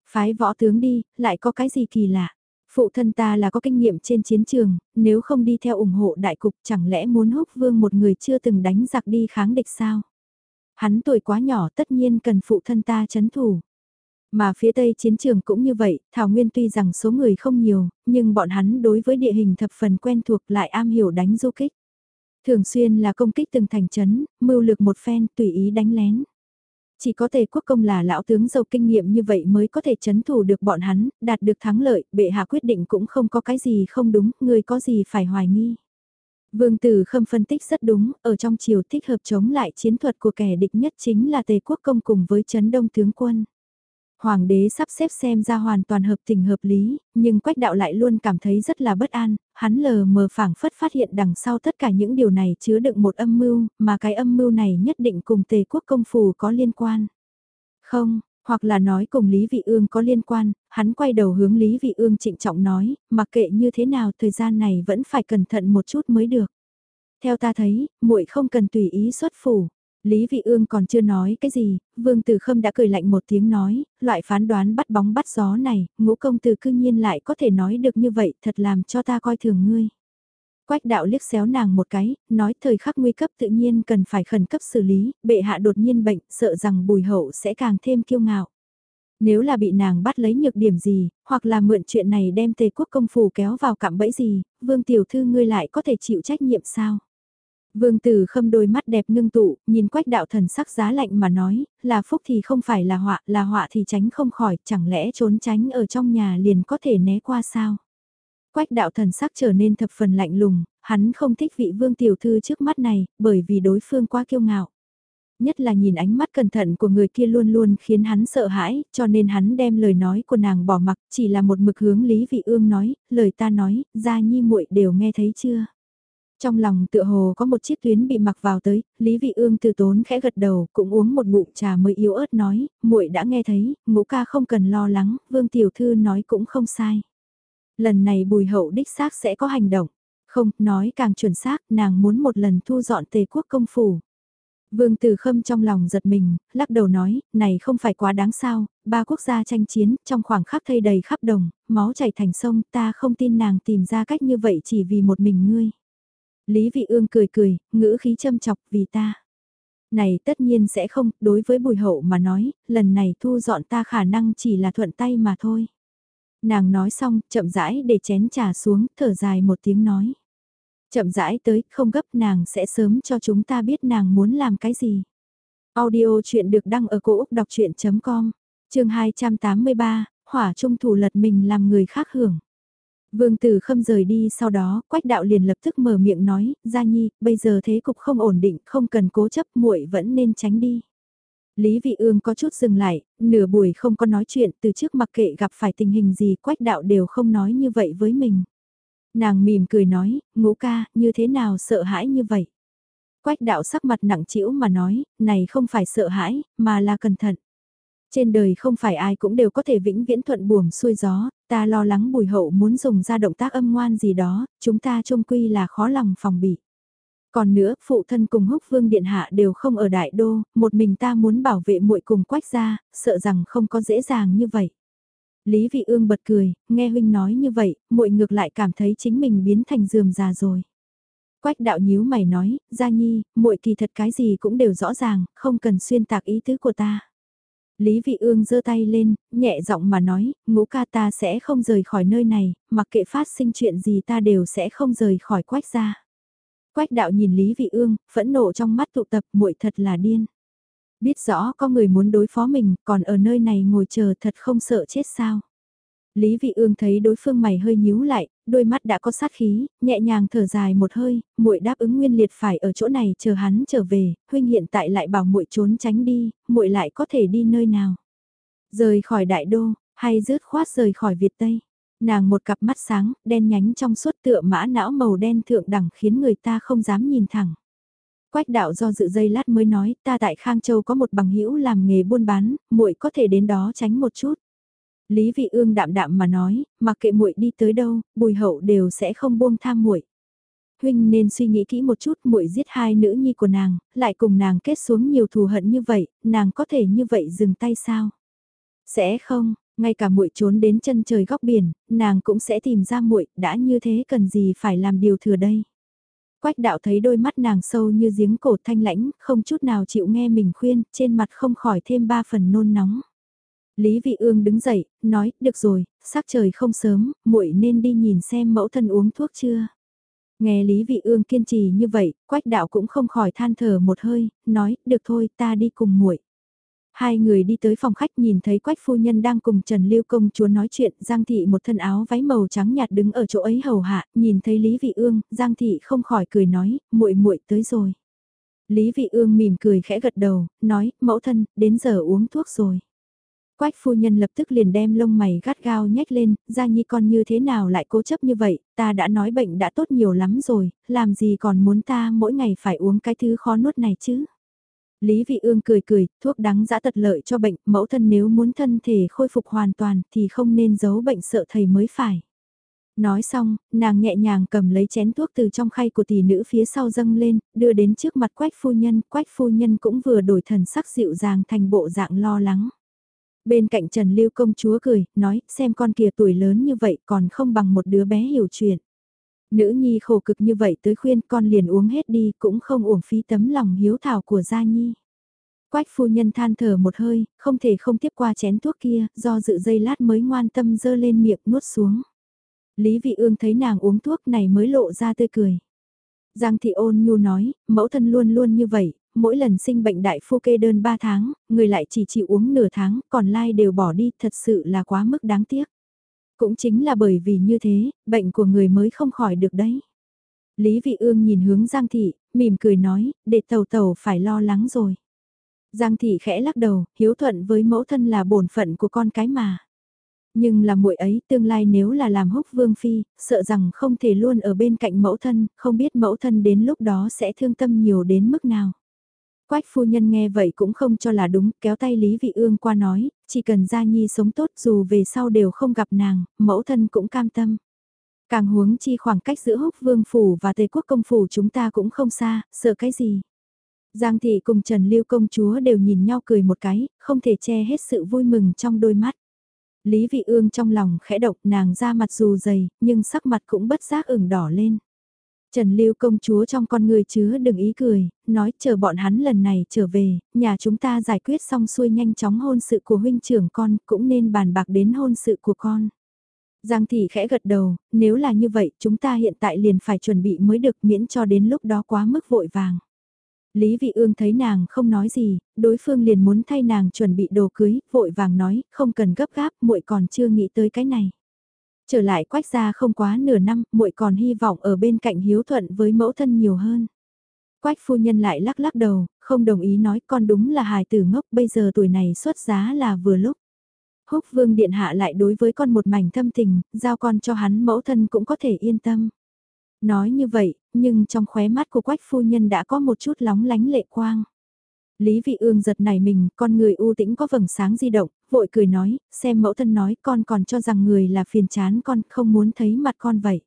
Phái võ tướng đi, lại có cái gì kỳ lạ. Phụ thân ta là có kinh nghiệm trên chiến trường, nếu không đi theo ủng hộ đại cục chẳng lẽ muốn húc vương một người chưa từng đánh giặc đi kháng địch sao? Hắn tuổi quá nhỏ tất nhiên cần phụ thân ta chấn thủ. Mà phía tây chiến trường cũng như vậy, Thảo Nguyên tuy rằng số người không nhiều, nhưng bọn hắn đối với địa hình thập phần quen thuộc lại am hiểu đánh du kích. Thường xuyên là công kích từng thành trấn, mưu lược một phen tùy ý đánh lén. Chỉ có tề quốc công là lão tướng giàu kinh nghiệm như vậy mới có thể chấn thủ được bọn hắn, đạt được thắng lợi, bệ hạ quyết định cũng không có cái gì không đúng, người có gì phải hoài nghi. Vương Tử Khâm phân tích rất đúng, ở trong chiều thích hợp chống lại chiến thuật của kẻ địch nhất chính là Tề Quốc Công cùng với chấn đông tướng quân. Hoàng đế sắp xếp xem ra hoàn toàn hợp tình hợp lý, nhưng quách đạo lại luôn cảm thấy rất là bất an, hắn lờ mờ phảng phất phát hiện đằng sau tất cả những điều này chứa đựng một âm mưu, mà cái âm mưu này nhất định cùng tề quốc công phủ có liên quan. Không, hoặc là nói cùng Lý Vị Ương có liên quan, hắn quay đầu hướng Lý Vị Ương trịnh trọng nói, mặc kệ như thế nào thời gian này vẫn phải cẩn thận một chút mới được. Theo ta thấy, muội không cần tùy ý xuất phủ. Lý Vị Ương còn chưa nói cái gì, Vương Tử Khâm đã cười lạnh một tiếng nói, loại phán đoán bắt bóng bắt gió này, ngũ công tử cư nhiên lại có thể nói được như vậy, thật làm cho ta coi thường ngươi. Quách đạo liếc xéo nàng một cái, nói thời khắc nguy cấp tự nhiên cần phải khẩn cấp xử lý, bệ hạ đột nhiên bệnh, sợ rằng bùi hậu sẽ càng thêm kiêu ngạo. Nếu là bị nàng bắt lấy nhược điểm gì, hoặc là mượn chuyện này đem tề quốc công phủ kéo vào cạm bẫy gì, vương tiểu thư ngươi lại có thể chịu trách nhiệm sao? Vương Tử Khâm đôi mắt đẹp ngưng tụ, nhìn quách đạo thần sắc giá lạnh mà nói, là phúc thì không phải là họa, là họa thì tránh không khỏi, chẳng lẽ trốn tránh ở trong nhà liền có thể né qua sao? Quách đạo thần sắc trở nên thập phần lạnh lùng, hắn không thích vị vương tiểu thư trước mắt này, bởi vì đối phương quá kiêu ngạo. Nhất là nhìn ánh mắt cẩn thận của người kia luôn luôn khiến hắn sợ hãi, cho nên hắn đem lời nói của nàng bỏ mặc, chỉ là một mực hướng Lý Vị Ương nói, lời ta nói, gia nhi muội đều nghe thấy chưa? Trong lòng tựa hồ có một chiếc tuyến bị mặc vào tới, Lý Vị Ương từ tốn khẽ gật đầu, cũng uống một ngụm trà mới yếu ớt nói, muội đã nghe thấy, ngũ ca không cần lo lắng, Vương Tiểu Thư nói cũng không sai. Lần này bùi hậu đích xác sẽ có hành động. Không, nói càng chuẩn xác, nàng muốn một lần thu dọn tề quốc công phủ. Vương Tử Khâm trong lòng giật mình, lắc đầu nói, này không phải quá đáng sao, ba quốc gia tranh chiến, trong khoảng khắc thây đầy khắp đồng, máu chảy thành sông, ta không tin nàng tìm ra cách như vậy chỉ vì một mình ngươi. Lý Vị Ương cười cười, ngữ khí châm chọc vì ta. Này tất nhiên sẽ không, đối với bùi hậu mà nói, lần này thu dọn ta khả năng chỉ là thuận tay mà thôi. Nàng nói xong, chậm rãi để chén trà xuống, thở dài một tiếng nói. Chậm rãi tới, không gấp nàng sẽ sớm cho chúng ta biết nàng muốn làm cái gì. Audio chuyện được đăng ở cổ Úc đọc chuyện.com, trường 283, hỏa trung thủ lật mình làm người khác hưởng. Vương Tử Khâm rời đi sau đó, Quách Đạo liền lập tức mở miệng nói, Gia Nhi, bây giờ thế cục không ổn định, không cần cố chấp, muội vẫn nên tránh đi. Lý Vị Ương có chút dừng lại, nửa buổi không có nói chuyện, từ trước mặc kệ gặp phải tình hình gì, Quách Đạo đều không nói như vậy với mình. Nàng mỉm cười nói, ngũ ca, như thế nào sợ hãi như vậy? Quách đạo sắc mặt nặng trĩu mà nói, này không phải sợ hãi, mà là cẩn thận. Trên đời không phải ai cũng đều có thể vĩnh viễn thuận buồm xuôi gió, ta lo lắng bùi hậu muốn dùng ra động tác âm ngoan gì đó, chúng ta trông quy là khó lòng phòng bị. Còn nữa, phụ thân cùng húc vương điện hạ đều không ở đại đô, một mình ta muốn bảo vệ muội cùng quách gia, sợ rằng không có dễ dàng như vậy. Lý Vị Ương bật cười, nghe huynh nói như vậy, muội ngược lại cảm thấy chính mình biến thành dườm già rồi. Quách đạo nhíu mày nói, Gia Nhi, muội kỳ thật cái gì cũng đều rõ ràng, không cần xuyên tạc ý tứ của ta. Lý Vị Ương giơ tay lên, nhẹ giọng mà nói, ngũ ca ta sẽ không rời khỏi nơi này, mặc kệ phát sinh chuyện gì ta đều sẽ không rời khỏi quách gia. Quách đạo nhìn Lý Vị Ương, phẫn nộ trong mắt tụ tập muội thật là điên. Biết rõ có người muốn đối phó mình, còn ở nơi này ngồi chờ thật không sợ chết sao. Lý Vị Ương thấy đối phương mày hơi nhíu lại, đôi mắt đã có sát khí, nhẹ nhàng thở dài một hơi, muội đáp ứng nguyên liệt phải ở chỗ này chờ hắn trở về, huynh hiện tại lại bảo muội trốn tránh đi, muội lại có thể đi nơi nào? Rời khỏi đại đô, hay rớt khoát rời khỏi Việt Tây? Nàng một cặp mắt sáng, đen nhánh trong suốt tựa mã não màu đen thượng đẳng khiến người ta không dám nhìn thẳng. Quách đạo do dự dây lát mới nói, ta tại Khang Châu có một bằng hữu làm nghề buôn bán, muội có thể đến đó tránh một chút. Lý Vị Ương đạm đạm mà nói, mặc kệ muội đi tới đâu, Bùi Hậu đều sẽ không buông tham muội. Huynh nên suy nghĩ kỹ một chút, muội giết hai nữ nhi của nàng, lại cùng nàng kết xuống nhiều thù hận như vậy, nàng có thể như vậy dừng tay sao? Sẽ không, ngay cả muội trốn đến chân trời góc biển, nàng cũng sẽ tìm ra muội, đã như thế cần gì phải làm điều thừa đây? Quách đạo thấy đôi mắt nàng sâu như giếng cổ thanh lãnh, không chút nào chịu nghe mình khuyên, trên mặt không khỏi thêm ba phần nôn nóng. Lý Vị Ương đứng dậy, nói, được rồi, sắc trời không sớm, muội nên đi nhìn xem mẫu thân uống thuốc chưa. Nghe Lý Vị Ương kiên trì như vậy, Quách đạo cũng không khỏi than thở một hơi, nói, được thôi, ta đi cùng muội. Hai người đi tới phòng khách nhìn thấy Quách phu nhân đang cùng Trần Lưu công chúa nói chuyện, Giang thị một thân áo váy màu trắng nhạt đứng ở chỗ ấy hầu hạ, nhìn thấy Lý Vị Ương, Giang thị không khỏi cười nói, muội muội tới rồi. Lý Vị Ương mỉm cười khẽ gật đầu, nói, mẫu thân, đến giờ uống thuốc rồi. Quách phu nhân lập tức liền đem lông mày gắt gao nhếch lên, Gia Nhi con như thế nào lại cố chấp như vậy, ta đã nói bệnh đã tốt nhiều lắm rồi, làm gì còn muốn ta mỗi ngày phải uống cái thứ khó nuốt này chứ. Lý Vị Ương cười cười, thuốc đắng giã tật lợi cho bệnh, mẫu thân nếu muốn thân thể khôi phục hoàn toàn thì không nên giấu bệnh sợ thầy mới phải. Nói xong, nàng nhẹ nhàng cầm lấy chén thuốc từ trong khay của tỷ nữ phía sau dâng lên, đưa đến trước mặt quách phu nhân, quách phu nhân cũng vừa đổi thần sắc dịu dàng thành bộ dạng lo lắng. Bên cạnh Trần Lưu công chúa cười, nói, xem con kia tuổi lớn như vậy còn không bằng một đứa bé hiểu chuyện. Nữ nhi khổ cực như vậy tới khuyên con liền uống hết đi cũng không uổng phí tấm lòng hiếu thảo của gia nhi. Quách phu nhân than thở một hơi, không thể không tiếp qua chén thuốc kia, do dự dây lát mới ngoan tâm dơ lên miệng nuốt xuống. Lý vị ương thấy nàng uống thuốc này mới lộ ra tươi cười. Giang thị ôn nhu nói, mẫu thân luôn luôn như vậy, mỗi lần sinh bệnh đại phu kê đơn 3 tháng, người lại chỉ chịu uống nửa tháng, còn lai đều bỏ đi, thật sự là quá mức đáng tiếc. Cũng chính là bởi vì như thế, bệnh của người mới không khỏi được đấy. Lý Vị Ương nhìn hướng Giang Thị, mỉm cười nói, để tàu tàu phải lo lắng rồi. Giang Thị khẽ lắc đầu, hiếu thuận với mẫu thân là bổn phận của con cái mà. Nhưng là muội ấy tương lai nếu là làm húc vương phi, sợ rằng không thể luôn ở bên cạnh mẫu thân, không biết mẫu thân đến lúc đó sẽ thương tâm nhiều đến mức nào. Quách phu nhân nghe vậy cũng không cho là đúng, kéo tay Lý Vị Ương qua nói, chỉ cần Gia Nhi sống tốt dù về sau đều không gặp nàng, mẫu thân cũng cam tâm. Càng huống chi khoảng cách giữa húc vương phủ và tề quốc công phủ chúng ta cũng không xa, sợ cái gì. Giang thị cùng Trần Lưu công chúa đều nhìn nhau cười một cái, không thể che hết sự vui mừng trong đôi mắt. Lý Vị Ương trong lòng khẽ động, nàng ra mặt dù dày, nhưng sắc mặt cũng bất giác ửng đỏ lên. Trần Lưu công chúa trong con người chứa đừng ý cười, nói chờ bọn hắn lần này trở về, nhà chúng ta giải quyết xong xuôi nhanh chóng hôn sự của huynh trưởng con, cũng nên bàn bạc đến hôn sự của con. Giang thị khẽ gật đầu, nếu là như vậy chúng ta hiện tại liền phải chuẩn bị mới được miễn cho đến lúc đó quá mức vội vàng. Lý Vị Ương thấy nàng không nói gì, đối phương liền muốn thay nàng chuẩn bị đồ cưới, vội vàng nói, không cần gấp gáp, muội còn chưa nghĩ tới cái này. Trở lại quách gia không quá nửa năm, muội còn hy vọng ở bên cạnh hiếu thuận với mẫu thân nhiều hơn. Quách phu nhân lại lắc lắc đầu, không đồng ý nói con đúng là hài tử ngốc bây giờ tuổi này xuất giá là vừa lúc. Húc vương điện hạ lại đối với con một mảnh thâm tình, giao con cho hắn mẫu thân cũng có thể yên tâm. Nói như vậy, nhưng trong khóe mắt của quách phu nhân đã có một chút lóng lánh lệ quang. Lý vị ương giật này mình, con người u tĩnh có vầng sáng di động, vội cười nói, xem mẫu thân nói con còn cho rằng người là phiền chán con, không muốn thấy mặt con vậy.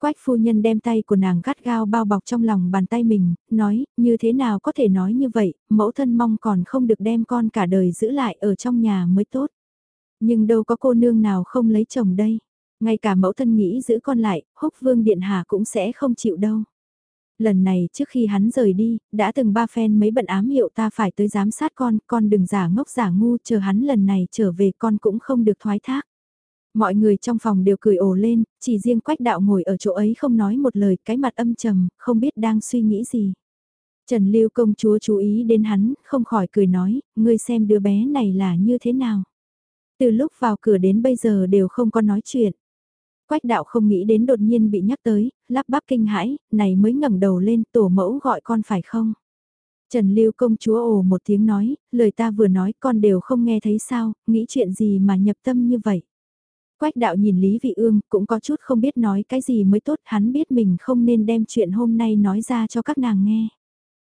Quách phu nhân đem tay của nàng gắt gao bao bọc trong lòng bàn tay mình, nói, như thế nào có thể nói như vậy, mẫu thân mong còn không được đem con cả đời giữ lại ở trong nhà mới tốt. Nhưng đâu có cô nương nào không lấy chồng đây. Ngay cả mẫu thân nghĩ giữ con lại, húc vương điện hạ cũng sẽ không chịu đâu. Lần này trước khi hắn rời đi, đã từng ba phen mấy bận ám hiệu ta phải tới giám sát con, con đừng giả ngốc giả ngu chờ hắn lần này trở về con cũng không được thoái thác. Mọi người trong phòng đều cười ồ lên, chỉ riêng quách đạo ngồi ở chỗ ấy không nói một lời, cái mặt âm trầm, không biết đang suy nghĩ gì. Trần Lưu công chúa chú ý đến hắn, không khỏi cười nói, ngươi xem đứa bé này là như thế nào. Từ lúc vào cửa đến bây giờ đều không có nói chuyện. Quách đạo không nghĩ đến đột nhiên bị nhắc tới, lắp bắp kinh hãi, này mới ngẩng đầu lên tổ mẫu gọi con phải không? Trần Lưu công chúa ồ một tiếng nói, lời ta vừa nói con đều không nghe thấy sao, nghĩ chuyện gì mà nhập tâm như vậy. Quách đạo nhìn Lý Vị Ương cũng có chút không biết nói cái gì mới tốt, hắn biết mình không nên đem chuyện hôm nay nói ra cho các nàng nghe.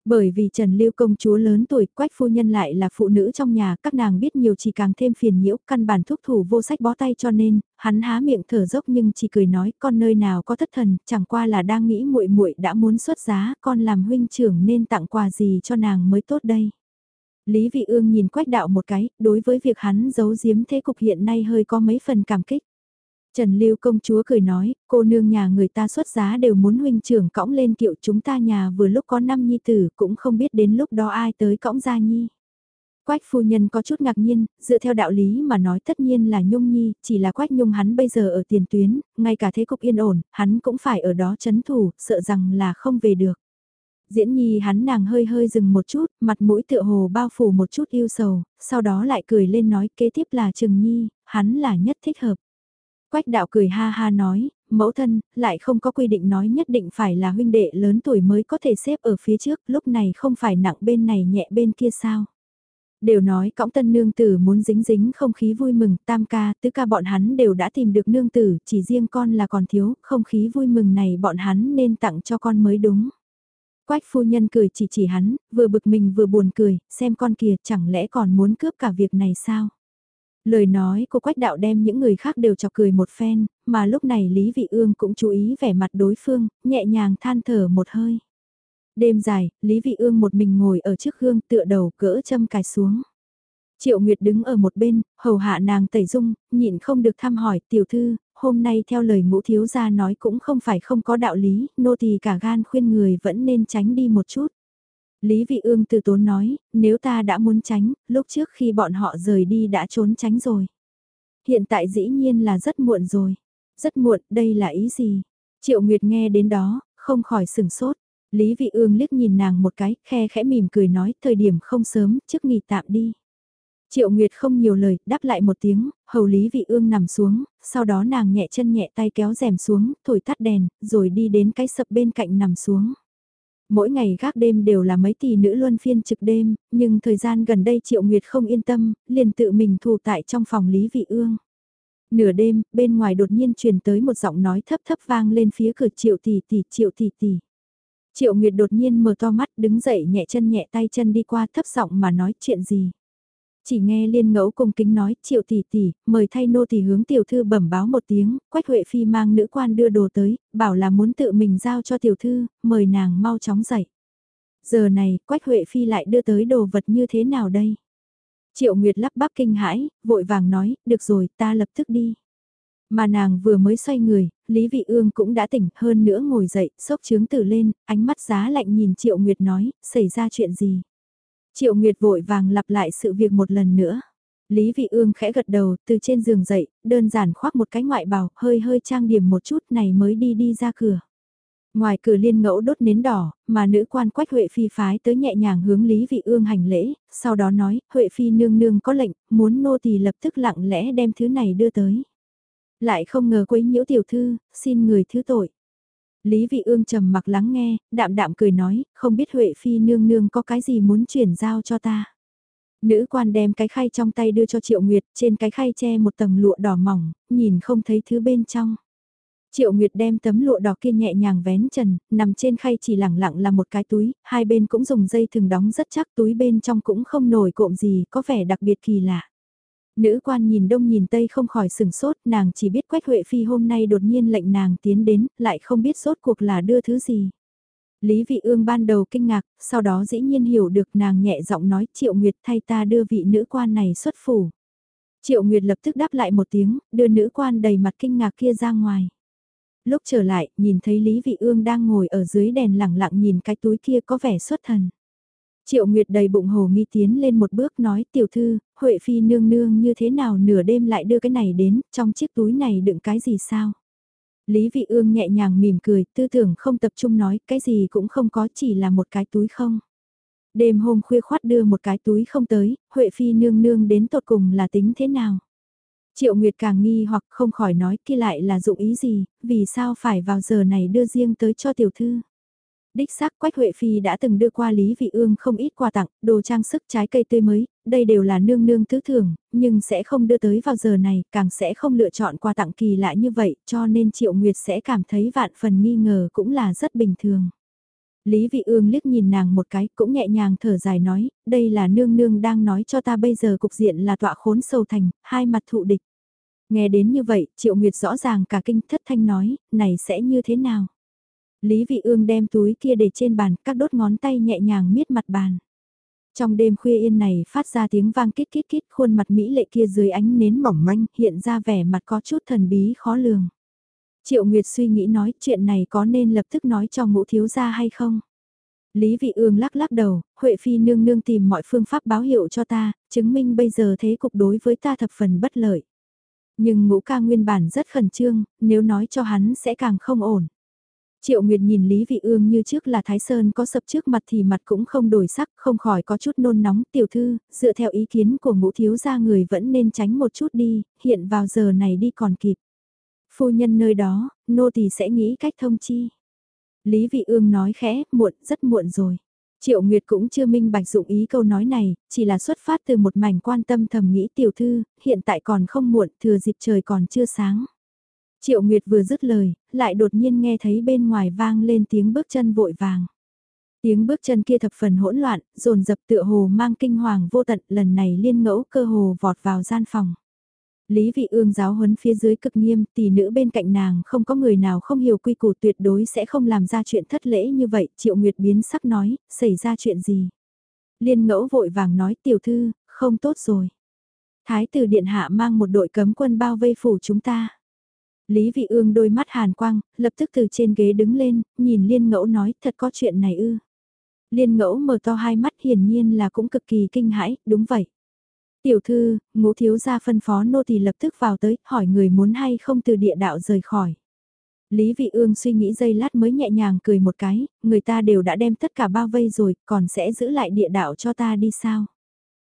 Bởi vì Trần Lưu công chúa lớn tuổi, Quách phu nhân lại là phụ nữ trong nhà, các nàng biết nhiều chỉ càng thêm phiền nhiễu, căn bản thúc thủ vô sách bó tay cho nên, hắn há miệng thở dốc nhưng chỉ cười nói, con nơi nào có thất thần, chẳng qua là đang nghĩ muội muội đã muốn xuất giá, con làm huynh trưởng nên tặng quà gì cho nàng mới tốt đây. Lý Vị Ương nhìn Quách đạo một cái, đối với việc hắn giấu giếm thế cục hiện nay hơi có mấy phần cảm kích. Trần Lưu công chúa cười nói, cô nương nhà người ta xuất giá đều muốn huynh trưởng cõng lên kiệu chúng ta nhà vừa lúc có năm nhi tử cũng không biết đến lúc đó ai tới cõng gia nhi. Quách phu nhân có chút ngạc nhiên, dựa theo đạo lý mà nói tất nhiên là Nhung Nhi, chỉ là Quách Nhung hắn bây giờ ở tiền tuyến, ngay cả thế cục yên ổn, hắn cũng phải ở đó chấn thủ, sợ rằng là không về được. Diễn Nhi hắn nàng hơi hơi dừng một chút, mặt mũi tựa hồ bao phủ một chút yêu sầu, sau đó lại cười lên nói kế tiếp là Trừng Nhi, hắn là nhất thích hợp. Quách đạo cười ha ha nói, mẫu thân, lại không có quy định nói nhất định phải là huynh đệ lớn tuổi mới có thể xếp ở phía trước, lúc này không phải nặng bên này nhẹ bên kia sao. Đều nói cõng tân nương tử muốn dính dính không khí vui mừng, tam ca, tứ ca bọn hắn đều đã tìm được nương tử, chỉ riêng con là còn thiếu, không khí vui mừng này bọn hắn nên tặng cho con mới đúng. Quách phu nhân cười chỉ chỉ hắn, vừa bực mình vừa buồn cười, xem con kìa chẳng lẽ còn muốn cướp cả việc này sao? Lời nói của Quách đạo đem những người khác đều chọc cười một phen, mà lúc này Lý Vị Ương cũng chú ý vẻ mặt đối phương, nhẹ nhàng than thở một hơi. Đêm dài, Lý Vị Ương một mình ngồi ở trước gương tựa đầu cỡ châm cài xuống. Triệu Nguyệt đứng ở một bên, hầu hạ nàng tẩy dung, nhịn không được thăm hỏi tiểu thư, hôm nay theo lời ngũ thiếu gia nói cũng không phải không có đạo lý, nô tỳ cả gan khuyên người vẫn nên tránh đi một chút. Lý Vị Ương từ tốn nói, nếu ta đã muốn tránh, lúc trước khi bọn họ rời đi đã trốn tránh rồi. Hiện tại dĩ nhiên là rất muộn rồi. Rất muộn, đây là ý gì? Triệu Nguyệt nghe đến đó, không khỏi sừng sốt. Lý Vị Ương liếc nhìn nàng một cái, khe khẽ mỉm cười nói, thời điểm không sớm, trước nghỉ tạm đi. Triệu Nguyệt không nhiều lời, đáp lại một tiếng, hầu Lý Vị Ương nằm xuống, sau đó nàng nhẹ chân nhẹ tay kéo rèm xuống, thổi tắt đèn, rồi đi đến cái sập bên cạnh nằm xuống. Mỗi ngày gác đêm đều là mấy tỷ nữ luân phiên trực đêm, nhưng thời gian gần đây Triệu Nguyệt không yên tâm, liền tự mình thủ tại trong phòng Lý Vị Ương. Nửa đêm, bên ngoài đột nhiên truyền tới một giọng nói thấp thấp vang lên phía cửa Triệu tỷ tỷ, Triệu tỷ tỷ. Triệu Nguyệt đột nhiên mở to mắt đứng dậy nhẹ chân nhẹ tay chân đi qua thấp giọng mà nói chuyện gì. Chỉ nghe liên ngẫu cung kính nói triệu tỷ tỷ, mời thay nô tỷ hướng tiểu thư bẩm báo một tiếng, quách huệ phi mang nữ quan đưa đồ tới, bảo là muốn tự mình giao cho tiểu thư, mời nàng mau chóng dậy. Giờ này, quách huệ phi lại đưa tới đồ vật như thế nào đây? Triệu Nguyệt lắp bắp kinh hãi, vội vàng nói, được rồi, ta lập tức đi. Mà nàng vừa mới xoay người, Lý Vị Ương cũng đã tỉnh hơn nữa ngồi dậy, sốc trướng tử lên, ánh mắt giá lạnh nhìn Triệu Nguyệt nói, xảy ra chuyện gì? Triệu Nguyệt vội vàng lặp lại sự việc một lần nữa. Lý Vị Ương khẽ gật đầu, từ trên giường dậy, đơn giản khoác một cái ngoại bào, hơi hơi trang điểm một chút này mới đi đi ra cửa. Ngoài cửa liên ngẫu đốt nến đỏ, mà nữ quan quách Huệ Phi phái tới nhẹ nhàng hướng Lý Vị Ương hành lễ, sau đó nói, Huệ Phi nương nương có lệnh, muốn nô tỳ lập tức lặng lẽ đem thứ này đưa tới. Lại không ngờ quấy nhiễu tiểu thư, xin người thứ tội. Lý Vị Ương trầm mặc lắng nghe, đạm đạm cười nói, không biết Huệ Phi nương nương có cái gì muốn chuyển giao cho ta. Nữ quan đem cái khay trong tay đưa cho Triệu Nguyệt, trên cái khay che một tầng lụa đỏ mỏng, nhìn không thấy thứ bên trong. Triệu Nguyệt đem tấm lụa đỏ kia nhẹ nhàng vén trần, nằm trên khay chỉ lẳng lặng là một cái túi, hai bên cũng dùng dây thừng đóng rất chắc túi bên trong cũng không nổi cộm gì, có vẻ đặc biệt kỳ lạ. Nữ quan nhìn đông nhìn tây không khỏi sừng sốt, nàng chỉ biết Quách Huệ Phi hôm nay đột nhiên lệnh nàng tiến đến, lại không biết sốt cuộc là đưa thứ gì. Lý Vị Ương ban đầu kinh ngạc, sau đó dĩ nhiên hiểu được nàng nhẹ giọng nói Triệu Nguyệt thay ta đưa vị nữ quan này xuất phủ. Triệu Nguyệt lập tức đáp lại một tiếng, đưa nữ quan đầy mặt kinh ngạc kia ra ngoài. Lúc trở lại, nhìn thấy Lý Vị Ương đang ngồi ở dưới đèn lặng lặng nhìn cái túi kia có vẻ xuất thần. Triệu Nguyệt đầy bụng hồ nghi tiến lên một bước nói tiểu thư, Huệ Phi nương nương như thế nào nửa đêm lại đưa cái này đến, trong chiếc túi này đựng cái gì sao? Lý Vị Ương nhẹ nhàng mỉm cười, tư tưởng không tập trung nói, cái gì cũng không có chỉ là một cái túi không. Đêm hôm khuya khoát đưa một cái túi không tới, Huệ Phi nương nương đến tột cùng là tính thế nào? Triệu Nguyệt càng nghi hoặc không khỏi nói kia lại là dụng ý gì, vì sao phải vào giờ này đưa riêng tới cho tiểu thư? Đích xác Quách Huệ Phi đã từng đưa qua Lý Vị Ương không ít quà tặng, đồ trang sức trái cây tươi mới, đây đều là nương nương tứ thưởng, nhưng sẽ không đưa tới vào giờ này, càng sẽ không lựa chọn quà tặng kỳ lạ như vậy, cho nên Triệu Nguyệt sẽ cảm thấy vạn phần nghi ngờ cũng là rất bình thường. Lý Vị Ương liếc nhìn nàng một cái, cũng nhẹ nhàng thở dài nói, đây là nương nương đang nói cho ta bây giờ cục diện là tọa khốn sâu thành, hai mặt thụ địch. Nghe đến như vậy, Triệu Nguyệt rõ ràng cả kinh thất thanh nói, này sẽ như thế nào? Lý Vị Ương đem túi kia để trên bàn, các đốt ngón tay nhẹ nhàng miết mặt bàn. Trong đêm khuya yên này phát ra tiếng vang kít kít kít khuôn mặt Mỹ lệ kia dưới ánh nến mỏng manh hiện ra vẻ mặt có chút thần bí khó lường. Triệu Nguyệt suy nghĩ nói chuyện này có nên lập tức nói cho ngũ thiếu gia hay không? Lý Vị Ương lắc lắc đầu, Huệ Phi nương nương tìm mọi phương pháp báo hiệu cho ta, chứng minh bây giờ thế cục đối với ta thập phần bất lợi. Nhưng ngũ ca nguyên bản rất khẩn trương, nếu nói cho hắn sẽ càng không ổn. Triệu Nguyệt nhìn Lý Vị Ương như trước là Thái Sơn có sập trước mặt thì mặt cũng không đổi sắc, không khỏi có chút nôn nóng. Tiểu thư, dựa theo ý kiến của ngũ thiếu gia người vẫn nên tránh một chút đi, hiện vào giờ này đi còn kịp. Phu nhân nơi đó, nô tỳ sẽ nghĩ cách thông chi. Lý Vị Ương nói khẽ, muộn, rất muộn rồi. Triệu Nguyệt cũng chưa minh bạch dụng ý câu nói này, chỉ là xuất phát từ một mảnh quan tâm thầm nghĩ tiểu thư, hiện tại còn không muộn, thừa dịp trời còn chưa sáng. Triệu Nguyệt vừa dứt lời, lại đột nhiên nghe thấy bên ngoài vang lên tiếng bước chân vội vàng. Tiếng bước chân kia thập phần hỗn loạn, dồn dập tựa hồ mang kinh hoàng vô tận, lần này liên ngẫu cơ hồ vọt vào gian phòng. Lý vị ương giáo huấn phía dưới cực nghiêm, tỷ nữ bên cạnh nàng không có người nào không hiểu quy củ tuyệt đối sẽ không làm ra chuyện thất lễ như vậy, triệu nguyệt biến sắc nói, xảy ra chuyện gì. Liên ngẫu vội vàng nói tiểu thư, không tốt rồi. Thái tử điện hạ mang một đội cấm quân bao vây phủ chúng ta. Lý vị ương đôi mắt hàn quang, lập tức từ trên ghế đứng lên, nhìn liên ngẫu nói thật có chuyện này ư. Liên ngẫu mở to hai mắt hiển nhiên là cũng cực kỳ kinh hãi, đúng vậy. Tiểu thư, ngũ thiếu gia phân phó nô tỳ lập tức vào tới, hỏi người muốn hay không từ địa đạo rời khỏi. Lý Vị Ương suy nghĩ giây lát mới nhẹ nhàng cười một cái, người ta đều đã đem tất cả bao vây rồi, còn sẽ giữ lại địa đạo cho ta đi sao?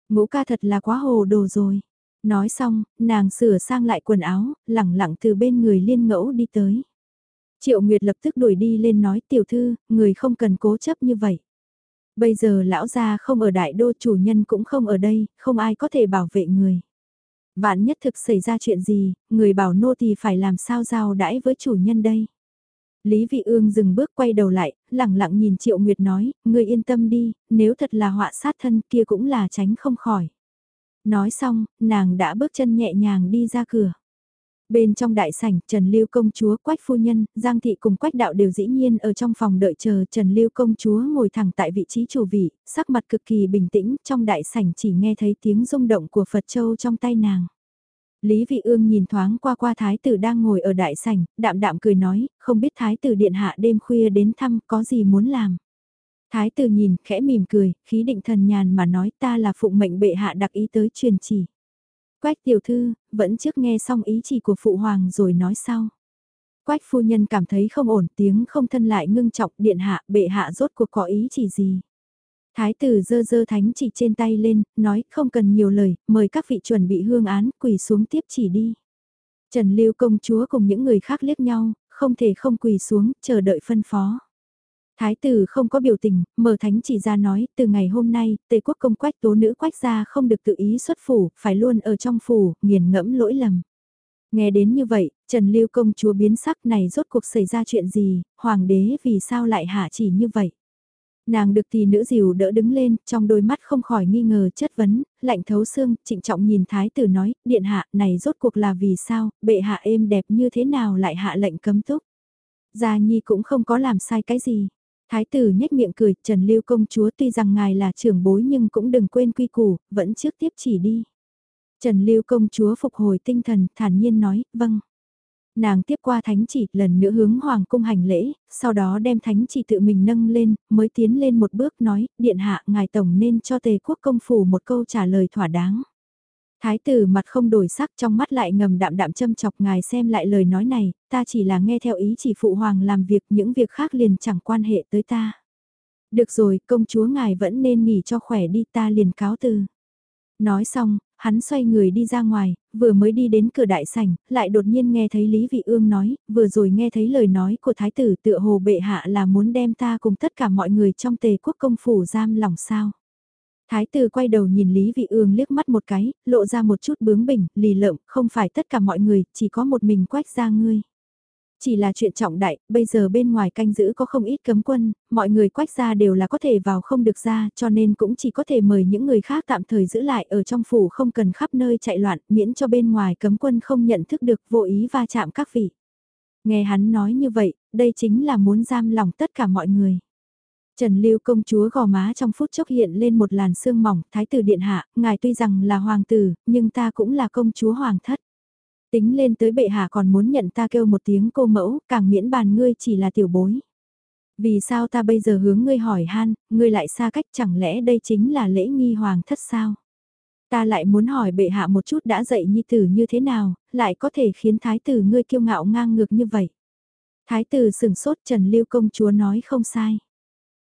Ngũ ca thật là quá hồ đồ rồi. Nói xong, nàng sửa sang lại quần áo, lẳng lặng từ bên người liên ngẫu đi tới. Triệu Nguyệt lập tức đuổi đi lên nói tiểu thư, người không cần cố chấp như vậy. Bây giờ lão gia không ở đại đô chủ nhân cũng không ở đây, không ai có thể bảo vệ người. Vạn nhất thực xảy ra chuyện gì, người bảo nô thì phải làm sao giao đãi với chủ nhân đây. Lý Vị Ương dừng bước quay đầu lại, lặng lặng nhìn Triệu Nguyệt nói, người yên tâm đi, nếu thật là họa sát thân kia cũng là tránh không khỏi. Nói xong, nàng đã bước chân nhẹ nhàng đi ra cửa. Bên trong đại sảnh, Trần Lưu công chúa, Quách phu nhân, Giang thị cùng Quách đạo đều dĩ nhiên ở trong phòng đợi chờ Trần Lưu công chúa ngồi thẳng tại vị trí chủ vị, sắc mặt cực kỳ bình tĩnh, trong đại sảnh chỉ nghe thấy tiếng rung động của Phật Châu trong tay nàng. Lý Vị Ương nhìn thoáng qua qua thái tử đang ngồi ở đại sảnh, đạm đạm cười nói, không biết thái tử điện hạ đêm khuya đến thăm có gì muốn làm. Thái tử nhìn, khẽ mỉm cười, khí định thần nhàn mà nói ta là phụng mệnh bệ hạ đặc ý tới truyền chỉ. Quách tiểu thư, vẫn trước nghe xong ý chỉ của phụ hoàng rồi nói sau. Quách phu nhân cảm thấy không ổn tiếng không thân lại ngưng trọng điện hạ bệ hạ rốt cuộc có ý chỉ gì. Thái tử dơ dơ thánh chỉ trên tay lên, nói không cần nhiều lời, mời các vị chuẩn bị hương án, quỳ xuống tiếp chỉ đi. Trần Lưu công chúa cùng những người khác liếc nhau, không thể không quỳ xuống, chờ đợi phân phó. Thái tử không có biểu tình, mở thánh chỉ ra nói, từ ngày hôm nay, tề quốc công quách tố nữ quách gia không được tự ý xuất phủ, phải luôn ở trong phủ, nghiền ngẫm lỗi lầm. Nghe đến như vậy, Trần Lưu công chúa biến sắc này rốt cuộc xảy ra chuyện gì, hoàng đế vì sao lại hạ chỉ như vậy. Nàng được thì nữ dìu đỡ đứng lên, trong đôi mắt không khỏi nghi ngờ chất vấn, lạnh thấu xương, trịnh trọng nhìn thái tử nói, điện hạ, này rốt cuộc là vì sao, bệ hạ êm đẹp như thế nào lại hạ lệnh cấm túc. Gia Nhi cũng không có làm sai cái gì. Thái tử nhếch miệng cười, Trần Lưu công chúa tuy rằng ngài là trưởng bối nhưng cũng đừng quên quy củ, vẫn trước tiếp chỉ đi. Trần Lưu công chúa phục hồi tinh thần, thản nhiên nói, vâng. Nàng tiếp qua thánh chỉ, lần nữa hướng hoàng cung hành lễ, sau đó đem thánh chỉ tự mình nâng lên, mới tiến lên một bước nói, điện hạ ngài tổng nên cho tề quốc công phủ một câu trả lời thỏa đáng. Thái tử mặt không đổi sắc trong mắt lại ngầm đạm đạm châm chọc ngài xem lại lời nói này, ta chỉ là nghe theo ý chỉ phụ hoàng làm việc những việc khác liền chẳng quan hệ tới ta. Được rồi, công chúa ngài vẫn nên nghỉ cho khỏe đi ta liền cáo từ. Nói xong, hắn xoay người đi ra ngoài, vừa mới đi đến cửa đại sảnh, lại đột nhiên nghe thấy Lý Vị Ương nói, vừa rồi nghe thấy lời nói của thái tử tựa hồ bệ hạ là muốn đem ta cùng tất cả mọi người trong tề quốc công phủ giam lỏng sao. Thái tử quay đầu nhìn Lý Vị Ương liếc mắt một cái, lộ ra một chút bướng bỉnh, lì lợm, không phải tất cả mọi người, chỉ có một mình quách ra ngươi. Chỉ là chuyện trọng đại, bây giờ bên ngoài canh giữ có không ít cấm quân, mọi người quách ra đều là có thể vào không được ra, cho nên cũng chỉ có thể mời những người khác tạm thời giữ lại ở trong phủ không cần khắp nơi chạy loạn, miễn cho bên ngoài cấm quân không nhận thức được vô ý va chạm các vị. Nghe hắn nói như vậy, đây chính là muốn giam lòng tất cả mọi người. Trần Lưu công chúa gò má trong phút chốc hiện lên một làn sương mỏng, thái tử điện hạ, ngài tuy rằng là hoàng tử, nhưng ta cũng là công chúa hoàng thất. Tính lên tới bệ hạ còn muốn nhận ta kêu một tiếng cô mẫu, càng miễn bàn ngươi chỉ là tiểu bối. Vì sao ta bây giờ hướng ngươi hỏi han, ngươi lại xa cách chẳng lẽ đây chính là lễ nghi hoàng thất sao? Ta lại muốn hỏi bệ hạ một chút đã dạy nhi tử như thế nào, lại có thể khiến thái tử ngươi kiêu ngạo ngang ngược như vậy. Thái tử sừng sốt Trần Lưu công chúa nói không sai.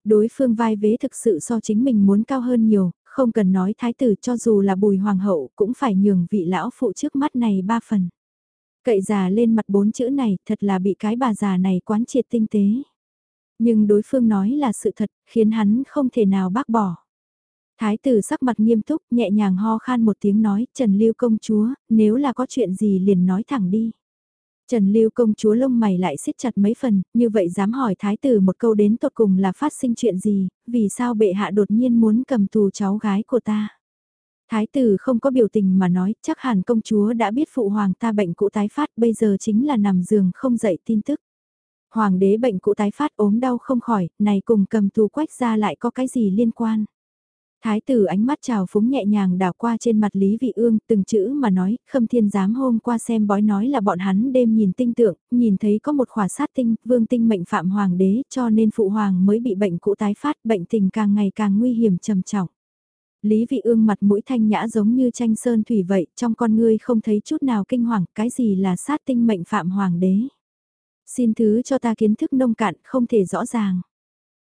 Đối phương vai vế thực sự so chính mình muốn cao hơn nhiều, không cần nói thái tử cho dù là bùi hoàng hậu cũng phải nhường vị lão phụ trước mắt này ba phần. Cậy già lên mặt bốn chữ này thật là bị cái bà già này quán triệt tinh tế. Nhưng đối phương nói là sự thật, khiến hắn không thể nào bác bỏ. Thái tử sắc mặt nghiêm túc, nhẹ nhàng ho khan một tiếng nói, Trần Lưu công chúa, nếu là có chuyện gì liền nói thẳng đi. Trần Lưu công chúa lông mày lại siết chặt mấy phần, như vậy dám hỏi thái tử một câu đến tột cùng là phát sinh chuyện gì, vì sao bệ hạ đột nhiên muốn cầm tù cháu gái của ta. Thái tử không có biểu tình mà nói, chắc hẳn công chúa đã biết phụ hoàng ta bệnh cũ tái phát bây giờ chính là nằm giường không dậy tin tức. Hoàng đế bệnh cũ tái phát ốm đau không khỏi, này cùng cầm tù quách ra lại có cái gì liên quan. Thái tử ánh mắt trào phúng nhẹ nhàng đảo qua trên mặt Lý Vị Ương, từng chữ mà nói, khâm thiên giám hôm qua xem bói nói là bọn hắn đêm nhìn tinh tượng, nhìn thấy có một khỏa sát tinh, vương tinh mệnh phạm hoàng đế, cho nên phụ hoàng mới bị bệnh cũ tái phát, bệnh tình càng ngày càng nguy hiểm trầm trọng. Lý Vị Ương mặt mũi thanh nhã giống như tranh sơn thủy vậy, trong con ngươi không thấy chút nào kinh hoàng, cái gì là sát tinh mệnh phạm hoàng đế. Xin thứ cho ta kiến thức nông cạn, không thể rõ ràng.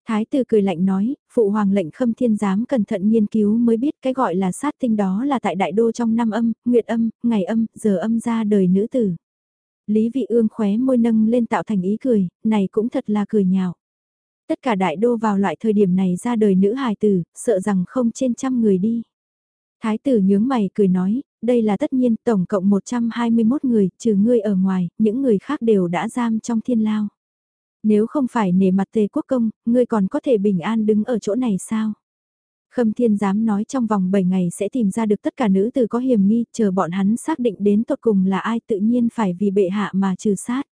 Thái tử cười lạnh nói, phụ hoàng lệnh khâm thiên giám cẩn thận nghiên cứu mới biết cái gọi là sát tinh đó là tại đại đô trong năm âm, nguyệt âm, ngày âm, giờ âm ra đời nữ tử. Lý vị ương khóe môi nâng lên tạo thành ý cười, này cũng thật là cười nhạo. Tất cả đại đô vào loại thời điểm này ra đời nữ hài tử, sợ rằng không trên trăm người đi. Thái tử nhướng mày cười nói, đây là tất nhiên tổng cộng 121 người, trừ ngươi ở ngoài, những người khác đều đã giam trong thiên lao. Nếu không phải nể mặt tề quốc công, ngươi còn có thể bình an đứng ở chỗ này sao? Khâm Thiên dám nói trong vòng 7 ngày sẽ tìm ra được tất cả nữ tử có hiểm nghi, chờ bọn hắn xác định đến tột cùng là ai tự nhiên phải vì bệ hạ mà trừ sát.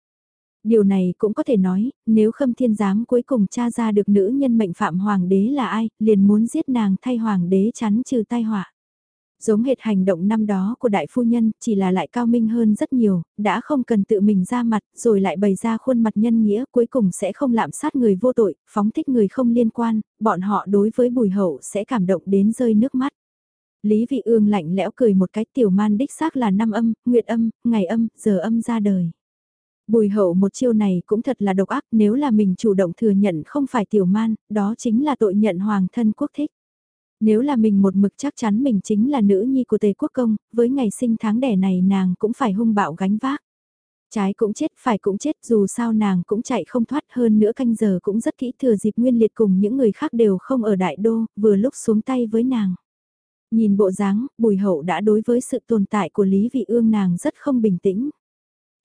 Điều này cũng có thể nói, nếu Khâm Thiên giám cuối cùng tra ra được nữ nhân mệnh phạm hoàng đế là ai, liền muốn giết nàng thay hoàng đế chắn trừ tai họa giống hệt hành động năm đó của đại phu nhân, chỉ là lại cao minh hơn rất nhiều, đã không cần tự mình ra mặt, rồi lại bày ra khuôn mặt nhân nghĩa, cuối cùng sẽ không lạm sát người vô tội, phóng thích người không liên quan, bọn họ đối với bùi hậu sẽ cảm động đến rơi nước mắt. Lý Vị Ương lạnh lẽo cười một cái tiểu man đích xác là năm âm, nguyệt âm, ngày âm, giờ âm ra đời. Bùi hậu một chiêu này cũng thật là độc ác nếu là mình chủ động thừa nhận không phải tiểu man, đó chính là tội nhận hoàng thân quốc thích. Nếu là mình một mực chắc chắn mình chính là nữ nhi của tề quốc công, với ngày sinh tháng đẻ này nàng cũng phải hung bạo gánh vác. Trái cũng chết, phải cũng chết, dù sao nàng cũng chạy không thoát hơn nữa canh giờ cũng rất kỹ thừa dịp nguyên liệt cùng những người khác đều không ở đại đô, vừa lúc xuống tay với nàng. Nhìn bộ dáng, bùi hậu đã đối với sự tồn tại của Lý Vị Ương nàng rất không bình tĩnh.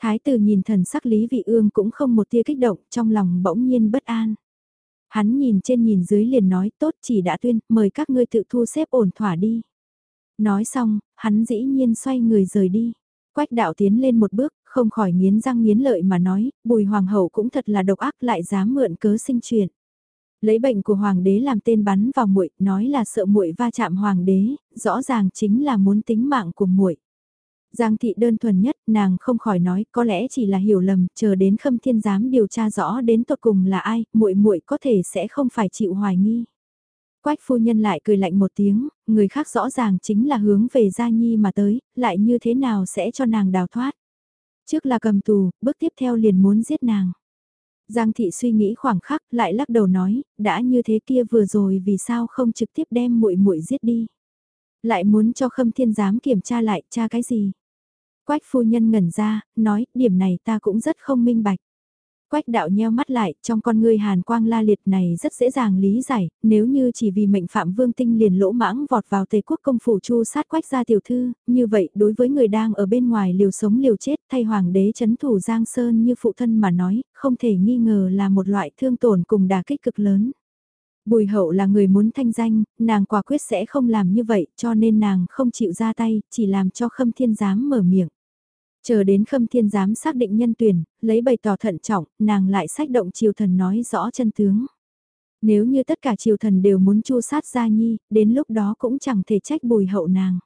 Thái tử nhìn thần sắc Lý Vị Ương cũng không một tia kích động, trong lòng bỗng nhiên bất an. Hắn nhìn trên nhìn dưới liền nói tốt chỉ đã tuyên, mời các ngươi tự thu xếp ổn thỏa đi. Nói xong, hắn dĩ nhiên xoay người rời đi. Quách đạo tiến lên một bước, không khỏi nghiến răng nghiến lợi mà nói, bùi hoàng hậu cũng thật là độc ác lại dám mượn cớ sinh chuyện. Lấy bệnh của hoàng đế làm tên bắn vào muội, nói là sợ muội va chạm hoàng đế, rõ ràng chính là muốn tính mạng của muội. Giang thị đơn thuần nhất, nàng không khỏi nói, có lẽ chỉ là hiểu lầm, chờ đến Khâm Thiên giám điều tra rõ đến tột cùng là ai, muội muội có thể sẽ không phải chịu hoài nghi. Quách phu nhân lại cười lạnh một tiếng, người khác rõ ràng chính là hướng về Gia Nhi mà tới, lại như thế nào sẽ cho nàng đào thoát. Trước là cầm tù, bước tiếp theo liền muốn giết nàng. Giang thị suy nghĩ khoảng khắc, lại lắc đầu nói, đã như thế kia vừa rồi vì sao không trực tiếp đem muội muội giết đi. Lại muốn cho Khâm Thiên giám kiểm tra lại, tra cái gì? Quách phu nhân ngẩn ra, nói, điểm này ta cũng rất không minh bạch. Quách đạo nheo mắt lại, trong con người hàn quang la liệt này rất dễ dàng lý giải, nếu như chỉ vì mệnh phạm vương tinh liền lỗ mãng vọt vào tề quốc công phủ chu sát quách gia tiểu thư, như vậy đối với người đang ở bên ngoài liều sống liều chết thay hoàng đế chấn thủ Giang Sơn như phụ thân mà nói, không thể nghi ngờ là một loại thương tổn cùng đà kích cực lớn. Bùi hậu là người muốn thanh danh, nàng quả quyết sẽ không làm như vậy cho nên nàng không chịu ra tay, chỉ làm cho khâm thiên giám mở miệng. Chờ đến khâm thiên giám xác định nhân tuyển, lấy bày tỏ thận trọng, nàng lại sách động triều thần nói rõ chân tướng. Nếu như tất cả triều thần đều muốn chu sát Gia Nhi, đến lúc đó cũng chẳng thể trách bùi hậu nàng.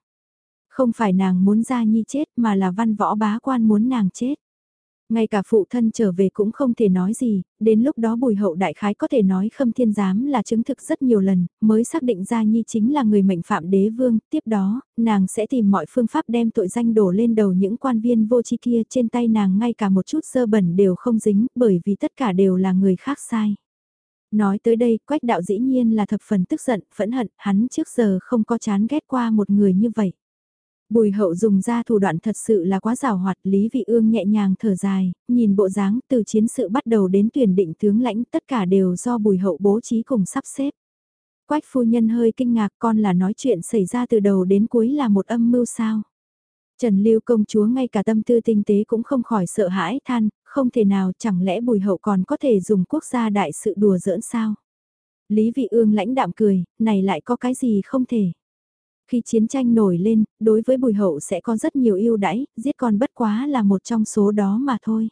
Không phải nàng muốn Gia Nhi chết mà là văn võ bá quan muốn nàng chết. Ngay cả phụ thân trở về cũng không thể nói gì, đến lúc đó bùi hậu đại khái có thể nói khâm thiên giám là chứng thực rất nhiều lần, mới xác định ra nhi chính là người mệnh phạm đế vương, tiếp đó, nàng sẽ tìm mọi phương pháp đem tội danh đổ lên đầu những quan viên vô tri kia trên tay nàng ngay cả một chút sơ bẩn đều không dính, bởi vì tất cả đều là người khác sai. Nói tới đây, quách đạo dĩ nhiên là thập phần tức giận, phẫn hận, hắn trước giờ không có chán ghét qua một người như vậy. Bùi hậu dùng ra thủ đoạn thật sự là quá rào hoạt, Lý Vị Ương nhẹ nhàng thở dài, nhìn bộ dáng từ chiến sự bắt đầu đến tuyển định tướng lãnh tất cả đều do bùi hậu bố trí cùng sắp xếp. Quách phu nhân hơi kinh ngạc con là nói chuyện xảy ra từ đầu đến cuối là một âm mưu sao. Trần Lưu công chúa ngay cả tâm tư tinh tế cũng không khỏi sợ hãi than, không thể nào chẳng lẽ bùi hậu còn có thể dùng quốc gia đại sự đùa giỡn sao. Lý Vị Ương lãnh đạm cười, này lại có cái gì không thể. Khi chiến tranh nổi lên, đối với bùi hậu sẽ có rất nhiều ưu đãi, giết con bất quá là một trong số đó mà thôi.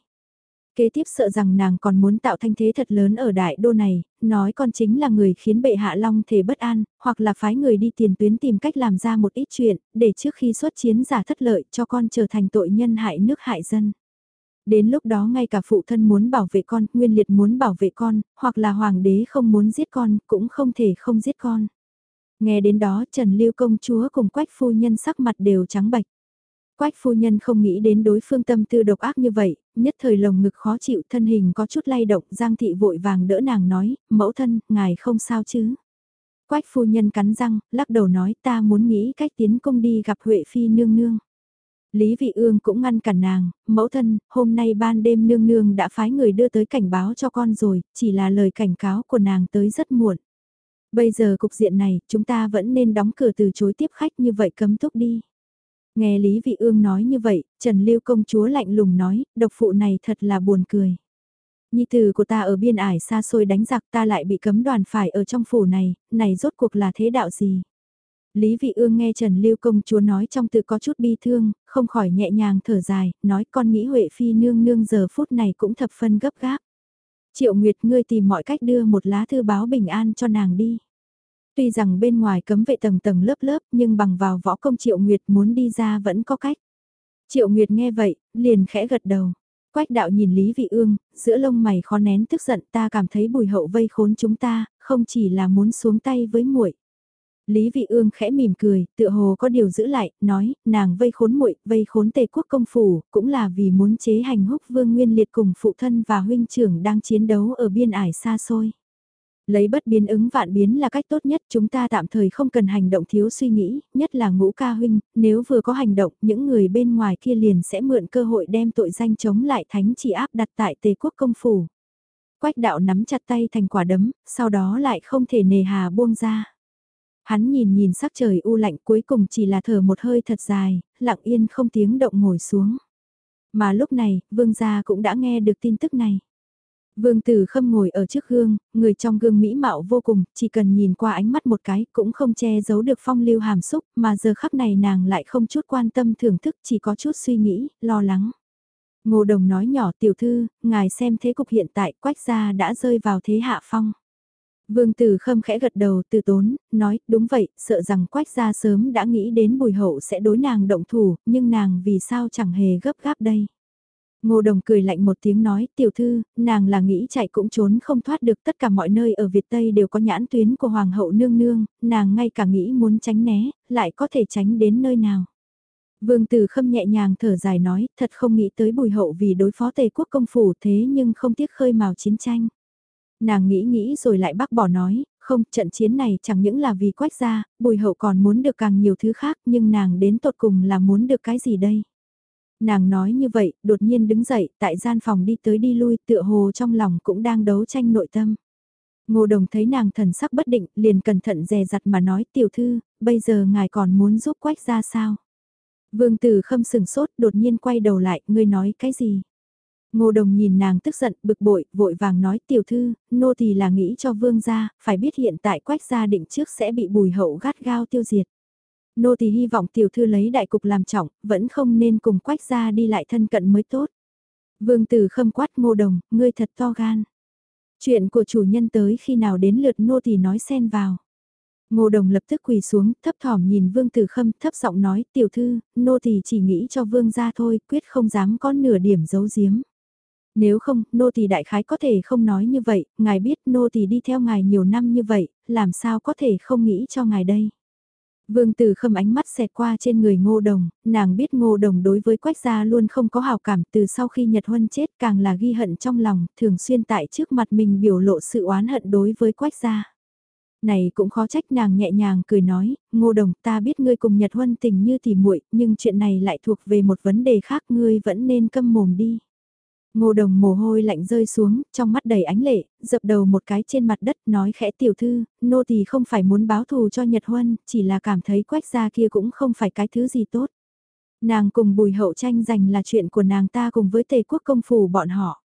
Kế tiếp sợ rằng nàng còn muốn tạo thanh thế thật lớn ở đại đô này, nói con chính là người khiến bệ hạ long thể bất an, hoặc là phái người đi tiền tuyến tìm cách làm ra một ít chuyện, để trước khi xuất chiến giả thất lợi cho con trở thành tội nhân hại nước hại dân. Đến lúc đó ngay cả phụ thân muốn bảo vệ con, nguyên liệt muốn bảo vệ con, hoặc là hoàng đế không muốn giết con, cũng không thể không giết con. Nghe đến đó Trần Lưu công chúa cùng Quách phu nhân sắc mặt đều trắng bạch. Quách phu nhân không nghĩ đến đối phương tâm tư độc ác như vậy, nhất thời lồng ngực khó chịu thân hình có chút lay động, Giang thị vội vàng đỡ nàng nói, mẫu thân, ngài không sao chứ. Quách phu nhân cắn răng, lắc đầu nói ta muốn nghĩ cách tiến công đi gặp Huệ Phi nương nương. Lý Vị Ương cũng ngăn cản nàng, mẫu thân, hôm nay ban đêm nương nương đã phái người đưa tới cảnh báo cho con rồi, chỉ là lời cảnh cáo của nàng tới rất muộn. Bây giờ cục diện này, chúng ta vẫn nên đóng cửa từ chối tiếp khách như vậy cấm túc đi. Nghe Lý Vị Ương nói như vậy, Trần Lưu công chúa lạnh lùng nói, độc phụ này thật là buồn cười. Nhi tử của ta ở biên ải xa xôi đánh giặc ta lại bị cấm đoàn phải ở trong phủ này, này rốt cuộc là thế đạo gì? Lý Vị Ương nghe Trần Lưu công chúa nói trong tự có chút bi thương, không khỏi nhẹ nhàng thở dài, nói con nghĩ Huệ Phi nương nương giờ phút này cũng thập phân gấp gáp. Triệu Nguyệt ngươi tìm mọi cách đưa một lá thư báo bình an cho nàng đi. Tuy rằng bên ngoài cấm vệ tầng tầng lớp lớp nhưng bằng vào võ công Triệu Nguyệt muốn đi ra vẫn có cách. Triệu Nguyệt nghe vậy, liền khẽ gật đầu. Quách đạo nhìn Lý Vị Ương, giữa lông mày khó nén tức giận ta cảm thấy bùi hậu vây khốn chúng ta, không chỉ là muốn xuống tay với muội Lý Vị Ương khẽ mỉm cười, tựa hồ có điều giữ lại, nói, nàng vây khốn muội, vây khốn tề quốc công phủ, cũng là vì muốn chế hành húc vương nguyên liệt cùng phụ thân và huynh trưởng đang chiến đấu ở biên ải xa xôi. Lấy bất biến ứng vạn biến là cách tốt nhất, chúng ta tạm thời không cần hành động thiếu suy nghĩ, nhất là ngũ ca huynh, nếu vừa có hành động, những người bên ngoài kia liền sẽ mượn cơ hội đem tội danh chống lại thánh chỉ áp đặt tại tề quốc công phủ. Quách đạo nắm chặt tay thành quả đấm, sau đó lại không thể nề hà buông ra. Hắn nhìn nhìn sắc trời u lạnh cuối cùng chỉ là thở một hơi thật dài, lặng yên không tiếng động ngồi xuống. Mà lúc này, vương gia cũng đã nghe được tin tức này. Vương Tử Khâm ngồi ở trước gương, người trong gương mỹ mạo vô cùng, chỉ cần nhìn qua ánh mắt một cái cũng không che giấu được phong lưu hàm xúc, mà giờ khắc này nàng lại không chút quan tâm thưởng thức chỉ có chút suy nghĩ, lo lắng. Ngô Đồng nói nhỏ tiểu thư, ngài xem thế cục hiện tại quách gia đã rơi vào thế hạ phong. Vương Tử Khâm khẽ gật đầu từ tốn, nói, đúng vậy, sợ rằng quách gia sớm đã nghĩ đến bùi hậu sẽ đối nàng động thủ, nhưng nàng vì sao chẳng hề gấp gáp đây. Ngô Đồng cười lạnh một tiếng nói, tiểu thư, nàng là nghĩ chạy cũng trốn không thoát được tất cả mọi nơi ở Việt Tây đều có nhãn tuyến của Hoàng hậu nương nương, nàng ngay cả nghĩ muốn tránh né, lại có thể tránh đến nơi nào. Vương Tử Khâm nhẹ nhàng thở dài nói, thật không nghĩ tới bùi hậu vì đối phó tề quốc công phủ thế nhưng không tiếc khơi mào chiến tranh. Nàng nghĩ nghĩ rồi lại bác bỏ nói, không, trận chiến này chẳng những là vì quách gia, bùi hậu còn muốn được càng nhiều thứ khác nhưng nàng đến tột cùng là muốn được cái gì đây? Nàng nói như vậy, đột nhiên đứng dậy, tại gian phòng đi tới đi lui, tựa hồ trong lòng cũng đang đấu tranh nội tâm. Ngô Đồng thấy nàng thần sắc bất định, liền cẩn thận dè dặt mà nói tiểu thư, bây giờ ngài còn muốn giúp quách ra sao? Vương Tử Khâm sừng sốt, đột nhiên quay đầu lại, ngươi nói cái gì? Ngô Đồng nhìn nàng tức giận, bực bội, vội vàng nói tiểu thư, nô thì là nghĩ cho vương gia, phải biết hiện tại quách gia định trước sẽ bị bùi hậu gắt gao tiêu diệt. Nô thì hy vọng tiểu thư lấy đại cục làm trọng, vẫn không nên cùng quách gia đi lại thân cận mới tốt. Vương tử khâm quát ngô đồng, ngươi thật to gan. Chuyện của chủ nhân tới khi nào đến lượt nô thì nói xen vào. Ngô Đồng lập tức quỳ xuống, thấp thỏm nhìn Vương Tử Khâm, thấp giọng nói, tiểu thư, nô thì chỉ nghĩ cho Vương gia thôi, quyết không dám có nửa điểm giấu giếm. Nếu không, nô tỳ đại khái có thể không nói như vậy, ngài biết nô tỳ đi theo ngài nhiều năm như vậy, làm sao có thể không nghĩ cho ngài đây. Vương Tử Khâm ánh mắt xẹt qua trên người Ngô Đồng, nàng biết Ngô Đồng đối với Quách gia luôn không có hào cảm từ sau khi Nhật Huân chết càng là ghi hận trong lòng, thường xuyên tại trước mặt mình biểu lộ sự oán hận đối với Quách gia. Này cũng khó trách nàng nhẹ nhàng cười nói, Ngô Đồng ta biết ngươi cùng Nhật Huân tình như tỉ muội nhưng chuyện này lại thuộc về một vấn đề khác ngươi vẫn nên câm mồm đi. Ngô đồng mồ hôi lạnh rơi xuống, trong mắt đầy ánh lệ, dập đầu một cái trên mặt đất nói khẽ tiểu thư, nô tỳ không phải muốn báo thù cho Nhật Huân, chỉ là cảm thấy quách gia kia cũng không phải cái thứ gì tốt. Nàng cùng bùi hậu tranh giành là chuyện của nàng ta cùng với tề quốc công phủ bọn họ.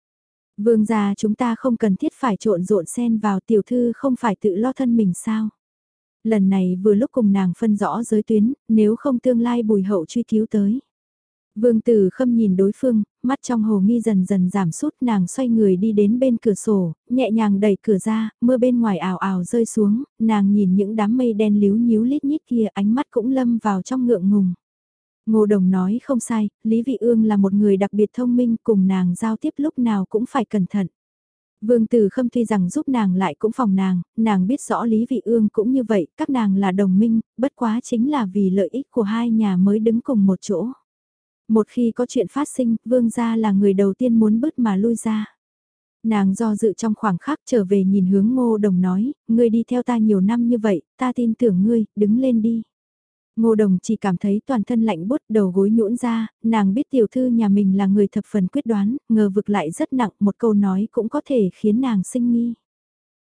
Vương gia chúng ta không cần thiết phải trộn rộn xen vào tiểu thư không phải tự lo thân mình sao. Lần này vừa lúc cùng nàng phân rõ giới tuyến, nếu không tương lai bùi hậu truy cứu tới. Vương Tử Khâm nhìn đối phương, mắt trong hồ nghi dần dần giảm sút nàng xoay người đi đến bên cửa sổ, nhẹ nhàng đẩy cửa ra, mưa bên ngoài ảo ảo rơi xuống, nàng nhìn những đám mây đen líu nhíu lít nhít kia ánh mắt cũng lâm vào trong ngượng ngùng. Ngô Đồng nói không sai, Lý Vị Ương là một người đặc biệt thông minh cùng nàng giao tiếp lúc nào cũng phải cẩn thận. Vương Tử Khâm tuy rằng giúp nàng lại cũng phòng nàng, nàng biết rõ Lý Vị Ương cũng như vậy, các nàng là đồng minh, bất quá chính là vì lợi ích của hai nhà mới đứng cùng một chỗ. Một khi có chuyện phát sinh, vương gia là người đầu tiên muốn bứt mà lui ra. Nàng do dự trong khoảng khắc trở về nhìn hướng ngô đồng nói, ngươi đi theo ta nhiều năm như vậy, ta tin tưởng ngươi, đứng lên đi. Ngô đồng chỉ cảm thấy toàn thân lạnh bút đầu gối nhũn ra, nàng biết tiểu thư nhà mình là người thập phần quyết đoán, ngờ vực lại rất nặng, một câu nói cũng có thể khiến nàng sinh nghi.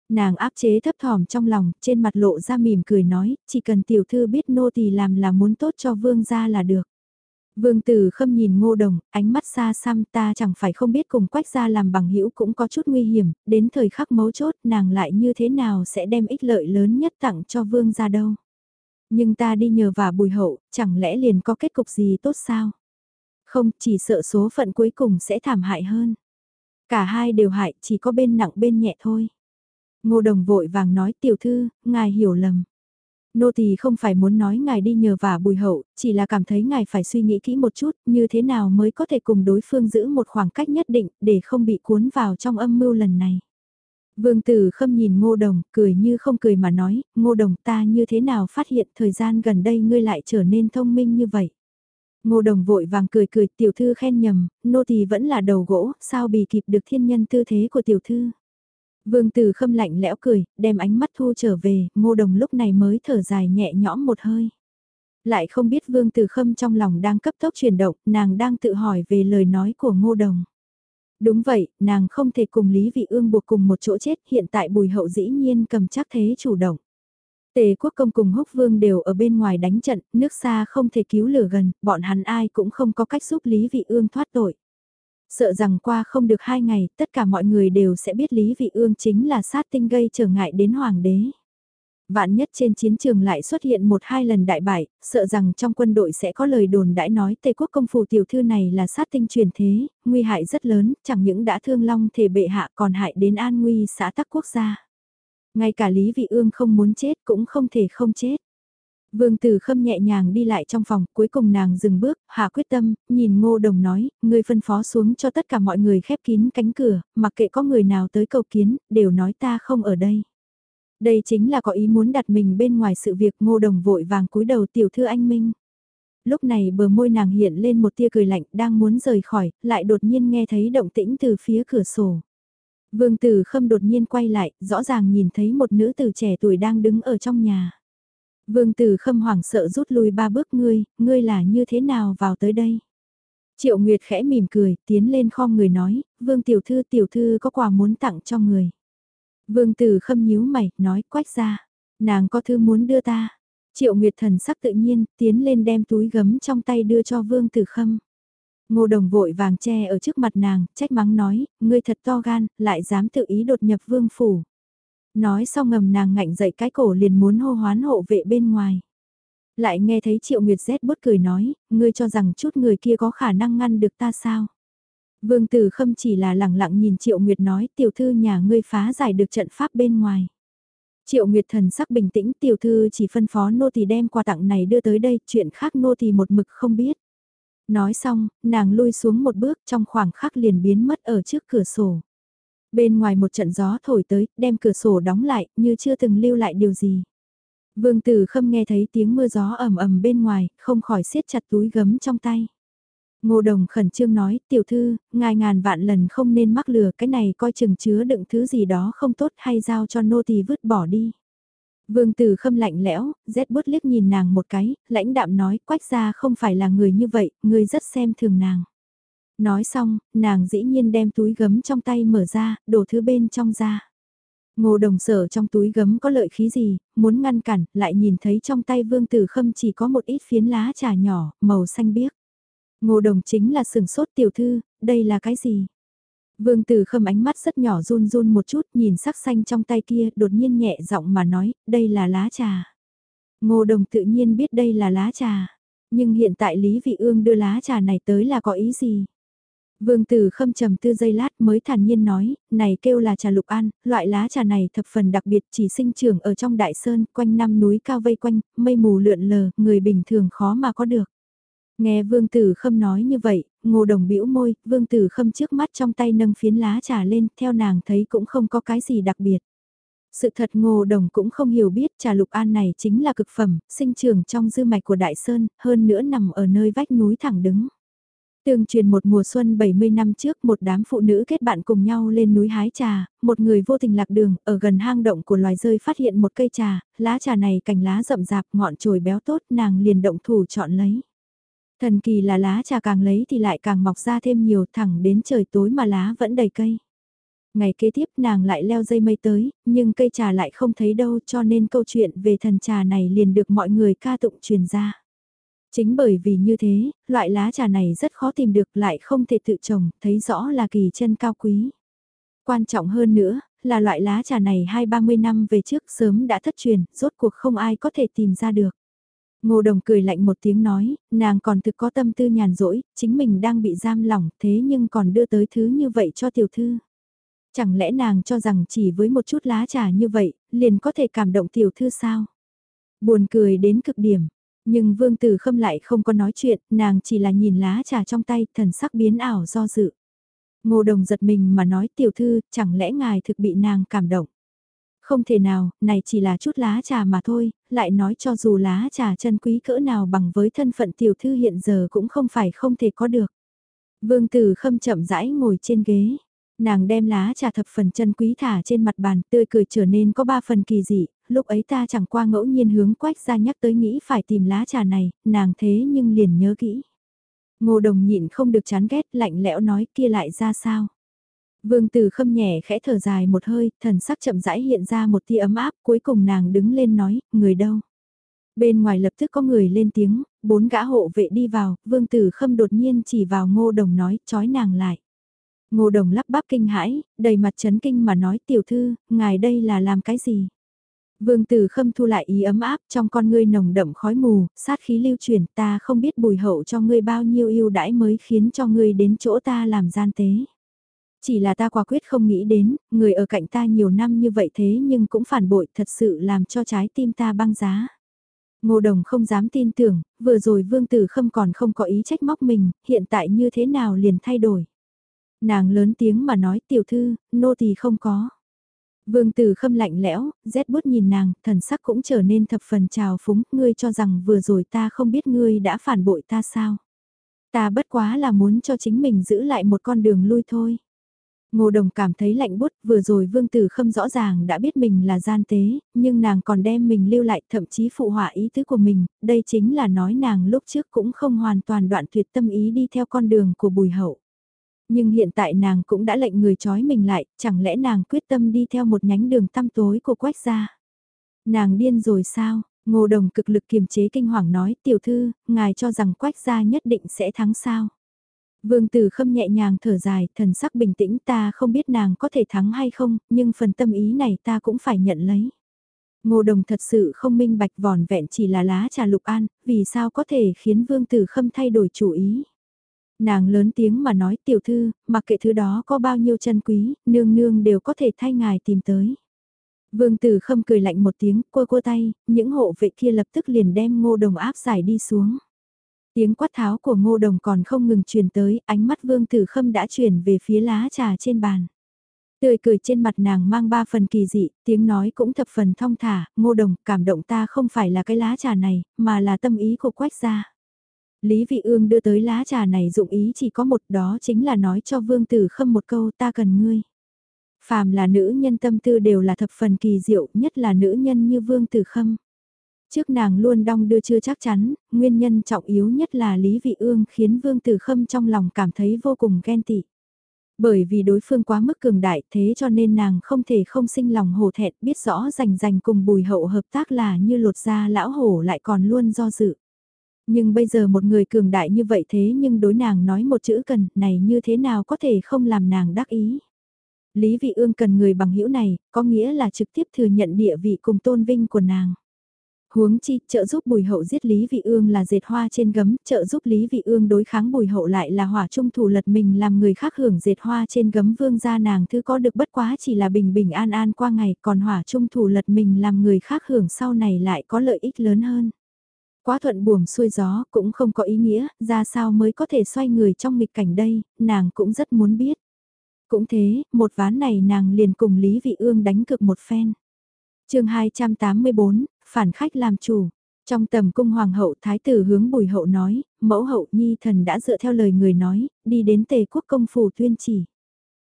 Nàng áp chế thấp thỏm trong lòng, trên mặt lộ ra mỉm cười nói, chỉ cần tiểu thư biết nô tỳ làm là muốn tốt cho vương gia là được. Vương Tử Khâm nhìn Ngô Đồng, ánh mắt xa xăm ta chẳng phải không biết cùng quách gia làm bằng hữu cũng có chút nguy hiểm, đến thời khắc mấu chốt nàng lại như thế nào sẽ đem ích lợi lớn nhất tặng cho Vương gia đâu. Nhưng ta đi nhờ vả bùi hậu, chẳng lẽ liền có kết cục gì tốt sao? Không, chỉ sợ số phận cuối cùng sẽ thảm hại hơn. Cả hai đều hại, chỉ có bên nặng bên nhẹ thôi. Ngô Đồng vội vàng nói tiểu thư, ngài hiểu lầm. Nô tỳ không phải muốn nói ngài đi nhờ vả bùi hậu, chỉ là cảm thấy ngài phải suy nghĩ kỹ một chút như thế nào mới có thể cùng đối phương giữ một khoảng cách nhất định để không bị cuốn vào trong âm mưu lần này. Vương Tử Khâm nhìn Ngô Đồng, cười như không cười mà nói, Ngô Đồng ta như thế nào phát hiện thời gian gần đây ngươi lại trở nên thông minh như vậy. Ngô Đồng vội vàng cười cười tiểu thư khen nhầm, nô tỳ vẫn là đầu gỗ, sao bì kịp được thiên nhân tư thế của tiểu thư. Vương Tử Khâm lạnh lẽo cười, đem ánh mắt thu trở về, ngô đồng lúc này mới thở dài nhẹ nhõm một hơi. Lại không biết Vương Tử Khâm trong lòng đang cấp tốc chuyển động, nàng đang tự hỏi về lời nói của ngô đồng. Đúng vậy, nàng không thể cùng Lý Vị Ương buộc cùng một chỗ chết, hiện tại bùi hậu dĩ nhiên cầm chắc thế chủ động. Tề quốc công cùng húc vương đều ở bên ngoài đánh trận, nước xa không thể cứu lửa gần, bọn hắn ai cũng không có cách giúp Lý Vị Ương thoát tội. Sợ rằng qua không được hai ngày, tất cả mọi người đều sẽ biết Lý Vị Ương chính là sát tinh gây trở ngại đến hoàng đế. Vạn nhất trên chiến trường lại xuất hiện một hai lần đại bại, sợ rằng trong quân đội sẽ có lời đồn đãi nói Tây quốc công phủ tiểu thư này là sát tinh truyền thế, nguy hại rất lớn, chẳng những đã thương long thể bệ hạ còn hại đến an nguy xã tắc quốc gia. Ngay cả Lý Vị Ương không muốn chết cũng không thể không chết. Vương Tử Khâm nhẹ nhàng đi lại trong phòng, cuối cùng nàng dừng bước, hạ quyết tâm, nhìn ngô đồng nói, người phân phó xuống cho tất cả mọi người khép kín cánh cửa, mặc kệ có người nào tới cầu kiến, đều nói ta không ở đây. Đây chính là có ý muốn đặt mình bên ngoài sự việc ngô đồng vội vàng cúi đầu tiểu thư anh Minh. Lúc này bờ môi nàng hiện lên một tia cười lạnh đang muốn rời khỏi, lại đột nhiên nghe thấy động tĩnh từ phía cửa sổ. Vương Tử Khâm đột nhiên quay lại, rõ ràng nhìn thấy một nữ tử trẻ tuổi đang đứng ở trong nhà. Vương Tử Khâm hoảng sợ rút lui ba bước ngươi, ngươi là như thế nào vào tới đây? Triệu Nguyệt khẽ mỉm cười, tiến lên kho người nói, Vương Tiểu Thư Tiểu Thư có quà muốn tặng cho người. Vương Tử Khâm nhíu mày, nói quách ra, nàng có thư muốn đưa ta. Triệu Nguyệt thần sắc tự nhiên, tiến lên đem túi gấm trong tay đưa cho Vương Tử Khâm. Ngô Đồng vội vàng che ở trước mặt nàng, trách mắng nói, ngươi thật to gan, lại dám tự ý đột nhập Vương Phủ. Nói xong ngầm nàng ngạnh dậy cái cổ liền muốn hô hoán hộ vệ bên ngoài. Lại nghe thấy Triệu Nguyệt rét bút cười nói, ngươi cho rằng chút người kia có khả năng ngăn được ta sao? Vương Tử Khâm chỉ là lẳng lặng nhìn Triệu Nguyệt nói tiểu thư nhà ngươi phá giải được trận pháp bên ngoài. Triệu Nguyệt thần sắc bình tĩnh tiểu thư chỉ phân phó nô tỳ đem quà tặng này đưa tới đây, chuyện khác nô tỳ một mực không biết. Nói xong, nàng lui xuống một bước trong khoảng khắc liền biến mất ở trước cửa sổ. Bên ngoài một trận gió thổi tới, đem cửa sổ đóng lại, như chưa từng lưu lại điều gì. Vương Tử Khâm nghe thấy tiếng mưa gió ầm ầm bên ngoài, không khỏi siết chặt túi gấm trong tay. Ngô Đồng khẩn trương nói, tiểu thư, ngài ngàn vạn lần không nên mắc lừa cái này coi chừng chứa đựng thứ gì đó không tốt hay giao cho nô tỳ vứt bỏ đi. Vương Tử Khâm lạnh lẽo, rét bút liếc nhìn nàng một cái, lãnh đạm nói, quách gia không phải là người như vậy, người rất xem thường nàng. Nói xong, nàng dĩ nhiên đem túi gấm trong tay mở ra, đổ thứ bên trong ra. Ngô đồng sở trong túi gấm có lợi khí gì, muốn ngăn cản, lại nhìn thấy trong tay vương tử khâm chỉ có một ít phiến lá trà nhỏ, màu xanh biếc. Ngô đồng chính là sừng sốt tiểu thư, đây là cái gì? Vương tử khâm ánh mắt rất nhỏ run run một chút nhìn sắc xanh trong tay kia đột nhiên nhẹ giọng mà nói, đây là lá trà. Ngô đồng tự nhiên biết đây là lá trà, nhưng hiện tại Lý Vị Ương đưa lá trà này tới là có ý gì? Vương Tử Khâm trầm tư giây lát mới thản nhiên nói, này kêu là trà lục an, loại lá trà này thập phần đặc biệt chỉ sinh trưởng ở trong đại sơn, quanh năm núi cao vây quanh, mây mù lượn lờ, người bình thường khó mà có được. Nghe Vương Tử Khâm nói như vậy, ngô đồng bĩu môi, Vương Tử Khâm trước mắt trong tay nâng phiến lá trà lên, theo nàng thấy cũng không có cái gì đặc biệt. Sự thật ngô đồng cũng không hiểu biết trà lục an này chính là cực phẩm, sinh trưởng trong dư mạch của Đại Sơn, hơn nữa nằm ở nơi vách núi thẳng đứng. Tương truyền một mùa xuân 70 năm trước một đám phụ nữ kết bạn cùng nhau lên núi hái trà, một người vô tình lạc đường, ở gần hang động của loài rơi phát hiện một cây trà, lá trà này cành lá rậm rạp ngọn chồi béo tốt nàng liền động thủ chọn lấy. Thần kỳ là lá trà càng lấy thì lại càng mọc ra thêm nhiều thẳng đến trời tối mà lá vẫn đầy cây. Ngày kế tiếp nàng lại leo dây mây tới, nhưng cây trà lại không thấy đâu cho nên câu chuyện về thần trà này liền được mọi người ca tụng truyền ra. Chính bởi vì như thế, loại lá trà này rất khó tìm được lại không thể tự trồng, thấy rõ là kỳ chân cao quý. Quan trọng hơn nữa, là loại lá trà này hai ba mươi năm về trước sớm đã thất truyền, rốt cuộc không ai có thể tìm ra được. Ngô Đồng cười lạnh một tiếng nói, nàng còn thực có tâm tư nhàn rỗi, chính mình đang bị giam lỏng thế nhưng còn đưa tới thứ như vậy cho tiểu thư. Chẳng lẽ nàng cho rằng chỉ với một chút lá trà như vậy, liền có thể cảm động tiểu thư sao? Buồn cười đến cực điểm, nhưng Vương Tử Khâm lại không có nói chuyện, nàng chỉ là nhìn lá trà trong tay, thần sắc biến ảo do dự. Ngô Đồng giật mình mà nói tiểu thư, chẳng lẽ ngài thực bị nàng cảm động. Không thể nào, này chỉ là chút lá trà mà thôi, lại nói cho dù lá trà chân quý cỡ nào bằng với thân phận tiểu thư hiện giờ cũng không phải không thể có được. Vương Tử Khâm chậm rãi ngồi trên ghế. Nàng đem lá trà thập phần chân quý thả trên mặt bàn tươi cười trở nên có ba phần kỳ dị, lúc ấy ta chẳng qua ngẫu nhiên hướng quách ra nhắc tới nghĩ phải tìm lá trà này, nàng thế nhưng liền nhớ kỹ. Ngô đồng nhịn không được chán ghét lạnh lẽo nói kia lại ra sao. Vương Tử khâm nhẹ khẽ thở dài một hơi, thần sắc chậm rãi hiện ra một tia ấm áp, cuối cùng nàng đứng lên nói, người đâu? Bên ngoài lập tức có người lên tiếng, bốn gã hộ vệ đi vào, Vương Tử khâm đột nhiên chỉ vào ngô đồng nói, chói nàng lại. Ngô đồng lắp bắp kinh hãi, đầy mặt chấn kinh mà nói tiểu thư, ngài đây là làm cái gì? Vương Tử Khâm thu lại ý ấm áp trong con ngươi nồng đậm khói mù, sát khí lưu chuyển ta không biết bùi hậu cho ngươi bao nhiêu yêu đãi mới khiến cho ngươi đến chỗ ta làm gian tế. Chỉ là ta quả quyết không nghĩ đến, người ở cạnh ta nhiều năm như vậy thế nhưng cũng phản bội thật sự làm cho trái tim ta băng giá. Ngô Đồng không dám tin tưởng, vừa rồi Vương Tử Khâm còn không có ý trách móc mình, hiện tại như thế nào liền thay đổi. Nàng lớn tiếng mà nói tiểu thư, nô tỳ không có. Vương Tử Khâm lạnh lẽo, rét bút nhìn nàng, thần sắc cũng trở nên thập phần trào phúng, ngươi cho rằng vừa rồi ta không biết ngươi đã phản bội ta sao. Ta bất quá là muốn cho chính mình giữ lại một con đường lui thôi. Ngô Đồng cảm thấy lạnh bút, vừa rồi Vương Tử Khâm rõ ràng đã biết mình là gian tế, nhưng nàng còn đem mình lưu lại thậm chí phụ họa ý tứ của mình, đây chính là nói nàng lúc trước cũng không hoàn toàn đoạn tuyệt tâm ý đi theo con đường của bùi hậu. Nhưng hiện tại nàng cũng đã lệnh người trói mình lại, chẳng lẽ nàng quyết tâm đi theo một nhánh đường tăm tối của quách gia? Nàng điên rồi sao? Ngô Đồng cực lực kiềm chế kinh hoàng nói tiểu thư, ngài cho rằng quách gia nhất định sẽ thắng sao? Vương Tử Khâm nhẹ nhàng thở dài, thần sắc bình tĩnh ta không biết nàng có thể thắng hay không, nhưng phần tâm ý này ta cũng phải nhận lấy. Ngô Đồng thật sự không minh bạch vòn vẹn chỉ là lá trà lục an, vì sao có thể khiến Vương Tử Khâm thay đổi chủ ý. Nàng lớn tiếng mà nói tiểu thư, mặc kệ thứ đó có bao nhiêu chân quý, nương nương đều có thể thay ngài tìm tới. Vương Tử Khâm cười lạnh một tiếng, cua cua tay, những hộ vệ kia lập tức liền đem ngô đồng áp giải đi xuống. Tiếng quát tháo của ngô đồng còn không ngừng truyền tới, ánh mắt vương tử khâm đã chuyển về phía lá trà trên bàn. Tươi cười trên mặt nàng mang ba phần kỳ dị, tiếng nói cũng thập phần thong thả, ngô đồng, cảm động ta không phải là cái lá trà này, mà là tâm ý của quách gia. Lý Vị Ương đưa tới lá trà này dụng ý chỉ có một đó chính là nói cho vương tử khâm một câu ta cần ngươi. Phàm là nữ nhân tâm tư đều là thập phần kỳ diệu, nhất là nữ nhân như vương tử khâm. Trước nàng luôn đong đưa chưa chắc chắn, nguyên nhân trọng yếu nhất là Lý Vị Ương khiến Vương Tử Khâm trong lòng cảm thấy vô cùng ghen tị. Bởi vì đối phương quá mức cường đại thế cho nên nàng không thể không sinh lòng hổ thẹn biết rõ rành rành cùng bùi hậu hợp tác là như lột da lão hổ lại còn luôn do dự. Nhưng bây giờ một người cường đại như vậy thế nhưng đối nàng nói một chữ cần này như thế nào có thể không làm nàng đắc ý. Lý Vị Ương cần người bằng hữu này, có nghĩa là trực tiếp thừa nhận địa vị cùng tôn vinh của nàng. Huống chi, trợ giúp Bùi Hậu giết Lý Vị Ương là dệt hoa trên gấm, trợ giúp Lý Vị Ương đối kháng Bùi Hậu lại là hỏa trung thủ lật mình làm người khác hưởng dệt hoa trên gấm vương gia nàng thứ có được bất quá chỉ là bình bình an an qua ngày, còn hỏa trung thủ lật mình làm người khác hưởng sau này lại có lợi ích lớn hơn. Quá thuận buồm xuôi gió cũng không có ý nghĩa, ra sao mới có thể xoay người trong nghịch cảnh đây, nàng cũng rất muốn biết. Cũng thế, một ván này nàng liền cùng Lý Vị Ương đánh cực một phen. chương 284, phản khách làm chủ. Trong tầm cung hoàng hậu thái tử hướng bùi hậu nói, mẫu hậu nhi thần đã dựa theo lời người nói, đi đến tề quốc công phủ tuyên chỉ.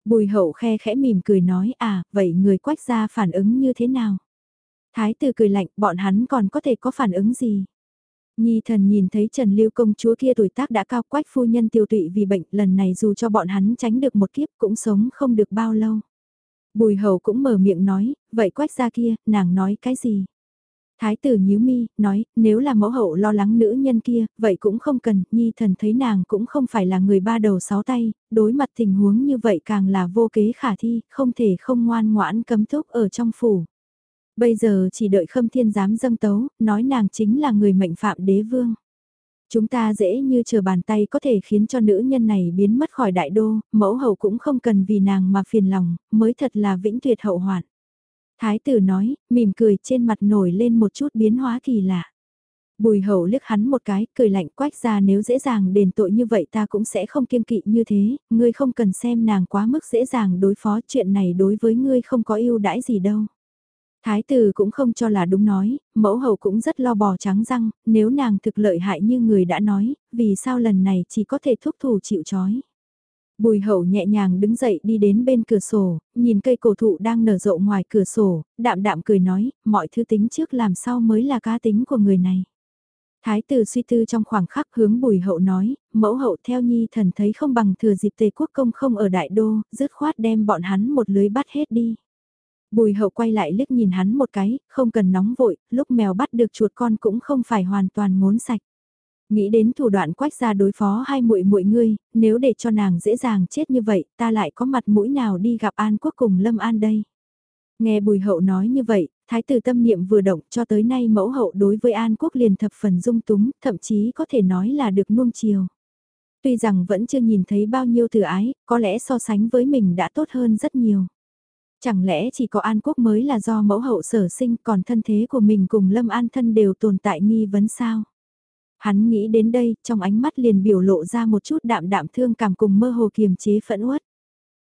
Bùi hậu khe khẽ mỉm cười nói à, vậy người quách gia phản ứng như thế nào? Thái tử cười lạnh, bọn hắn còn có thể có phản ứng gì? Nhi thần nhìn thấy Trần Lưu công chúa kia tuổi tác đã cao quách phu nhân tiêu tụy vì bệnh, lần này dù cho bọn hắn tránh được một kiếp cũng sống không được bao lâu. Bùi hầu cũng mở miệng nói, vậy quách gia kia, nàng nói cái gì? Thái tử nhíu mi, nói, nếu là mẫu hậu lo lắng nữ nhân kia, vậy cũng không cần, nhi thần thấy nàng cũng không phải là người ba đầu sáu tay, đối mặt tình huống như vậy càng là vô kế khả thi, không thể không ngoan ngoãn cấm túc ở trong phủ. Bây giờ chỉ đợi khâm thiên giám dâng tấu, nói nàng chính là người mệnh phạm đế vương. Chúng ta dễ như chờ bàn tay có thể khiến cho nữ nhân này biến mất khỏi đại đô, mẫu hậu cũng không cần vì nàng mà phiền lòng, mới thật là vĩnh tuyệt hậu hoạn. Thái tử nói, mỉm cười trên mặt nổi lên một chút biến hóa kỳ lạ. Bùi hậu liếc hắn một cái, cười lạnh quách ra nếu dễ dàng đền tội như vậy ta cũng sẽ không kiêng kỵ như thế, ngươi không cần xem nàng quá mức dễ dàng đối phó chuyện này đối với ngươi không có ưu đãi gì đâu. Thái tử cũng không cho là đúng nói, mẫu hậu cũng rất lo bò trắng răng, nếu nàng thực lợi hại như người đã nói, vì sao lần này chỉ có thể thúc thủ chịu chói. Bùi hậu nhẹ nhàng đứng dậy đi đến bên cửa sổ, nhìn cây cổ thụ đang nở rộ ngoài cửa sổ, đạm đạm cười nói, mọi thứ tính trước làm sao mới là cá tính của người này. Thái tử suy tư trong khoảng khắc hướng bùi hậu nói, mẫu hậu theo nhi thần thấy không bằng thừa dịp tề quốc công không ở đại đô, dứt khoát đem bọn hắn một lưới bắt hết đi. Bùi hậu quay lại liếc nhìn hắn một cái, không cần nóng vội, lúc mèo bắt được chuột con cũng không phải hoàn toàn ngốn sạch. Nghĩ đến thủ đoạn quách ra đối phó hai muội muội ngươi, nếu để cho nàng dễ dàng chết như vậy, ta lại có mặt mũi nào đi gặp An Quốc cùng Lâm An đây. Nghe bùi hậu nói như vậy, thái tử tâm niệm vừa động cho tới nay mẫu hậu đối với An Quốc liền thập phần dung túng, thậm chí có thể nói là được nuông chiều. Tuy rằng vẫn chưa nhìn thấy bao nhiêu từ ái, có lẽ so sánh với mình đã tốt hơn rất nhiều. Chẳng lẽ chỉ có An Quốc mới là do mẫu hậu sở sinh còn thân thế của mình cùng Lâm An thân đều tồn tại nghi vấn sao? Hắn nghĩ đến đây, trong ánh mắt liền biểu lộ ra một chút đạm đạm thương cảm cùng mơ hồ kiềm chế phẫn uất.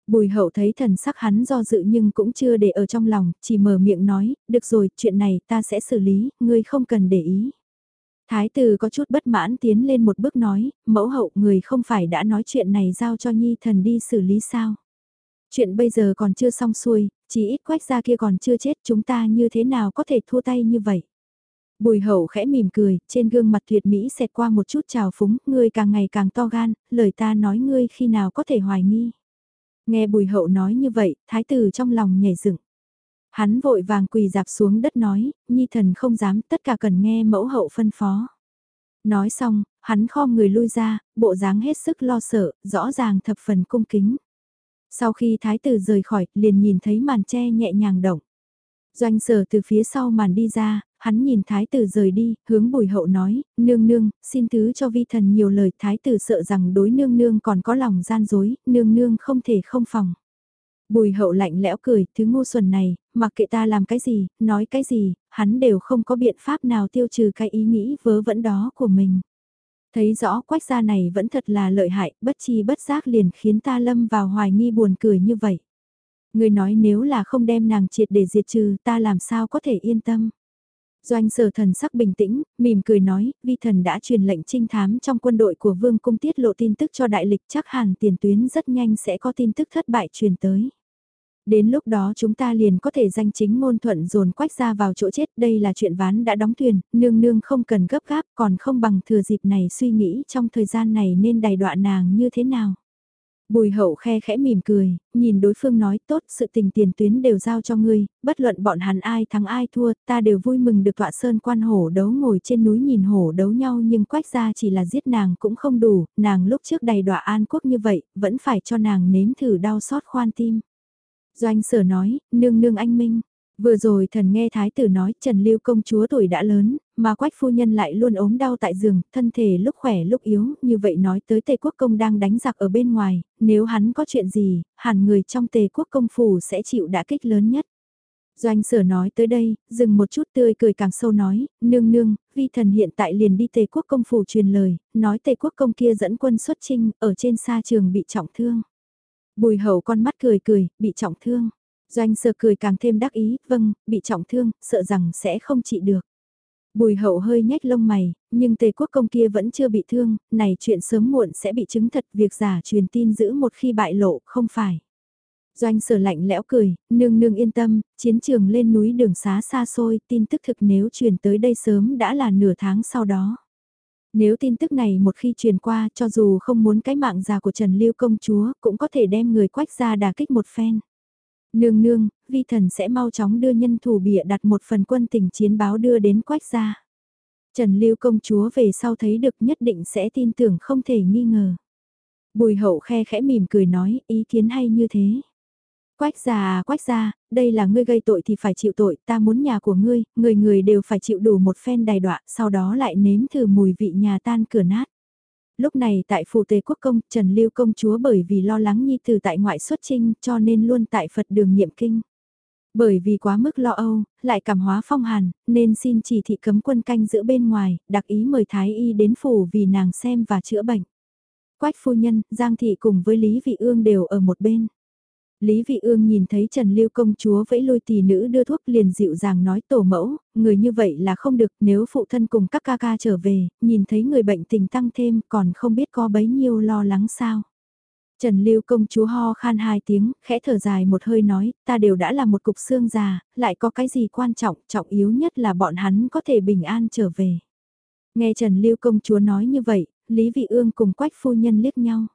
Bùi hậu thấy thần sắc hắn do dự nhưng cũng chưa để ở trong lòng, chỉ mở miệng nói, được rồi, chuyện này ta sẽ xử lý, ngươi không cần để ý. Thái tử có chút bất mãn tiến lên một bước nói, mẫu hậu người không phải đã nói chuyện này giao cho nhi thần đi xử lý sao. Chuyện bây giờ còn chưa xong xuôi, chỉ ít quách ra kia còn chưa chết chúng ta như thế nào có thể thua tay như vậy. Bùi hậu khẽ mỉm cười, trên gương mặt tuyệt mỹ xẹt qua một chút trào phúng, ngươi càng ngày càng to gan, lời ta nói ngươi khi nào có thể hoài nghi. Nghe bùi hậu nói như vậy, thái tử trong lòng nhảy dựng. Hắn vội vàng quỳ dạp xuống đất nói, nhi thần không dám, tất cả cần nghe mẫu hậu phân phó. Nói xong, hắn khom người lui ra, bộ dáng hết sức lo sợ, rõ ràng thập phần cung kính. Sau khi thái tử rời khỏi, liền nhìn thấy màn tre nhẹ nhàng động. Doanh sở từ phía sau màn đi ra, hắn nhìn thái tử rời đi, hướng bùi hậu nói, nương nương, xin thứ cho vi thần nhiều lời thái tử sợ rằng đối nương nương còn có lòng gian dối, nương nương không thể không phòng. Bùi hậu lạnh lẽo cười, thứ ngu xuẩn này, mặc kệ ta làm cái gì, nói cái gì, hắn đều không có biện pháp nào tiêu trừ cái ý nghĩ vớ vẩn đó của mình. Thấy rõ quách gia này vẫn thật là lợi hại, bất chi bất giác liền khiến ta lâm vào hoài nghi buồn cười như vậy. Người nói nếu là không đem nàng triệt để diệt trừ ta làm sao có thể yên tâm. Doanh sở thần sắc bình tĩnh, mỉm cười nói, vi thần đã truyền lệnh trinh thám trong quân đội của vương cung tiết lộ tin tức cho đại lịch chắc hẳn tiền tuyến rất nhanh sẽ có tin tức thất bại truyền tới. Đến lúc đó chúng ta liền có thể danh chính ngôn thuận dồn quách ra vào chỗ chết, đây là chuyện ván đã đóng thuyền, nương nương không cần gấp gáp, còn không bằng thừa dịp này suy nghĩ trong thời gian này nên đài đoạn nàng như thế nào. Bùi hậu khe khẽ mỉm cười, nhìn đối phương nói tốt sự tình tiền tuyến đều giao cho ngươi, bất luận bọn hắn ai thắng ai thua, ta đều vui mừng được tọa sơn quan hổ đấu ngồi trên núi nhìn hổ đấu nhau nhưng quách ra chỉ là giết nàng cũng không đủ, nàng lúc trước đầy đọa an quốc như vậy, vẫn phải cho nàng nếm thử đau xót khoan tim. Doanh sở nói, nương nương anh minh. Vừa rồi thần nghe thái tử nói Trần Lưu công chúa tuổi đã lớn, mà quách phu nhân lại luôn ốm đau tại giường, thân thể lúc khỏe lúc yếu, như vậy nói tới tề quốc công đang đánh giặc ở bên ngoài, nếu hắn có chuyện gì, hẳn người trong tề quốc công phủ sẽ chịu đả kích lớn nhất. Doanh sở nói tới đây, dừng một chút tươi cười càng sâu nói, nương nương, vi thần hiện tại liền đi tề quốc công phủ truyền lời, nói tề quốc công kia dẫn quân xuất trinh, ở trên xa trường bị trọng thương. Bùi hậu con mắt cười cười, bị trọng thương. Doanh sơ cười càng thêm đắc ý, vâng, bị trọng thương, sợ rằng sẽ không trị được. Bùi hậu hơi nhếch lông mày, nhưng tề quốc công kia vẫn chưa bị thương, này chuyện sớm muộn sẽ bị chứng thật việc giả truyền tin giữ một khi bại lộ, không phải. Doanh sở lạnh lẽo cười, nương nương yên tâm, chiến trường lên núi đường xá xa xôi, tin tức thực nếu truyền tới đây sớm đã là nửa tháng sau đó. Nếu tin tức này một khi truyền qua cho dù không muốn cái mạng già của Trần Lưu công chúa cũng có thể đem người quách ra đà kích một phen. Nương nương, vi thần sẽ mau chóng đưa nhân thủ bịa đặt một phần quân tình chiến báo đưa đến quách ra. Trần Lưu công chúa về sau thấy được nhất định sẽ tin tưởng không thể nghi ngờ. Bùi hậu khe khẽ mỉm cười nói ý kiến hay như thế. Quách già à quách gia, đây là ngươi gây tội thì phải chịu tội, ta muốn nhà của ngươi, người người đều phải chịu đủ một phen đài đọa, sau đó lại nếm thử mùi vị nhà tan cửa nát. Lúc này tại phủ tề quốc công, Trần Lưu công chúa bởi vì lo lắng nhi từ tại ngoại xuất trinh cho nên luôn tại Phật đường nhiệm kinh. Bởi vì quá mức lo âu, lại cảm hóa phong hàn, nên xin chỉ thị cấm quân canh giữa bên ngoài, đặc ý mời Thái Y đến phủ vì nàng xem và chữa bệnh. Quách phu nhân, Giang Thị cùng với Lý Vị Ương đều ở một bên. Lý Vị Ương nhìn thấy Trần Lưu công chúa vẫy lôi tỷ nữ đưa thuốc liền dịu dàng nói tổ mẫu, người như vậy là không được nếu phụ thân cùng các ca ca trở về, nhìn thấy người bệnh tình tăng thêm còn không biết có bấy nhiêu lo lắng sao. Trần Lưu công chúa ho khan hai tiếng, khẽ thở dài một hơi nói, ta đều đã là một cục xương già, lại có cái gì quan trọng, trọng yếu nhất là bọn hắn có thể bình an trở về. Nghe Trần Lưu công chúa nói như vậy, Lý Vị Ương cùng Quách phu nhân liếc nhau.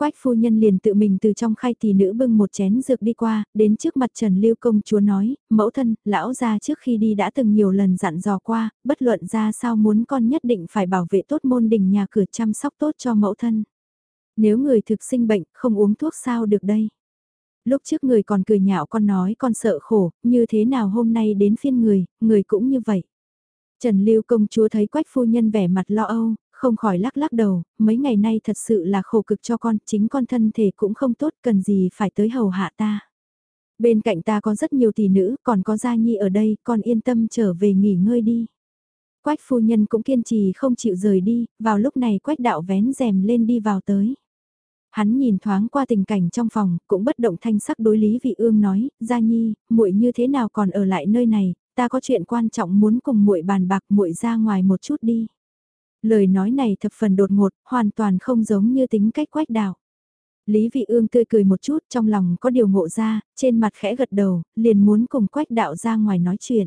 Quách phu nhân liền tự mình từ trong khay tỷ nữ bưng một chén dược đi qua, đến trước mặt Trần Lưu công chúa nói, mẫu thân, lão gia trước khi đi đã từng nhiều lần dặn dò qua, bất luận ra sao muốn con nhất định phải bảo vệ tốt môn đình nhà cửa chăm sóc tốt cho mẫu thân. Nếu người thực sinh bệnh, không uống thuốc sao được đây? Lúc trước người còn cười nhạo con nói con sợ khổ, như thế nào hôm nay đến phiên người, người cũng như vậy. Trần Lưu công chúa thấy quách phu nhân vẻ mặt lo âu, không khỏi lắc lắc đầu, mấy ngày nay thật sự là khổ cực cho con, chính con thân thể cũng không tốt, cần gì phải tới hầu hạ ta. Bên cạnh ta có rất nhiều tỷ nữ, còn có gia nhi ở đây, con yên tâm trở về nghỉ ngơi đi. Quách phu nhân cũng kiên trì không chịu rời đi, vào lúc này quách đạo vén rèm lên đi vào tới. Hắn nhìn thoáng qua tình cảnh trong phòng, cũng bất động thanh sắc đối lý vị ương nói, gia nhi, muội như thế nào còn ở lại nơi này, ta có chuyện quan trọng muốn cùng muội bàn bạc muội ra ngoài một chút đi. Lời nói này thập phần đột ngột, hoàn toàn không giống như tính cách quách đạo. Lý Vị Ương tươi cười một chút trong lòng có điều ngộ ra, trên mặt khẽ gật đầu, liền muốn cùng quách đạo ra ngoài nói chuyện.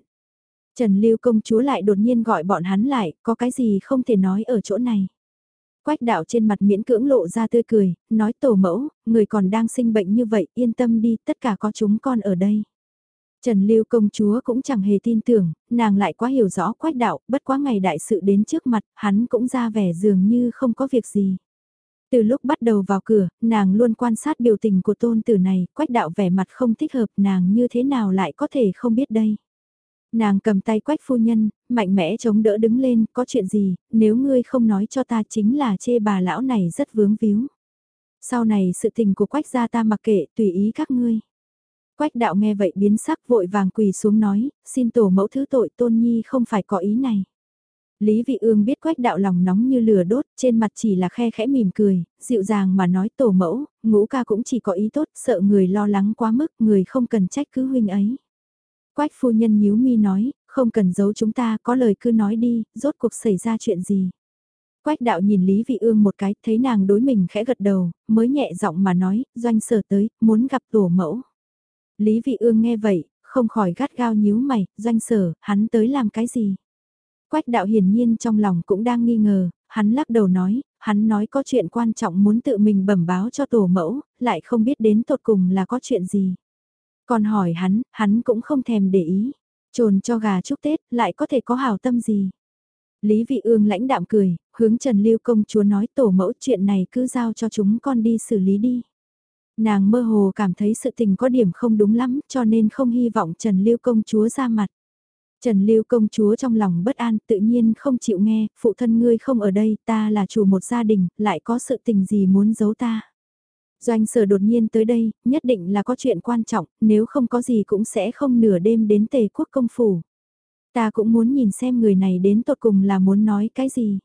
Trần Lưu công chúa lại đột nhiên gọi bọn hắn lại, có cái gì không thể nói ở chỗ này. Quách đạo trên mặt miễn cưỡng lộ ra tươi cười, nói tổ mẫu, người còn đang sinh bệnh như vậy, yên tâm đi, tất cả có chúng con ở đây. Trần Lưu công chúa cũng chẳng hề tin tưởng, nàng lại quá hiểu rõ quách đạo, bất quá ngày đại sự đến trước mặt, hắn cũng ra vẻ dường như không có việc gì. Từ lúc bắt đầu vào cửa, nàng luôn quan sát biểu tình của tôn tử này, quách đạo vẻ mặt không thích hợp nàng như thế nào lại có thể không biết đây. Nàng cầm tay quách phu nhân, mạnh mẽ chống đỡ đứng lên, có chuyện gì, nếu ngươi không nói cho ta chính là chê bà lão này rất vướng víu. Sau này sự tình của quách gia ta mặc kệ, tùy ý các ngươi. Quách đạo nghe vậy biến sắc vội vàng quỳ xuống nói, xin tổ mẫu thứ tội tôn nhi không phải có ý này. Lý Vị Ương biết quách đạo lòng nóng như lửa đốt, trên mặt chỉ là khe khẽ mỉm cười, dịu dàng mà nói tổ mẫu, ngũ ca cũng chỉ có ý tốt, sợ người lo lắng quá mức, người không cần trách cứ huynh ấy. Quách phu nhân nhíu mi nói, không cần giấu chúng ta, có lời cứ nói đi, rốt cuộc xảy ra chuyện gì. Quách đạo nhìn Lý Vị Ương một cái, thấy nàng đối mình khẽ gật đầu, mới nhẹ giọng mà nói, doanh sở tới, muốn gặp tổ mẫu. Lý Vị Ương nghe vậy, không khỏi gắt gao nhíu mày, doanh sở, hắn tới làm cái gì? Quách đạo hiển nhiên trong lòng cũng đang nghi ngờ, hắn lắc đầu nói, hắn nói có chuyện quan trọng muốn tự mình bẩm báo cho tổ mẫu, lại không biết đến tột cùng là có chuyện gì. Còn hỏi hắn, hắn cũng không thèm để ý, trồn cho gà chúc Tết, lại có thể có hảo tâm gì. Lý Vị Ương lãnh đạm cười, hướng Trần Lưu công chúa nói tổ mẫu chuyện này cứ giao cho chúng con đi xử lý đi. Nàng mơ hồ cảm thấy sự tình có điểm không đúng lắm cho nên không hy vọng Trần Lưu công chúa ra mặt. Trần Lưu công chúa trong lòng bất an tự nhiên không chịu nghe, phụ thân ngươi không ở đây, ta là chủ một gia đình, lại có sự tình gì muốn giấu ta. Doanh sở đột nhiên tới đây, nhất định là có chuyện quan trọng, nếu không có gì cũng sẽ không nửa đêm đến tề quốc công phủ. Ta cũng muốn nhìn xem người này đến tột cùng là muốn nói cái gì.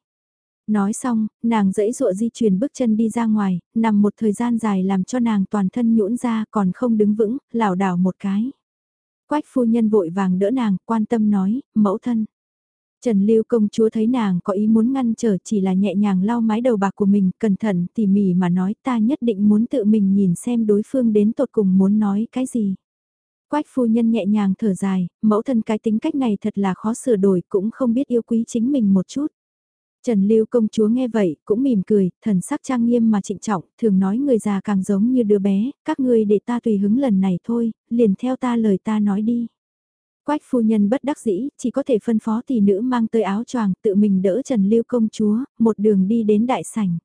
Nói xong, nàng dẫy dụa di chuyển bước chân đi ra ngoài, nằm một thời gian dài làm cho nàng toàn thân nhũn ra còn không đứng vững, lảo đảo một cái. Quách phu nhân vội vàng đỡ nàng, quan tâm nói, mẫu thân. Trần Lưu công chúa thấy nàng có ý muốn ngăn trở chỉ là nhẹ nhàng lau mái đầu bạc của mình, cẩn thận tỉ mỉ mà nói ta nhất định muốn tự mình nhìn xem đối phương đến tột cùng muốn nói cái gì. Quách phu nhân nhẹ nhàng thở dài, mẫu thân cái tính cách này thật là khó sửa đổi cũng không biết yêu quý chính mình một chút. Trần Lưu công chúa nghe vậy, cũng mỉm cười, thần sắc trang nghiêm mà trịnh trọng, thường nói người già càng giống như đứa bé, các ngươi để ta tùy hứng lần này thôi, liền theo ta lời ta nói đi. Quách phu nhân bất đắc dĩ, chỉ có thể phân phó tỷ nữ mang tới áo choàng, tự mình đỡ Trần Lưu công chúa, một đường đi đến đại sảnh.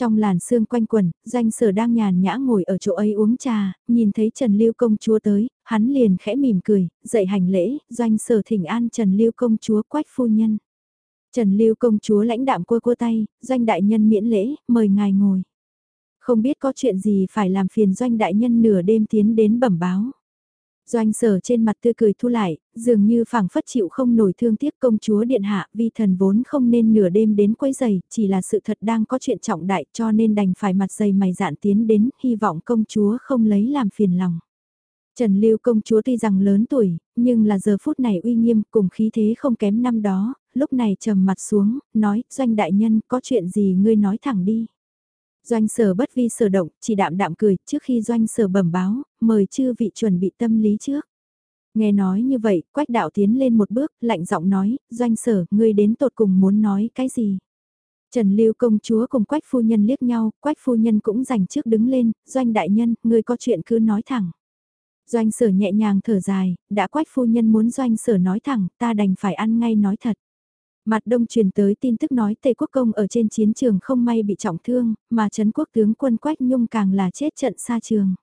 Trong làn sương quanh quần, doanh sở đang nhàn nhã ngồi ở chỗ ấy uống trà, nhìn thấy Trần Lưu công chúa tới, hắn liền khẽ mỉm cười, dậy hành lễ, doanh sở thỉnh an Trần Lưu công chúa quách phu nhân. Trần Lưu công chúa lãnh đạm cua cua tay, doanh đại nhân miễn lễ, mời ngài ngồi. Không biết có chuyện gì phải làm phiền doanh đại nhân nửa đêm tiến đến bẩm báo. Doanh sở trên mặt tươi cười thu lại, dường như phảng phất chịu không nổi thương tiếc công chúa điện hạ vì thần vốn không nên nửa đêm đến quấy giày, chỉ là sự thật đang có chuyện trọng đại cho nên đành phải mặt dày mày dạn tiến đến, hy vọng công chúa không lấy làm phiền lòng. Trần Lưu công chúa tuy rằng lớn tuổi, nhưng là giờ phút này uy nghiêm cùng khí thế không kém năm đó, lúc này trầm mặt xuống, nói, doanh đại nhân có chuyện gì ngươi nói thẳng đi. Doanh sở bất vi sở động, chỉ đạm đạm cười, trước khi doanh sở bẩm báo, mời chư vị chuẩn bị tâm lý trước. Nghe nói như vậy, quách đạo tiến lên một bước, lạnh giọng nói, doanh sở, ngươi đến tột cùng muốn nói cái gì? Trần Lưu công chúa cùng quách phu nhân liếc nhau, quách phu nhân cũng giành trước đứng lên, doanh đại nhân, ngươi có chuyện cứ nói thẳng. Doanh sở nhẹ nhàng thở dài, đã quách phu nhân muốn doanh sở nói thẳng, ta đành phải ăn ngay nói thật. Mặt đông truyền tới tin tức nói Tề Quốc Công ở trên chiến trường không may bị trọng thương, mà Trấn Quốc tướng quân Quách Nhung càng là chết trận xa trường.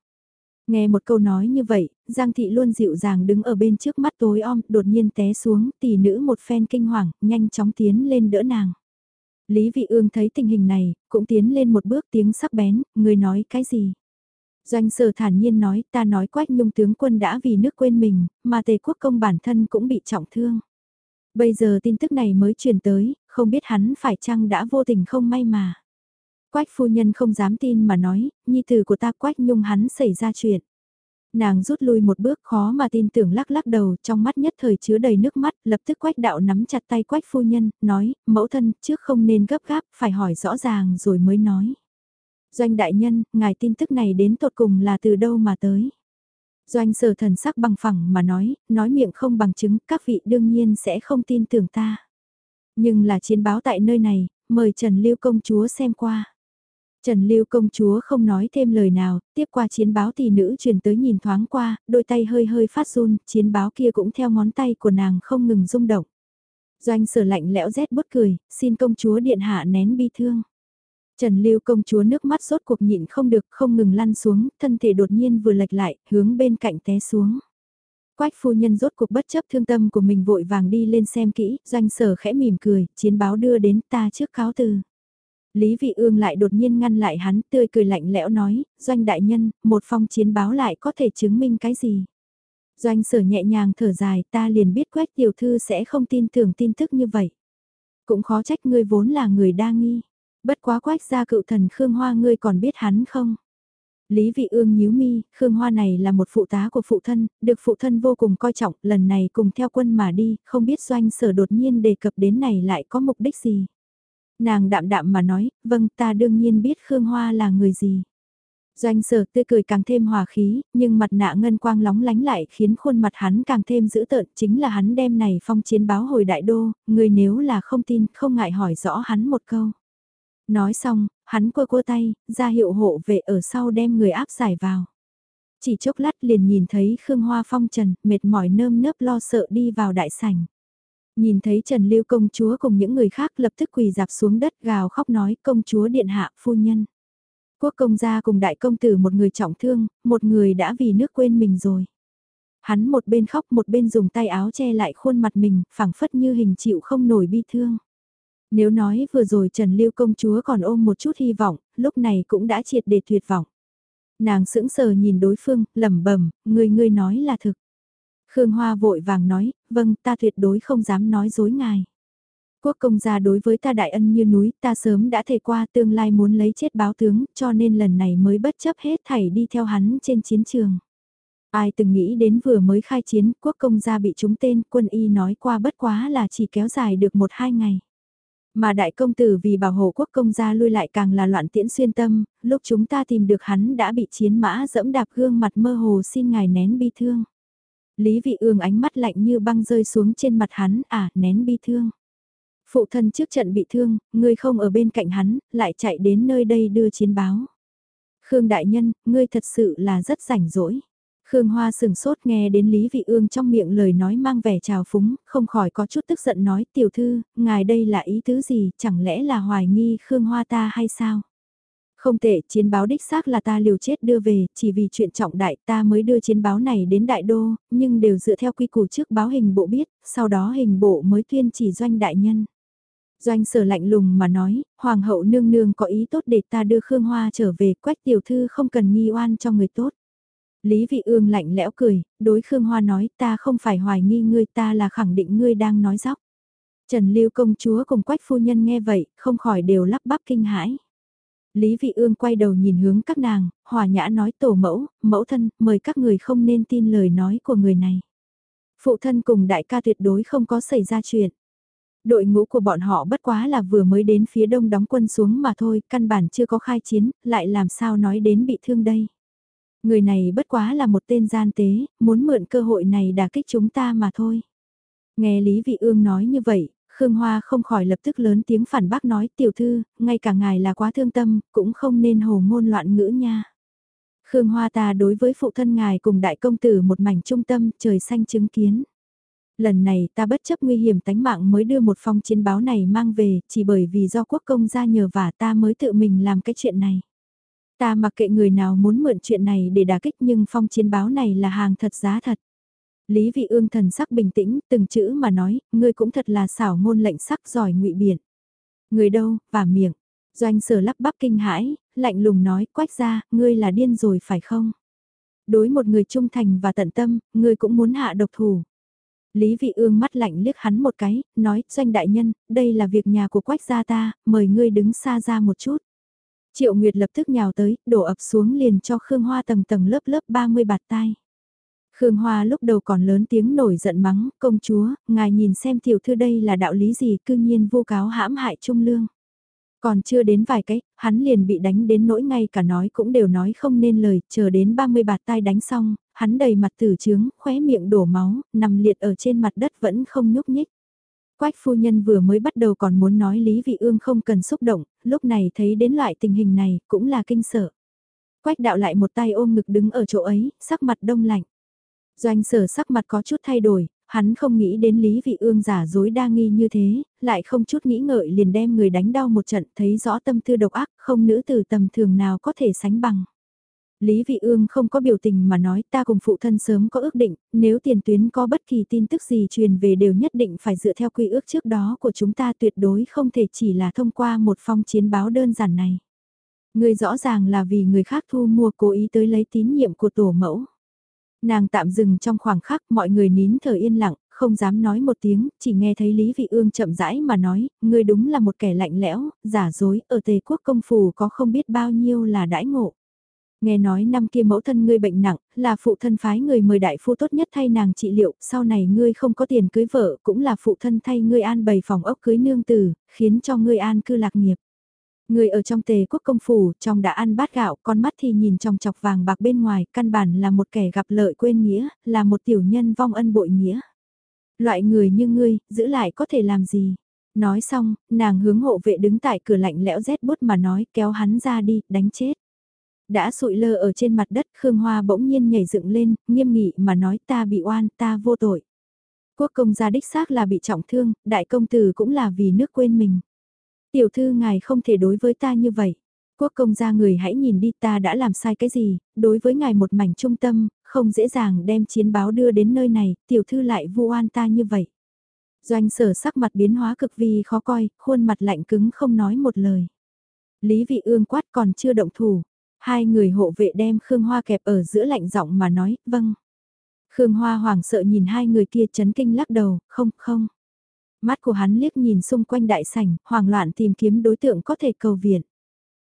Nghe một câu nói như vậy, Giang Thị luôn dịu dàng đứng ở bên trước mắt tối om, đột nhiên té xuống, tỷ nữ một phen kinh hoàng, nhanh chóng tiến lên đỡ nàng. Lý Vị Ương thấy tình hình này, cũng tiến lên một bước tiếng sắc bén, người nói cái gì? Doanh sở thản nhiên nói, ta nói Quách Nhung tướng quân đã vì nước quên mình, mà Tề Quốc Công bản thân cũng bị trọng thương. Bây giờ tin tức này mới truyền tới, không biết hắn phải chăng đã vô tình không may mà. Quách phu nhân không dám tin mà nói, nhi tử của ta Quách Nhung hắn xảy ra chuyện. Nàng rút lui một bước khó mà tin tưởng lắc lắc đầu, trong mắt nhất thời chứa đầy nước mắt, lập tức Quách đạo nắm chặt tay Quách phu nhân, nói, mẫu thân, trước không nên gấp gáp, phải hỏi rõ ràng rồi mới nói. Doanh đại nhân, ngài tin tức này đến tột cùng là từ đâu mà tới? Doanh sở thần sắc bằng phẳng mà nói, nói miệng không bằng chứng, các vị đương nhiên sẽ không tin tưởng ta. Nhưng là chiến báo tại nơi này, mời Trần Lưu công chúa xem qua. Trần Lưu công chúa không nói thêm lời nào, tiếp qua chiến báo thì nữ truyền tới nhìn thoáng qua, đôi tay hơi hơi phát run, chiến báo kia cũng theo ngón tay của nàng không ngừng rung động. Doanh sở lạnh lẽo rét bút cười, xin công chúa điện hạ nén bi thương. Trần Lưu công chúa nước mắt rốt cuộc nhịn không được không ngừng lăn xuống, thân thể đột nhiên vừa lệch lại, hướng bên cạnh té xuống. Quách phu nhân rốt cuộc bất chấp thương tâm của mình vội vàng đi lên xem kỹ, doanh sở khẽ mỉm cười, chiến báo đưa đến ta trước cáo từ. Lý Vị Ương lại đột nhiên ngăn lại hắn, tươi cười lạnh lẽo nói, doanh đại nhân, một phong chiến báo lại có thể chứng minh cái gì. Doanh sở nhẹ nhàng thở dài, ta liền biết quách tiểu thư sẽ không tin tưởng tin tức như vậy. Cũng khó trách ngươi vốn là người đa nghi. Bất quá quách gia cựu thần Khương Hoa ngươi còn biết hắn không? Lý Vị Ương nhíu mi, Khương Hoa này là một phụ tá của phụ thân, được phụ thân vô cùng coi trọng, lần này cùng theo quân mà đi, không biết doanh sở đột nhiên đề cập đến này lại có mục đích gì. Nàng đạm đạm mà nói, vâng ta đương nhiên biết Khương Hoa là người gì. Doanh sở tươi cười càng thêm hòa khí, nhưng mặt nạ ngân quang lóng lánh lại khiến khuôn mặt hắn càng thêm dữ tợn, chính là hắn đem này phong chiến báo hồi đại đô, người nếu là không tin, không ngại hỏi rõ hắn một câu. Nói xong, hắn quơ quơ tay, ra hiệu hộ vệ ở sau đem người áp giải vào. Chỉ chốc lát liền nhìn thấy Khương Hoa phong trần, mệt mỏi nơm nớp lo sợ đi vào đại sảnh. Nhìn thấy Trần Lưu công chúa cùng những người khác lập tức quỳ dạp xuống đất gào khóc nói công chúa điện hạ phu nhân. Quốc công gia cùng đại công tử một người trọng thương, một người đã vì nước quên mình rồi. Hắn một bên khóc một bên dùng tay áo che lại khuôn mặt mình, phẳng phất như hình chịu không nổi bi thương. Nếu nói vừa rồi Trần Lưu công chúa còn ôm một chút hy vọng, lúc này cũng đã triệt để tuyệt vọng. Nàng sững sờ nhìn đối phương, lẩm bẩm, người người nói là thực. Khương Hoa vội vàng nói, vâng, ta tuyệt đối không dám nói dối ngài. Quốc công gia đối với ta đại ân như núi, ta sớm đã thề qua tương lai muốn lấy chết báo tướng, cho nên lần này mới bất chấp hết thảy đi theo hắn trên chiến trường. Ai từng nghĩ đến vừa mới khai chiến, quốc công gia bị trúng tên, quân y nói qua bất quá là chỉ kéo dài được một hai ngày. Mà đại công tử vì bảo hộ quốc công gia lui lại càng là loạn tiễn xuyên tâm, lúc chúng ta tìm được hắn đã bị chiến mã dẫm đạp gương mặt mơ hồ xin ngài nén bi thương. Lý vị ương ánh mắt lạnh như băng rơi xuống trên mặt hắn, à, nén bi thương. Phụ thân trước trận bị thương, ngươi không ở bên cạnh hắn, lại chạy đến nơi đây đưa chiến báo. Khương Đại Nhân, ngươi thật sự là rất rảnh rỗi. Khương Hoa sừng sốt nghe đến Lý Vị Ương trong miệng lời nói mang vẻ trào phúng, không khỏi có chút tức giận nói tiểu thư, ngài đây là ý tứ gì, chẳng lẽ là hoài nghi Khương Hoa ta hay sao? Không tệ, chiến báo đích xác là ta liều chết đưa về, chỉ vì chuyện trọng đại ta mới đưa chiến báo này đến đại đô, nhưng đều dựa theo quy củ trước báo hình bộ biết, sau đó hình bộ mới tuyên chỉ doanh đại nhân. Doanh sở lạnh lùng mà nói, Hoàng hậu nương nương có ý tốt để ta đưa Khương Hoa trở về, quách tiểu thư không cần nghi oan cho người tốt. Lý Vị Ương lạnh lẽo cười, đối Khương Hoa nói ta không phải hoài nghi ngươi ta là khẳng định ngươi đang nói dóc. Trần Lưu công chúa cùng quách phu nhân nghe vậy, không khỏi đều lắp bắp kinh hãi. Lý Vị Ương quay đầu nhìn hướng các nàng, hòa nhã nói tổ mẫu, mẫu thân, mời các người không nên tin lời nói của người này. Phụ thân cùng đại ca tuyệt đối không có xảy ra chuyện. Đội ngũ của bọn họ bất quá là vừa mới đến phía đông đóng quân xuống mà thôi, căn bản chưa có khai chiến, lại làm sao nói đến bị thương đây. Người này bất quá là một tên gian tế, muốn mượn cơ hội này đả kích chúng ta mà thôi. Nghe Lý Vị Ương nói như vậy, Khương Hoa không khỏi lập tức lớn tiếng phản bác nói tiểu thư, ngay cả ngài là quá thương tâm, cũng không nên hồ ngôn loạn ngữ nha. Khương Hoa ta đối với phụ thân ngài cùng đại công tử một mảnh trung tâm trời xanh chứng kiến. Lần này ta bất chấp nguy hiểm tánh mạng mới đưa một phong chiến báo này mang về, chỉ bởi vì do quốc công gia nhờ và ta mới tự mình làm cái chuyện này. Ta mặc kệ người nào muốn mượn chuyện này để đả kích nhưng phong chiến báo này là hàng thật giá thật. Lý vị ương thần sắc bình tĩnh, từng chữ mà nói, ngươi cũng thật là xảo ngôn lệnh sắc giỏi ngụy biện. Người đâu, và miệng. Doanh sở lắp bắp kinh hãi, lạnh lùng nói, quách ra, ngươi là điên rồi phải không? Đối một người trung thành và tận tâm, ngươi cũng muốn hạ độc thủ. Lý vị ương mắt lạnh liếc hắn một cái, nói, doanh đại nhân, đây là việc nhà của quách gia ta, mời ngươi đứng xa ra một chút. Triệu Nguyệt lập tức nhào tới, đổ ập xuống liền cho Khương Hoa tầng tầng lớp lớp 30 bạt tai. Khương Hoa lúc đầu còn lớn tiếng nổi giận mắng, công chúa, ngài nhìn xem tiểu thư đây là đạo lý gì cư nhiên vô cáo hãm hại trung lương. Còn chưa đến vài cái, hắn liền bị đánh đến nỗi ngay cả nói cũng đều nói không nên lời, chờ đến 30 bạt tai đánh xong, hắn đầy mặt tử trướng, khóe miệng đổ máu, nằm liệt ở trên mặt đất vẫn không nhúc nhích. Quách phu nhân vừa mới bắt đầu còn muốn nói Lý Vị Ương không cần xúc động, lúc này thấy đến loại tình hình này cũng là kinh sợ. Quách đạo lại một tay ôm ngực đứng ở chỗ ấy, sắc mặt đông lạnh. Doanh sở sắc mặt có chút thay đổi, hắn không nghĩ đến Lý Vị Ương giả dối đa nghi như thế, lại không chút nghĩ ngợi liền đem người đánh đau một trận thấy rõ tâm tư độc ác không nữ từ tầm thường nào có thể sánh bằng. Lý Vị Ương không có biểu tình mà nói ta cùng phụ thân sớm có ước định, nếu tiền tuyến có bất kỳ tin tức gì truyền về đều nhất định phải dựa theo quy ước trước đó của chúng ta tuyệt đối không thể chỉ là thông qua một phong chiến báo đơn giản này. Người rõ ràng là vì người khác thu mua cố ý tới lấy tín nhiệm của tổ mẫu. Nàng tạm dừng trong khoảng khắc mọi người nín thở yên lặng, không dám nói một tiếng, chỉ nghe thấy Lý Vị Ương chậm rãi mà nói, ngươi đúng là một kẻ lạnh lẽo, giả dối, ở Tề quốc công phủ có không biết bao nhiêu là đãi ngộ. Nghe nói năm kia mẫu thân ngươi bệnh nặng, là phụ thân phái người mời đại phu tốt nhất thay nàng trị liệu, sau này ngươi không có tiền cưới vợ, cũng là phụ thân thay ngươi an bày phòng ốc cưới nương tử, khiến cho ngươi an cư lạc nghiệp. Người ở trong tề quốc công phủ, trong đã ăn bát gạo, con mắt thì nhìn trong chọc vàng bạc bên ngoài, căn bản là một kẻ gặp lợi quên nghĩa, là một tiểu nhân vong ân bội nghĩa. Loại người như ngươi, giữ lại có thể làm gì? Nói xong, nàng hướng hộ vệ đứng tại cửa lạnh lẽo rét bút mà nói kéo hắn ra đi, đánh chết. Đã sụi lơ ở trên mặt đất Khương Hoa bỗng nhiên nhảy dựng lên, nghiêm nghị mà nói ta bị oan, ta vô tội. Quốc công gia đích xác là bị trọng thương, đại công tử cũng là vì nước quên mình. Tiểu thư ngài không thể đối với ta như vậy. Quốc công gia người hãy nhìn đi ta đã làm sai cái gì, đối với ngài một mảnh trung tâm, không dễ dàng đem chiến báo đưa đến nơi này, tiểu thư lại vu oan ta như vậy. Doanh sở sắc mặt biến hóa cực vì khó coi, khuôn mặt lạnh cứng không nói một lời. Lý vị ương quát còn chưa động thủ, hai người hộ vệ đem Khương Hoa kẹp ở giữa lạnh giọng mà nói, vâng. Khương Hoa hoảng sợ nhìn hai người kia chấn kinh lắc đầu, không, không. Mắt của hắn liếc nhìn xung quanh đại sảnh, hoảng loạn tìm kiếm đối tượng có thể cầu viện.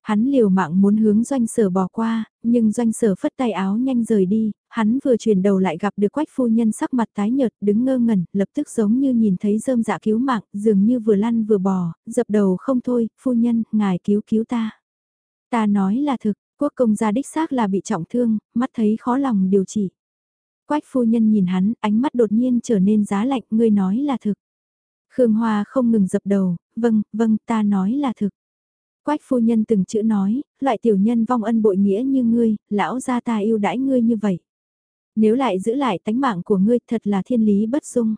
Hắn liều mạng muốn hướng doanh sở bỏ qua, nhưng doanh sở phất tay áo nhanh rời đi, hắn vừa chuyển đầu lại gặp được quách phu nhân sắc mặt tái nhợt đứng ngơ ngẩn, lập tức giống như nhìn thấy rơm dạ cứu mạng, dường như vừa lăn vừa bò, dập đầu không thôi, phu nhân, ngài cứu cứu ta. Ta nói là thực, quốc công gia đích xác là bị trọng thương, mắt thấy khó lòng điều trị. Quách phu nhân nhìn hắn, ánh mắt đột nhiên trở nên giá lạnh, ngươi nói là thực. Khương Hoa không ngừng dập đầu, vâng, vâng, ta nói là thực. Quách phu nhân từng chữ nói, loại tiểu nhân vong ân bội nghĩa như ngươi, lão gia ta yêu đãi ngươi như vậy. Nếu lại giữ lại tánh mạng của ngươi thật là thiên lý bất dung.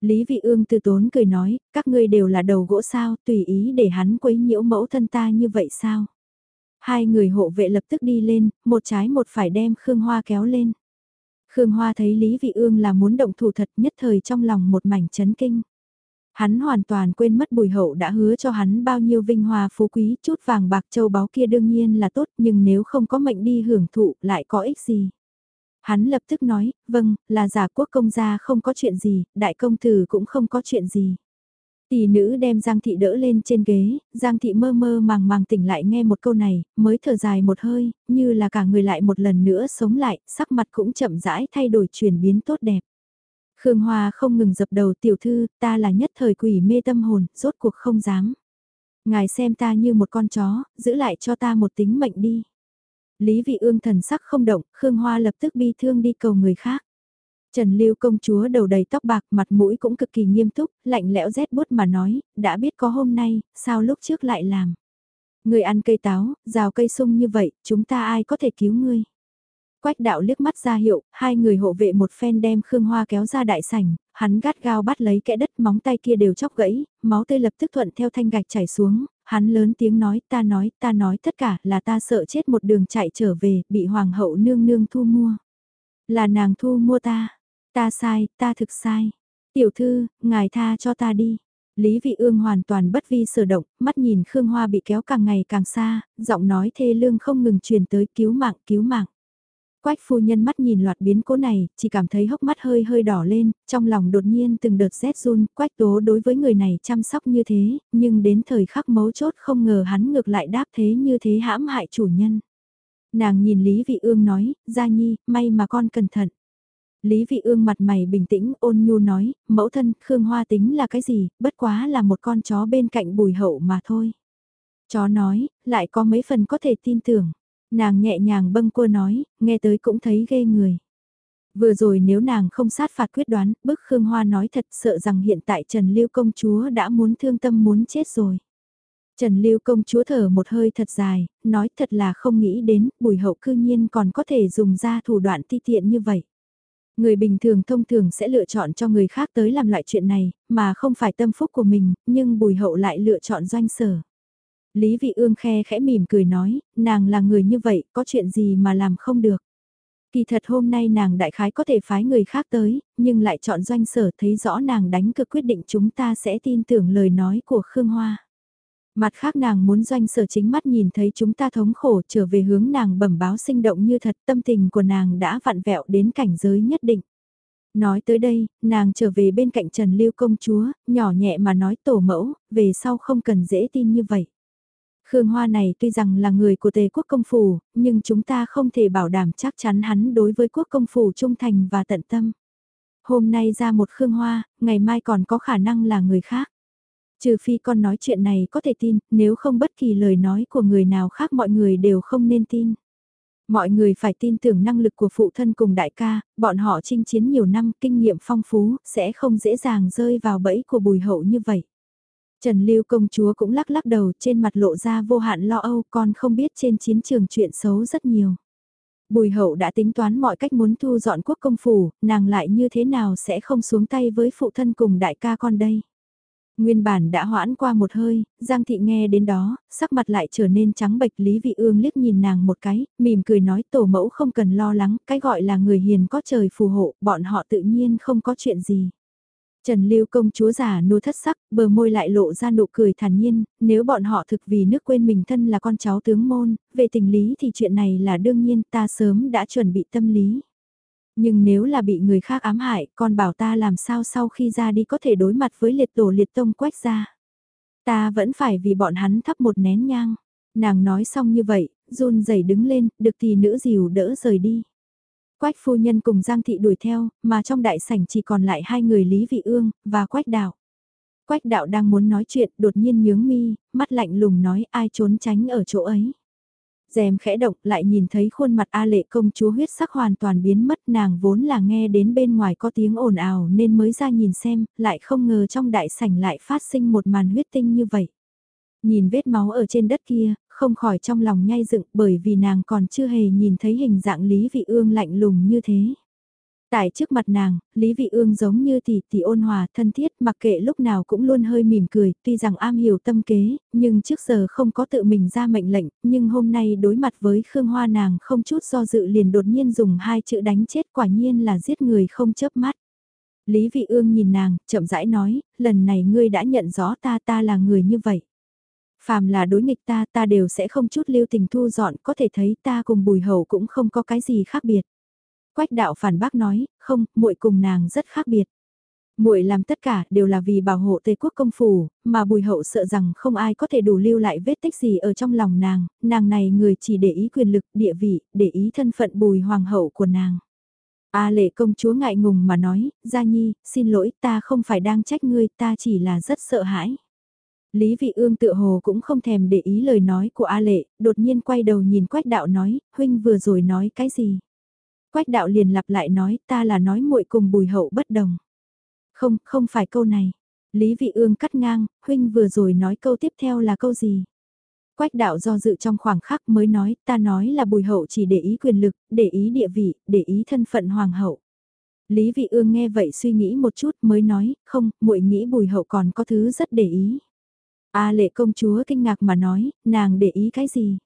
Lý vị ương từ tốn cười nói, các ngươi đều là đầu gỗ sao, tùy ý để hắn quấy nhiễu mẫu thân ta như vậy sao. Hai người hộ vệ lập tức đi lên, một trái một phải đem Khương Hoa kéo lên. Khương Hoa thấy Lý Vị Ương là muốn động thủ thật nhất thời trong lòng một mảnh chấn kinh. Hắn hoàn toàn quên mất bùi hậu đã hứa cho hắn bao nhiêu vinh hoa phú quý, chút vàng bạc châu báu kia đương nhiên là tốt nhưng nếu không có mệnh đi hưởng thụ lại có ích gì. Hắn lập tức nói, vâng, là giả quốc công gia không có chuyện gì, đại công tử cũng không có chuyện gì. Tỷ nữ đem Giang Thị đỡ lên trên ghế, Giang Thị mơ mơ màng màng tỉnh lại nghe một câu này, mới thở dài một hơi, như là cả người lại một lần nữa sống lại, sắc mặt cũng chậm rãi thay đổi chuyển biến tốt đẹp. Khương Hoa không ngừng dập đầu tiểu thư, ta là nhất thời quỷ mê tâm hồn, rốt cuộc không dám. Ngài xem ta như một con chó, giữ lại cho ta một tính mệnh đi. Lý vị ương thần sắc không động, Khương Hoa lập tức bi thương đi cầu người khác. Trần Lưu công chúa đầu đầy tóc bạc mặt mũi cũng cực kỳ nghiêm túc, lạnh lẽo rét bút mà nói, đã biết có hôm nay, sao lúc trước lại làm. Người ăn cây táo, rào cây sung như vậy, chúng ta ai có thể cứu ngươi. Quách đạo liếc mắt ra hiệu, hai người hộ vệ một phen đem Khương Hoa kéo ra đại sảnh, hắn gắt gao bắt lấy kẽ đất móng tay kia đều chóc gãy, máu tươi lập tức thuận theo thanh gạch chảy xuống, hắn lớn tiếng nói ta nói ta nói tất cả là ta sợ chết một đường chạy trở về, bị hoàng hậu nương nương thu mua. Là nàng thu mua ta, ta sai, ta thực sai. Tiểu thư, ngài tha cho ta đi. Lý Vị Ương hoàn toàn bất vi sở động, mắt nhìn Khương Hoa bị kéo càng ngày càng xa, giọng nói thê lương không ngừng truyền tới cứu mạng, cứu mạng. Quách phu nhân mắt nhìn loạt biến cố này, chỉ cảm thấy hốc mắt hơi hơi đỏ lên, trong lòng đột nhiên từng đợt rét run, quách tố đối với người này chăm sóc như thế, nhưng đến thời khắc mấu chốt không ngờ hắn ngược lại đáp thế như thế hãm hại chủ nhân. Nàng nhìn Lý Vị Ương nói, Gia Nhi, may mà con cẩn thận. Lý Vị Ương mặt mày bình tĩnh ôn nhu nói, mẫu thân, Khương Hoa tính là cái gì, bất quá là một con chó bên cạnh bùi hậu mà thôi. Chó nói, lại có mấy phần có thể tin tưởng. Nàng nhẹ nhàng bâng cua nói, nghe tới cũng thấy ghê người. Vừa rồi nếu nàng không sát phạt quyết đoán, bức Khương Hoa nói thật sợ rằng hiện tại Trần Lưu công chúa đã muốn thương tâm muốn chết rồi. Trần Lưu công chúa thở một hơi thật dài, nói thật là không nghĩ đến, bùi hậu cư nhiên còn có thể dùng ra thủ đoạn ti tiện như vậy. Người bình thường thông thường sẽ lựa chọn cho người khác tới làm loại chuyện này, mà không phải tâm phúc của mình, nhưng bùi hậu lại lựa chọn doanh sở. Lý Vị Ương khe khẽ mỉm cười nói, nàng là người như vậy, có chuyện gì mà làm không được. Kỳ thật hôm nay nàng đại khái có thể phái người khác tới, nhưng lại chọn doanh sở thấy rõ nàng đánh cực quyết định chúng ta sẽ tin tưởng lời nói của Khương Hoa. Mặt khác nàng muốn doanh sở chính mắt nhìn thấy chúng ta thống khổ trở về hướng nàng bẩm báo sinh động như thật tâm tình của nàng đã vặn vẹo đến cảnh giới nhất định. Nói tới đây, nàng trở về bên cạnh Trần Lưu công chúa, nhỏ nhẹ mà nói tổ mẫu, về sau không cần dễ tin như vậy. Khương Hoa này tuy rằng là người của tề quốc công phủ, nhưng chúng ta không thể bảo đảm chắc chắn hắn đối với quốc công phủ trung thành và tận tâm. Hôm nay ra một Khương Hoa, ngày mai còn có khả năng là người khác. Trừ phi con nói chuyện này có thể tin, nếu không bất kỳ lời nói của người nào khác mọi người đều không nên tin. Mọi người phải tin tưởng năng lực của phụ thân cùng đại ca, bọn họ chinh chiến nhiều năm, kinh nghiệm phong phú, sẽ không dễ dàng rơi vào bẫy của bùi hậu như vậy. Trần Lưu công chúa cũng lắc lắc đầu trên mặt lộ ra vô hạn lo âu con không biết trên chiến trường chuyện xấu rất nhiều. Bùi hậu đã tính toán mọi cách muốn thu dọn quốc công phủ, nàng lại như thế nào sẽ không xuống tay với phụ thân cùng đại ca con đây. Nguyên bản đã hoãn qua một hơi, Giang Thị nghe đến đó, sắc mặt lại trở nên trắng bệch Lý Vị Ương liếc nhìn nàng một cái, mỉm cười nói tổ mẫu không cần lo lắng, cái gọi là người hiền có trời phù hộ, bọn họ tự nhiên không có chuyện gì. Trần Lưu công chúa giả nua thất sắc, bờ môi lại lộ ra nụ cười thản nhiên, nếu bọn họ thực vì nước quên mình thân là con cháu tướng môn, về tình lý thì chuyện này là đương nhiên ta sớm đã chuẩn bị tâm lý. Nhưng nếu là bị người khác ám hại, con bảo ta làm sao sau khi ra đi có thể đối mặt với liệt tổ liệt tông quách ra. Ta vẫn phải vì bọn hắn thắp một nén nhang. Nàng nói xong như vậy, run rẩy đứng lên, được thì nữ dìu đỡ rời đi. Quách phu nhân cùng Giang Thị đuổi theo, mà trong đại sảnh chỉ còn lại hai người Lý Vị Ương, và Quách Đạo. Quách Đạo đang muốn nói chuyện, đột nhiên nhướng mi, mắt lạnh lùng nói ai trốn tránh ở chỗ ấy rèm khẽ động lại nhìn thấy khuôn mặt A lệ công chúa huyết sắc hoàn toàn biến mất nàng vốn là nghe đến bên ngoài có tiếng ồn ào nên mới ra nhìn xem, lại không ngờ trong đại sảnh lại phát sinh một màn huyết tinh như vậy. Nhìn vết máu ở trên đất kia, không khỏi trong lòng nhai dựng bởi vì nàng còn chưa hề nhìn thấy hình dạng Lý Vị Ương lạnh lùng như thế. Tại trước mặt nàng, Lý Vị Ương giống như tỷ tỷ ôn hòa, thân thiết, mặc kệ lúc nào cũng luôn hơi mỉm cười, tuy rằng am hiểu tâm kế, nhưng trước giờ không có tự mình ra mệnh lệnh, nhưng hôm nay đối mặt với Khương Hoa nàng không chút do dự liền đột nhiên dùng hai chữ đánh chết quả nhiên là giết người không chớp mắt. Lý Vị Ương nhìn nàng, chậm rãi nói, lần này ngươi đã nhận rõ ta ta là người như vậy. Phàm là đối nghịch ta ta đều sẽ không chút lưu tình thu dọn có thể thấy ta cùng bùi hậu cũng không có cái gì khác biệt. Quách đạo phản bác nói, không, muội cùng nàng rất khác biệt. Muội làm tất cả đều là vì bảo hộ Tây quốc công phủ, mà Bùi Hậu sợ rằng không ai có thể đủ lưu lại vết tích gì ở trong lòng nàng, nàng này người chỉ để ý quyền lực, địa vị, để ý thân phận Bùi hoàng hậu của nàng. A lệ công chúa ngại ngùng mà nói, Gia Nhi, xin lỗi ta không phải đang trách ngươi, ta chỉ là rất sợ hãi. Lý Vị Ương tự hồ cũng không thèm để ý lời nói của A lệ, đột nhiên quay đầu nhìn Quách đạo nói, huynh vừa rồi nói cái gì? Quách đạo liền lặp lại nói ta là nói muội cùng bùi hậu bất đồng. Không, không phải câu này. Lý Vị Ương cắt ngang, huynh vừa rồi nói câu tiếp theo là câu gì? Quách đạo do dự trong khoảng khắc mới nói, ta nói là bùi hậu chỉ để ý quyền lực, để ý địa vị, để ý thân phận hoàng hậu. Lý Vị Ương nghe vậy suy nghĩ một chút mới nói, không, muội nghĩ bùi hậu còn có thứ rất để ý. A lệ công chúa kinh ngạc mà nói, nàng để ý cái gì?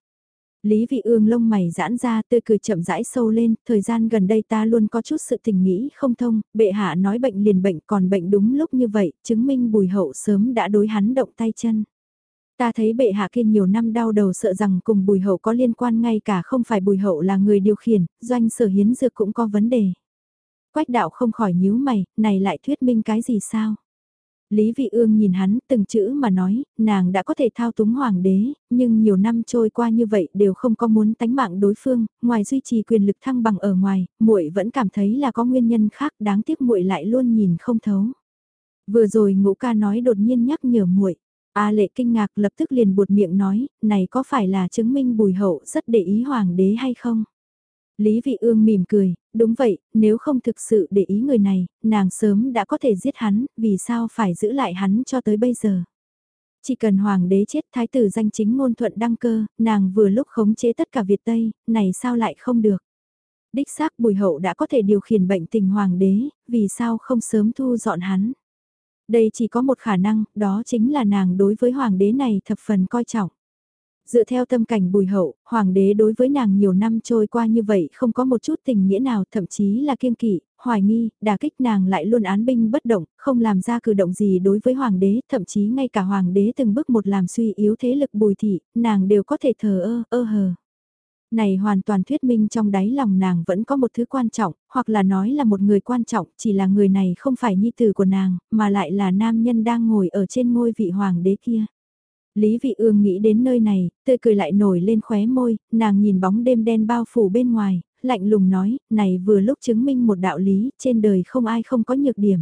Lý Vị Ương lông mày giãn ra tươi cười chậm rãi sâu lên, thời gian gần đây ta luôn có chút sự tình nghĩ không thông, bệ hạ nói bệnh liền bệnh còn bệnh đúng lúc như vậy, chứng minh bùi hậu sớm đã đối hắn động tay chân. Ta thấy bệ hạ kia nhiều năm đau đầu sợ rằng cùng bùi hậu có liên quan ngay cả không phải bùi hậu là người điều khiển, doanh sở hiến dược cũng có vấn đề. Quách đạo không khỏi nhíu mày, này lại thuyết minh cái gì sao? Lý Vị Ương nhìn hắn từng chữ mà nói, nàng đã có thể thao túng hoàng đế, nhưng nhiều năm trôi qua như vậy đều không có muốn tánh mạng đối phương, ngoài duy trì quyền lực thăng bằng ở ngoài, muội vẫn cảm thấy là có nguyên nhân khác đáng tiếc muội lại luôn nhìn không thấu. Vừa rồi ngũ ca nói đột nhiên nhắc nhở muội. A lệ kinh ngạc lập tức liền buột miệng nói, này có phải là chứng minh bùi hậu rất để ý hoàng đế hay không? Lý Vị Ương mỉm cười, đúng vậy, nếu không thực sự để ý người này, nàng sớm đã có thể giết hắn, vì sao phải giữ lại hắn cho tới bây giờ. Chỉ cần hoàng đế chết thái tử danh chính ngôn thuận đăng cơ, nàng vừa lúc khống chế tất cả Việt Tây, này sao lại không được. Đích xác bùi hậu đã có thể điều khiển bệnh tình hoàng đế, vì sao không sớm thu dọn hắn. Đây chỉ có một khả năng, đó chính là nàng đối với hoàng đế này thập phần coi trọng. Dựa theo tâm cảnh bùi hậu, hoàng đế đối với nàng nhiều năm trôi qua như vậy không có một chút tình nghĩa nào thậm chí là kiêng kỵ, hoài nghi, đả kích nàng lại luôn án binh bất động, không làm ra cử động gì đối với hoàng đế, thậm chí ngay cả hoàng đế từng bước một làm suy yếu thế lực bùi thị, nàng đều có thể thờ ơ, ơ hờ. Này hoàn toàn thuyết minh trong đáy lòng nàng vẫn có một thứ quan trọng, hoặc là nói là một người quan trọng, chỉ là người này không phải nhi tử của nàng, mà lại là nam nhân đang ngồi ở trên ngôi vị hoàng đế kia. Lý Vị Ương nghĩ đến nơi này, tươi cười lại nổi lên khóe môi, nàng nhìn bóng đêm đen bao phủ bên ngoài, lạnh lùng nói, này vừa lúc chứng minh một đạo lý, trên đời không ai không có nhược điểm.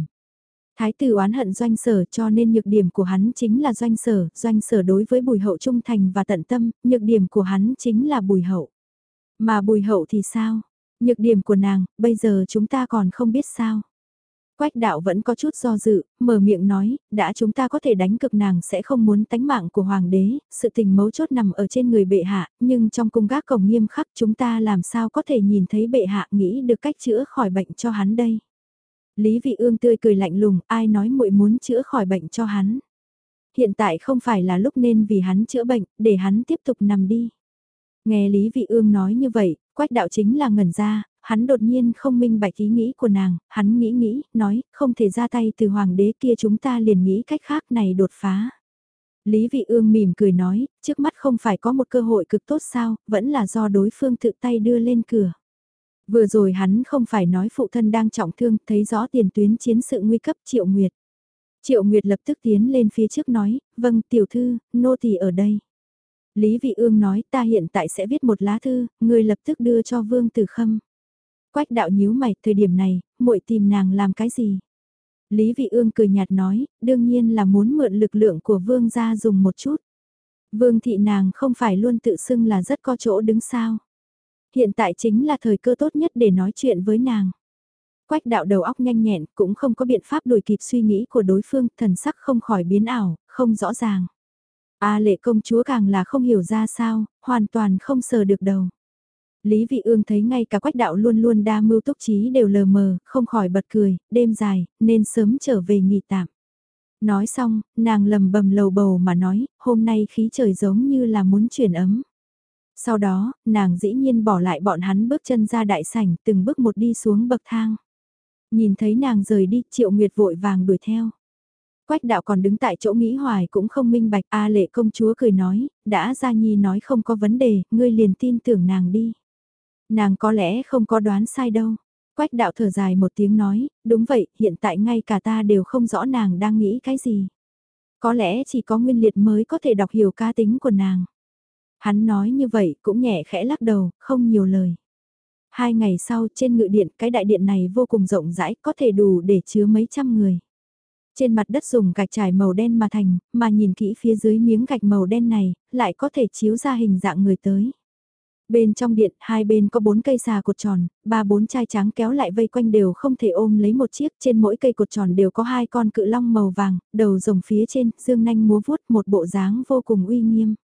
Thái tử oán hận doanh sở cho nên nhược điểm của hắn chính là doanh sở, doanh sở đối với bùi hậu trung thành và tận tâm, nhược điểm của hắn chính là bùi hậu. Mà bùi hậu thì sao? Nhược điểm của nàng, bây giờ chúng ta còn không biết sao. Quách đạo vẫn có chút do dự, mở miệng nói, đã chúng ta có thể đánh cực nàng sẽ không muốn tánh mạng của hoàng đế, sự tình mấu chốt nằm ở trên người bệ hạ, nhưng trong cung gác cổng nghiêm khắc chúng ta làm sao có thể nhìn thấy bệ hạ nghĩ được cách chữa khỏi bệnh cho hắn đây. Lý vị ương tươi cười lạnh lùng, ai nói muội muốn chữa khỏi bệnh cho hắn. Hiện tại không phải là lúc nên vì hắn chữa bệnh, để hắn tiếp tục nằm đi. Nghe Lý Vị Ương nói như vậy, quách đạo chính là ngẩn ra, hắn đột nhiên không minh bạch ý nghĩ của nàng, hắn nghĩ nghĩ, nói, không thể ra tay từ hoàng đế kia chúng ta liền nghĩ cách khác này đột phá. Lý Vị Ương mỉm cười nói, trước mắt không phải có một cơ hội cực tốt sao, vẫn là do đối phương tự tay đưa lên cửa. Vừa rồi hắn không phải nói phụ thân đang trọng thương, thấy rõ tiền tuyến chiến sự nguy cấp Triệu Nguyệt. Triệu Nguyệt lập tức tiến lên phía trước nói, vâng tiểu thư, nô tỳ ở đây. Lý Vị Ương nói ta hiện tại sẽ viết một lá thư, người lập tức đưa cho Vương Tử Khâm. Quách đạo nhíu mày, thời điểm này, muội tìm nàng làm cái gì? Lý Vị Ương cười nhạt nói, đương nhiên là muốn mượn lực lượng của Vương gia dùng một chút. Vương thị nàng không phải luôn tự xưng là rất có chỗ đứng sao. Hiện tại chính là thời cơ tốt nhất để nói chuyện với nàng. Quách đạo đầu óc nhanh nhẹn, cũng không có biện pháp đuổi kịp suy nghĩ của đối phương, thần sắc không khỏi biến ảo, không rõ ràng. A lệ công chúa càng là không hiểu ra sao, hoàn toàn không sờ được đầu. Lý Vị Ương thấy ngay cả quách đạo luôn luôn đa mưu túc trí đều lờ mờ, không khỏi bật cười, đêm dài, nên sớm trở về nghỉ tạm. Nói xong, nàng lầm bầm lầu bầu mà nói, hôm nay khí trời giống như là muốn chuyển ấm. Sau đó, nàng dĩ nhiên bỏ lại bọn hắn bước chân ra đại sảnh, từng bước một đi xuống bậc thang. Nhìn thấy nàng rời đi, Triệu Nguyệt vội vàng đuổi theo. Quách đạo còn đứng tại chỗ nghĩ hoài cũng không minh bạch A lệ công chúa cười nói, đã ra nhi nói không có vấn đề, ngươi liền tin tưởng nàng đi. Nàng có lẽ không có đoán sai đâu. Quách đạo thở dài một tiếng nói, đúng vậy, hiện tại ngay cả ta đều không rõ nàng đang nghĩ cái gì. Có lẽ chỉ có nguyên liệt mới có thể đọc hiểu ca tính của nàng. Hắn nói như vậy cũng nhẹ khẽ lắc đầu, không nhiều lời. Hai ngày sau trên ngự điện, cái đại điện này vô cùng rộng rãi, có thể đủ để chứa mấy trăm người. Trên mặt đất dùng gạch trải màu đen mà thành, mà nhìn kỹ phía dưới miếng gạch màu đen này, lại có thể chiếu ra hình dạng người tới. Bên trong điện, hai bên có bốn cây xà cột tròn, ba bốn chai trắng kéo lại vây quanh đều không thể ôm lấy một chiếc, trên mỗi cây cột tròn đều có hai con cự long màu vàng, đầu rồng phía trên, dương nanh múa vuốt một bộ dáng vô cùng uy nghiêm.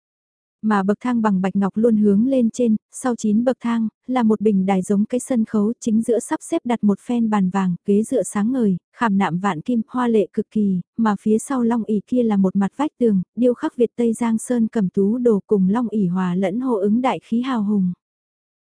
Mà bậc thang bằng bạch ngọc luôn hướng lên trên, sau 9 bậc thang, là một bình đài giống cái sân khấu chính giữa sắp xếp đặt một phen bàn vàng, ghế dựa sáng ngời, khảm nạm vạn kim, hoa lệ cực kỳ, mà phía sau long ỉ kia là một mặt vách tường, điêu khắc Việt Tây Giang Sơn cầm tú đồ cùng long ỉ hòa lẫn hô ứng đại khí hào hùng.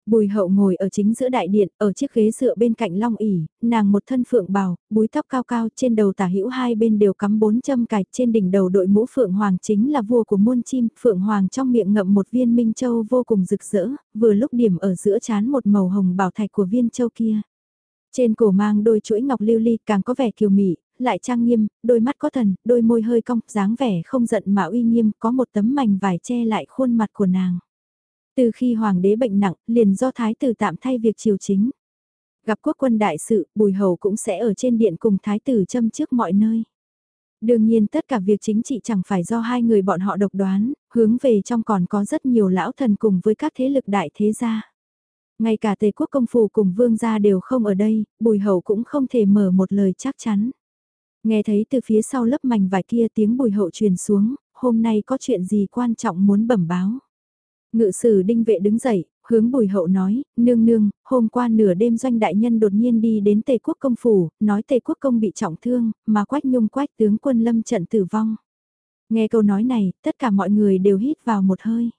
Bùi hậu ngồi ở chính giữa đại điện, ở chiếc ghế dựa bên cạnh long ỉ, nàng một thân phượng bào, búi tóc cao cao trên đầu tả hữu hai bên đều cắm bốn châm cài trên đỉnh đầu đội mũ phượng hoàng chính là vua của muôn chim, phượng hoàng trong miệng ngậm một viên minh châu vô cùng rực rỡ, vừa lúc điểm ở giữa chán một màu hồng bảo thạch của viên châu kia. Trên cổ mang đôi chuỗi ngọc lưu ly càng có vẻ kiều mị, lại trang nghiêm, đôi mắt có thần, đôi môi hơi cong, dáng vẻ không giận mà uy nghiêm, có một tấm mảnh vải che lại khuôn mặt của nàng. Từ khi hoàng đế bệnh nặng, liền do thái tử tạm thay việc triều chính. Gặp quốc quân đại sự, bùi hầu cũng sẽ ở trên điện cùng thái tử châm trước mọi nơi. Đương nhiên tất cả việc chính trị chẳng phải do hai người bọn họ độc đoán, hướng về trong còn có rất nhiều lão thần cùng với các thế lực đại thế gia. Ngay cả tề quốc công phủ cùng vương gia đều không ở đây, bùi hậu cũng không thể mở một lời chắc chắn. Nghe thấy từ phía sau lớp mảnh vải kia tiếng bùi hậu truyền xuống, hôm nay có chuyện gì quan trọng muốn bẩm báo. Ngự sử đinh vệ đứng dậy, hướng bùi hậu nói, nương nương, hôm qua nửa đêm doanh đại nhân đột nhiên đi đến tề quốc công phủ, nói tề quốc công bị trọng thương, mà quách nhung quách tướng quân lâm trận tử vong. Nghe câu nói này, tất cả mọi người đều hít vào một hơi.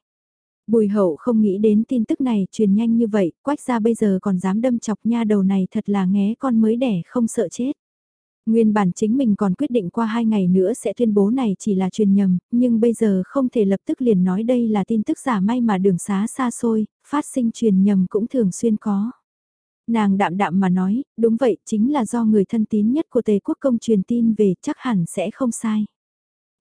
Bùi hậu không nghĩ đến tin tức này truyền nhanh như vậy, quách ra bây giờ còn dám đâm chọc nha đầu này thật là nghé con mới đẻ không sợ chết. Nguyên bản chính mình còn quyết định qua hai ngày nữa sẽ tuyên bố này chỉ là truyền nhầm, nhưng bây giờ không thể lập tức liền nói đây là tin tức giả may mà đường xá xa xôi, phát sinh truyền nhầm cũng thường xuyên có. Nàng đạm đạm mà nói, đúng vậy, chính là do người thân tín nhất của Tề Quốc Công truyền tin về, chắc hẳn sẽ không sai.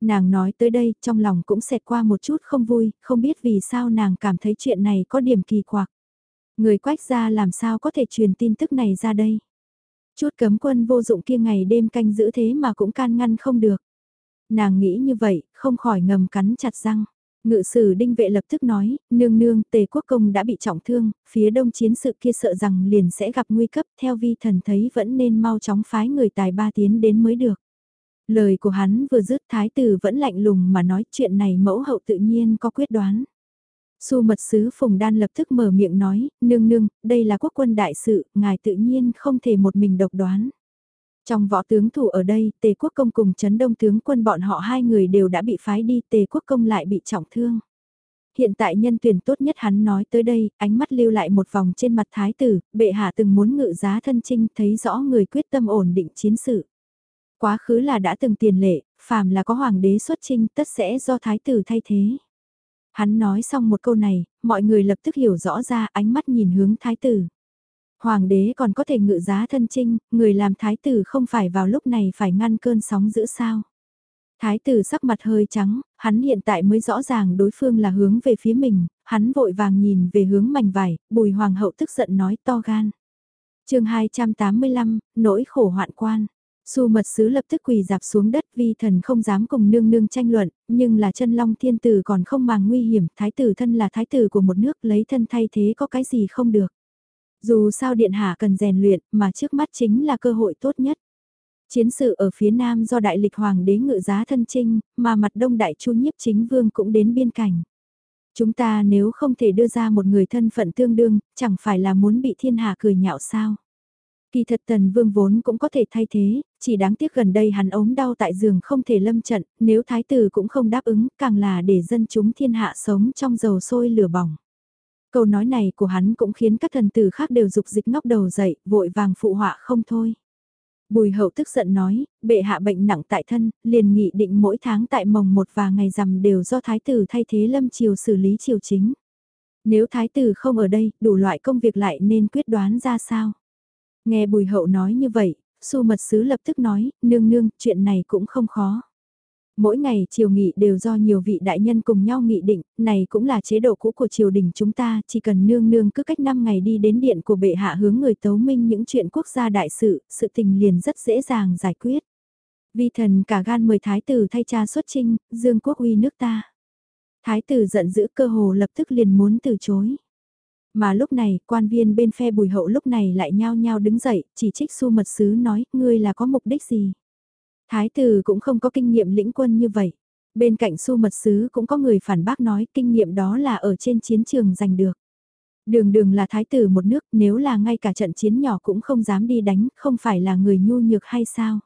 Nàng nói tới đây, trong lòng cũng xẹt qua một chút không vui, không biết vì sao nàng cảm thấy chuyện này có điểm kỳ quặc. Người quách ra làm sao có thể truyền tin tức này ra đây. Chút cấm quân vô dụng kia ngày đêm canh giữ thế mà cũng can ngăn không được. Nàng nghĩ như vậy, không khỏi ngầm cắn chặt răng. Ngự sử đinh vệ lập tức nói, nương nương tề quốc công đã bị trọng thương, phía đông chiến sự kia sợ rằng liền sẽ gặp nguy cấp theo vi thần thấy vẫn nên mau chóng phái người tài ba tiến đến mới được. Lời của hắn vừa dứt thái tử vẫn lạnh lùng mà nói chuyện này mẫu hậu tự nhiên có quyết đoán. Su mật sứ Phùng Đan lập tức mở miệng nói, nương nương, đây là quốc quân đại sự, ngài tự nhiên không thể một mình độc đoán. Trong võ tướng thủ ở đây, Tề Quốc Công cùng chấn đông tướng quân bọn họ hai người đều đã bị phái đi, Tề Quốc Công lại bị trọng thương. Hiện tại nhân tuyển tốt nhất hắn nói tới đây, ánh mắt lưu lại một vòng trên mặt thái tử, bệ hạ từng muốn ngự giá thân trinh thấy rõ người quyết tâm ổn định chiến sự. Quá khứ là đã từng tiền lệ, phàm là có hoàng đế xuất trinh tất sẽ do thái tử thay thế. Hắn nói xong một câu này, mọi người lập tức hiểu rõ ra ánh mắt nhìn hướng thái tử. Hoàng đế còn có thể ngự giá thân trinh, người làm thái tử không phải vào lúc này phải ngăn cơn sóng giữ sao. Thái tử sắc mặt hơi trắng, hắn hiện tại mới rõ ràng đối phương là hướng về phía mình, hắn vội vàng nhìn về hướng mảnh vải, bùi hoàng hậu tức giận nói to gan. chương 285, nỗi khổ hoạn quan. Su mật sứ lập tức quỳ dạp xuống đất vi thần không dám cùng nương nương tranh luận, nhưng là chân long thiên tử còn không màng nguy hiểm, thái tử thân là thái tử của một nước lấy thân thay thế có cái gì không được. Dù sao điện hạ cần rèn luyện mà trước mắt chính là cơ hội tốt nhất. Chiến sự ở phía nam do đại lịch hoàng đế ngự giá thân trinh, mà mặt đông đại chu nhiếp chính vương cũng đến biên cảnh. Chúng ta nếu không thể đưa ra một người thân phận tương đương, chẳng phải là muốn bị thiên hạ cười nhạo sao. Kỳ thật tần vương vốn cũng có thể thay thế, chỉ đáng tiếc gần đây hắn ốm đau tại giường không thể lâm trận, nếu thái tử cũng không đáp ứng, càng là để dân chúng thiên hạ sống trong dầu sôi lửa bỏng. Câu nói này của hắn cũng khiến các thần tử khác đều dục dịch ngóc đầu dậy, vội vàng phụ họa không thôi. Bùi hậu tức giận nói, bệ hạ bệnh nặng tại thân, liền nghị định mỗi tháng tại mồng một và ngày rằm đều do thái tử thay thế lâm triều xử lý triều chính. Nếu thái tử không ở đây, đủ loại công việc lại nên quyết đoán ra sao? Nghe bùi hậu nói như vậy, su mật sứ lập tức nói, nương nương, chuyện này cũng không khó. Mỗi ngày triều nghị đều do nhiều vị đại nhân cùng nhau nghị định, này cũng là chế độ cũ của triều đình chúng ta, chỉ cần nương nương cứ cách 5 ngày đi đến điện của bệ hạ hướng người tấu minh những chuyện quốc gia đại sự, sự tình liền rất dễ dàng giải quyết. Vi thần cả gan mời thái tử thay cha xuất trinh, dương quốc uy nước ta. Thái tử giận dữ cơ hồ lập tức liền muốn từ chối. Mà lúc này, quan viên bên phe bùi hậu lúc này lại nhao nhao đứng dậy, chỉ trích su mật sứ nói, ngươi là có mục đích gì? Thái tử cũng không có kinh nghiệm lĩnh quân như vậy. Bên cạnh su mật sứ cũng có người phản bác nói kinh nghiệm đó là ở trên chiến trường giành được. Đường đường là thái tử một nước nếu là ngay cả trận chiến nhỏ cũng không dám đi đánh, không phải là người nhu nhược hay sao?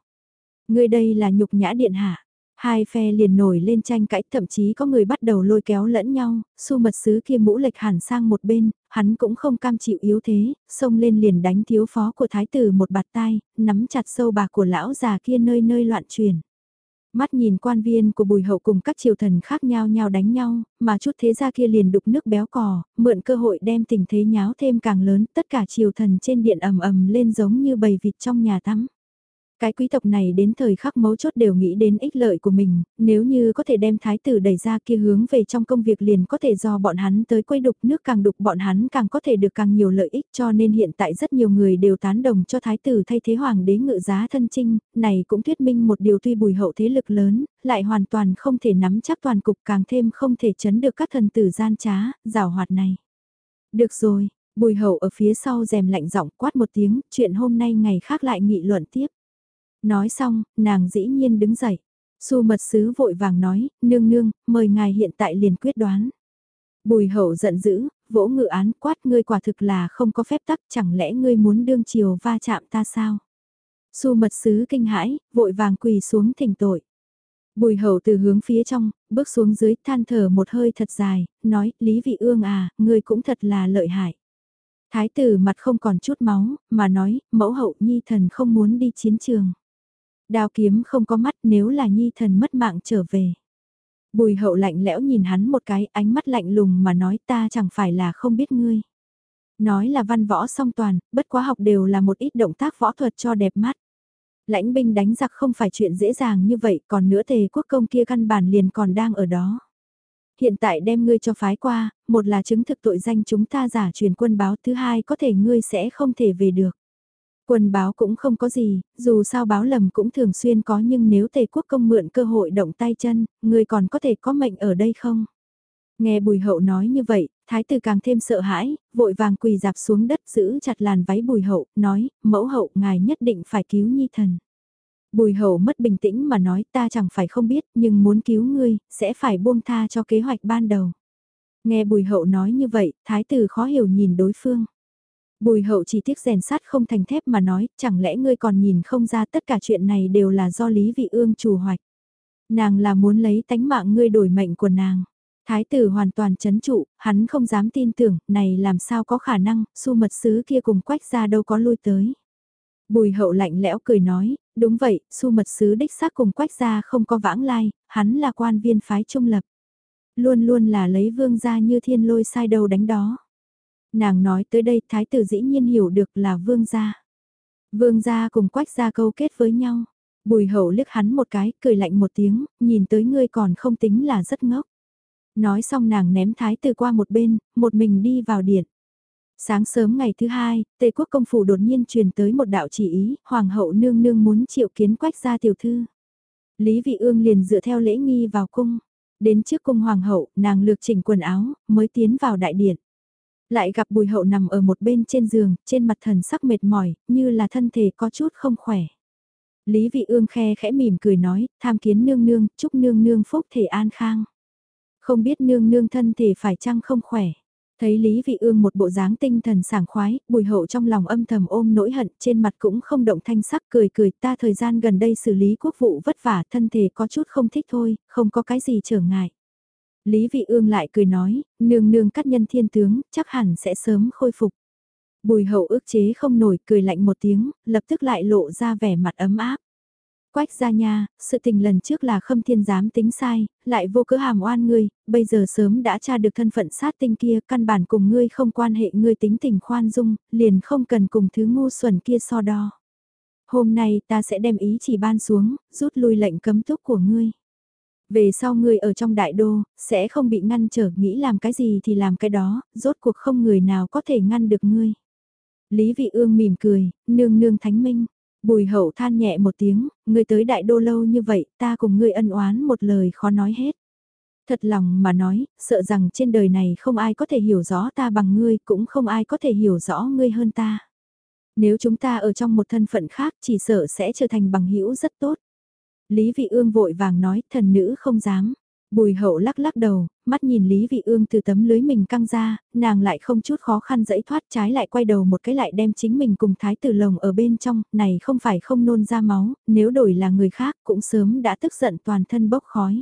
Người đây là nhục nhã điện hạ. Hai phe liền nổi lên tranh cãi, thậm chí có người bắt đầu lôi kéo lẫn nhau, su mật sứ kia mũ lệch hẳn sang một bên, hắn cũng không cam chịu yếu thế, xông lên liền đánh thiếu phó của thái tử một bạt tai, nắm chặt sâu bạc của lão già kia nơi nơi loạn truyền. Mắt nhìn quan viên của bùi hậu cùng các triều thần khác nhau nhau đánh nhau, mà chút thế gia kia liền đục nước béo cò, mượn cơ hội đem tình thế nháo thêm càng lớn, tất cả triều thần trên điện ầm ầm lên giống như bầy vịt trong nhà tắm. Cái quý tộc này đến thời khắc mấu chốt đều nghĩ đến ích lợi của mình, nếu như có thể đem thái tử đẩy ra kia hướng về trong công việc liền có thể do bọn hắn tới quay đục nước càng đục bọn hắn càng có thể được càng nhiều lợi ích cho nên hiện tại rất nhiều người đều tán đồng cho thái tử thay thế hoàng đế ngự giá thân trinh, này cũng thuyết minh một điều tuy bùi hậu thế lực lớn, lại hoàn toàn không thể nắm chắc toàn cục càng thêm không thể chấn được các thần tử gian trá, rào hoạt này. Được rồi, bùi hậu ở phía sau rèm lạnh giọng quát một tiếng, chuyện hôm nay ngày khác lại nghị luận tiếp. Nói xong, nàng dĩ nhiên đứng dậy. Su mật sứ vội vàng nói, nương nương, mời ngài hiện tại liền quyết đoán. Bùi hậu giận dữ, vỗ ngự án quát ngươi quả thực là không có phép tắc chẳng lẽ ngươi muốn đương chiều va chạm ta sao? Su mật sứ kinh hãi, vội vàng quỳ xuống thỉnh tội. Bùi hậu từ hướng phía trong, bước xuống dưới than thở một hơi thật dài, nói, Lý Vị Ương à, ngươi cũng thật là lợi hại. Thái tử mặt không còn chút máu, mà nói, mẫu hậu nhi thần không muốn đi chiến trường. Đao kiếm không có mắt nếu là nhi thần mất mạng trở về. Bùi hậu lạnh lẽo nhìn hắn một cái ánh mắt lạnh lùng mà nói ta chẳng phải là không biết ngươi. Nói là văn võ song toàn, bất quá học đều là một ít động tác võ thuật cho đẹp mắt. Lãnh binh đánh giặc không phải chuyện dễ dàng như vậy còn nữa tề quốc công kia căn bản liền còn đang ở đó. Hiện tại đem ngươi cho phái qua, một là chứng thực tội danh chúng ta giả truyền quân báo thứ hai có thể ngươi sẽ không thể về được. Quân báo cũng không có gì, dù sao báo lầm cũng thường xuyên có nhưng nếu tề quốc công mượn cơ hội động tay chân, người còn có thể có mệnh ở đây không? Nghe bùi hậu nói như vậy, thái tử càng thêm sợ hãi, vội vàng quỳ dạp xuống đất giữ chặt làn váy bùi hậu, nói, mẫu hậu ngài nhất định phải cứu nhi thần. Bùi hậu mất bình tĩnh mà nói ta chẳng phải không biết nhưng muốn cứu ngươi, sẽ phải buông tha cho kế hoạch ban đầu. Nghe bùi hậu nói như vậy, thái tử khó hiểu nhìn đối phương. Bùi hậu chỉ tiếc rèn sắt không thành thép mà nói, chẳng lẽ ngươi còn nhìn không ra tất cả chuyện này đều là do Lý Vị Ương chủ hoạch. Nàng là muốn lấy tánh mạng ngươi đổi mệnh của nàng. Thái tử hoàn toàn chấn trụ, hắn không dám tin tưởng, này làm sao có khả năng, su mật sứ kia cùng quách ra đâu có lui tới. Bùi hậu lạnh lẽo cười nói, đúng vậy, su mật sứ đích xác cùng quách ra không có vãng lai, hắn là quan viên phái trung lập. Luôn luôn là lấy vương gia như thiên lôi sai đầu đánh đó. Nàng nói tới đây thái tử dĩ nhiên hiểu được là vương gia. Vương gia cùng quách gia câu kết với nhau. Bùi hậu liếc hắn một cái, cười lạnh một tiếng, nhìn tới ngươi còn không tính là rất ngốc. Nói xong nàng ném thái tử qua một bên, một mình đi vào điện. Sáng sớm ngày thứ hai, Tề quốc công phủ đột nhiên truyền tới một đạo chỉ ý, Hoàng hậu nương nương muốn triệu kiến quách gia tiểu thư. Lý Vị Ương liền dựa theo lễ nghi vào cung. Đến trước cung Hoàng hậu, nàng lược chỉnh quần áo, mới tiến vào đại điện. Lại gặp bùi hậu nằm ở một bên trên giường, trên mặt thần sắc mệt mỏi, như là thân thể có chút không khỏe. Lý Vị Ương khe khẽ mỉm cười nói, tham kiến nương nương, chúc nương nương phúc thể an khang. Không biết nương nương thân thể phải chăng không khỏe. Thấy Lý Vị Ương một bộ dáng tinh thần sảng khoái, bùi hậu trong lòng âm thầm ôm nỗi hận, trên mặt cũng không động thanh sắc cười cười ta thời gian gần đây xử lý quốc vụ vất vả thân thể có chút không thích thôi, không có cái gì trở ngại. Lý Vị Ương lại cười nói, nương nương cắt nhân thiên tướng, chắc hẳn sẽ sớm khôi phục. Bùi hậu ước chế không nổi cười lạnh một tiếng, lập tức lại lộ ra vẻ mặt ấm áp. Quách gia nha, sự tình lần trước là khâm thiên giám tính sai, lại vô cớ hàm oan ngươi, bây giờ sớm đã tra được thân phận sát tinh kia, căn bản cùng ngươi không quan hệ ngươi tính tình khoan dung, liền không cần cùng thứ ngu xuẩn kia so đo. Hôm nay ta sẽ đem ý chỉ ban xuống, rút lui lệnh cấm túc của ngươi. Về sau ngươi ở trong đại đô, sẽ không bị ngăn trở nghĩ làm cái gì thì làm cái đó, rốt cuộc không người nào có thể ngăn được ngươi. Lý vị ương mỉm cười, nương nương thánh minh. Bùi hậu than nhẹ một tiếng, ngươi tới đại đô lâu như vậy, ta cùng ngươi ân oán một lời khó nói hết. Thật lòng mà nói, sợ rằng trên đời này không ai có thể hiểu rõ ta bằng ngươi, cũng không ai có thể hiểu rõ ngươi hơn ta. Nếu chúng ta ở trong một thân phận khác chỉ sợ sẽ trở thành bằng hữu rất tốt. Lý Vị Ương vội vàng nói, thần nữ không dám. Bùi hậu lắc lắc đầu, mắt nhìn Lý Vị Ương từ tấm lưới mình căng ra, nàng lại không chút khó khăn dẫy thoát trái lại quay đầu một cái lại đem chính mình cùng thái tử lồng ở bên trong, này không phải không nôn ra máu, nếu đổi là người khác cũng sớm đã tức giận toàn thân bốc khói.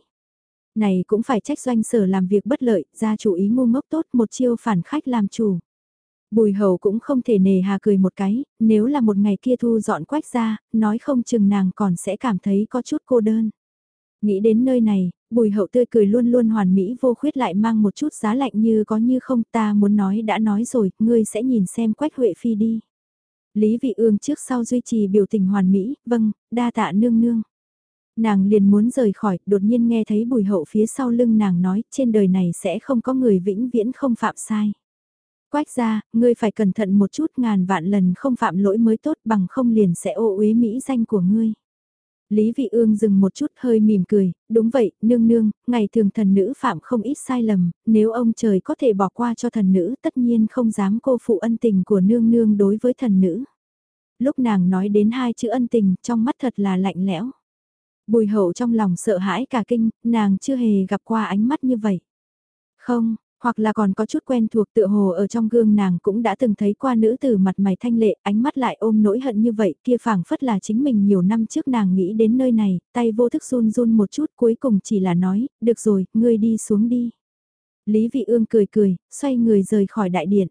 Này cũng phải trách doanh sở làm việc bất lợi, ra chủ ý ngu ngốc tốt một chiêu phản khách làm chủ. Bùi hầu cũng không thể nề hà cười một cái, nếu là một ngày kia thu dọn quách ra, nói không chừng nàng còn sẽ cảm thấy có chút cô đơn. Nghĩ đến nơi này, bùi hậu tươi cười luôn luôn hoàn mỹ vô khuyết lại mang một chút giá lạnh như có như không ta muốn nói đã nói rồi, ngươi sẽ nhìn xem quách huệ phi đi. Lý vị ương trước sau duy trì biểu tình hoàn mỹ, vâng, đa tạ nương nương. Nàng liền muốn rời khỏi, đột nhiên nghe thấy bùi hậu phía sau lưng nàng nói, trên đời này sẽ không có người vĩnh viễn không phạm sai. Quách ra, ngươi phải cẩn thận một chút ngàn vạn lần không phạm lỗi mới tốt bằng không liền sẽ ô uế mỹ danh của ngươi. Lý Vị Ương dừng một chút hơi mỉm cười, đúng vậy, nương nương, ngày thường thần nữ phạm không ít sai lầm, nếu ông trời có thể bỏ qua cho thần nữ tất nhiên không dám cô phụ ân tình của nương nương đối với thần nữ. Lúc nàng nói đến hai chữ ân tình, trong mắt thật là lạnh lẽo. Bùi hậu trong lòng sợ hãi cả kinh, nàng chưa hề gặp qua ánh mắt như vậy. Không, hoặc là còn có chút quen thuộc tựa hồ ở trong gương nàng cũng đã từng thấy qua nữ từ mặt mày thanh lệ, ánh mắt lại ôm nỗi hận như vậy, kia phảng phất là chính mình nhiều năm trước nàng nghĩ đến nơi này, tay vô thức run run một chút cuối cùng chỉ là nói, được rồi, ngươi đi xuống đi. Lý Vị Ương cười cười, xoay người rời khỏi đại điện.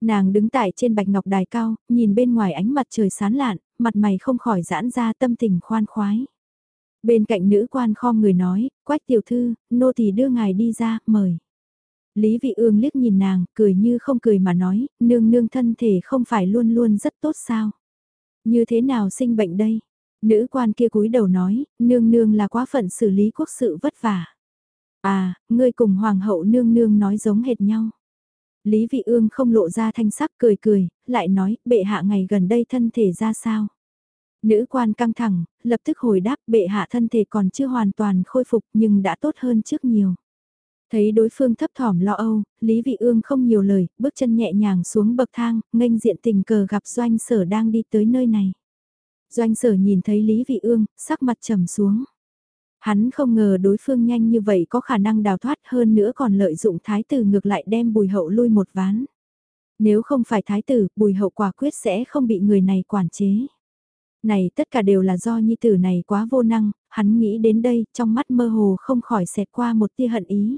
Nàng đứng tại trên bạch ngọc đài cao, nhìn bên ngoài ánh mặt trời sán lạn, mặt mày không khỏi giãn ra tâm tình khoan khoái. Bên cạnh nữ quan kho người nói, quách tiểu thư, nô tỳ đưa ngài đi ra, mời. Lý vị ương liếc nhìn nàng, cười như không cười mà nói, nương nương thân thể không phải luôn luôn rất tốt sao. Như thế nào sinh bệnh đây? Nữ quan kia cúi đầu nói, nương nương là quá phận xử lý quốc sự vất vả. À, ngươi cùng hoàng hậu nương nương nói giống hệt nhau. Lý vị ương không lộ ra thanh sắc cười cười, lại nói, bệ hạ ngày gần đây thân thể ra sao? Nữ quan căng thẳng, lập tức hồi đáp bệ hạ thân thể còn chưa hoàn toàn khôi phục nhưng đã tốt hơn trước nhiều. Thấy đối phương thấp thỏm lo âu, Lý Vị Ương không nhiều lời, bước chân nhẹ nhàng xuống bậc thang, nghênh diện tình cờ gặp doanh sở đang đi tới nơi này. Doanh sở nhìn thấy Lý Vị Ương, sắc mặt trầm xuống. Hắn không ngờ đối phương nhanh như vậy có khả năng đào thoát hơn nữa còn lợi dụng thái tử ngược lại đem bùi hậu lui một ván. Nếu không phải thái tử, bùi hậu quả quyết sẽ không bị người này quản chế. Này tất cả đều là do nhi tử này quá vô năng, hắn nghĩ đến đây, trong mắt mơ hồ không khỏi xẹt qua một tia hận ý.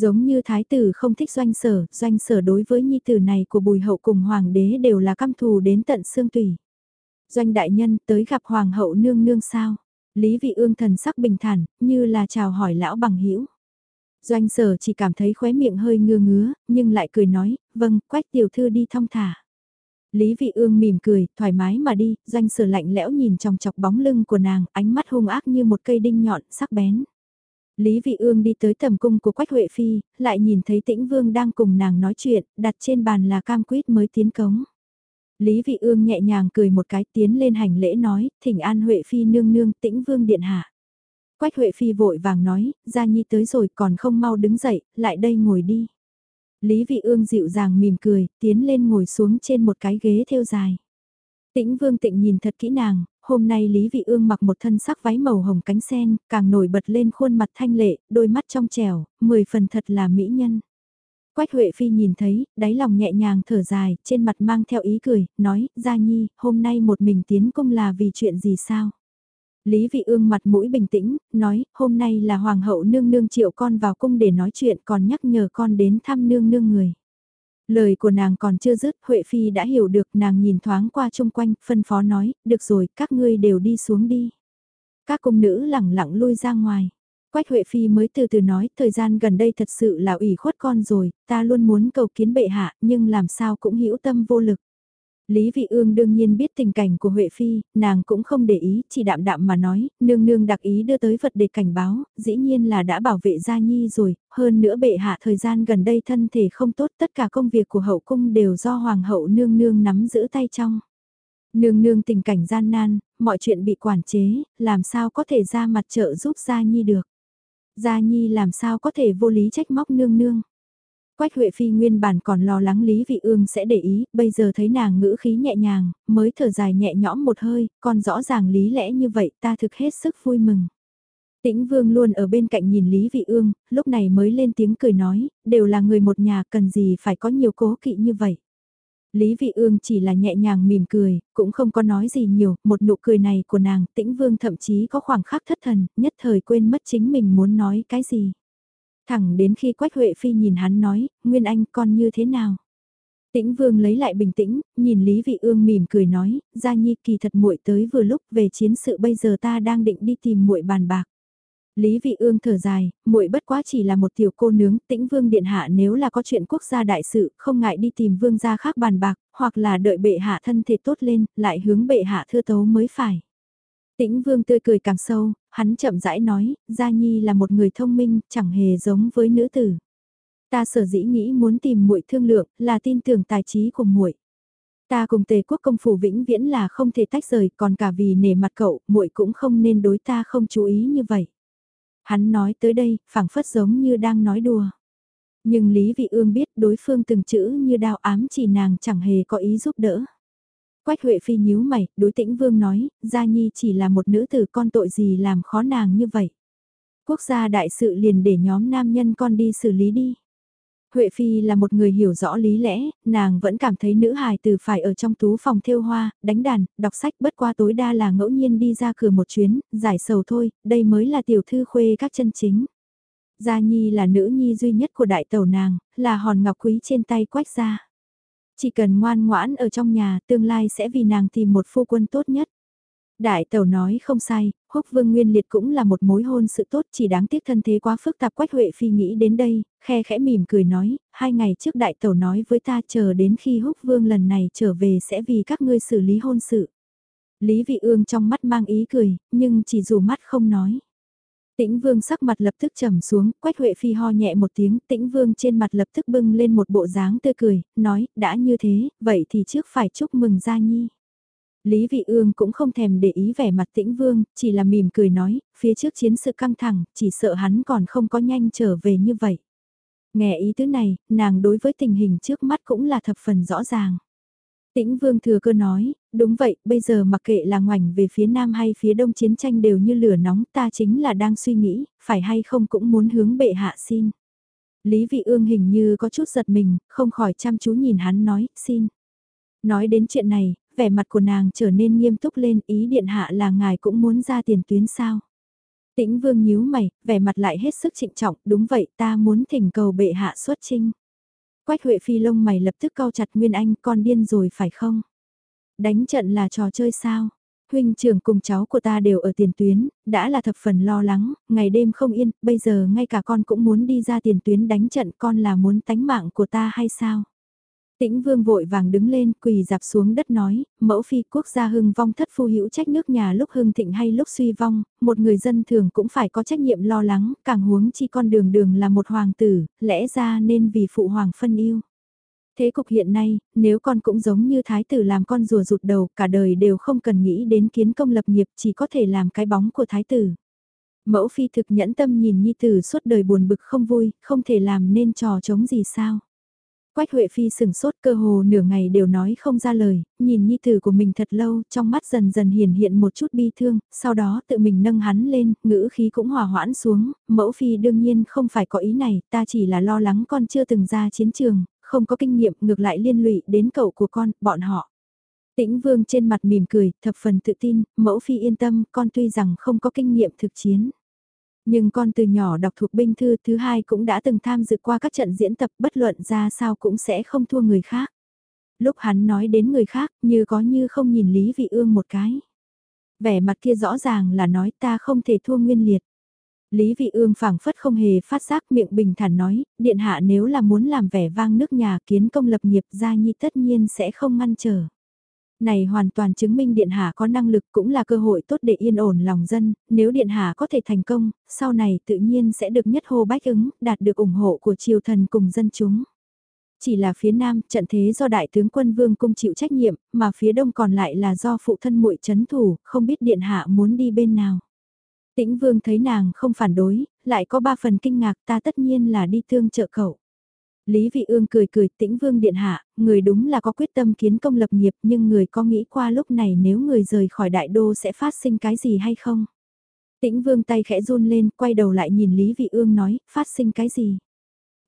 Giống như thái tử không thích doanh sở, doanh sở đối với nhi tử này của bùi hậu cùng hoàng đế đều là căm thù đến tận xương tùy. Doanh đại nhân tới gặp hoàng hậu nương nương sao? Lý vị ương thần sắc bình thản, như là chào hỏi lão bằng hữu Doanh sở chỉ cảm thấy khóe miệng hơi ngưa ngứa, nhưng lại cười nói, vâng, quách tiểu thư đi thong thả. Lý vị ương mỉm cười, thoải mái mà đi, doanh sở lạnh lẽo nhìn trong chọc bóng lưng của nàng, ánh mắt hung ác như một cây đinh nhọn, sắc bén. Lý vị ương đi tới tầm cung của Quách Huệ Phi, lại nhìn thấy tĩnh vương đang cùng nàng nói chuyện, đặt trên bàn là cam quýt mới tiến cống. Lý Vị Ương nhẹ nhàng cười một cái tiến lên hành lễ nói, thỉnh an Huệ Phi nương nương tĩnh vương điện hạ. Quách Huệ Phi vội vàng nói, Gia Nhi tới rồi còn không mau đứng dậy, lại đây ngồi đi. Lý Vị Ương dịu dàng mỉm cười, tiến lên ngồi xuống trên một cái ghế thêu dài. Tĩnh Vương Tịnh nhìn thật kỹ nàng, hôm nay Lý Vị Ương mặc một thân sắc váy màu hồng cánh sen, càng nổi bật lên khuôn mặt thanh lệ, đôi mắt trong trẻo, mười phần thật là mỹ nhân. Quách Huệ Phi nhìn thấy, đáy lòng nhẹ nhàng thở dài, trên mặt mang theo ý cười, nói, Gia Nhi, hôm nay một mình tiến cung là vì chuyện gì sao? Lý Vị Ương mặt mũi bình tĩnh, nói, hôm nay là Hoàng hậu nương nương triệu con vào cung để nói chuyện còn nhắc nhở con đến thăm nương nương người. Lời của nàng còn chưa dứt, Huệ Phi đã hiểu được nàng nhìn thoáng qua chung quanh, phân phó nói, được rồi, các ngươi đều đi xuống đi. Các cung nữ lẳng lặng lui ra ngoài. Quách Huệ Phi mới từ từ nói, thời gian gần đây thật sự là ủy khuất con rồi, ta luôn muốn cầu kiến bệ hạ, nhưng làm sao cũng hữu tâm vô lực. Lý Vị Ương đương nhiên biết tình cảnh của Huệ Phi, nàng cũng không để ý, chỉ đạm đạm mà nói, nương nương đặc ý đưa tới vật để cảnh báo, dĩ nhiên là đã bảo vệ Gia Nhi rồi, hơn nữa bệ hạ thời gian gần đây thân thể không tốt, tất cả công việc của hậu cung đều do Hoàng hậu nương nương nắm giữ tay trong. Nương nương tình cảnh gian nan, mọi chuyện bị quản chế, làm sao có thể ra mặt trợ giúp Gia Nhi được. Gia Nhi làm sao có thể vô lý trách móc nương nương. Quách Huệ Phi nguyên bản còn lo lắng Lý Vị Ương sẽ để ý, bây giờ thấy nàng ngữ khí nhẹ nhàng, mới thở dài nhẹ nhõm một hơi, còn rõ ràng lý lẽ như vậy ta thực hết sức vui mừng. Tĩnh Vương luôn ở bên cạnh nhìn Lý Vị Ương, lúc này mới lên tiếng cười nói, đều là người một nhà cần gì phải có nhiều cố kỵ như vậy. Lý Vị Ương chỉ là nhẹ nhàng mỉm cười, cũng không có nói gì nhiều, một nụ cười này của nàng, Tĩnh Vương thậm chí có khoảng khắc thất thần, nhất thời quên mất chính mình muốn nói cái gì. Thẳng đến khi Quách Huệ Phi nhìn hắn nói, Nguyên Anh con như thế nào? Tĩnh Vương lấy lại bình tĩnh, nhìn Lý Vị Ương mỉm cười nói, Gia Nhi kỳ thật muội tới vừa lúc về chiến sự bây giờ ta đang định đi tìm muội bàn bạc. Lý Vị Ương thở dài, muội bất quá chỉ là một tiểu cô nướng, Tĩnh Vương điện hạ nếu là có chuyện quốc gia đại sự, không ngại đi tìm vương gia khác bàn bạc, hoặc là đợi bệ hạ thân thể tốt lên, lại hướng bệ hạ thưa tấu mới phải. Tĩnh Vương tươi cười càng sâu, hắn chậm rãi nói, Gia Nhi là một người thông minh, chẳng hề giống với nữ tử. Ta sở dĩ nghĩ muốn tìm muội thương lượng, là tin tưởng tài trí của muội. Ta cùng Tề quốc công phủ vĩnh viễn là không thể tách rời, còn cả vì nể mặt cậu, muội cũng không nên đối ta không chú ý như vậy. Hắn nói tới đây, phảng phất giống như đang nói đùa. Nhưng Lý Vị Ương biết đối phương từng chữ như đao ám chỉ nàng chẳng hề có ý giúp đỡ. Quách Huệ Phi nhíu mày, đối tĩnh vương nói, Gia Nhi chỉ là một nữ tử con tội gì làm khó nàng như vậy. Quốc gia đại sự liền để nhóm nam nhân con đi xử lý đi. Huệ Phi là một người hiểu rõ lý lẽ, nàng vẫn cảm thấy nữ hài từ phải ở trong tú phòng thêu hoa, đánh đàn, đọc sách bất qua tối đa là ngẫu nhiên đi ra cửa một chuyến, giải sầu thôi, đây mới là tiểu thư khuê các chân chính. Gia Nhi là nữ nhi duy nhất của đại tàu nàng, là hòn ngọc quý trên tay quách gia. Chỉ cần ngoan ngoãn ở trong nhà, tương lai sẽ vì nàng tìm một phu quân tốt nhất. Đại tẩu nói không sai, húc vương nguyên liệt cũng là một mối hôn sự tốt chỉ đáng tiếc thân thế quá phức tạp quách huệ phi nghĩ đến đây, khe khẽ mỉm cười nói, hai ngày trước đại tẩu nói với ta chờ đến khi húc vương lần này trở về sẽ vì các ngươi xử lý hôn sự. Lý vị ương trong mắt mang ý cười, nhưng chỉ dù mắt không nói. Tĩnh Vương sắc mặt lập tức trầm xuống, Quách Huệ Phi ho nhẹ một tiếng, Tĩnh Vương trên mặt lập tức bưng lên một bộ dáng tươi cười, nói, đã như thế, vậy thì trước phải chúc mừng Gia Nhi. Lý Vị Ương cũng không thèm để ý vẻ mặt Tĩnh Vương, chỉ là mỉm cười nói, phía trước chiến sự căng thẳng, chỉ sợ hắn còn không có nhanh trở về như vậy. Nghe ý tứ này, nàng đối với tình hình trước mắt cũng là thập phần rõ ràng. Tĩnh Vương thừa cơ nói, đúng vậy, bây giờ mặc kệ là ngoảnh về phía nam hay phía đông chiến tranh đều như lửa nóng, ta chính là đang suy nghĩ, phải hay không cũng muốn hướng bệ hạ xin. Lý Vị Ương hình như có chút giật mình, không khỏi chăm chú nhìn hắn nói, xin. Nói đến chuyện này, vẻ mặt của nàng trở nên nghiêm túc lên, ý điện hạ là ngài cũng muốn ra tiền tuyến sao. Tĩnh Vương nhíu mày, vẻ mặt lại hết sức trịnh trọng, đúng vậy, ta muốn thỉnh cầu bệ hạ xuất trinh. Quách Huệ Phi lông mày lập tức cau chặt Nguyên Anh con điên rồi phải không? Đánh trận là trò chơi sao? Huynh trưởng cùng cháu của ta đều ở tiền tuyến, đã là thập phần lo lắng, ngày đêm không yên, bây giờ ngay cả con cũng muốn đi ra tiền tuyến đánh trận con là muốn tánh mạng của ta hay sao? Tĩnh vương vội vàng đứng lên quỳ dạp xuống đất nói, mẫu phi quốc gia hưng vong thất phu hữu trách nước nhà lúc hưng thịnh hay lúc suy vong, một người dân thường cũng phải có trách nhiệm lo lắng, càng huống chi con đường đường là một hoàng tử, lẽ ra nên vì phụ hoàng phân yêu. Thế cục hiện nay, nếu con cũng giống như thái tử làm con rùa rụt đầu, cả đời đều không cần nghĩ đến kiến công lập nghiệp, chỉ có thể làm cái bóng của thái tử. Mẫu phi thực nhẫn tâm nhìn nhi tử suốt đời buồn bực không vui, không thể làm nên trò chống gì sao. Quách Huệ Phi sừng sốt cơ hồ nửa ngày đều nói không ra lời, nhìn nhi tử của mình thật lâu, trong mắt dần dần hiển hiện một chút bi thương, sau đó tự mình nâng hắn lên, ngữ khí cũng hòa hoãn xuống, mẫu phi đương nhiên không phải có ý này, ta chỉ là lo lắng con chưa từng ra chiến trường, không có kinh nghiệm ngược lại liên lụy đến cậu của con, bọn họ. Tĩnh Vương trên mặt mỉm cười, thập phần tự tin, mẫu phi yên tâm, con tuy rằng không có kinh nghiệm thực chiến. Nhưng con từ nhỏ đọc thuộc binh thư thứ hai cũng đã từng tham dự qua các trận diễn tập bất luận ra sao cũng sẽ không thua người khác. Lúc hắn nói đến người khác như có như không nhìn Lý Vị Ương một cái. Vẻ mặt kia rõ ràng là nói ta không thể thua nguyên liệt. Lý Vị Ương phảng phất không hề phát giác miệng bình thản nói, điện hạ nếu là muốn làm vẻ vang nước nhà kiến công lập nghiệp gia nhi tất nhiên sẽ không ngăn trở. Này hoàn toàn chứng minh Điện Hạ có năng lực cũng là cơ hội tốt để yên ổn lòng dân, nếu Điện Hạ có thể thành công, sau này tự nhiên sẽ được nhất hô bách ứng, đạt được ủng hộ của triều thần cùng dân chúng. Chỉ là phía Nam, trận thế do Đại tướng quân Vương Cung chịu trách nhiệm, mà phía Đông còn lại là do phụ thân muội chấn thủ, không biết Điện Hạ muốn đi bên nào. Tĩnh Vương thấy nàng không phản đối, lại có ba phần kinh ngạc ta tất nhiên là đi thương trợ cậu. Lý Vị Ương cười cười tĩnh vương điện hạ, người đúng là có quyết tâm kiến công lập nghiệp nhưng người có nghĩ qua lúc này nếu người rời khỏi đại đô sẽ phát sinh cái gì hay không? Tĩnh vương tay khẽ run lên, quay đầu lại nhìn Lý Vị Ương nói, phát sinh cái gì?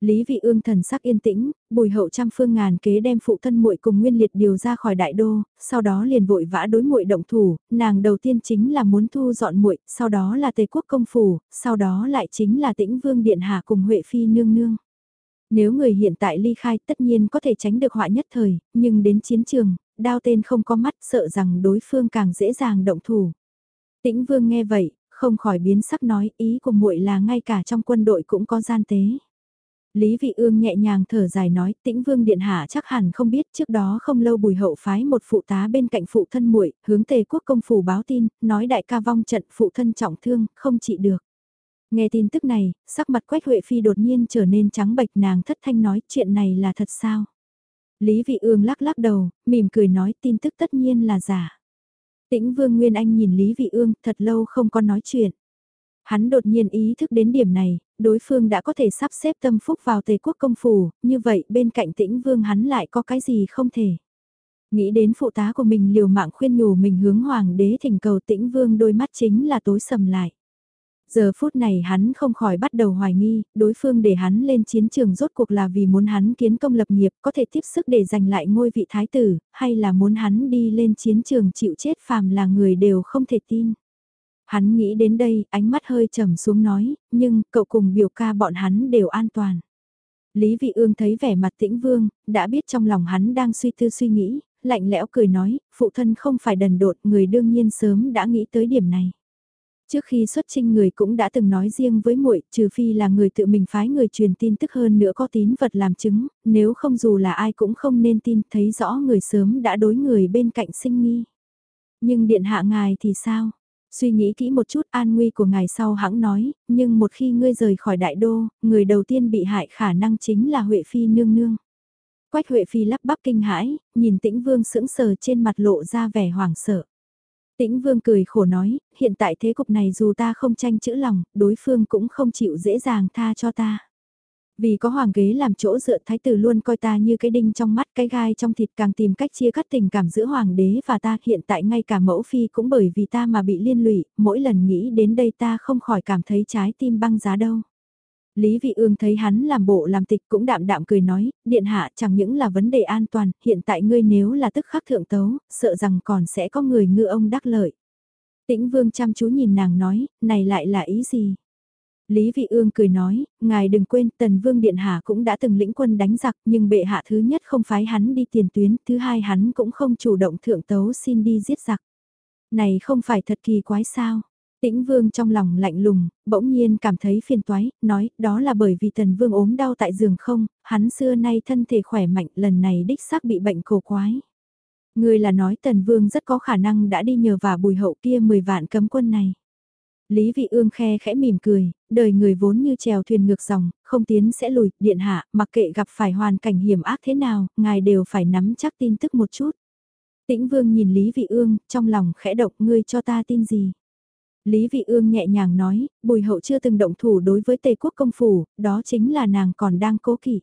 Lý Vị Ương thần sắc yên tĩnh, bùi hậu trăm phương ngàn kế đem phụ thân muội cùng nguyên liệt điều ra khỏi đại đô, sau đó liền vội vã đối muội động thủ, nàng đầu tiên chính là muốn thu dọn muội, sau đó là tề quốc công phủ, sau đó lại chính là tĩnh vương điện hạ cùng huệ phi nương nương. Nếu người hiện tại ly khai tất nhiên có thể tránh được họa nhất thời, nhưng đến chiến trường, đao tên không có mắt sợ rằng đối phương càng dễ dàng động thủ. Tĩnh vương nghe vậy, không khỏi biến sắc nói ý của muội là ngay cả trong quân đội cũng có gian tế. Lý Vị Ương nhẹ nhàng thở dài nói, Tĩnh Vương điện hạ chắc hẳn không biết, trước đó không lâu Bùi Hậu phái một phụ tá bên cạnh phụ thân muội, hướng Tề quốc công phủ báo tin, nói đại ca vong trận phụ thân trọng thương, không trị được. Nghe tin tức này, sắc mặt Quách Huệ Phi đột nhiên trở nên trắng bệch nàng thất thanh nói chuyện này là thật sao? Lý Vị Ương lắc lắc đầu, mỉm cười nói tin tức tất nhiên là giả. Tĩnh Vương Nguyên Anh nhìn Lý Vị Ương thật lâu không có nói chuyện. Hắn đột nhiên ý thức đến điểm này, đối phương đã có thể sắp xếp tâm phúc vào tề quốc công phủ, như vậy bên cạnh tĩnh vương hắn lại có cái gì không thể. Nghĩ đến phụ tá của mình liều mạng khuyên nhủ mình hướng hoàng đế thỉnh cầu tĩnh vương đôi mắt chính là tối sầm lại. Giờ phút này hắn không khỏi bắt đầu hoài nghi, đối phương để hắn lên chiến trường rốt cuộc là vì muốn hắn kiến công lập nghiệp có thể tiếp sức để giành lại ngôi vị thái tử, hay là muốn hắn đi lên chiến trường chịu chết phàm là người đều không thể tin. Hắn nghĩ đến đây, ánh mắt hơi trầm xuống nói, nhưng cậu cùng biểu ca bọn hắn đều an toàn. Lý Vị Ương thấy vẻ mặt tĩnh vương, đã biết trong lòng hắn đang suy tư suy nghĩ, lạnh lẽo cười nói, phụ thân không phải đần đột, người đương nhiên sớm đã nghĩ tới điểm này. Trước khi xuất trinh người cũng đã từng nói riêng với muội, trừ phi là người tự mình phái người truyền tin tức hơn nữa có tín vật làm chứng, nếu không dù là ai cũng không nên tin, thấy rõ người sớm đã đối người bên cạnh sinh nghi. Nhưng điện hạ ngài thì sao? Suy nghĩ kỹ một chút an nguy của ngài sau hãng nói, nhưng một khi ngươi rời khỏi đại đô, người đầu tiên bị hại khả năng chính là Huệ Phi nương nương. Quách Huệ Phi lắp bắp kinh hãi, nhìn tĩnh vương sững sờ trên mặt lộ ra vẻ hoảng sợ. Tĩnh vương cười khổ nói, hiện tại thế cục này dù ta không tranh chữ lòng, đối phương cũng không chịu dễ dàng tha cho ta. Vì có hoàng ghế làm chỗ dựa thái tử luôn coi ta như cái đinh trong mắt cái gai trong thịt càng tìm cách chia cắt tình cảm giữa hoàng đế và ta hiện tại ngay cả mẫu phi cũng bởi vì ta mà bị liên lụy, mỗi lần nghĩ đến đây ta không khỏi cảm thấy trái tim băng giá đâu. Lý Vị Ương thấy hắn làm bộ làm tịch cũng đạm đạm cười nói, điện hạ chẳng những là vấn đề an toàn, hiện tại ngươi nếu là tức khắc thượng tấu, sợ rằng còn sẽ có người ngư ông đắc lợi. Tĩnh Vương chăm chú nhìn nàng nói, này lại là ý gì? Lý Vị Ương cười nói, ngài đừng quên Tần Vương Điện Hạ cũng đã từng lĩnh quân đánh giặc nhưng bệ hạ thứ nhất không phái hắn đi tiền tuyến, thứ hai hắn cũng không chủ động thượng tấu xin đi giết giặc. Này không phải thật kỳ quái sao? Tĩnh Vương trong lòng lạnh lùng, bỗng nhiên cảm thấy phiền toái, nói đó là bởi vì Tần Vương ốm đau tại giường không, hắn xưa nay thân thể khỏe mạnh lần này đích xác bị bệnh cổ quái. Người là nói Tần Vương rất có khả năng đã đi nhờ vào bùi hậu kia 10 vạn cấm quân này. Lý Vị Ương khe khẽ mỉm cười, đời người vốn như chèo thuyền ngược dòng, không tiến sẽ lùi, điện hạ, mặc kệ gặp phải hoàn cảnh hiểm ác thế nào, ngài đều phải nắm chắc tin tức một chút. Tĩnh Vương nhìn Lý Vị Ương, trong lòng khẽ động ngươi cho ta tin gì. Lý Vị Ương nhẹ nhàng nói, bùi hậu chưa từng động thủ đối với Tề quốc công phủ, đó chính là nàng còn đang cố kỵ.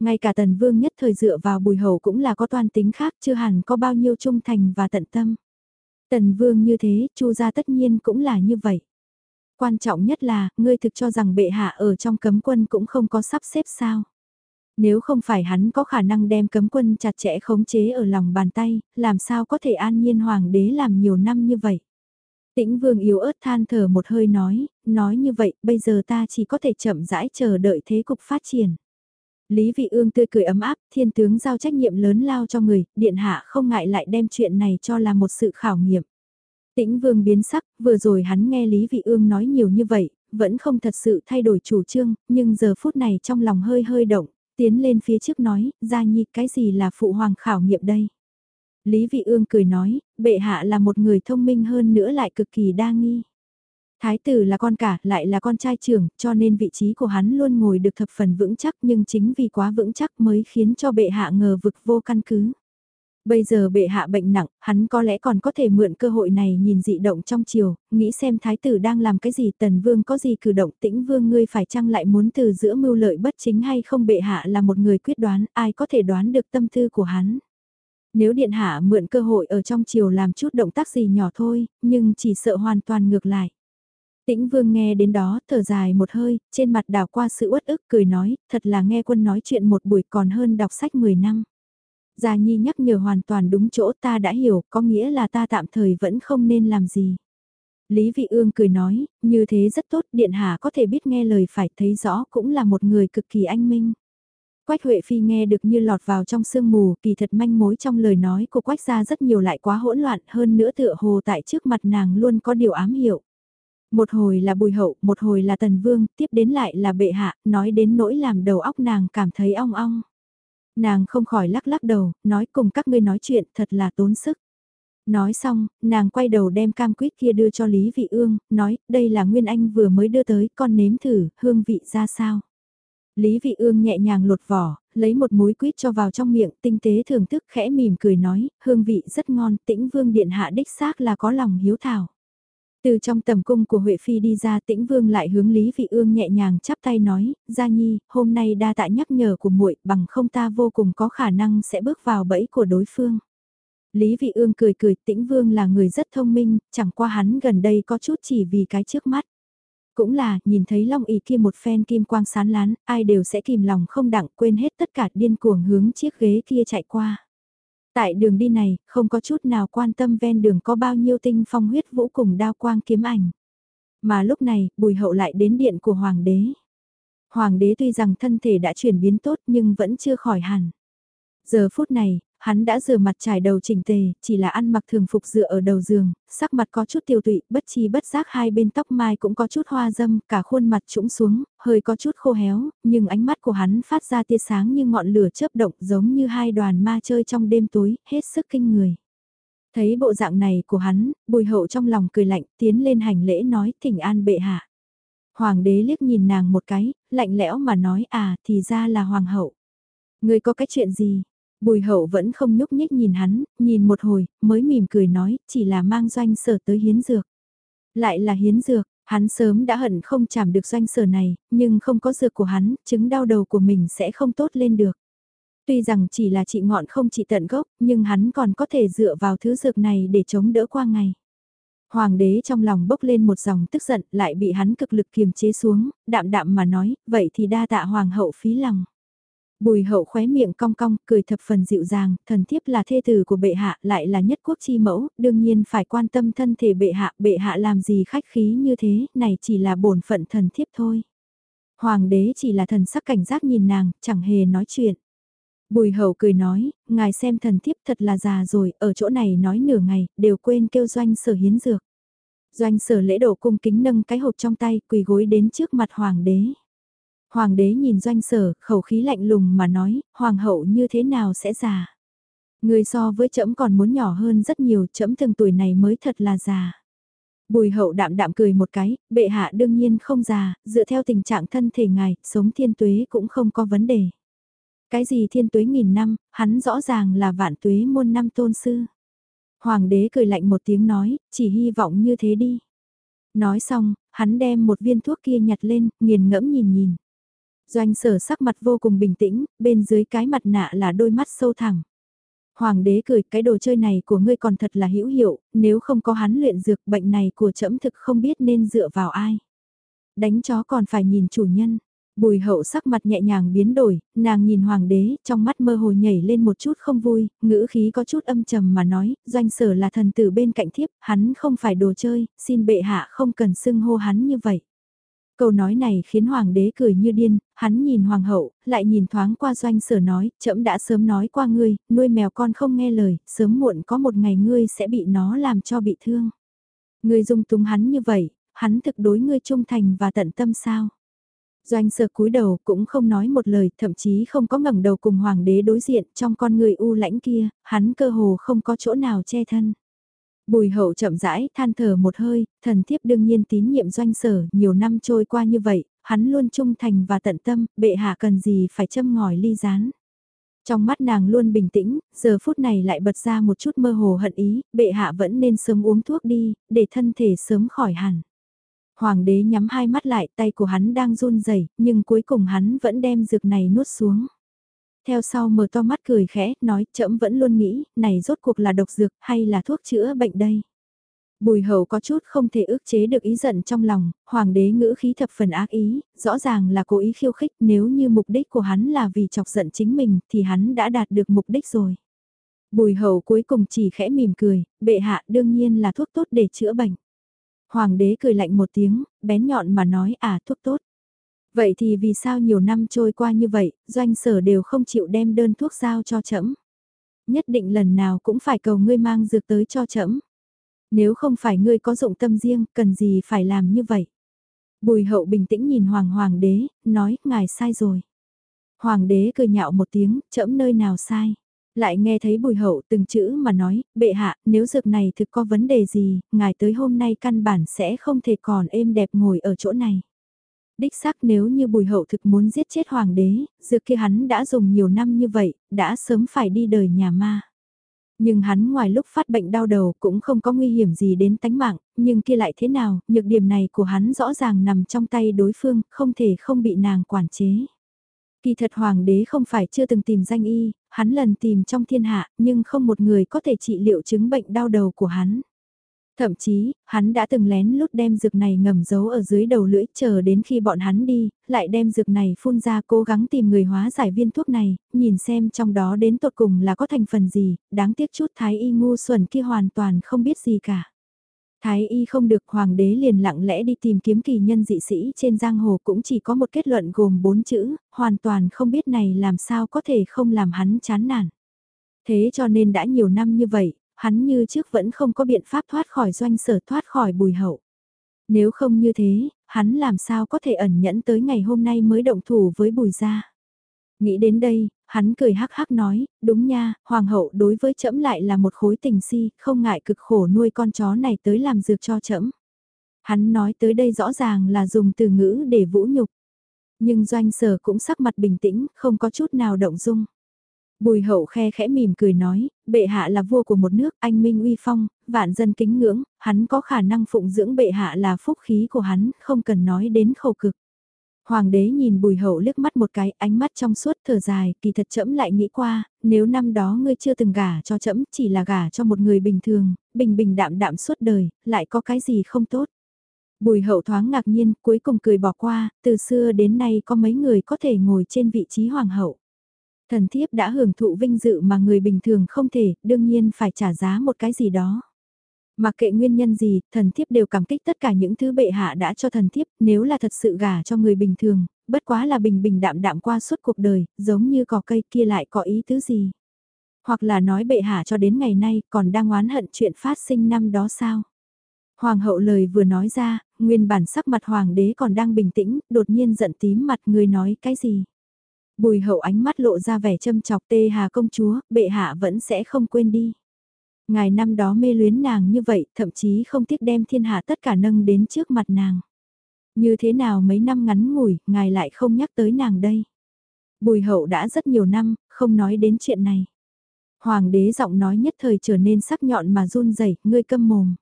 Ngay cả tần vương nhất thời dựa vào bùi hậu cũng là có toan tính khác chưa hẳn có bao nhiêu trung thành và tận tâm. Tần vương như thế, chu gia tất nhiên cũng là như vậy. Quan trọng nhất là, ngươi thực cho rằng bệ hạ ở trong cấm quân cũng không có sắp xếp sao. Nếu không phải hắn có khả năng đem cấm quân chặt chẽ khống chế ở lòng bàn tay, làm sao có thể an nhiên hoàng đế làm nhiều năm như vậy. Tĩnh vương yếu ớt than thở một hơi nói, nói như vậy, bây giờ ta chỉ có thể chậm rãi chờ đợi thế cục phát triển. Lý Vị Ương tươi cười ấm áp, thiên tướng giao trách nhiệm lớn lao cho người, điện hạ không ngại lại đem chuyện này cho là một sự khảo nghiệm. Tĩnh vương biến sắc, vừa rồi hắn nghe Lý Vị Ương nói nhiều như vậy, vẫn không thật sự thay đổi chủ trương, nhưng giờ phút này trong lòng hơi hơi động, tiến lên phía trước nói, gia nhi cái gì là phụ hoàng khảo nghiệm đây? Lý Vị Ương cười nói, bệ hạ là một người thông minh hơn nữa lại cực kỳ đa nghi. Thái tử là con cả, lại là con trai trưởng, cho nên vị trí của hắn luôn ngồi được thập phần vững chắc nhưng chính vì quá vững chắc mới khiến cho bệ hạ ngờ vực vô căn cứ. Bây giờ bệ hạ bệnh nặng, hắn có lẽ còn có thể mượn cơ hội này nhìn dị động trong chiều, nghĩ xem thái tử đang làm cái gì tần vương có gì cử động tĩnh vương ngươi phải chăng lại muốn từ giữa mưu lợi bất chính hay không bệ hạ là một người quyết đoán, ai có thể đoán được tâm tư của hắn. Nếu điện hạ mượn cơ hội ở trong chiều làm chút động tác gì nhỏ thôi, nhưng chỉ sợ hoàn toàn ngược lại. Tĩnh vương nghe đến đó, thở dài một hơi, trên mặt đảo qua sự uất ức cười nói, thật là nghe quân nói chuyện một buổi còn hơn đọc sách 10 năm. Gia Nhi nhắc nhở hoàn toàn đúng chỗ ta đã hiểu, có nghĩa là ta tạm thời vẫn không nên làm gì. Lý Vị Ương cười nói, như thế rất tốt, Điện Hạ có thể biết nghe lời phải thấy rõ cũng là một người cực kỳ anh minh. Quách Huệ Phi nghe được như lọt vào trong sương mù, kỳ thật manh mối trong lời nói của Quách gia rất nhiều lại quá hỗn loạn hơn nữa tựa hồ tại trước mặt nàng luôn có điều ám hiệu. Một hồi là bùi hậu, một hồi là tần vương, tiếp đến lại là bệ hạ, nói đến nỗi làm đầu óc nàng cảm thấy ong ong. Nàng không khỏi lắc lắc đầu, nói cùng các ngươi nói chuyện thật là tốn sức. Nói xong, nàng quay đầu đem cam quýt kia đưa cho Lý Vị Ương, nói, đây là Nguyên Anh vừa mới đưa tới, con nếm thử, hương vị ra sao. Lý Vị Ương nhẹ nhàng lột vỏ, lấy một múi quýt cho vào trong miệng, tinh tế thưởng thức khẽ mỉm cười nói, hương vị rất ngon, tĩnh vương điện hạ đích xác là có lòng hiếu thảo. Từ trong tầm cung của Huệ Phi đi ra tĩnh vương lại hướng Lý Vị Ương nhẹ nhàng chắp tay nói, Gia Nhi, hôm nay đa tạ nhắc nhở của muội bằng không ta vô cùng có khả năng sẽ bước vào bẫy của đối phương. Lý Vị Ương cười cười tĩnh vương là người rất thông minh, chẳng qua hắn gần đây có chút chỉ vì cái trước mắt. Cũng là, nhìn thấy long ỉ kia một phen kim quang sán lán, ai đều sẽ kìm lòng không đặng quên hết tất cả điên cuồng hướng chiếc ghế kia chạy qua. Tại đường đi này, không có chút nào quan tâm ven đường có bao nhiêu tinh phong huyết vũ cùng đao quang kiếm ảnh. Mà lúc này, bùi hậu lại đến điện của hoàng đế. Hoàng đế tuy rằng thân thể đã chuyển biến tốt nhưng vẫn chưa khỏi hẳn. Giờ phút này, hắn đã rửa mặt trải đầu chỉnh tề, chỉ là ăn mặc thường phục dựa ở đầu giường, sắc mặt có chút tiêu tụy, bất chi bất giác hai bên tóc mai cũng có chút hoa dâm, cả khuôn mặt trũng xuống, hơi có chút khô héo, nhưng ánh mắt của hắn phát ra tia sáng như ngọn lửa chớp động giống như hai đoàn ma chơi trong đêm tối, hết sức kinh người. Thấy bộ dạng này của hắn, bùi hậu trong lòng cười lạnh, tiến lên hành lễ nói thỉnh an bệ hạ. Hoàng đế liếc nhìn nàng một cái, lạnh lẽo mà nói à thì ra là hoàng hậu. Người có cái chuyện gì? Bùi hậu vẫn không nhúc nhích nhìn hắn, nhìn một hồi, mới mỉm cười nói, chỉ là mang doanh sở tới hiến dược. Lại là hiến dược, hắn sớm đã hận không chạm được doanh sở này, nhưng không có dược của hắn, chứng đau đầu của mình sẽ không tốt lên được. Tuy rằng chỉ là trị ngọn không trị tận gốc, nhưng hắn còn có thể dựa vào thứ dược này để chống đỡ qua ngày. Hoàng đế trong lòng bốc lên một dòng tức giận lại bị hắn cực lực kiềm chế xuống, đạm đạm mà nói, vậy thì đa tạ hoàng hậu phí lòng. Bùi hậu khóe miệng cong cong, cười thập phần dịu dàng, thần thiếp là thê tử của bệ hạ, lại là nhất quốc chi mẫu, đương nhiên phải quan tâm thân thể bệ hạ, bệ hạ làm gì khách khí như thế, này chỉ là bổn phận thần thiếp thôi. Hoàng đế chỉ là thần sắc cảnh giác nhìn nàng, chẳng hề nói chuyện. Bùi hậu cười nói, ngài xem thần thiếp thật là già rồi, ở chỗ này nói nửa ngày, đều quên kêu doanh sở hiến dược. Doanh sở lễ độ cung kính nâng cái hộp trong tay, quỳ gối đến trước mặt hoàng đế. Hoàng đế nhìn doanh sở, khẩu khí lạnh lùng mà nói, hoàng hậu như thế nào sẽ già. Người so với trẫm còn muốn nhỏ hơn rất nhiều, trẫm từng tuổi này mới thật là già. Bùi hậu đạm đạm cười một cái, bệ hạ đương nhiên không già, dựa theo tình trạng thân thể ngài, sống thiên tuế cũng không có vấn đề. Cái gì thiên tuế nghìn năm, hắn rõ ràng là vạn tuế muôn năm tôn sư. Hoàng đế cười lạnh một tiếng nói, chỉ hy vọng như thế đi. Nói xong, hắn đem một viên thuốc kia nhặt lên, nghiền ngẫm nhìn nhìn. Doanh sở sắc mặt vô cùng bình tĩnh, bên dưới cái mặt nạ là đôi mắt sâu thẳng. Hoàng đế cười cái đồ chơi này của ngươi còn thật là hữu hiệu, nếu không có hắn luyện dược bệnh này của trẫm thực không biết nên dựa vào ai. Đánh chó còn phải nhìn chủ nhân. Bùi hậu sắc mặt nhẹ nhàng biến đổi, nàng nhìn hoàng đế, trong mắt mơ hồ nhảy lên một chút không vui, ngữ khí có chút âm trầm mà nói, doanh sở là thần tử bên cạnh thiếp, hắn không phải đồ chơi, xin bệ hạ không cần xưng hô hắn như vậy. Câu nói này khiến hoàng đế cười như điên, hắn nhìn hoàng hậu, lại nhìn thoáng qua doanh sở nói, trẫm đã sớm nói qua ngươi, nuôi mèo con không nghe lời, sớm muộn có một ngày ngươi sẽ bị nó làm cho bị thương. Ngươi dung túng hắn như vậy, hắn thực đối ngươi trung thành và tận tâm sao? Doanh sở cúi đầu cũng không nói một lời, thậm chí không có ngẩng đầu cùng hoàng đế đối diện, trong con người u lãnh kia, hắn cơ hồ không có chỗ nào che thân. Bùi hậu chậm rãi, than thở một hơi, thần thiếp đương nhiên tín nhiệm doanh sở, nhiều năm trôi qua như vậy, hắn luôn trung thành và tận tâm, bệ hạ cần gì phải châm ngòi ly rán. Trong mắt nàng luôn bình tĩnh, giờ phút này lại bật ra một chút mơ hồ hận ý, bệ hạ vẫn nên sớm uống thuốc đi, để thân thể sớm khỏi hẳn. Hoàng đế nhắm hai mắt lại, tay của hắn đang run rẩy, nhưng cuối cùng hắn vẫn đem dược này nuốt xuống. Theo sau mở to mắt cười khẽ, nói, trẫm vẫn luôn nghĩ, này rốt cuộc là độc dược hay là thuốc chữa bệnh đây. Bùi hầu có chút không thể ức chế được ý giận trong lòng, hoàng đế ngữ khí thập phần ác ý, rõ ràng là cố ý khiêu khích nếu như mục đích của hắn là vì chọc giận chính mình thì hắn đã đạt được mục đích rồi. Bùi hầu cuối cùng chỉ khẽ mỉm cười, bệ hạ đương nhiên là thuốc tốt để chữa bệnh. Hoàng đế cười lạnh một tiếng, bén nhọn mà nói à thuốc tốt. Vậy thì vì sao nhiều năm trôi qua như vậy, doanh sở đều không chịu đem đơn thuốc giao cho trẫm Nhất định lần nào cũng phải cầu ngươi mang dược tới cho trẫm Nếu không phải ngươi có dụng tâm riêng, cần gì phải làm như vậy? Bùi hậu bình tĩnh nhìn hoàng hoàng đế, nói, ngài sai rồi. Hoàng đế cười nhạo một tiếng, trẫm nơi nào sai? Lại nghe thấy bùi hậu từng chữ mà nói, bệ hạ, nếu dược này thực có vấn đề gì, ngài tới hôm nay căn bản sẽ không thể còn êm đẹp ngồi ở chỗ này. Đích xác nếu như bùi hậu thực muốn giết chết hoàng đế, dược kia hắn đã dùng nhiều năm như vậy, đã sớm phải đi đời nhà ma. Nhưng hắn ngoài lúc phát bệnh đau đầu cũng không có nguy hiểm gì đến tánh mạng, nhưng kia lại thế nào, nhược điểm này của hắn rõ ràng nằm trong tay đối phương, không thể không bị nàng quản chế. Kỳ thật hoàng đế không phải chưa từng tìm danh y, hắn lần tìm trong thiên hạ, nhưng không một người có thể trị liệu chứng bệnh đau đầu của hắn. Thậm chí, hắn đã từng lén lút đem dược này ngầm giấu ở dưới đầu lưỡi chờ đến khi bọn hắn đi, lại đem dược này phun ra cố gắng tìm người hóa giải viên thuốc này, nhìn xem trong đó đến tột cùng là có thành phần gì, đáng tiếc chút thái y ngu xuẩn kia hoàn toàn không biết gì cả. Thái y không được hoàng đế liền lặng lẽ đi tìm kiếm kỳ nhân dị sĩ trên giang hồ cũng chỉ có một kết luận gồm bốn chữ, hoàn toàn không biết này làm sao có thể không làm hắn chán nản. Thế cho nên đã nhiều năm như vậy, hắn như trước vẫn không có biện pháp thoát khỏi doanh sở thoát khỏi bùi hậu. Nếu không như thế, hắn làm sao có thể ẩn nhẫn tới ngày hôm nay mới động thủ với bùi gia. Nghĩ đến đây, hắn cười hắc hắc nói, đúng nha, hoàng hậu đối với trẫm lại là một khối tình si, không ngại cực khổ nuôi con chó này tới làm dược cho trẫm. Hắn nói tới đây rõ ràng là dùng từ ngữ để vũ nhục. Nhưng doanh sở cũng sắc mặt bình tĩnh, không có chút nào động dung. Bùi hậu khe khẽ mỉm cười nói, bệ hạ là vua của một nước, anh minh uy phong, vạn dân kính ngưỡng, hắn có khả năng phụng dưỡng bệ hạ là phúc khí của hắn, không cần nói đến khẩu cực. Hoàng đế nhìn bùi hậu liếc mắt một cái, ánh mắt trong suốt thở dài, kỳ thật chậm lại nghĩ qua, nếu năm đó ngươi chưa từng gả cho chậm, chỉ là gả cho một người bình thường, bình bình đạm đạm suốt đời, lại có cái gì không tốt. Bùi hậu thoáng ngạc nhiên, cuối cùng cười bỏ qua, từ xưa đến nay có mấy người có thể ngồi trên vị trí hoàng hậu. Thần thiếp đã hưởng thụ vinh dự mà người bình thường không thể, đương nhiên phải trả giá một cái gì đó. Mặc kệ nguyên nhân gì, thần thiếp đều cảm kích tất cả những thứ bệ hạ đã cho thần thiếp, nếu là thật sự gả cho người bình thường, bất quá là bình bình đạm đạm qua suốt cuộc đời, giống như cỏ cây kia lại có ý tứ gì. Hoặc là nói bệ hạ cho đến ngày nay còn đang oán hận chuyện phát sinh năm đó sao. Hoàng hậu lời vừa nói ra, nguyên bản sắc mặt hoàng đế còn đang bình tĩnh, đột nhiên giận tím mặt người nói cái gì. Bùi hậu ánh mắt lộ ra vẻ châm chọc tê hà công chúa, bệ hạ vẫn sẽ không quên đi. Ngài năm đó mê luyến nàng như vậy, thậm chí không tiếc đem thiên hạ tất cả nâng đến trước mặt nàng. Như thế nào mấy năm ngắn ngủi, ngài lại không nhắc tới nàng đây. Bùi hậu đã rất nhiều năm, không nói đến chuyện này. Hoàng đế giọng nói nhất thời trở nên sắc nhọn mà run rẩy, ngươi câm mồm.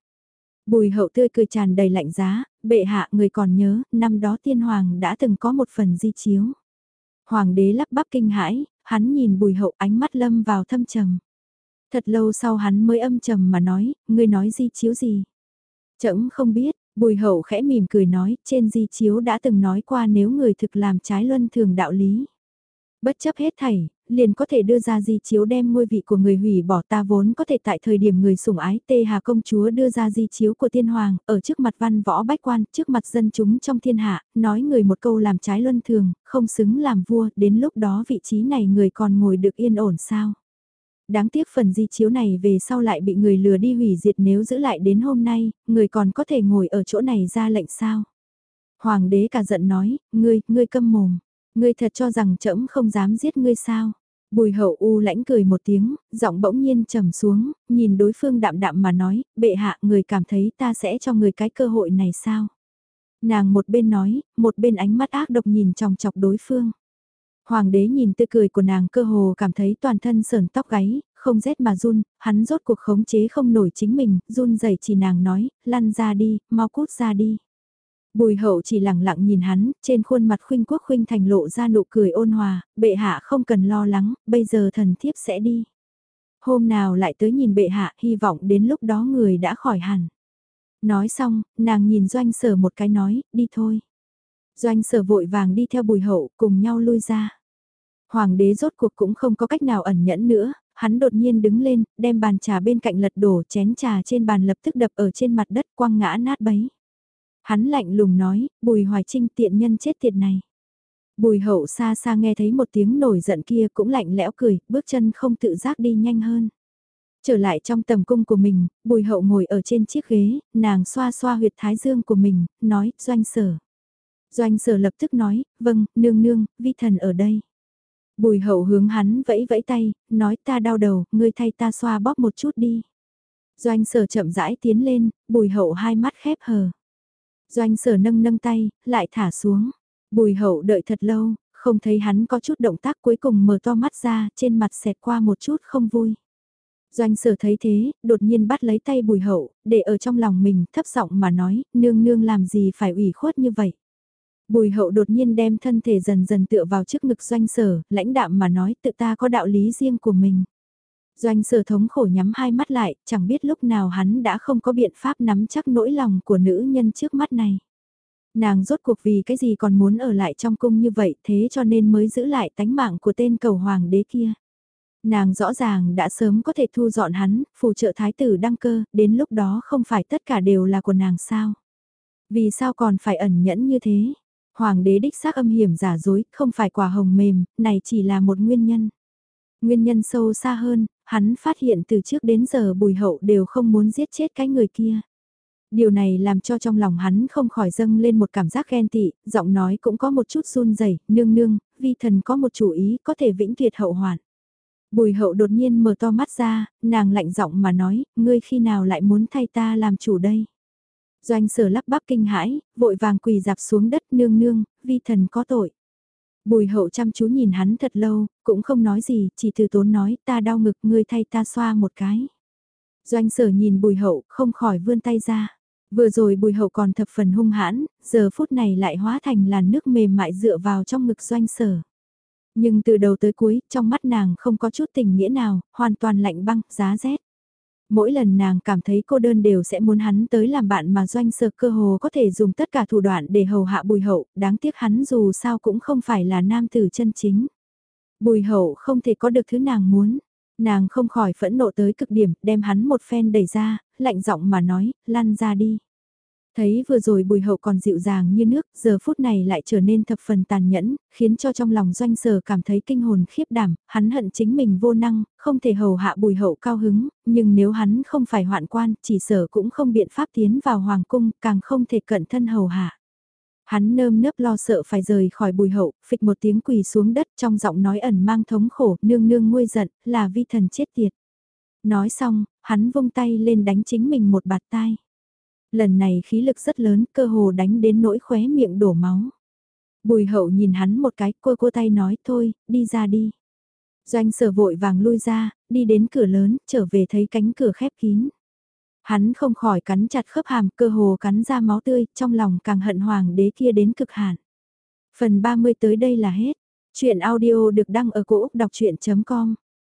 Bùi hậu tươi cười tràn đầy lạnh giá, bệ hạ người còn nhớ, năm đó tiên hoàng đã từng có một phần di chiếu. Hoàng đế lắp bắp kinh hãi, hắn nhìn bùi hậu ánh mắt lâm vào thâm trầm. Thật lâu sau hắn mới âm trầm mà nói, ngươi nói di chiếu gì? Chẳng không biết, bùi hậu khẽ mỉm cười nói, trên di chiếu đã từng nói qua nếu người thực làm trái luân thường đạo lý. Bất chấp hết thảy, liền có thể đưa ra di chiếu đem ngôi vị của người hủy bỏ ta vốn có thể tại thời điểm người sủng ái tê hà công chúa đưa ra di chiếu của thiên hoàng, ở trước mặt văn võ bách quan, trước mặt dân chúng trong thiên hạ, nói người một câu làm trái luân thường, không xứng làm vua, đến lúc đó vị trí này người còn ngồi được yên ổn sao. Đáng tiếc phần di chiếu này về sau lại bị người lừa đi hủy diệt nếu giữ lại đến hôm nay, người còn có thể ngồi ở chỗ này ra lệnh sao. Hoàng đế cả giận nói, ngươi, ngươi câm mồm, ngươi thật cho rằng trẫm không dám giết ngươi sao. Bùi hậu u lãnh cười một tiếng, giọng bỗng nhiên trầm xuống, nhìn đối phương đạm đạm mà nói, bệ hạ người cảm thấy ta sẽ cho người cái cơ hội này sao? Nàng một bên nói, một bên ánh mắt ác độc nhìn chòng chọc đối phương. Hoàng đế nhìn tươi cười của nàng cơ hồ cảm thấy toàn thân sờn tóc gáy, không rét mà run, hắn rốt cuộc khống chế không nổi chính mình, run rẩy chỉ nàng nói, lăn ra đi, mau cút ra đi. Bùi hậu chỉ lặng lặng nhìn hắn, trên khuôn mặt khuynh quốc khuynh thành lộ ra nụ cười ôn hòa, bệ hạ không cần lo lắng, bây giờ thần thiếp sẽ đi. Hôm nào lại tới nhìn bệ hạ, hy vọng đến lúc đó người đã khỏi hẳn. Nói xong, nàng nhìn doanh sở một cái nói, đi thôi. Doanh sở vội vàng đi theo bùi hậu, cùng nhau lui ra. Hoàng đế rốt cuộc cũng không có cách nào ẩn nhẫn nữa, hắn đột nhiên đứng lên, đem bàn trà bên cạnh lật đổ chén trà trên bàn lập tức đập ở trên mặt đất quăng ngã nát bấy. Hắn lạnh lùng nói, bùi hoài trinh tiện nhân chết tiệt này. Bùi hậu xa xa nghe thấy một tiếng nổi giận kia cũng lạnh lẽo cười, bước chân không tự giác đi nhanh hơn. Trở lại trong tầm cung của mình, bùi hậu ngồi ở trên chiếc ghế, nàng xoa xoa huyệt thái dương của mình, nói, doanh sở. Doanh sở lập tức nói, vâng, nương nương, vi thần ở đây. Bùi hậu hướng hắn vẫy vẫy tay, nói ta đau đầu, ngươi thay ta xoa bóp một chút đi. Doanh sở chậm rãi tiến lên, bùi hậu hai mắt khép hờ. Doanh sở nâng nâng tay, lại thả xuống. Bùi hậu đợi thật lâu, không thấy hắn có chút động tác cuối cùng mở to mắt ra, trên mặt xẹt qua một chút không vui. Doanh sở thấy thế, đột nhiên bắt lấy tay bùi hậu, để ở trong lòng mình thấp giọng mà nói, nương nương làm gì phải ủy khuất như vậy. Bùi hậu đột nhiên đem thân thể dần dần tựa vào trước ngực doanh sở, lãnh đạm mà nói tự ta có đạo lý riêng của mình. Doanh sở thống khổ nhắm hai mắt lại, chẳng biết lúc nào hắn đã không có biện pháp nắm chắc nỗi lòng của nữ nhân trước mắt này. Nàng rốt cuộc vì cái gì còn muốn ở lại trong cung như vậy thế cho nên mới giữ lại tánh mạng của tên cầu hoàng đế kia. Nàng rõ ràng đã sớm có thể thu dọn hắn, phù trợ thái tử đăng cơ, đến lúc đó không phải tất cả đều là của nàng sao. Vì sao còn phải ẩn nhẫn như thế? Hoàng đế đích xác âm hiểm giả dối, không phải quả hồng mềm, này chỉ là một nguyên nhân. Nguyên nhân sâu xa hơn, hắn phát hiện từ trước đến giờ bùi hậu đều không muốn giết chết cái người kia. Điều này làm cho trong lòng hắn không khỏi dâng lên một cảm giác ghen tị, giọng nói cũng có một chút run rẩy nương nương, vi thần có một chủ ý có thể vĩnh tuyệt hậu hoạn. Bùi hậu đột nhiên mở to mắt ra, nàng lạnh giọng mà nói, ngươi khi nào lại muốn thay ta làm chủ đây? Doanh sở lắp bắp kinh hãi, vội vàng quỳ dạp xuống đất nương nương, vi thần có tội. Bùi hậu chăm chú nhìn hắn thật lâu, cũng không nói gì, chỉ từ tốn nói ta đau ngực ngươi thay ta xoa một cái. Doanh sở nhìn bùi hậu, không khỏi vươn tay ra. Vừa rồi bùi hậu còn thập phần hung hãn, giờ phút này lại hóa thành làn nước mềm mại dựa vào trong ngực doanh sở. Nhưng từ đầu tới cuối, trong mắt nàng không có chút tình nghĩa nào, hoàn toàn lạnh băng, giá rét. Mỗi lần nàng cảm thấy cô đơn đều sẽ muốn hắn tới làm bạn mà doanh sơ cơ hồ có thể dùng tất cả thủ đoạn để hầu hạ bùi hậu, đáng tiếc hắn dù sao cũng không phải là nam tử chân chính. Bùi hậu không thể có được thứ nàng muốn. Nàng không khỏi phẫn nộ tới cực điểm, đem hắn một phen đẩy ra, lạnh giọng mà nói, lăn ra đi. Thấy vừa rồi bùi hậu còn dịu dàng như nước, giờ phút này lại trở nên thập phần tàn nhẫn, khiến cho trong lòng doanh sở cảm thấy kinh hồn khiếp đảm, hắn hận chính mình vô năng, không thể hầu hạ bùi hậu cao hứng, nhưng nếu hắn không phải hoạn quan, chỉ sở cũng không biện pháp tiến vào hoàng cung, càng không thể cận thân hầu hạ. Hắn nơm nớp lo sợ phải rời khỏi bùi hậu, phịch một tiếng quỳ xuống đất trong giọng nói ẩn mang thống khổ, nương nương nguôi giận, là vi thần chết tiệt. Nói xong, hắn vung tay lên đánh chính mình một bạt tai. Lần này khí lực rất lớn, cơ hồ đánh đến nỗi khóe miệng đổ máu. Bùi hậu nhìn hắn một cái, cô cô tay nói, thôi, đi ra đi. Doanh sở vội vàng lui ra, đi đến cửa lớn, trở về thấy cánh cửa khép kín. Hắn không khỏi cắn chặt khớp hàm, cơ hồ cắn ra máu tươi, trong lòng càng hận hoàng đế kia đến cực hạn. Phần 30 tới đây là hết. Chuyện audio được đăng ở cổ Úc đọc chuyện.com